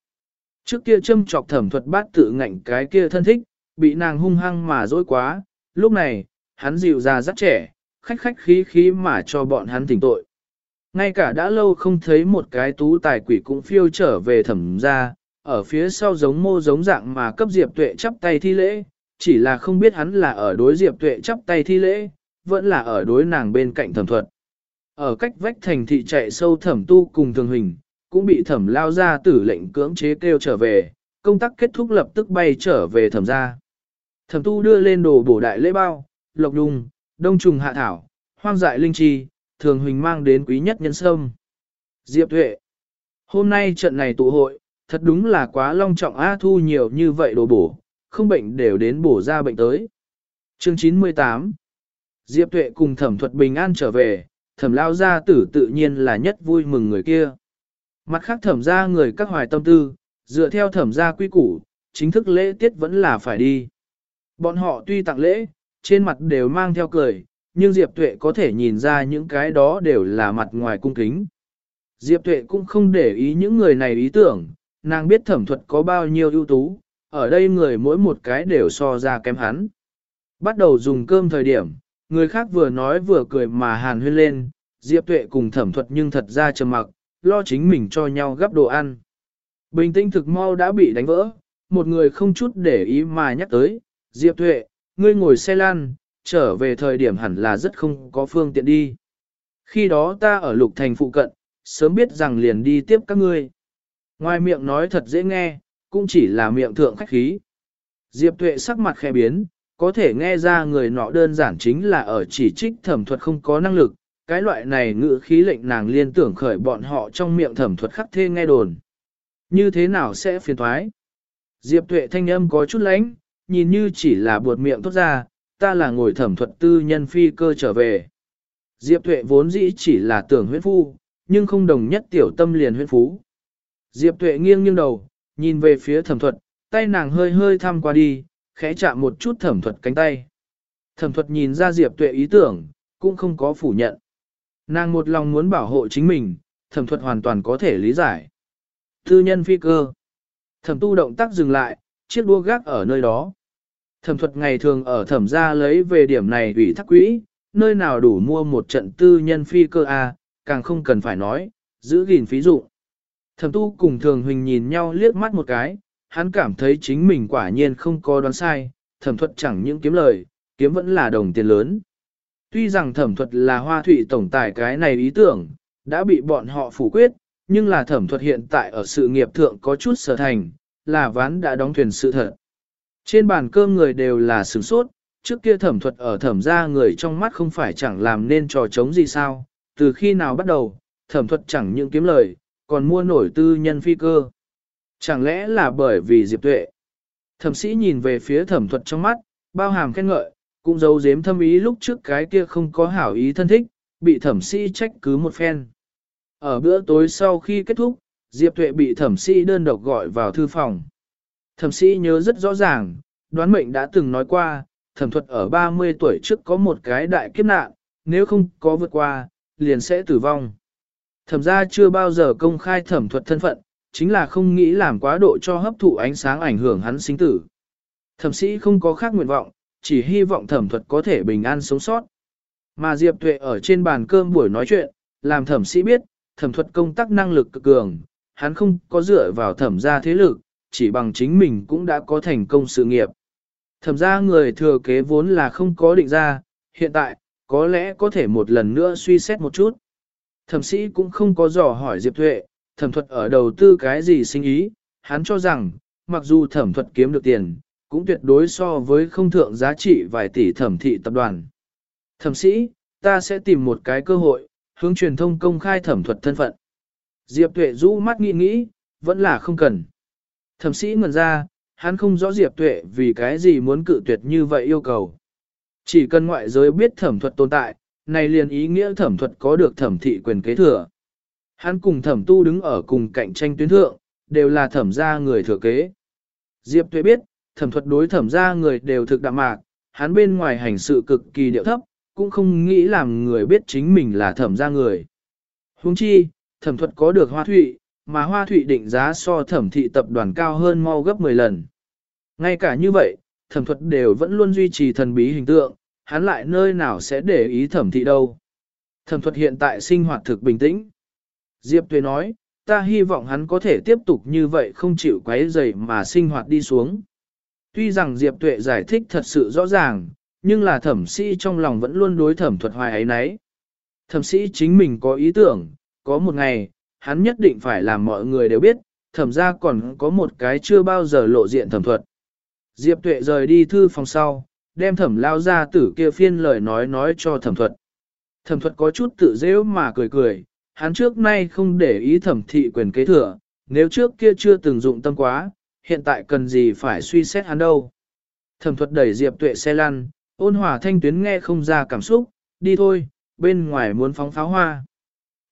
Trước kia châm chọc thẩm thuật bát tự ngạnh cái kia thân thích, bị nàng hung hăng mà dối quá, lúc này, hắn dịu ra rất trẻ, khách khách khí khí mà cho bọn hắn tỉnh tội. Ngay cả đã lâu không thấy một cái tú tài quỷ cũng phiêu trở về thẩm ra, ở phía sau giống mô giống dạng mà cấp Diệp Tuệ chắp tay thi lễ, chỉ là không biết hắn là ở đối Diệp Tuệ chắp tay thi lễ, vẫn là ở đối nàng bên cạnh thẩm thuật. Ở cách vách thành thị chạy sâu thẩm tu cùng thường hình, cũng bị thẩm lao ra tử lệnh cưỡng chế kêu trở về, công tác kết thúc lập tức bay trở về thẩm ra. Thẩm tu đưa lên đồ bổ đại lễ bao, lộc đùng, đông trùng hạ thảo, hoang dại linh chi, thường huỳnh mang đến quý nhất nhân sâm. Diệp Tuệ Hôm nay trận này tụ hội, thật đúng là quá long trọng A thu nhiều như vậy đồ bổ, không bệnh đều đến bổ ra bệnh tới. Chương 98 Diệp Tuệ cùng thẩm thuật bình an trở về, thẩm lao gia tử tự nhiên là nhất vui mừng người kia. Mặt khác thẩm ra người các hoài tâm tư, dựa theo thẩm gia quy củ, chính thức lễ tiết vẫn là phải đi. Bọn họ tuy tặng lễ, trên mặt đều mang theo cười, nhưng Diệp Tuệ có thể nhìn ra những cái đó đều là mặt ngoài cung kính. Diệp Tuệ cũng không để ý những người này ý tưởng, nàng biết thẩm thuật có bao nhiêu ưu tú, ở đây người mỗi một cái đều so ra kém hắn. Bắt đầu dùng cơm thời điểm, người khác vừa nói vừa cười mà hàn huyên lên, Diệp Tuệ cùng thẩm thuật nhưng thật ra trầm mặc, lo chính mình cho nhau gấp đồ ăn. Bình tĩnh thực mau đã bị đánh vỡ, một người không chút để ý mà nhắc tới, Diệp Tuệ, ngươi ngồi xe lan, trở về thời điểm hẳn là rất không có phương tiện đi. Khi đó ta ở lục thành phụ cận, sớm biết rằng liền đi tiếp các ngươi. Ngoài miệng nói thật dễ nghe, cũng chỉ là miệng thượng khách khí. Diệp Tuệ sắc mặt khẽ biến, có thể nghe ra người nọ đơn giản chính là ở chỉ trích thẩm thuật không có năng lực, cái loại này ngữ khí lệnh nàng liên tưởng khởi bọn họ trong miệng thẩm thuật khắc thê nghe đồn. Như thế nào sẽ phiền thoái? Diệp tuệ thanh âm có chút lánh, nhìn như chỉ là buột miệng tốt ra, ta là ngồi thẩm thuật tư nhân phi cơ trở về. Diệp tuệ vốn dĩ chỉ là tưởng huyết phu, nhưng không đồng nhất tiểu tâm liền huyết phú. Diệp tuệ nghiêng nghiêng đầu, nhìn về phía thẩm thuật, tay nàng hơi hơi thăm qua đi, khẽ chạm một chút thẩm thuật cánh tay. Thẩm thuật nhìn ra Diệp tuệ ý tưởng, cũng không có phủ nhận. Nàng một lòng muốn bảo hộ chính mình, thẩm thuật hoàn toàn có thể lý giải. Tư nhân phi cơ. Thẩm tu động tác dừng lại, chiếc đua gác ở nơi đó. Thẩm thuật ngày thường ở thẩm gia lấy về điểm này ủy thác quỹ, nơi nào đủ mua một trận tư nhân phi cơ A, càng không cần phải nói, giữ gìn phí dụ. Thẩm tu cùng thường huỳnh nhìn nhau liếc mắt một cái, hắn cảm thấy chính mình quả nhiên không có đoán sai, thẩm thuật chẳng những kiếm lời, kiếm vẫn là đồng tiền lớn. Tuy rằng thẩm thuật là hoa thủy tổng tài cái này ý tưởng, đã bị bọn họ phủ quyết, nhưng là thẩm thuật hiện tại ở sự nghiệp thượng có chút sở thành, là ván đã đóng thuyền sự thật. Trên bàn cơm người đều là sửng sốt, trước kia thẩm thuật ở thẩm ra người trong mắt không phải chẳng làm nên trò chống gì sao, từ khi nào bắt đầu, thẩm thuật chẳng những kiếm lời, còn mua nổi tư nhân phi cơ. Chẳng lẽ là bởi vì Diệp Tuệ? Thẩm sĩ nhìn về phía thẩm thuật trong mắt, bao hàm khen ngợi, cũng giấu giếm thâm ý lúc trước cái kia không có hảo ý thân thích, bị thẩm sĩ trách cứ một phen. Ở bữa tối sau khi kết thúc, Diệp Tuệ bị thẩm sĩ đơn độc gọi vào thư phòng. Thẩm sĩ nhớ rất rõ ràng, đoán mệnh đã từng nói qua, thẩm thuật ở 30 tuổi trước có một cái đại kiếp nạn, nếu không có vượt qua, liền sẽ tử vong. Thẩm gia chưa bao giờ công khai thẩm thuật thân phận, chính là không nghĩ làm quá độ cho hấp thụ ánh sáng ảnh hưởng hắn sinh tử. Thẩm sĩ không có khác nguyện vọng, chỉ hy vọng thẩm thuật có thể bình an sống sót. Mà Diệp Tuệ ở trên bàn cơm buổi nói chuyện, làm thẩm sĩ biết, thẩm thuật công tác năng lực cực cường, hắn không có dựa vào thẩm gia thế lực, chỉ bằng chính mình cũng đã có thành công sự nghiệp. Thẩm gia người thừa kế vốn là không có định ra, hiện tại, có lẽ có thể một lần nữa suy xét một chút. Thẩm sĩ cũng không có dò hỏi Diệp Tuệ, thẩm thuật ở đầu tư cái gì sinh ý, hắn cho rằng, mặc dù thẩm thuật kiếm được tiền, cũng tuyệt đối so với không thượng giá trị vài tỷ thẩm thị tập đoàn. Thẩm sĩ, ta sẽ tìm một cái cơ hội, hướng truyền thông công khai thẩm thuật thân phận. Diệp Tuệ rũ mắt nghĩ nghĩ, vẫn là không cần. Thẩm sĩ ngần ra, hắn không rõ Diệp Tuệ vì cái gì muốn cự tuyệt như vậy yêu cầu. Chỉ cần ngoại giới biết thẩm thuật tồn tại, này liền ý nghĩa thẩm thuật có được thẩm thị quyền kế thừa. Hắn cùng thẩm tu đứng ở cùng cạnh tranh tuyến thượng, đều là thẩm gia người thừa kế. Diệp Tuệ biết, thẩm thuật đối thẩm gia người đều thực đạm mạc, hắn bên ngoài hành sự cực kỳ điệu thấp, cũng không nghĩ làm người biết chính mình là thẩm gia người. Huống chi, thẩm thuật có được hoa thụy, mà hoa thụy định giá so thẩm thị tập đoàn cao hơn mau gấp 10 lần. Ngay cả như vậy, thẩm thuật đều vẫn luôn duy trì thần bí hình tượng, hắn lại nơi nào sẽ để ý thẩm thị đâu. Thẩm thuật hiện tại sinh hoạt thực bình tĩnh. Diệp Tuế nói, ta hy vọng hắn có thể tiếp tục như vậy không chịu quấy rầy mà sinh hoạt đi xuống. Tuy rằng Diệp Tuệ giải thích thật sự rõ ràng, nhưng là thẩm sĩ trong lòng vẫn luôn đối thẩm thuật hoài ấy nấy. Thẩm sĩ chính mình có ý tưởng, có một ngày, hắn nhất định phải làm mọi người đều biết, thẩm ra còn có một cái chưa bao giờ lộ diện thẩm thuật. Diệp Tuệ rời đi thư phòng sau, đem thẩm lao ra tử kia phiên lời nói nói cho thẩm thuật. Thẩm thuật có chút tự dễ mà cười cười, hắn trước nay không để ý thẩm thị quyền kế thừa, nếu trước kia chưa từng dụng tâm quá, hiện tại cần gì phải suy xét hắn đâu. Thẩm thuật đẩy Diệp Tuệ xe lăn, ôn hòa thanh tuyến nghe không ra cảm xúc, đi thôi, bên ngoài muốn phóng pháo hoa.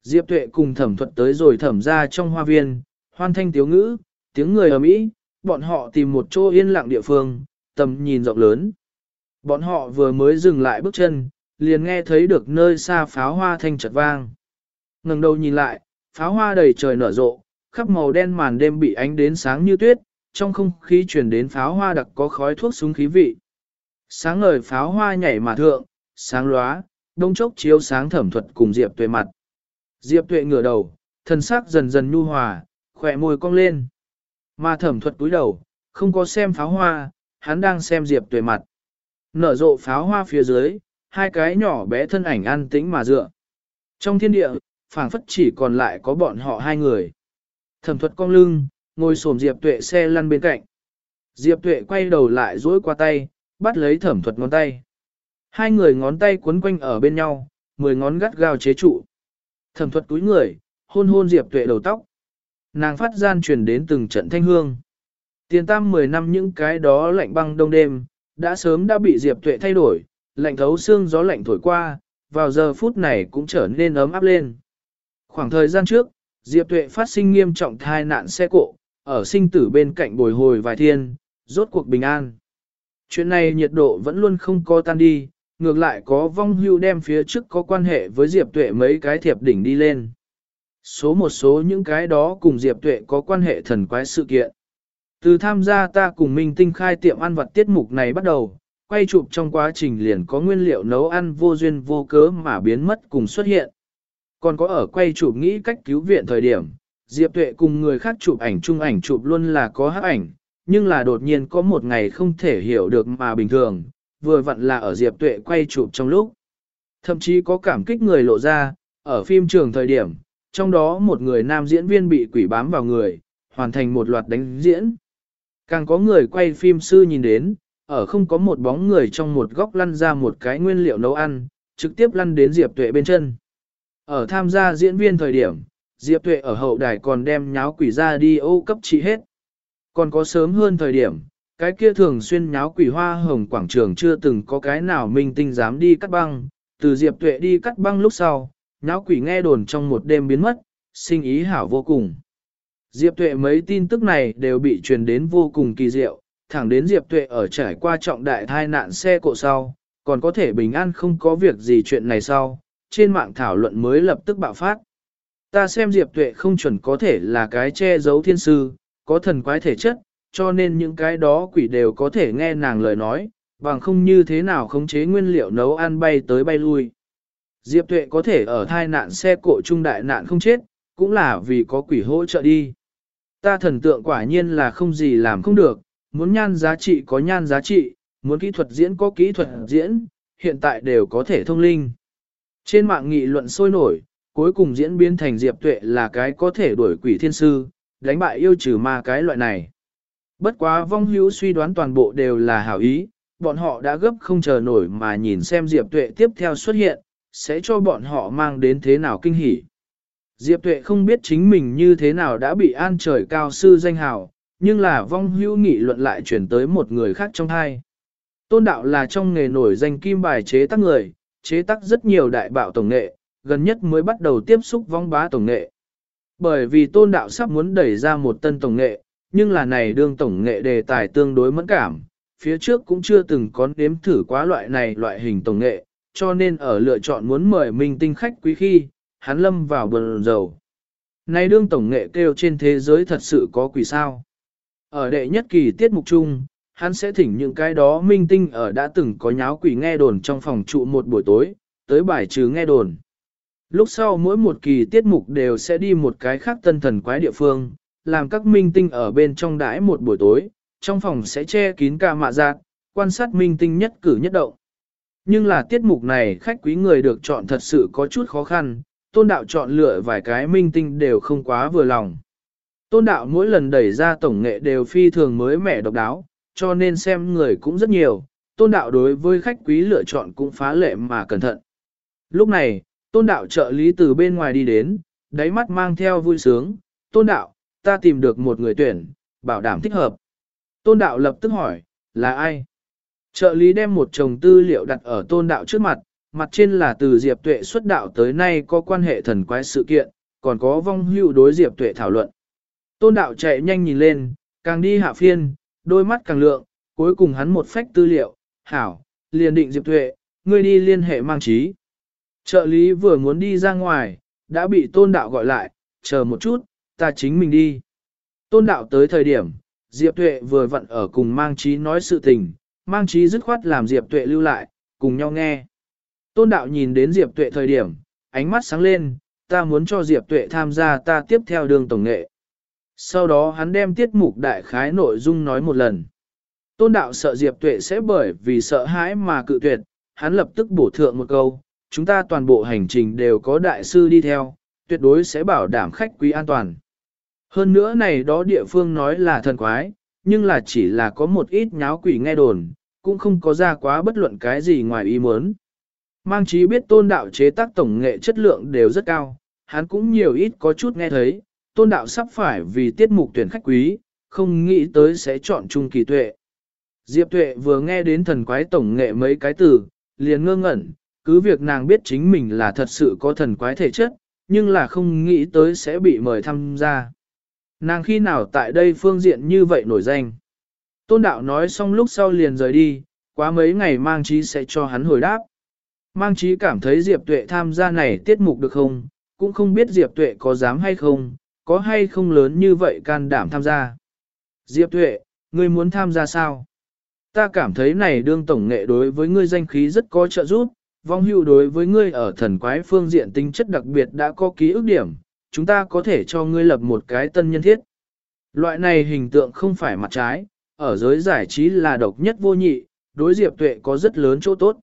Diệp Tuệ cùng thẩm thuật tới rồi thẩm ra trong hoa viên, hoan thanh tiếu ngữ, tiếng người ở Mỹ, bọn họ tìm một chỗ yên lặng địa phương, tầm nhìn rộng lớn. Bọn họ vừa mới dừng lại bước chân, liền nghe thấy được nơi xa pháo hoa thanh chợt vang ngẩng đầu nhìn lại, pháo hoa đầy trời nở rộ, khắp màu đen màn đêm bị ánh đến sáng như tuyết, trong không khí truyền đến pháo hoa đặc có khói thuốc súng khí vị. Sáng ngời pháo hoa nhảy mà thượng, sáng lóa, đông chốc chiếu sáng thẩm thuật cùng Diệp Tuệ mặt. Diệp Tuệ ngửa đầu, thân sắc dần dần nhu hòa, khỏe môi cong lên. Mà thẩm thuật túi đầu, không có xem pháo hoa, hắn đang xem Diệp Tuệ mặt. Nở rộ pháo hoa phía dưới, hai cái nhỏ bé thân ảnh an tĩnh mà dựa. Trong thiên địa, phảng phất chỉ còn lại có bọn họ hai người. Thẩm thuật cong lưng, ngồi xổm Diệp Tuệ xe lăn bên cạnh. Diệp Tuệ quay đầu lại duỗi qua tay, bắt lấy thẩm thuật ngón tay. Hai người ngón tay quấn quanh ở bên nhau, mười ngón gắt gao chế trụ. Thẩm thuật túi người, hôn hôn Diệp Tuệ đầu tóc. Nàng phát gian truyền đến từng trận thanh hương. Tiền tam mười năm những cái đó lạnh băng đông đêm, đã sớm đã bị Diệp Tuệ thay đổi, lạnh thấu xương gió lạnh thổi qua, vào giờ phút này cũng trở nên ấm áp lên. Khoảng thời gian trước, Diệp Tuệ phát sinh nghiêm trọng thai nạn xe cộ, ở sinh tử bên cạnh bồi hồi vài thiên, rốt cuộc bình an. Chuyện này nhiệt độ vẫn luôn không có tan đi, ngược lại có vong hưu đem phía trước có quan hệ với Diệp Tuệ mấy cái thiệp đỉnh đi lên. Số một số những cái đó cùng Diệp Tuệ có quan hệ thần quái sự kiện. Từ tham gia ta cùng Minh Tinh khai tiệm ăn vặt tiết mục này bắt đầu, quay chụp trong quá trình liền có nguyên liệu nấu ăn vô duyên vô cớ mà biến mất cùng xuất hiện. Còn có ở quay chụp nghĩ cách cứu viện thời điểm, Diệp Tuệ cùng người khác chụp ảnh chung ảnh chụp luôn là có hát ảnh, nhưng là đột nhiên có một ngày không thể hiểu được mà bình thường, vừa vặn là ở Diệp Tuệ quay chụp trong lúc. Thậm chí có cảm kích người lộ ra, ở phim trường thời điểm, trong đó một người nam diễn viên bị quỷ bám vào người, hoàn thành một loạt đánh diễn. Càng có người quay phim sư nhìn đến, ở không có một bóng người trong một góc lăn ra một cái nguyên liệu nấu ăn, trực tiếp lăn đến Diệp Tuệ bên chân. Ở tham gia diễn viên thời điểm, Diệp Tuệ ở hậu đài còn đem nháo quỷ ra đi ô cấp trị hết. Còn có sớm hơn thời điểm, cái kia thường xuyên nháo quỷ hoa hồng quảng trường chưa từng có cái nào minh tinh dám đi cắt băng, từ Diệp Tuệ đi cắt băng lúc sau, nháo quỷ nghe đồn trong một đêm biến mất, sinh ý hảo vô cùng. Diệp Tuệ mấy tin tức này đều bị truyền đến vô cùng kỳ diệu, thẳng đến Diệp Tuệ ở trải qua trọng đại thai nạn xe cộ sau, còn có thể bình an không có việc gì chuyện này sau, trên mạng thảo luận mới lập tức bạo phát. Ta xem Diệp Tuệ không chuẩn có thể là cái che giấu thiên sư, có thần quái thể chất, cho nên những cái đó quỷ đều có thể nghe nàng lời nói, bằng không như thế nào khống chế nguyên liệu nấu ăn bay tới bay lui. Diệp Tuệ có thể ở thai nạn xe cộ trung đại nạn không chết, cũng là vì có quỷ hỗ trợ đi. Ta thần tượng quả nhiên là không gì làm không được, muốn nhan giá trị có nhan giá trị, muốn kỹ thuật diễn có kỹ thuật diễn, hiện tại đều có thể thông linh. Trên mạng nghị luận sôi nổi, cuối cùng diễn biến thành Diệp Tuệ là cái có thể đuổi quỷ thiên sư, đánh bại yêu trừ ma cái loại này. Bất quá vong hữu suy đoán toàn bộ đều là hảo ý, bọn họ đã gấp không chờ nổi mà nhìn xem Diệp Tuệ tiếp theo xuất hiện, sẽ cho bọn họ mang đến thế nào kinh hỉ. Diệp Tuệ không biết chính mình như thế nào đã bị an trời cao sư danh hào, nhưng là vong hữu nghị luận lại chuyển tới một người khác trong hai. Tôn đạo là trong nghề nổi danh kim bài chế tác người, chế tác rất nhiều đại bạo tổng nghệ, gần nhất mới bắt đầu tiếp xúc vong bá tổng nghệ. Bởi vì tôn đạo sắp muốn đẩy ra một tân tổng nghệ, nhưng là này đương tổng nghệ đề tài tương đối mẫn cảm, phía trước cũng chưa từng có nếm thử quá loại này loại hình tổng nghệ, cho nên ở lựa chọn muốn mời minh tinh khách quý khi, hắn lâm vào bờ dầu. Này đương tổng nghệ kêu trên thế giới thật sự có quỷ sao. Ở đệ nhất kỳ tiết mục chung, hắn sẽ thỉnh những cái đó minh tinh ở đã từng có nháo quỷ nghe đồn trong phòng trụ một buổi tối, tới bài trừ nghe đồn. Lúc sau mỗi một kỳ tiết mục đều sẽ đi một cái khác tân thần quái địa phương, làm các minh tinh ở bên trong đãi một buổi tối, trong phòng sẽ che kín ca mạ giác, quan sát minh tinh nhất cử nhất động. Nhưng là tiết mục này khách quý người được chọn thật sự có chút khó khăn, tôn đạo chọn lựa vài cái minh tinh đều không quá vừa lòng. Tôn đạo mỗi lần đẩy ra tổng nghệ đều phi thường mới mẻ độc đáo, cho nên xem người cũng rất nhiều, tôn đạo đối với khách quý lựa chọn cũng phá lệ mà cẩn thận. Lúc này, tôn đạo trợ lý từ bên ngoài đi đến, đáy mắt mang theo vui sướng, tôn đạo, ta tìm được một người tuyển, bảo đảm thích hợp. Tôn đạo lập tức hỏi, là ai? Trợ lý đem một chồng tư liệu đặt ở tôn đạo trước mặt, mặt trên là từ Diệp Tuệ xuất đạo tới nay có quan hệ thần quái sự kiện, còn có vong hưu đối Diệp Tuệ thảo luận. Tôn đạo chạy nhanh nhìn lên, càng đi hạ phiên, đôi mắt càng lượng, cuối cùng hắn một phách tư liệu, hảo, liền định Diệp Tuệ, ngươi đi liên hệ mang trí. Trợ lý vừa muốn đi ra ngoài, đã bị tôn đạo gọi lại, chờ một chút, ta chính mình đi. Tôn đạo tới thời điểm, Diệp Tuệ vừa vặn ở cùng mang trí nói sự tình, mang trí dứt khoát làm Diệp Tuệ lưu lại, cùng nhau nghe. Tôn đạo nhìn đến Diệp Tuệ thời điểm, ánh mắt sáng lên, ta muốn cho Diệp Tuệ tham gia ta tiếp theo đường tổng nghệ. Sau đó hắn đem tiết mục đại khái nội dung nói một lần. Tôn đạo sợ Diệp Tuệ sẽ bởi vì sợ hãi mà cự tuyệt, hắn lập tức bổ thượng một câu, chúng ta toàn bộ hành trình đều có đại sư đi theo, tuyệt đối sẽ bảo đảm khách quý an toàn. Hơn nữa này đó địa phương nói là thần quái, nhưng là chỉ là có một ít nháo quỷ nghe đồn, cũng không có ra quá bất luận cái gì ngoài ý muốn. Mang trí biết tôn đạo chế tác tổng nghệ chất lượng đều rất cao, hắn cũng nhiều ít có chút nghe thấy, tôn đạo sắp phải vì tiết mục tuyển khách quý, không nghĩ tới sẽ chọn trung kỳ tuệ. Diệp tuệ vừa nghe đến thần quái tổng nghệ mấy cái từ, liền ngơ ngẩn, cứ việc nàng biết chính mình là thật sự có thần quái thể chất, nhưng là không nghĩ tới sẽ bị mời tham gia. Nàng khi nào tại đây phương diện như vậy nổi danh. Tôn đạo nói xong lúc sau liền rời đi, quá mấy ngày mang trí sẽ cho hắn hồi đáp. Mang trí cảm thấy Diệp Tuệ tham gia này tiết mục được không, cũng không biết Diệp Tuệ có dám hay không, có hay không lớn như vậy can đảm tham gia. Diệp Tuệ, ngươi muốn tham gia sao? Ta cảm thấy này đương tổng nghệ đối với ngươi danh khí rất có trợ giúp, vong hưu đối với ngươi ở thần quái phương diện tính chất đặc biệt đã có ký ức điểm, chúng ta có thể cho ngươi lập một cái tân nhân thiết. Loại này hình tượng không phải mặt trái, ở giới giải trí là độc nhất vô nhị, đối Diệp Tuệ có rất lớn chỗ tốt.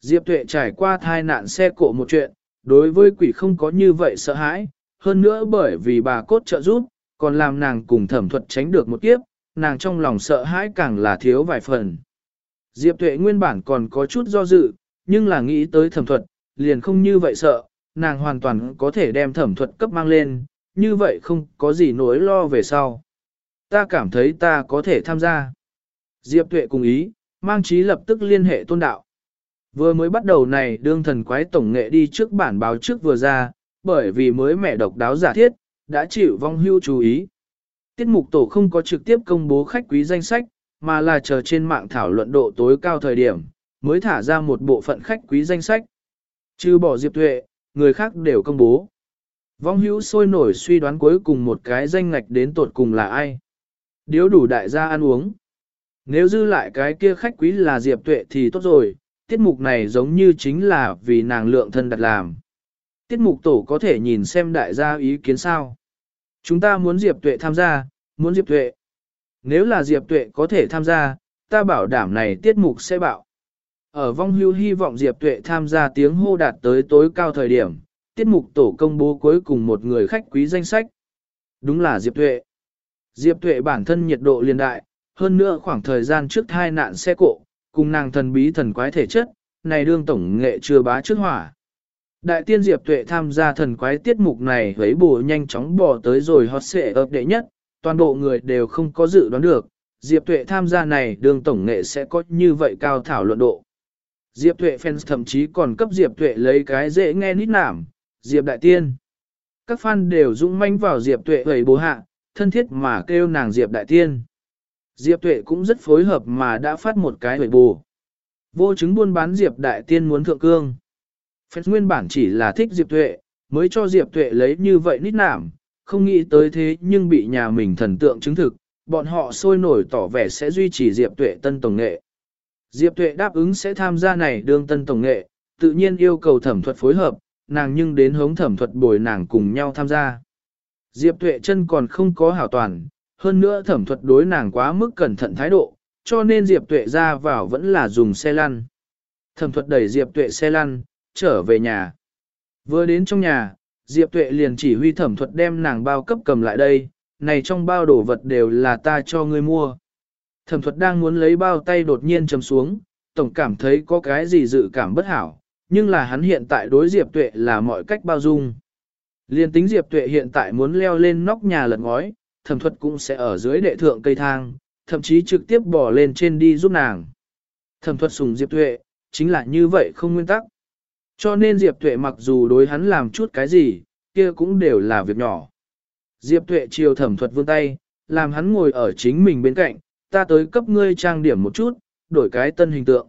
Diệp Tuệ trải qua thai nạn xe cộ một chuyện, đối với quỷ không có như vậy sợ hãi, hơn nữa bởi vì bà cốt trợ giúp, còn làm nàng cùng thẩm thuật tránh được một kiếp, nàng trong lòng sợ hãi càng là thiếu vài phần. Diệp Tuệ nguyên bản còn có chút do dự, nhưng là nghĩ tới thẩm thuật, liền không như vậy sợ, nàng hoàn toàn có thể đem thẩm thuật cấp mang lên, như vậy không có gì nỗi lo về sau. Ta cảm thấy ta có thể tham gia. Diệp Tuệ cùng ý, mang trí lập tức liên hệ tôn đạo. Vừa mới bắt đầu này đương thần quái tổng nghệ đi trước bản báo trước vừa ra, bởi vì mới mẹ độc đáo giả thiết, đã chịu vong hưu chú ý. Tiết mục tổ không có trực tiếp công bố khách quý danh sách, mà là chờ trên mạng thảo luận độ tối cao thời điểm, mới thả ra một bộ phận khách quý danh sách. Trừ bỏ Diệp Tuệ, người khác đều công bố. Vong hữu sôi nổi suy đoán cuối cùng một cái danh ngạch đến tột cùng là ai. Điếu đủ đại gia ăn uống. Nếu dư lại cái kia khách quý là Diệp Tuệ thì tốt rồi, tiết mục này giống như chính là vì nàng lượng thân đặt làm. Tiết mục tổ có thể nhìn xem đại gia ý kiến sao. Chúng ta muốn Diệp Tuệ tham gia, muốn Diệp Tuệ. Nếu là Diệp Tuệ có thể tham gia, ta bảo đảm này tiết mục sẽ bạo. Ở vong hưu hy vọng Diệp Tuệ tham gia tiếng hô đạt tới tối cao thời điểm, tiết mục tổ công bố cuối cùng một người khách quý danh sách. Đúng là Diệp Tuệ. Diệp Tuệ bản thân nhiệt độ liên đại, hơn nữa khoảng thời gian trước thai nạn xe cộ, cùng nàng thần bí thần quái thể chất, này đương tổng nghệ chưa bá trước hỏa. Đại tiên Diệp Tuệ tham gia thần quái tiết mục này với bù nhanh chóng bỏ tới rồi hot xệ ập đệ nhất, toàn bộ người đều không có dự đoán được, Diệp Tuệ tham gia này đường tổng nghệ sẽ có như vậy cao thảo luận độ. Diệp Tuệ fans thậm chí còn cấp Diệp Tuệ lấy cái dễ nghe nít nảm, Diệp Đại Tiên. Các fan đều dũng manh vào Diệp Tuệ hầy bố hạ, thân thiết mà kêu nàng Diệp Đại Tiên. Diệp Tuệ cũng rất phối hợp mà đã phát một cái hầy bù. Vô chứng buôn bán Diệp Đại Tiên muốn thượng cương. Phép nguyên bản chỉ là thích Diệp Tuệ, mới cho Diệp Tuệ lấy như vậy nít nảm, không nghĩ tới thế nhưng bị nhà mình thần tượng chứng thực, bọn họ sôi nổi tỏ vẻ sẽ duy trì Diệp Tuệ tân tổng nghệ. Diệp Tuệ đáp ứng sẽ tham gia này đương tân tổng nghệ, tự nhiên yêu cầu thẩm thuật phối hợp, nàng nhưng đến hống thẩm thuật bồi nàng cùng nhau tham gia. Diệp Tuệ chân còn không có hảo toàn, hơn nữa thẩm thuật đối nàng quá mức cẩn thận thái độ, cho nên Diệp Tuệ ra vào vẫn là dùng xe lăn. Thẩm thuật đẩy Diệp Tuệ xe lăn, trở về nhà. Vừa đến trong nhà, Diệp Tuệ liền chỉ huy thẩm thuật đem nàng bao cấp cầm lại đây, này trong bao đồ vật đều là ta cho ngươi mua. Thẩm thuật đang muốn lấy bao tay đột nhiên chấm xuống, tổng cảm thấy có cái gì dự cảm bất hảo, nhưng là hắn hiện tại đối Diệp Tuệ là mọi cách bao dung. Liên tính Diệp Tuệ hiện tại muốn leo lên nóc nhà lật ngói, thẩm thuật cũng sẽ ở dưới đệ thượng cây thang, thậm chí trực tiếp bỏ lên trên đi giúp nàng. Thẩm thuật sùng Diệp Tuệ, chính là như vậy không nguyên tắc. Cho nên Diệp Tuệ mặc dù đối hắn làm chút cái gì, kia cũng đều là việc nhỏ. Diệp Tuệ chiều thẩm thuật vươn tay, làm hắn ngồi ở chính mình bên cạnh, ta tới cấp ngươi trang điểm một chút, đổi cái tân hình tượng.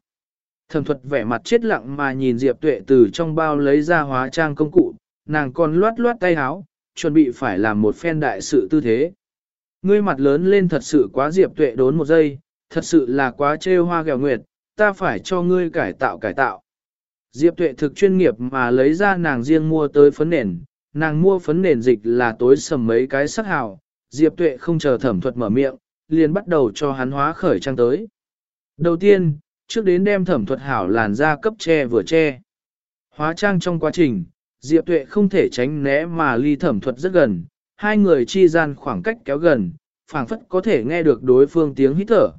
Thẩm thuật vẻ mặt chết lặng mà nhìn Diệp Tuệ từ trong bao lấy ra hóa trang công cụ, nàng còn loát loát tay áo, chuẩn bị phải làm một phen đại sự tư thế. Ngươi mặt lớn lên thật sự quá diệp tuệ đốn một giây, thật sự là quá trêu hoa gẹo nguyệt, ta phải cho ngươi cải tạo cải tạo. Diệp tuệ thực chuyên nghiệp mà lấy ra nàng riêng mua tới phấn nền, nàng mua phấn nền dịch là tối sầm mấy cái sắc hào, Diệp tuệ không chờ thẩm thuật mở miệng, liền bắt đầu cho hắn hóa khởi trang tới. Đầu tiên, trước đến đem thẩm thuật hảo làn da cấp che vừa che. Hóa trang trong quá trình, Diệp tuệ không thể tránh né mà ly thẩm thuật rất gần, hai người chi gian khoảng cách kéo gần, phảng phất có thể nghe được đối phương tiếng hít thở.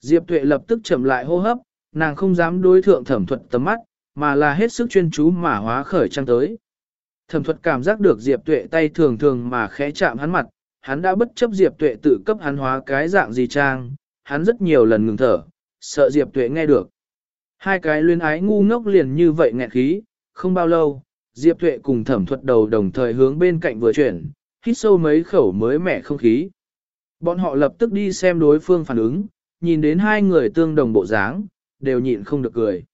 Diệp tuệ lập tức chậm lại hô hấp, nàng không dám đối thượng thẩm thuật tầm mắt, mà là hết sức chuyên chú mà hóa khởi trang tới. Thẩm thuật cảm giác được Diệp Tuệ tay thường thường mà khẽ chạm hắn mặt, hắn đã bất chấp Diệp Tuệ tự cấp hắn hóa cái dạng gì trang, hắn rất nhiều lần ngừng thở, sợ Diệp Tuệ nghe được. Hai cái luyến ái ngu ngốc liền như vậy nghẹn khí, không bao lâu, Diệp Tuệ cùng thẩm thuật đầu đồng thời hướng bên cạnh vừa chuyển, hít sâu mấy khẩu mới mẻ không khí. Bọn họ lập tức đi xem đối phương phản ứng, nhìn đến hai người tương đồng bộ dáng, đều nhịn không được cười.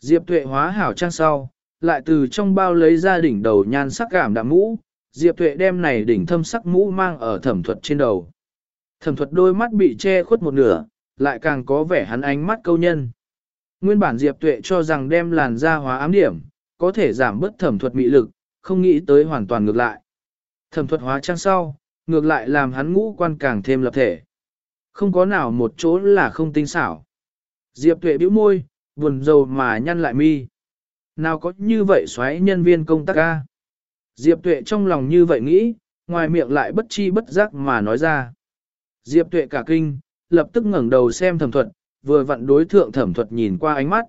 Diệp Tuệ hóa hảo trang sau, lại từ trong bao lấy ra đỉnh đầu nhan sắc cảm đạm mũ, Diệp Tuệ đem này đỉnh thâm sắc mũ mang ở thẩm thuật trên đầu. Thẩm thuật đôi mắt bị che khuất một nửa, lại càng có vẻ hắn ánh mắt câu nhân. Nguyên bản Diệp Tuệ cho rằng đem làn da hóa ám điểm, có thể giảm bớt thẩm thuật mị lực, không nghĩ tới hoàn toàn ngược lại. Thẩm thuật hóa trang sau, ngược lại làm hắn ngũ quan càng thêm lập thể. Không có nào một chỗ là không tinh xảo. Diệp Tuệ bĩu môi, buồn rầu mà nhăn lại mi. Nào có như vậy xoáy nhân viên công tác ca. Diệp Tuệ trong lòng như vậy nghĩ, ngoài miệng lại bất chi bất giác mà nói ra. Diệp Tuệ cả kinh, lập tức ngẩng đầu xem thẩm thuật, vừa vặn đối thượng thẩm thuật nhìn qua ánh mắt.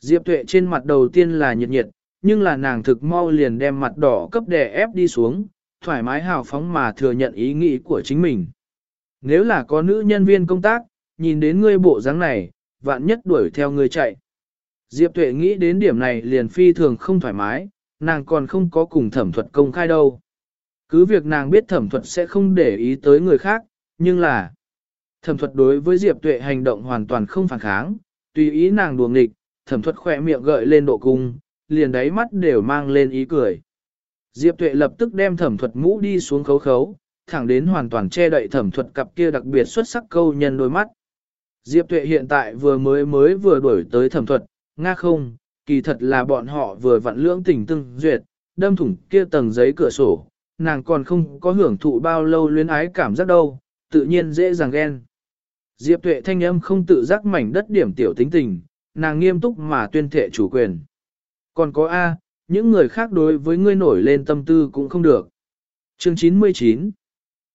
Diệp Tuệ trên mặt đầu tiên là nhiệt nhiệt, nhưng là nàng thực mau liền đem mặt đỏ cấp đè ép đi xuống, thoải mái hào phóng mà thừa nhận ý nghĩ của chính mình. Nếu là có nữ nhân viên công tác, nhìn đến ngươi bộ dáng này, vạn nhất đuổi theo ngươi chạy. Diệp Tuệ nghĩ đến điểm này liền phi thường không thoải mái, nàng còn không có cùng thẩm thuật công khai đâu. Cứ việc nàng biết thẩm thuật sẽ không để ý tới người khác, nhưng là thẩm thuật đối với Diệp Tuệ hành động hoàn toàn không phản kháng, tùy ý nàng đùa nghịch, thẩm thuật khỏe miệng gợi lên độ cung, liền đáy mắt đều mang lên ý cười. Diệp Tuệ lập tức đem thẩm thuật mũ đi xuống khấu khấu, thẳng đến hoàn toàn che đậy thẩm thuật cặp kia đặc biệt xuất sắc câu nhân đôi mắt. Diệp Tuệ hiện tại vừa mới mới vừa đuổi tới thẩm thuật, nga không, kỳ thật là bọn họ vừa vặn lưỡng tình tương duyệt, đâm thủng kia tầng giấy cửa sổ, nàng còn không có hưởng thụ bao lâu luyến ái cảm giác đâu, tự nhiên dễ dàng ghen. Diệp tuệ thanh âm không tự giác mảnh đất điểm tiểu tính tình, nàng nghiêm túc mà tuyên thệ chủ quyền. Còn có A, những người khác đối với ngươi nổi lên tâm tư cũng không được. Chương 99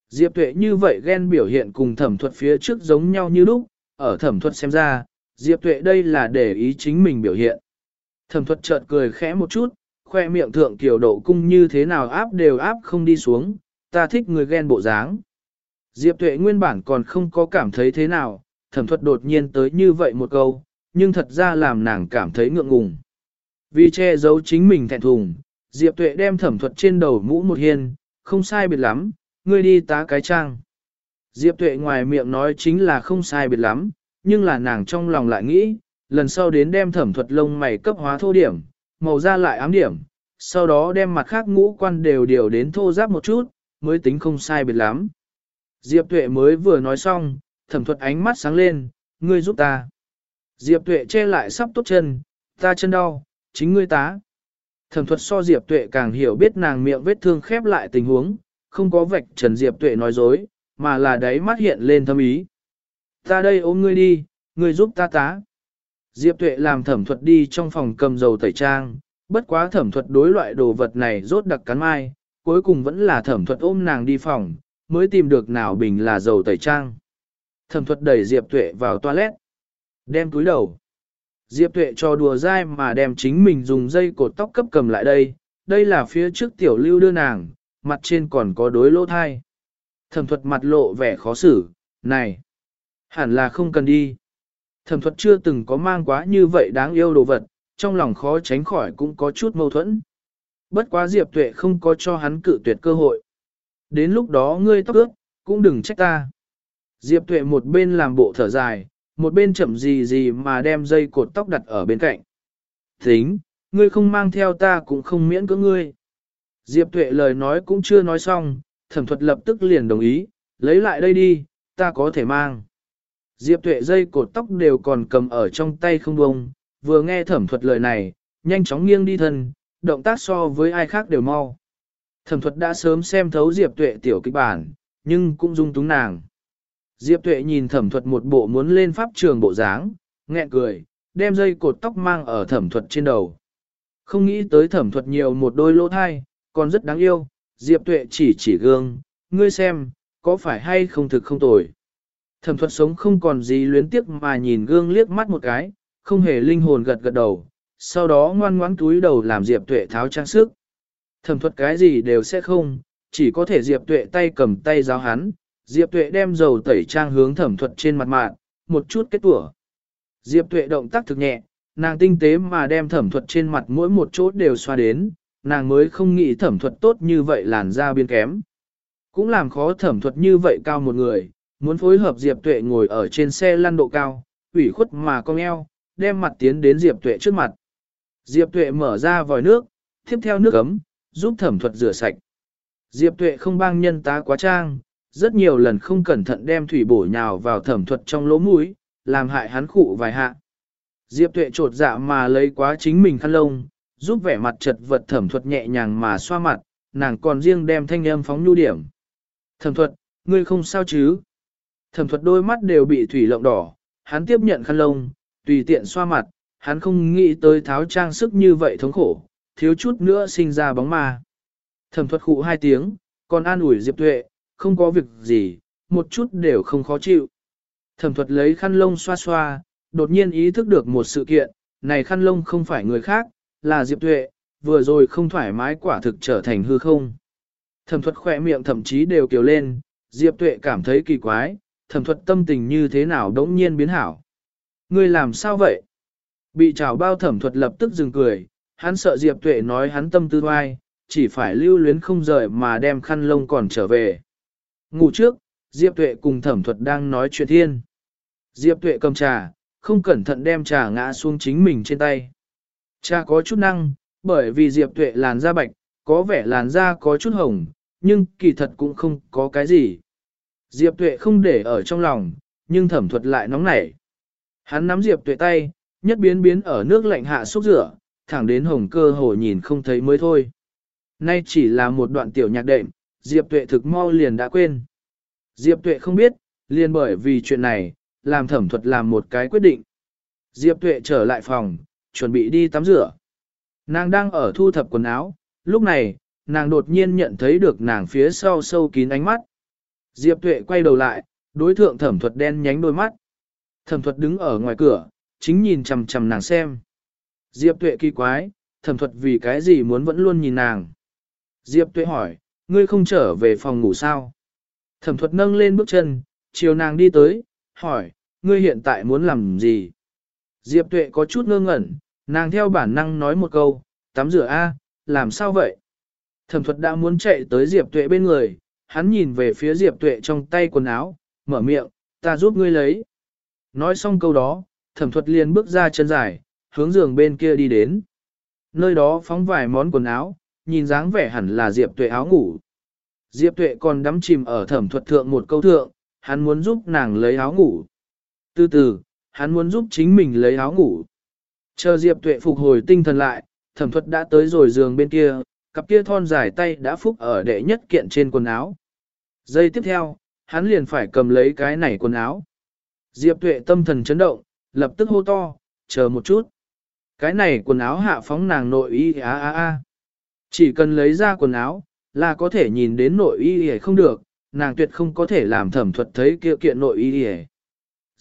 Diệp tuệ như vậy ghen biểu hiện cùng thẩm thuật phía trước giống nhau như lúc, ở thẩm thuật xem ra, Diệp tuệ đây là để ý chính mình biểu hiện. Thẩm thuật chợt cười khẽ một chút, khoe miệng thượng kiểu độ cung như thế nào áp đều áp không đi xuống, ta thích người ghen bộ dáng. Diệp tuệ nguyên bản còn không có cảm thấy thế nào, thẩm thuật đột nhiên tới như vậy một câu, nhưng thật ra làm nàng cảm thấy ngượng ngùng. Vì che giấu chính mình thẹn thùng, Diệp tuệ đem thẩm thuật trên đầu mũ một hiên, không sai biệt lắm, ngươi đi tá cái trang. Diệp tuệ ngoài miệng nói chính là không sai biệt lắm, nhưng là nàng trong lòng lại nghĩ, lần sau đến đem thẩm thuật lông mày cấp hóa thô điểm, màu da lại ám điểm, sau đó đem mặt khác ngũ quan đều điều đến thô giáp một chút, mới tính không sai biệt lắm. Diệp Tuệ mới vừa nói xong, thẩm thuật ánh mắt sáng lên, ngươi giúp ta. Diệp Tuệ che lại sắp tốt chân, ta chân đau, chính ngươi tá. Thẩm thuật so Diệp Tuệ càng hiểu biết nàng miệng vết thương khép lại tình huống, không có vạch trần Diệp Tuệ nói dối, mà là đáy mắt hiện lên thâm ý. Ta đây ôm ngươi đi, ngươi giúp ta tá. Diệp Tuệ làm thẩm thuật đi trong phòng cầm dầu tẩy trang, bất quá thẩm thuật đối loại đồ vật này rốt đặc cắn mai, cuối cùng vẫn là thẩm thuật ôm nàng đi phòng, mới tìm được nào bình là dầu tẩy trang. Thẩm thuật đẩy Diệp Tuệ vào toilet, đem túi đầu. Diệp Tuệ cho đùa dai mà đem chính mình dùng dây cột tóc cấp cầm lại đây, đây là phía trước tiểu lưu đưa nàng, mặt trên còn có đối lỗ thai. Thẩm thuật mặt lộ vẻ khó xử, này, hẳn là không cần đi. Thẩm thuật chưa từng có mang quá như vậy đáng yêu đồ vật, trong lòng khó tránh khỏi cũng có chút mâu thuẫn. Bất quá Diệp Tuệ không có cho hắn cự tuyệt cơ hội. Đến lúc đó ngươi tóc ước, cũng đừng trách ta. Diệp Tuệ một bên làm bộ thở dài, một bên chậm gì gì mà đem dây cột tóc đặt ở bên cạnh. Tính, ngươi không mang theo ta cũng không miễn cưỡng ngươi. Diệp Tuệ lời nói cũng chưa nói xong, thẩm thuật lập tức liền đồng ý, lấy lại đây đi, ta có thể mang. Diệp tuệ dây cột tóc đều còn cầm ở trong tay không bông, vừa nghe thẩm thuật lời này, nhanh chóng nghiêng đi thân, động tác so với ai khác đều mau. Thẩm thuật đã sớm xem thấu Diệp tuệ tiểu kịch bản, nhưng cũng dung túng nàng. Diệp tuệ nhìn thẩm thuật một bộ muốn lên pháp trường bộ dáng, nghẹn cười, đem dây cột tóc mang ở thẩm thuật trên đầu. Không nghĩ tới thẩm thuật nhiều một đôi lỗ thai, còn rất đáng yêu, Diệp tuệ chỉ chỉ gương, ngươi xem, có phải hay không thực không tồi. Thẩm thuật sống không còn gì luyến tiếc mà nhìn gương liếc mắt một cái, không hề linh hồn gật gật đầu, sau đó ngoan ngoãn túi đầu làm Diệp Tuệ tháo trang sức. Thẩm thuật cái gì đều sẽ không, chỉ có thể Diệp Tuệ tay cầm tay giáo hắn, Diệp Tuệ đem dầu tẩy trang hướng thẩm thuật trên mặt mạng, một chút kết tủa. Diệp Tuệ động tác thực nhẹ, nàng tinh tế mà đem thẩm thuật trên mặt mỗi một chỗ đều xoa đến, nàng mới không nghĩ thẩm thuật tốt như vậy làn da biên kém. Cũng làm khó thẩm thuật như vậy cao một người, muốn phối hợp Diệp Tuệ ngồi ở trên xe lăn độ cao, ủy khuất mà cong eo, đem mặt tiến đến Diệp Tuệ trước mặt. Diệp Tuệ mở ra vòi nước, tiếp theo nước ấm, giúp thẩm thuật rửa sạch. Diệp Tuệ không bang nhân tá quá trang, rất nhiều lần không cẩn thận đem thủy bổ nhào vào thẩm thuật trong lỗ mũi, làm hại hắn khụ vài hạ. Diệp Tuệ trột dạ mà lấy quá chính mình khăn lông, giúp vẻ mặt chật vật thẩm thuật nhẹ nhàng mà xoa mặt, nàng còn riêng đem thanh âm phóng nhu điểm. Thẩm thuật, ngươi không sao chứ? Thẩm thuật đôi mắt đều bị thủy lộng đỏ, hắn tiếp nhận khăn lông, tùy tiện xoa mặt, hắn không nghĩ tới tháo trang sức như vậy thống khổ, thiếu chút nữa sinh ra bóng ma. Thẩm thuật khụ hai tiếng, còn an ủi Diệp Tuệ, không có việc gì, một chút đều không khó chịu. Thẩm thuật lấy khăn lông xoa xoa, đột nhiên ý thức được một sự kiện, này khăn lông không phải người khác, là Diệp Tuệ, vừa rồi không thoải mái quả thực trở thành hư không. Thẩm thuật khỏe miệng thậm chí đều kiều lên, Diệp Tuệ cảm thấy kỳ quái, thẩm thuật tâm tình như thế nào đống nhiên biến hảo. Ngươi làm sao vậy? Bị trào bao thẩm thuật lập tức dừng cười, hắn sợ Diệp Tuệ nói hắn tâm tư oai, chỉ phải lưu luyến không rời mà đem khăn lông còn trở về. Ngủ trước, Diệp Tuệ cùng thẩm thuật đang nói chuyện thiên. Diệp Tuệ cầm trà, không cẩn thận đem trà ngã xuống chính mình trên tay. Cha có chút năng, bởi vì Diệp Tuệ làn da bạch, có vẻ làn da có chút hồng, nhưng kỳ thật cũng không có cái gì. Diệp Tuệ không để ở trong lòng, nhưng thẩm thuật lại nóng nảy. Hắn nắm Diệp Tuệ tay, nhất biến biến ở nước lạnh hạ xúc rửa, thẳng đến hồng cơ hồ nhìn không thấy mới thôi. Nay chỉ là một đoạn tiểu nhạc đệm, Diệp Tuệ thực mau liền đã quên. Diệp Tuệ không biết, liền bởi vì chuyện này, làm thẩm thuật làm một cái quyết định. Diệp Tuệ trở lại phòng, chuẩn bị đi tắm rửa. Nàng đang ở thu thập quần áo, lúc này, nàng đột nhiên nhận thấy được nàng phía sau sâu kín ánh mắt. Diệp Tuệ quay đầu lại, đối thượng thẩm thuật đen nhánh đôi mắt. Thẩm thuật đứng ở ngoài cửa, chính nhìn chằm chằm nàng xem. Diệp Tuệ kỳ quái, thẩm thuật vì cái gì muốn vẫn luôn nhìn nàng. Diệp Tuệ hỏi, ngươi không trở về phòng ngủ sao? Thẩm thuật nâng lên bước chân, chiều nàng đi tới, hỏi, ngươi hiện tại muốn làm gì? Diệp Tuệ có chút ngơ ngẩn, nàng theo bản năng nói một câu, tắm rửa a, làm sao vậy? Thẩm thuật đã muốn chạy tới Diệp Tuệ bên người, hắn nhìn về phía Diệp Tuệ trong tay quần áo, mở miệng, ta giúp ngươi lấy. Nói xong câu đó, thẩm thuật liền bước ra chân dài, hướng giường bên kia đi đến. Nơi đó phóng vài món quần áo, nhìn dáng vẻ hẳn là Diệp Tuệ áo ngủ. Diệp Tuệ còn đắm chìm ở thẩm thuật thượng một câu thượng, hắn muốn giúp nàng lấy áo ngủ. Từ từ, hắn muốn giúp chính mình lấy áo ngủ. Chờ Diệp Tuệ phục hồi tinh thần lại, thẩm thuật đã tới rồi giường bên kia, cặp kia thon dài tay đã phúc ở đệ nhất kiện trên quần áo. Giây tiếp theo, hắn liền phải cầm lấy cái này quần áo. Diệp Tuệ tâm thần chấn động, lập tức hô to, chờ một chút. Cái này quần áo hạ phóng nàng nội y á á á. Chỉ cần lấy ra quần áo, là có thể nhìn đến nội y y không được, nàng tuyệt không có thể làm thẩm thuật thấy kia kiện nội y y.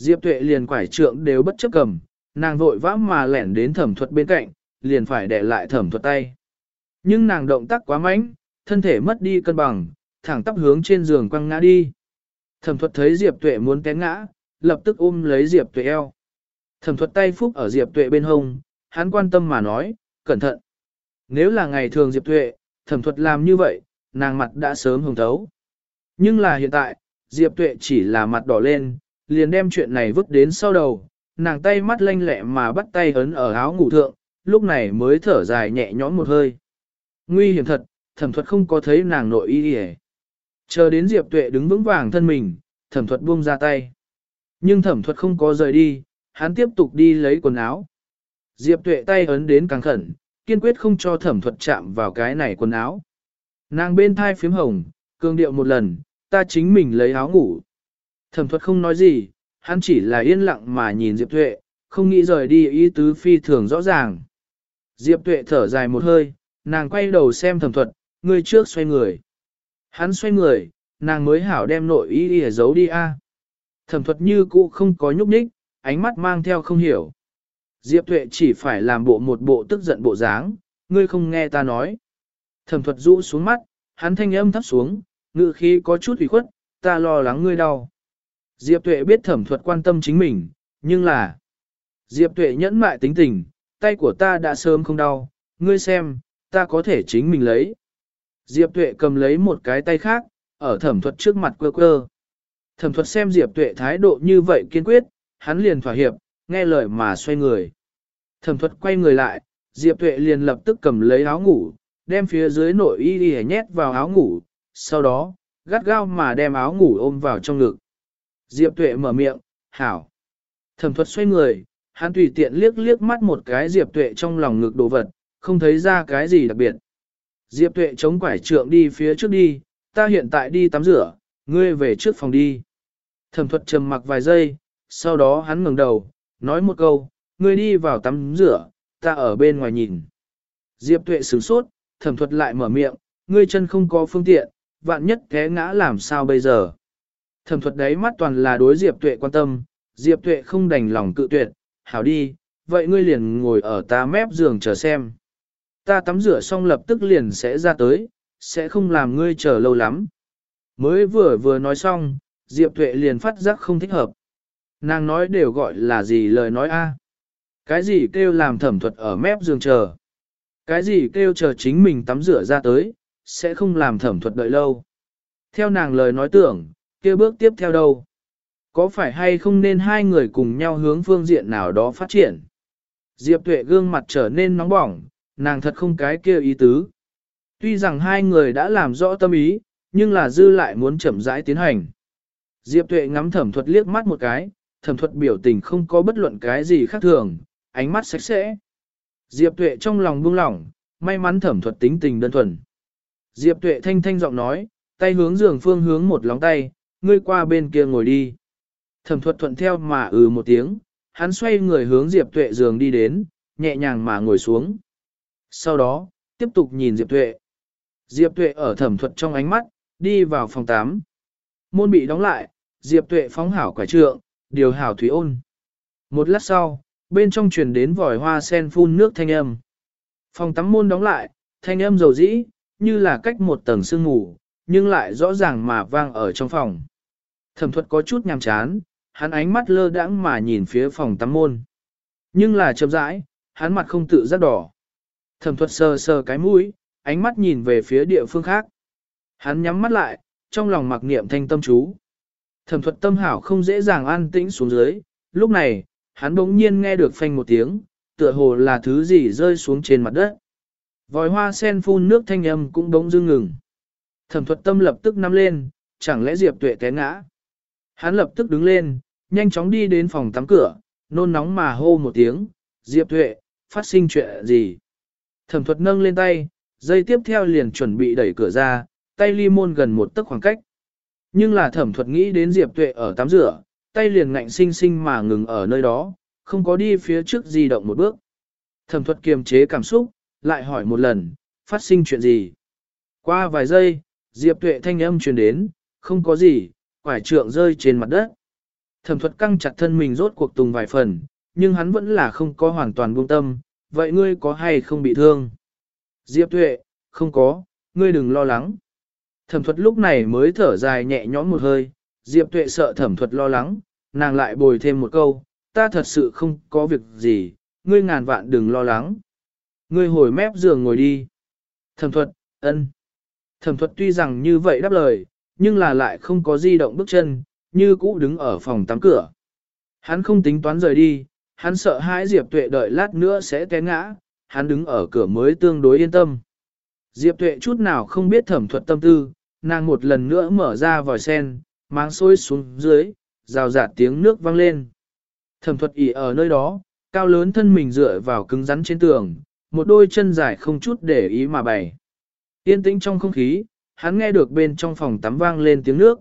Diệp Tuệ liền quải trượng đều bất chấp cầm, nàng vội vã mà lẻn đến thẩm thuật bên cạnh, liền phải để lại thẩm thuật tay. Nhưng nàng động tác quá mạnh, thân thể mất đi cân bằng, thẳng tắp hướng trên giường quăng ngã đi. Thẩm thuật thấy Diệp Tuệ muốn té ngã, lập tức ôm lấy Diệp Tuệ eo. Thẩm thuật tay phúc ở Diệp Tuệ bên hông, hắn quan tâm mà nói, cẩn thận. Nếu là ngày thường Diệp Tuệ, thẩm thuật làm như vậy, nàng mặt đã sớm hồng thấu. Nhưng là hiện tại, Diệp Tuệ chỉ là mặt đỏ lên, liền đem chuyện này vứt đến sau đầu, nàng tay mắt lanh lẹ mà bắt tay ấn ở áo ngủ thượng, lúc này mới thở dài nhẹ nhõm một hơi. Nguy hiểm thật, thẩm thuật không có thấy nàng nội y đi Chờ đến Diệp Tuệ đứng vững vàng thân mình, thẩm thuật buông ra tay. Nhưng thẩm thuật không có rời đi, hắn tiếp tục đi lấy quần áo. Diệp Tuệ tay ấn đến càng khẩn, kiên quyết không cho thẩm thuật chạm vào cái này quần áo. Nàng bên thai phím hồng, cương điệu một lần, ta chính mình lấy áo ngủ. Thẩm thuật không nói gì, hắn chỉ là yên lặng mà nhìn Diệp Tuệ, không nghĩ rời đi ý tứ phi thường rõ ràng. Diệp Tuệ thở dài một hơi, nàng quay đầu xem thẩm thuật, người trước xoay người. Hắn xoay người, nàng mới hảo đem nội ý đi giấu đi a. À. Thẩm thuật như cũ không có nhúc nhích, ánh mắt mang theo không hiểu. Diệp Tuệ chỉ phải làm bộ một bộ tức giận bộ dáng, ngươi không nghe ta nói. Thẩm thuật rũ xuống mắt, hắn thanh âm thấp xuống, ngự khí có chút ủy khuất, ta lo lắng ngươi đau. Diệp Tuệ biết thẩm thuật quan tâm chính mình, nhưng là... Diệp Tuệ nhẫn mại tính tình, tay của ta đã sớm không đau, ngươi xem, ta có thể chính mình lấy. Diệp Tuệ cầm lấy một cái tay khác, ở thẩm thuật trước mặt quơ quơ. Thẩm thuật xem Diệp Tuệ thái độ như vậy kiên quyết, hắn liền thỏa hiệp, nghe lời mà xoay người. Thẩm thuật quay người lại, Diệp Tuệ liền lập tức cầm lấy áo ngủ, đem phía dưới nội y y nhét vào áo ngủ, sau đó, gắt gao mà đem áo ngủ ôm vào trong ngực. Diệp Tuệ mở miệng, hảo. Thẩm thuật xoay người, hắn tùy tiện liếc liếc mắt một cái Diệp Tuệ trong lòng ngực đồ vật, không thấy ra cái gì đặc biệt. Diệp Tuệ chống quải trượng đi phía trước đi, ta hiện tại đi tắm rửa, ngươi về trước phòng đi. Thẩm thuật trầm mặc vài giây, sau đó hắn ngẩng đầu, nói một câu, ngươi đi vào tắm rửa, ta ở bên ngoài nhìn. Diệp Tuệ sửng sốt, thẩm thuật lại mở miệng, ngươi chân không có phương tiện, vạn nhất té ngã làm sao bây giờ. Thẩm thuật đấy mắt toàn là đối Diệp Tuệ quan tâm, Diệp Tuệ không đành lòng cự tuyệt, hảo đi, vậy ngươi liền ngồi ở ta mép giường chờ xem. Ta tắm rửa xong lập tức liền sẽ ra tới, sẽ không làm ngươi chờ lâu lắm. Mới vừa vừa nói xong, Diệp Tuệ liền phát giác không thích hợp. Nàng nói đều gọi là gì lời nói a? Cái gì kêu làm thẩm thuật ở mép giường chờ? Cái gì kêu chờ chính mình tắm rửa ra tới, sẽ không làm thẩm thuật đợi lâu. Theo nàng lời nói tưởng, kia bước tiếp theo đâu? Có phải hay không nên hai người cùng nhau hướng phương diện nào đó phát triển? Diệp tuệ gương mặt trở nên nóng bỏng, nàng thật không cái kia ý tứ. Tuy rằng hai người đã làm rõ tâm ý, nhưng là dư lại muốn chậm rãi tiến hành. Diệp tuệ ngắm thẩm thuật liếc mắt một cái, thẩm thuật biểu tình không có bất luận cái gì khác thường, ánh mắt sạch sẽ. Diệp tuệ trong lòng buông lỏng, may mắn thẩm thuật tính tình đơn thuần. Diệp tuệ thanh thanh giọng nói, tay hướng giường phương hướng một lóng tay, ngươi qua bên kia ngồi đi. Thẩm thuật thuận theo mà ừ một tiếng, hắn xoay người hướng Diệp tuệ giường đi đến, nhẹ nhàng mà ngồi xuống. Sau đó, tiếp tục nhìn Diệp tuệ. Diệp tuệ ở thẩm thuật trong ánh mắt, đi vào phòng 8. Môn bị đóng lại, Diệp tuệ phóng hảo quả trượng, điều hảo thủy ôn. Một lát sau, bên trong truyền đến vòi hoa sen phun nước thanh âm. Phòng tắm môn đóng lại, thanh âm dầu dĩ, như là cách một tầng sương ngủ, nhưng lại rõ ràng mà vang ở trong phòng. Thẩm thuật có chút nhàm chán, hắn ánh mắt lơ đãng mà nhìn phía phòng tắm môn. Nhưng là chậm rãi, hắn mặt không tự giác đỏ. Thẩm thuật sờ sờ cái mũi, ánh mắt nhìn về phía địa phương khác. Hắn nhắm mắt lại, trong lòng mặc niệm thanh tâm chú. Thẩm thuật tâm hảo không dễ dàng an tĩnh xuống dưới, lúc này, hắn bỗng nhiên nghe được phanh một tiếng, tựa hồ là thứ gì rơi xuống trên mặt đất. Vòi hoa sen phun nước thanh âm cũng bỗng dưng ngừng. Thẩm thuật tâm lập tức nắm lên, chẳng lẽ Diệp Tuệ té ngã. Hắn lập tức đứng lên, nhanh chóng đi đến phòng tắm cửa, nôn nóng mà hô một tiếng, Diệp Thuệ, phát sinh chuyện gì? Thẩm thuật nâng lên tay, dây tiếp theo liền chuẩn bị đẩy cửa ra, tay ly môn gần một tấc khoảng cách. Nhưng là thẩm thuật nghĩ đến Diệp Tuệ ở tắm rửa, tay liền ngạnh sinh sinh mà ngừng ở nơi đó, không có đi phía trước di động một bước. Thẩm thuật kiềm chế cảm xúc, lại hỏi một lần, phát sinh chuyện gì? Qua vài giây, Diệp Tuệ thanh âm truyền đến, không có gì, quải trượng rơi trên mặt đất. Thẩm thuật căng chặt thân mình rốt cuộc tùng vài phần, nhưng hắn vẫn là không có hoàn toàn buông tâm, vậy ngươi có hay không bị thương? Diệp Tuệ, không có, ngươi đừng lo lắng. Thẩm thuật lúc này mới thở dài nhẹ nhõm một hơi, Diệp Tuệ sợ thẩm thuật lo lắng, nàng lại bồi thêm một câu, ta thật sự không có việc gì, ngươi ngàn vạn đừng lo lắng. Ngươi hồi mép giường ngồi đi. Thẩm thuật, ân. Thẩm thuật tuy rằng như vậy đáp lời, nhưng là lại không có di động bước chân, như cũ đứng ở phòng tắm cửa. Hắn không tính toán rời đi, hắn sợ hãi Diệp Tuệ đợi lát nữa sẽ té ngã, hắn đứng ở cửa mới tương đối yên tâm. Diệp Tuệ chút nào không biết thẩm thuật tâm tư, nàng một lần nữa mở ra vòi sen, mang sôi xuống dưới, rào rạt tiếng nước vang lên. Thẩm thuật ỉ ở nơi đó, cao lớn thân mình dựa vào cứng rắn trên tường, một đôi chân dài không chút để ý mà bày. Yên tĩnh trong không khí, hắn nghe được bên trong phòng tắm vang lên tiếng nước.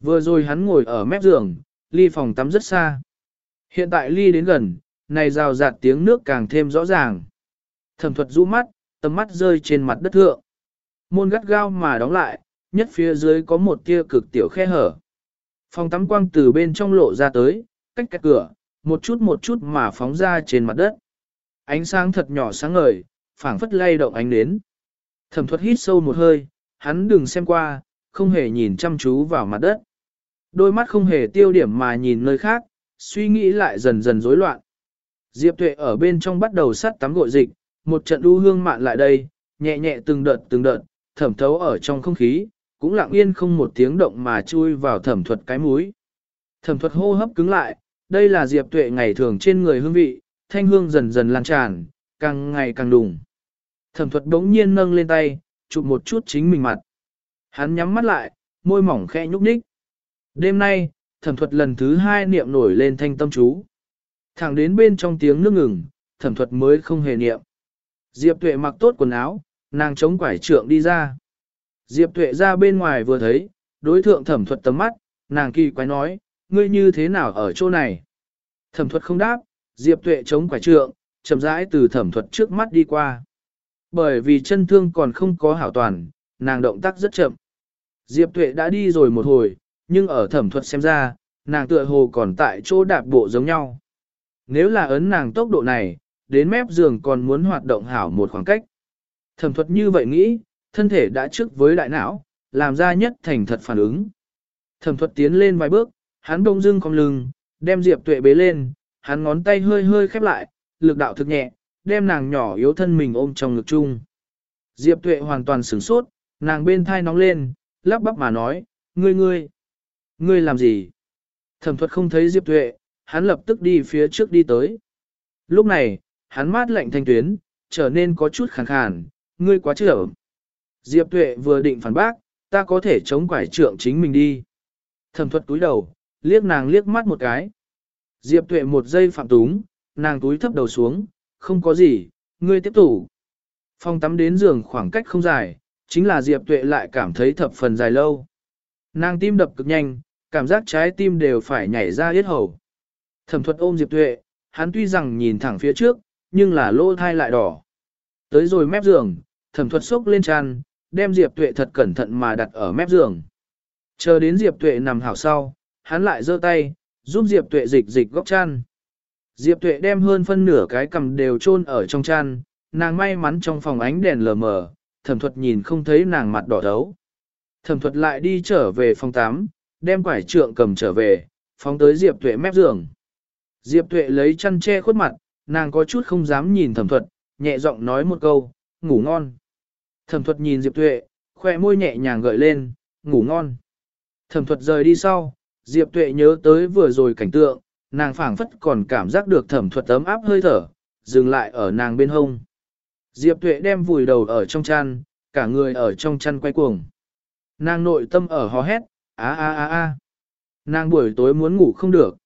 Vừa rồi hắn ngồi ở mép giường, ly phòng tắm rất xa. Hiện tại ly đến gần, này rào rạt tiếng nước càng thêm rõ ràng. Thẩm thuật rũ mắt, tầm mắt rơi trên mặt đất thượng. Môn gắt gao mà đóng lại, nhất phía dưới có một tia cực tiểu khe hở. Phòng tắm quang từ bên trong lộ ra tới, cách cách cửa, một chút một chút mà phóng ra trên mặt đất. Ánh sáng thật nhỏ sáng ngời, phảng phất lay động ánh đến. Thẩm thuật hít sâu một hơi, hắn đừng xem qua, không hề nhìn chăm chú vào mặt đất. Đôi mắt không hề tiêu điểm mà nhìn nơi khác, suy nghĩ lại dần dần rối loạn. Diệp Tuệ ở bên trong bắt đầu sắt tắm gội dịch, một trận đu hương mạn lại đây, nhẹ nhẹ từng đợt từng đợt, thẩm thấu ở trong không khí, cũng lặng yên không một tiếng động mà chui vào thẩm thuật cái mũi. Thẩm thuật hô hấp cứng lại, đây là Diệp Tuệ ngày thường trên người hương vị, thanh hương dần dần lan tràn, càng ngày càng đùng. Thẩm thuật đống nhiên nâng lên tay, chụp một chút chính mình mặt. Hắn nhắm mắt lại, môi mỏng khẽ nhúc nhích. Đêm nay, thẩm thuật lần thứ hai niệm nổi lên thanh tâm chú. Thẳng đến bên trong tiếng nước ngừng, thẩm thuật mới không hề niệm. Diệp tuệ mặc tốt quần áo, nàng chống quải trượng đi ra. Diệp tuệ ra bên ngoài vừa thấy, đối thượng thẩm thuật tầm mắt, nàng kỳ quái nói, ngươi như thế nào ở chỗ này? Thẩm thuật không đáp, Diệp tuệ chống quải trượng, chậm rãi từ thẩm thuật trước mắt đi qua. Bởi vì chân thương còn không có hảo toàn, nàng động tác rất chậm. Diệp tuệ đã đi rồi một hồi, nhưng ở thẩm thuật xem ra, nàng tựa hồ còn tại chỗ đạp bộ giống nhau. Nếu là ấn nàng tốc độ này, đến mép giường còn muốn hoạt động hảo một khoảng cách. Thẩm thuật như vậy nghĩ, thân thể đã trước với đại não, làm ra nhất thành thật phản ứng. Thẩm thuật tiến lên vài bước, hắn đông dưng cong lưng, đem Diệp Tuệ bế lên, hắn ngón tay hơi hơi khép lại, lực đạo thực nhẹ, đem nàng nhỏ yếu thân mình ôm trong ngực chung. Diệp Tuệ hoàn toàn sửng sốt, nàng bên thai nóng lên, lắp bắp mà nói, ngươi ngươi, ngươi làm gì? Thẩm thuật không thấy Diệp Tuệ, hắn lập tức đi phía trước đi tới. Lúc này, hắn mát lạnh thanh tuyến, trở nên có chút khàn khàn, ngươi quá trở. Diệp Tuệ vừa định phản bác, ta có thể chống quải trượng chính mình đi. Thẩm thuật túi đầu, liếc nàng liếc mắt một cái. Diệp Tuệ một giây phạm túng, nàng túi thấp đầu xuống, không có gì, ngươi tiếp tục. Phong tắm đến giường khoảng cách không dài, chính là Diệp Tuệ lại cảm thấy thập phần dài lâu. Nàng tim đập cực nhanh, cảm giác trái tim đều phải nhảy ra yết hầu. Thẩm thuật ôm Diệp Tuệ, hắn tuy rằng nhìn thẳng phía trước, nhưng là lỗ thai lại đỏ. Tới rồi mép giường, thẩm thuật sốc lên tràn, đem Diệp Tuệ thật cẩn thận mà đặt ở mép giường. Chờ đến Diệp Tuệ nằm hảo sau, hắn lại giơ tay, giúp Diệp Tuệ dịch dịch góc chăn. Diệp Tuệ đem hơn phân nửa cái cầm đều chôn ở trong chăn, nàng may mắn trong phòng ánh đèn lờ mờ, thẩm thuật nhìn không thấy nàng mặt đỏ thấu. Thẩm thuật lại đi trở về phòng 8, đem quải trượng cầm trở về, phóng tới Diệp Tuệ mép giường. Diệp Tuệ lấy chăn che khuất mặt, nàng có chút không dám nhìn thẩm thuật, nhẹ giọng nói một câu, ngủ ngon. Thẩm thuật nhìn Diệp Tuệ, khoe môi nhẹ nhàng gợi lên, ngủ ngon. Thẩm thuật rời đi sau, Diệp Tuệ nhớ tới vừa rồi cảnh tượng, nàng phảng phất còn cảm giác được thẩm thuật ấm áp hơi thở, dừng lại ở nàng bên hông. Diệp Tuệ đem vùi đầu ở trong chăn, cả người ở trong chăn quay cuồng. Nàng nội tâm ở hò hét, a a a a Nàng buổi tối muốn ngủ không được.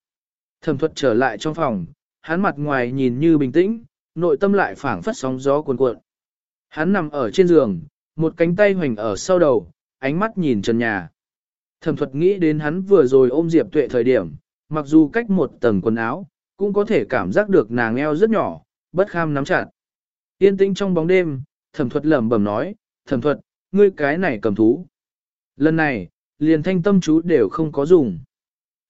Thẩm thuật trở lại trong phòng, hắn mặt ngoài nhìn như bình tĩnh, nội tâm lại phảng phất sóng gió cuồn cuộn. Hắn nằm ở trên giường, một cánh tay hoành ở sau đầu, ánh mắt nhìn trần nhà. Thẩm thuật nghĩ đến hắn vừa rồi ôm Diệp Tuệ thời điểm, mặc dù cách một tầng quần áo, cũng có thể cảm giác được nàng eo rất nhỏ, bất kham nắm chặt. Yên tĩnh trong bóng đêm, thẩm thuật lẩm bẩm nói, thẩm thuật, ngươi cái này cầm thú. Lần này, liền thanh tâm chú đều không có dùng.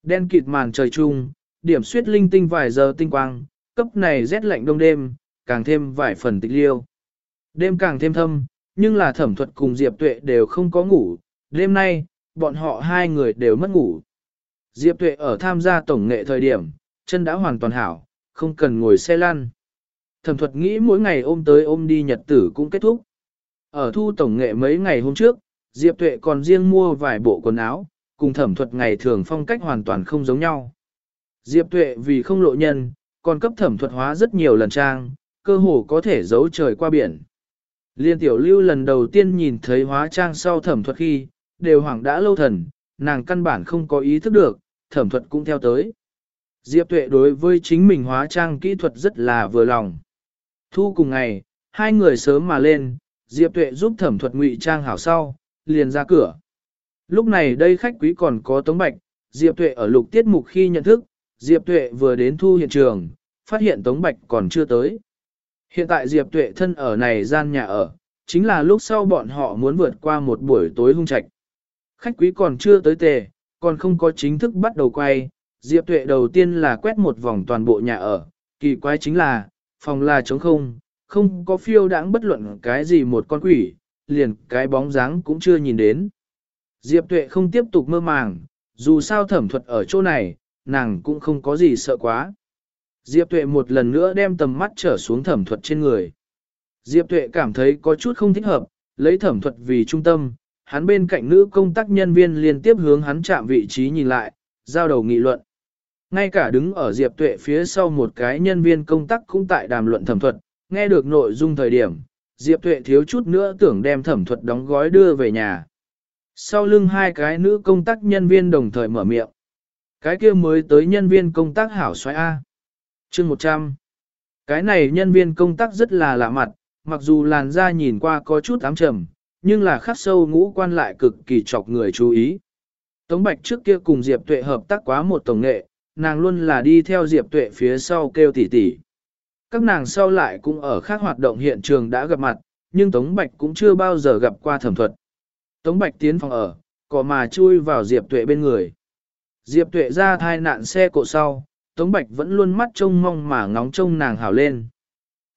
Đen kịt màn trời chung, điểm suyết linh tinh vài giờ tinh quang, cấp này rét lạnh đông đêm, càng thêm vài phần tịch liêu. Đêm càng thêm thâm, nhưng là thẩm thuật cùng Diệp Tuệ đều không có ngủ, đêm nay, bọn họ hai người đều mất ngủ. Diệp Tuệ ở tham gia tổng nghệ thời điểm, chân đã hoàn toàn hảo, không cần ngồi xe lăn. Thẩm thuật nghĩ mỗi ngày ôm tới ôm đi nhật tử cũng kết thúc. Ở thu tổng nghệ mấy ngày hôm trước, Diệp Tuệ còn riêng mua vài bộ quần áo, cùng thẩm thuật ngày thường phong cách hoàn toàn không giống nhau. Diệp Tuệ vì không lộ nhân, còn cấp thẩm thuật hóa rất nhiều lần trang, cơ hồ có thể giấu trời qua biển. Liên tiểu lưu lần đầu tiên nhìn thấy hóa trang sau thẩm thuật khi, đều hoảng đã lâu thần, nàng căn bản không có ý thức được, thẩm thuật cũng theo tới. Diệp tuệ đối với chính mình hóa trang kỹ thuật rất là vừa lòng. Thu cùng ngày, hai người sớm mà lên, Diệp tuệ giúp thẩm thuật ngụy trang hảo sau, liền ra cửa. Lúc này đây khách quý còn có Tống Bạch, Diệp tuệ ở lục tiết mục khi nhận thức, Diệp tuệ vừa đến thu hiện trường, phát hiện Tống Bạch còn chưa tới. Hiện tại Diệp tuệ thân ở này gian nhà ở, chính là lúc sau bọn họ muốn vượt qua một buổi tối hung trạch. Khách quý còn chưa tới tề, còn không có chính thức bắt đầu quay, Diệp Tuệ đầu tiên là quét một vòng toàn bộ nhà ở, kỳ quái chính là, phòng là trống không, không có phiêu đãng bất luận cái gì một con quỷ, liền cái bóng dáng cũng chưa nhìn đến. Diệp Tuệ không tiếp tục mơ màng, dù sao thẩm thuật ở chỗ này, nàng cũng không có gì sợ quá. Diệp Tuệ một lần nữa đem tầm mắt trở xuống thẩm thuật trên người. Diệp Tuệ cảm thấy có chút không thích hợp, lấy thẩm thuật vì trung tâm, hắn bên cạnh nữ công tác nhân viên liên tiếp hướng hắn chạm vị trí nhìn lại, giao đầu nghị luận. Ngay cả đứng ở Diệp Tuệ phía sau một cái nhân viên công tác cũng tại đàm luận thẩm thuật, nghe được nội dung thời điểm, Diệp Tuệ thiếu chút nữa tưởng đem thẩm thuật đóng gói đưa về nhà. Sau lưng hai cái nữ công tác nhân viên đồng thời mở miệng. Cái kia mới tới nhân viên công tác hảo xoay A. chương 100. Cái này nhân viên công tác rất là lạ mặt, mặc dù làn da nhìn qua có chút ám trầm, nhưng là khắc sâu ngũ quan lại cực kỳ chọc người chú ý. Tống Bạch trước kia cùng Diệp Tuệ hợp tác quá một tổng nghệ, nàng luôn là đi theo Diệp Tuệ phía sau kêu tỉ tỉ. Các nàng sau lại cũng ở khác hoạt động hiện trường đã gặp mặt, nhưng Tống Bạch cũng chưa bao giờ gặp qua thẩm thuật. Tống Bạch tiến phòng ở, có mà chui vào Diệp Tuệ bên người. Diệp Tuệ ra thai nạn xe cộ sau, Tống Bạch vẫn luôn mắt trông mong mà ngóng trông nàng hảo lên.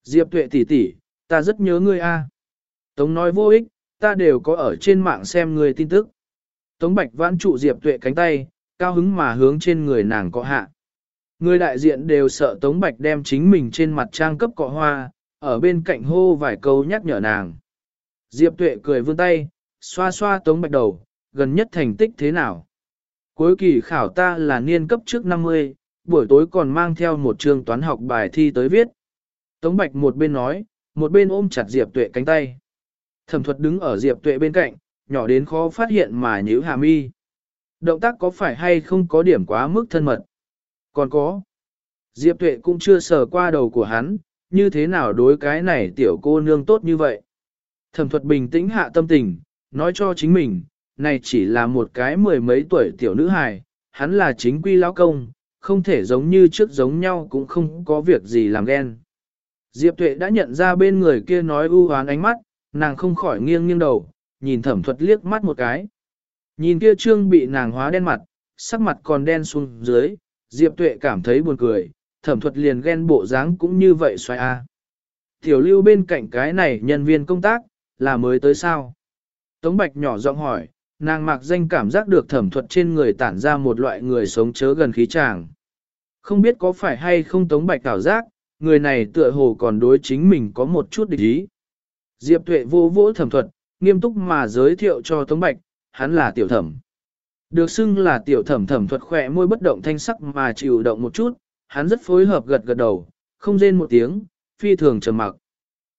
Diệp Tuệ tỷ tỷ, ta rất nhớ ngươi a. Tống nói vô ích, ta đều có ở trên mạng xem người tin tức. Tống Bạch vãn trụ Diệp Tuệ cánh tay, cao hứng mà hướng trên người nàng cọ hạ. Người đại diện đều sợ Tống Bạch đem chính mình trên mặt trang cấp cọ hoa, ở bên cạnh hô vài câu nhắc nhở nàng. Diệp Tuệ cười vươn tay, xoa xoa Tống Bạch đầu, gần nhất thành tích thế nào. Cuối kỳ khảo ta là niên cấp trước 50, buổi tối còn mang theo một trường toán học bài thi tới viết. Tống Bạch một bên nói, một bên ôm chặt Diệp Tuệ cánh tay. Thẩm thuật đứng ở Diệp Tuệ bên cạnh, nhỏ đến khó phát hiện mà nhíu hà mi. Động tác có phải hay không có điểm quá mức thân mật? Còn có. Diệp Tuệ cũng chưa sờ qua đầu của hắn, như thế nào đối cái này tiểu cô nương tốt như vậy? Thẩm thuật bình tĩnh hạ tâm tình, nói cho chính mình, này chỉ là một cái mười mấy tuổi tiểu nữ hài, hắn là chính quy lão công, không thể giống như trước giống nhau cũng không có việc gì làm ghen. Diệp Tuệ đã nhận ra bên người kia nói u hoán ánh mắt, nàng không khỏi nghiêng nghiêng đầu, nhìn thẩm thuật liếc mắt một cái. Nhìn kia trương bị nàng hóa đen mặt, sắc mặt còn đen xuống dưới, Diệp Tuệ cảm thấy buồn cười, thẩm thuật liền ghen bộ dáng cũng như vậy xoay a. Tiểu lưu bên cạnh cái này nhân viên công tác, là mới tới sao? Tống Bạch nhỏ giọng hỏi, nàng mặc danh cảm giác được thẩm thuật trên người tản ra một loại người sống chớ gần khí tràng. Không biết có phải hay không Tống Bạch cảm giác, người này tựa hồ còn đối chính mình có một chút địch ý. Diệp Tuệ vô vỗ thẩm thuật, nghiêm túc mà giới thiệu cho Tống Bạch, hắn là tiểu thẩm. Được xưng là tiểu thẩm thẩm thuật khỏe môi bất động thanh sắc mà chịu động một chút, hắn rất phối hợp gật gật đầu, không rên một tiếng, phi thường trầm mặc.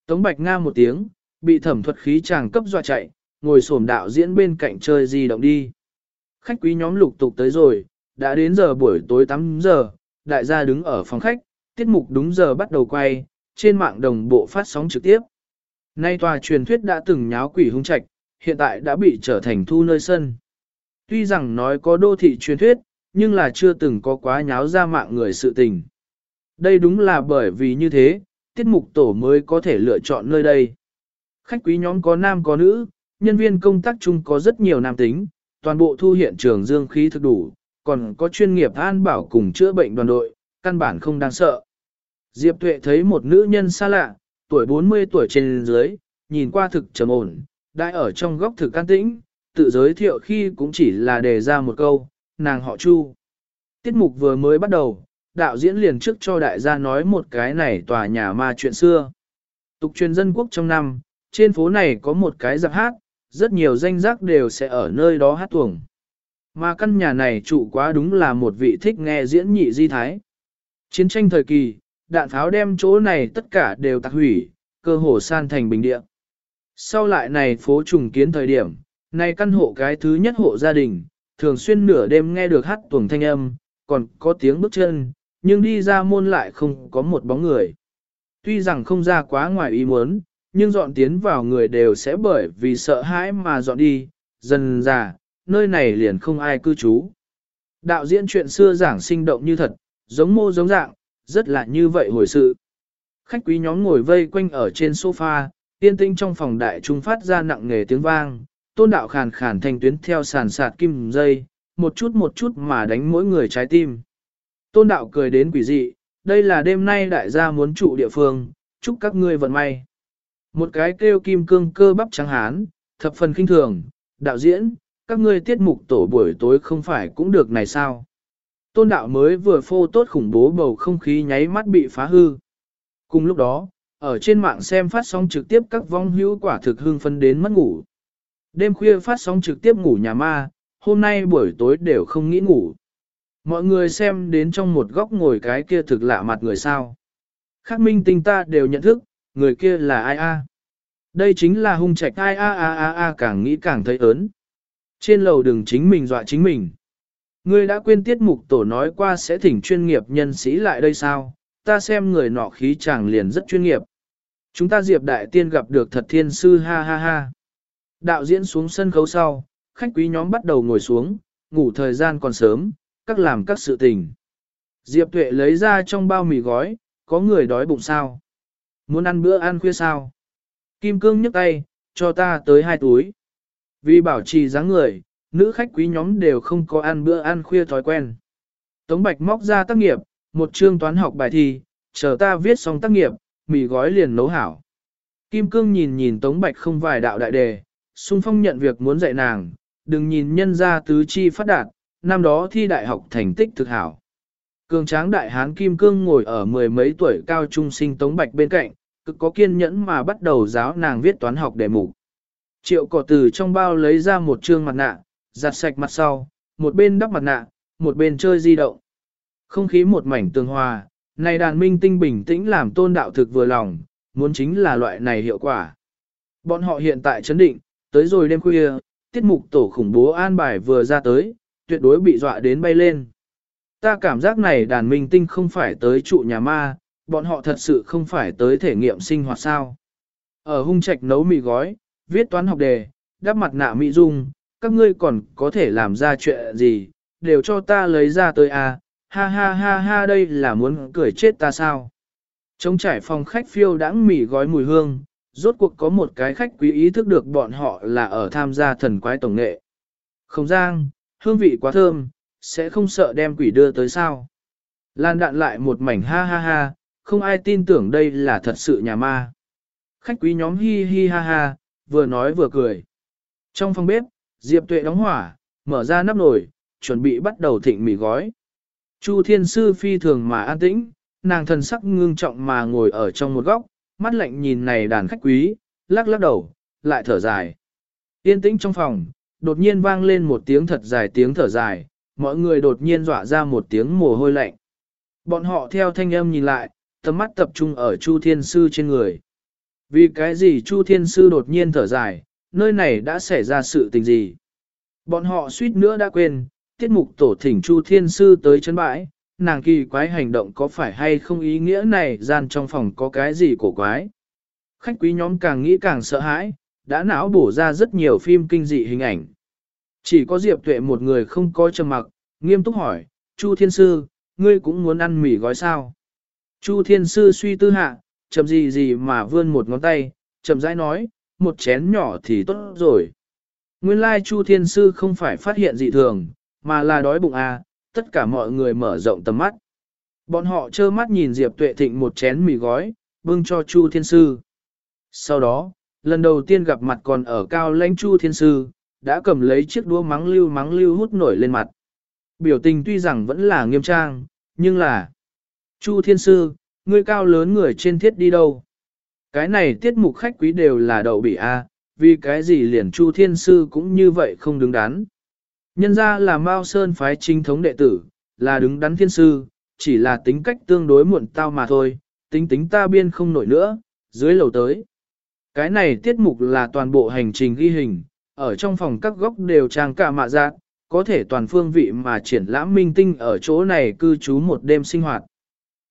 Tống Bạch nga một tiếng, bị thẩm thuật khí chàng cấp dọa chạy, ngồi xổm đạo diễn bên cạnh chơi di động đi. Khách quý nhóm lục tục tới rồi, đã đến giờ buổi tối 8 giờ, đại gia đứng ở phòng khách, tiết mục đúng giờ bắt đầu quay, trên mạng đồng bộ phát sóng trực tiếp. Nay tòa truyền thuyết đã từng nháo quỷ hung trạch, hiện tại đã bị trở thành thu nơi sân. Tuy rằng nói có đô thị truyền thuyết, nhưng là chưa từng có quá nháo ra mạng người sự tình. Đây đúng là bởi vì như thế, tiết mục tổ mới có thể lựa chọn nơi đây. Khách quý nhóm có nam có nữ, nhân viên công tác chung có rất nhiều nam tính, toàn bộ thu hiện trường dương khí thực đủ, còn có chuyên nghiệp an bảo cùng chữa bệnh đoàn đội, căn bản không đáng sợ. Diệp Tuệ thấy một nữ nhân xa lạ, tuổi 40 tuổi trên dưới, nhìn qua thực trầm ổn, đại ở trong góc thực can tĩnh, tự giới thiệu khi cũng chỉ là đề ra một câu, nàng họ Chu. Tiết mục vừa mới bắt đầu, đạo diễn liền trước cho đại gia nói một cái này tòa nhà ma chuyện xưa. Tục truyền dân quốc trong năm, trên phố này có một cái giặc hát, rất nhiều danh giác đều sẽ ở nơi đó hát tuồng. Mà căn nhà này trụ quá đúng là một vị thích nghe diễn nhị di thái. Chiến tranh thời kỳ, đạn pháo đem chỗ này tất cả đều tạc hủy, cơ hồ san thành bình địa. Sau lại này phố trùng kiến thời điểm, Này căn hộ cái thứ nhất hộ gia đình, thường xuyên nửa đêm nghe được hát tuồng thanh âm, còn có tiếng bước chân, nhưng đi ra môn lại không có một bóng người. Tuy rằng không ra quá ngoài ý muốn, nhưng dọn tiến vào người đều sẽ bởi vì sợ hãi mà dọn đi, dần già, nơi này liền không ai cư trú. Đạo diễn chuyện xưa giảng sinh động như thật, giống mô giống dạng, rất là như vậy hồi sự. Khách quý nhóm ngồi vây quanh ở trên sofa, tiên tinh trong phòng đại trung phát ra nặng nghề tiếng vang, tôn đạo khàn khàn thành tuyến theo sàn sạt kim dây, một chút một chút mà đánh mỗi người trái tim. Tôn đạo cười đến quỷ dị, đây là đêm nay đại gia muốn trụ địa phương, chúc các ngươi vận may. Một cái kêu kim cương cơ bắp trắng hán, thập phần kinh thường, đạo diễn, các ngươi tiết mục tổ buổi tối không phải cũng được này sao? Tôn đạo mới vừa phô tốt khủng bố bầu không khí nháy mắt bị phá hư. Cùng lúc đó, ở trên mạng xem phát sóng trực tiếp các vong hữu quả thực hưng phân đến mất ngủ. Đêm khuya phát sóng trực tiếp ngủ nhà ma, hôm nay buổi tối đều không nghĩ ngủ. Mọi người xem đến trong một góc ngồi cái kia thực lạ mặt người sao. Khác minh tinh ta đều nhận thức, người kia là ai a? Đây chính là hung trạch ai a a a a càng nghĩ càng thấy ớn. Trên lầu đừng chính mình dọa chính mình. Ngươi đã quên tiết mục tổ nói qua sẽ thỉnh chuyên nghiệp nhân sĩ lại đây sao? Ta xem người nọ khí chàng liền rất chuyên nghiệp. Chúng ta diệp đại tiên gặp được thật thiên sư ha ha ha. Đạo diễn xuống sân khấu sau, khách quý nhóm bắt đầu ngồi xuống, ngủ thời gian còn sớm, các làm các sự tình. Diệp tuệ lấy ra trong bao mì gói, có người đói bụng sao? Muốn ăn bữa ăn khuya sao? Kim cương nhấc tay, cho ta tới hai túi. Vì bảo trì dáng người, nữ khách quý nhóm đều không có ăn bữa ăn khuya thói quen. Tống Bạch móc ra tác nghiệp, một chương toán học bài thi, chờ ta viết xong tác nghiệp, mì gói liền nấu hảo. Kim cương nhìn nhìn Tống Bạch không vài đạo đại đề, xung phong nhận việc muốn dạy nàng, đừng nhìn nhân ra tứ chi phát đạt, năm đó thi đại học thành tích thực hảo. Cường tráng đại hán Kim Cương ngồi ở mười mấy tuổi cao trung sinh Tống Bạch bên cạnh, cực có kiên nhẫn mà bắt đầu giáo nàng viết toán học đề mục. Triệu cỏ từ trong bao lấy ra một chương mặt nạ, giặt sạch mặt sau, một bên đắp mặt nạ, một bên chơi di động. Không khí một mảnh tương hòa, này đàn minh tinh bình tĩnh làm tôn đạo thực vừa lòng, muốn chính là loại này hiệu quả. Bọn họ hiện tại chấn định, tới rồi đêm khuya, tiết mục tổ khủng bố an bài vừa ra tới, tuyệt đối bị dọa đến bay lên. Ta cảm giác này đàn minh tinh không phải tới trụ nhà ma, bọn họ thật sự không phải tới thể nghiệm sinh hoạt sao. Ở hung trạch nấu mì gói, viết toán học đề, đắp mặt nạ mỹ dung, các ngươi còn có thể làm ra chuyện gì, đều cho ta lấy ra tới à, ha ha ha ha đây là muốn cười chết ta sao. Trong trải phòng khách phiêu đãng mỉ gói mùi hương, rốt cuộc có một cái khách quý ý thức được bọn họ là ở tham gia thần quái tổng nghệ. Không giang, hương vị quá thơm, sẽ không sợ đem quỷ đưa tới sao. Lan đạn lại một mảnh ha ha ha, không ai tin tưởng đây là thật sự nhà ma. Khách quý nhóm hi hi ha ha, vừa nói vừa cười. Trong phòng bếp, Diệp Tuệ đóng hỏa, mở ra nắp nồi, chuẩn bị bắt đầu thịnh mì gói. Chu Thiên Sư phi thường mà an tĩnh, nàng thần sắc ngưng trọng mà ngồi ở trong một góc, mắt lạnh nhìn này đàn khách quý, lắc lắc đầu, lại thở dài. Yên tĩnh trong phòng, đột nhiên vang lên một tiếng thật dài tiếng thở dài, mọi người đột nhiên dọa ra một tiếng mồ hôi lạnh. Bọn họ theo thanh âm nhìn lại, tầm mắt tập trung ở Chu Thiên Sư trên người. Vì cái gì Chu Thiên Sư đột nhiên thở dài, nơi này đã xảy ra sự tình gì? Bọn họ suýt nữa đã quên, tiết mục tổ thỉnh Chu Thiên Sư tới chân bãi, nàng kỳ quái hành động có phải hay không ý nghĩa này gian trong phòng có cái gì cổ quái. Khách quý nhóm càng nghĩ càng sợ hãi, đã não bổ ra rất nhiều phim kinh dị hình ảnh. Chỉ có Diệp Tuệ một người không có trầm mặc, nghiêm túc hỏi, Chu Thiên Sư, ngươi cũng muốn ăn mì gói sao? Chu Thiên Sư suy tư hạ, chậm gì gì mà vươn một ngón tay, chậm rãi nói, một chén nhỏ thì tốt rồi. Nguyên lai Chu Thiên Sư không phải phát hiện dị thường, mà là đói bụng à, tất cả mọi người mở rộng tầm mắt. Bọn họ trơ mắt nhìn Diệp Tuệ Thịnh một chén mì gói, bưng cho Chu Thiên Sư. Sau đó, lần đầu tiên gặp mặt còn ở cao lãnh Chu Thiên Sư, đã cầm lấy chiếc đũa mắng lưu mắng lưu hút nổi lên mặt. Biểu tình tuy rằng vẫn là nghiêm trang, nhưng là Chu Thiên Sư, ngươi cao lớn người trên thiết đi đâu? Cái này tiết mục khách quý đều là đậu bị A, vì cái gì liền Chu Thiên Sư cũng như vậy không đứng đắn. Nhân ra là Mao Sơn phái chính thống đệ tử, là đứng đắn thiên sư, chỉ là tính cách tương đối muộn tao mà thôi, tính tính ta biên không nổi nữa, dưới lầu tới. Cái này tiết mục là toàn bộ hành trình ghi hình, ở trong phòng các góc đều trang cả mạ dạng, có thể toàn phương vị mà triển lãm minh tinh ở chỗ này cư trú một đêm sinh hoạt.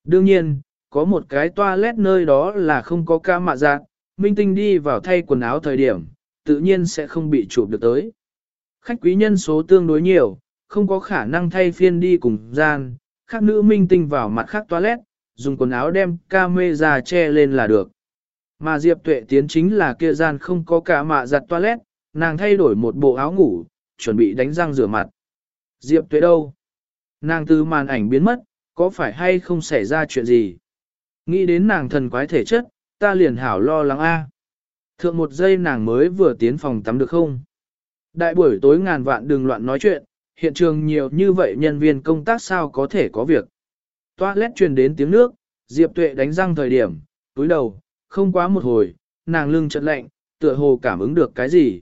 Đương nhiên, có một cái toilet nơi đó là không có ca mạ dạng, minh tinh đi vào thay quần áo thời điểm, tự nhiên sẽ không bị chụp được tới. Khách quý nhân số tương đối nhiều, không có khả năng thay phiên đi cùng gian, khác nữ minh tinh vào mặt khác toilet, dùng quần áo đem ca mê ra che lên là được. Mà Diệp Tuệ tiến chính là kia gian không có cả mạ giặt toilet, nàng thay đổi một bộ áo ngủ, chuẩn bị đánh răng rửa mặt. Diệp Tuệ đâu? Nàng từ màn ảnh biến mất, có phải hay không xảy ra chuyện gì? Nghĩ đến nàng thần quái thể chất, ta liền hảo lo lắng a. Thượng một giây nàng mới vừa tiến phòng tắm được không? Đại buổi tối ngàn vạn đừng loạn nói chuyện, hiện trường nhiều như vậy nhân viên công tác sao có thể có việc. Toilet truyền đến tiếng nước, Diệp Tuệ đánh răng thời điểm, túi đầu, không quá một hồi, nàng lưng chợt lạnh, tựa hồ cảm ứng được cái gì.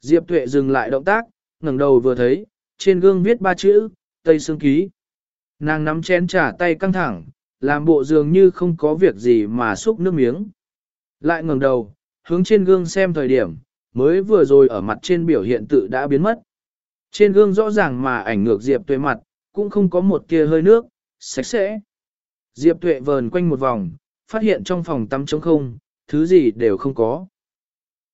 Diệp Tuệ dừng lại động tác, ngẩng đầu vừa thấy, trên gương viết ba chữ, Tây Sương Ký. Nàng nắm chén trả tay căng thẳng, làm bộ dường như không có việc gì mà xúc nước miếng. Lại ngẩng đầu, hướng trên gương xem thời điểm, mới vừa rồi ở mặt trên biểu hiện tự đã biến mất. Trên gương rõ ràng mà ảnh ngược Diệp Tuệ mặt, cũng không có một tia hơi nước, sạch sẽ. Diệp Tuệ vờn quanh một vòng, phát hiện trong phòng tắm trống không, thứ gì đều không có.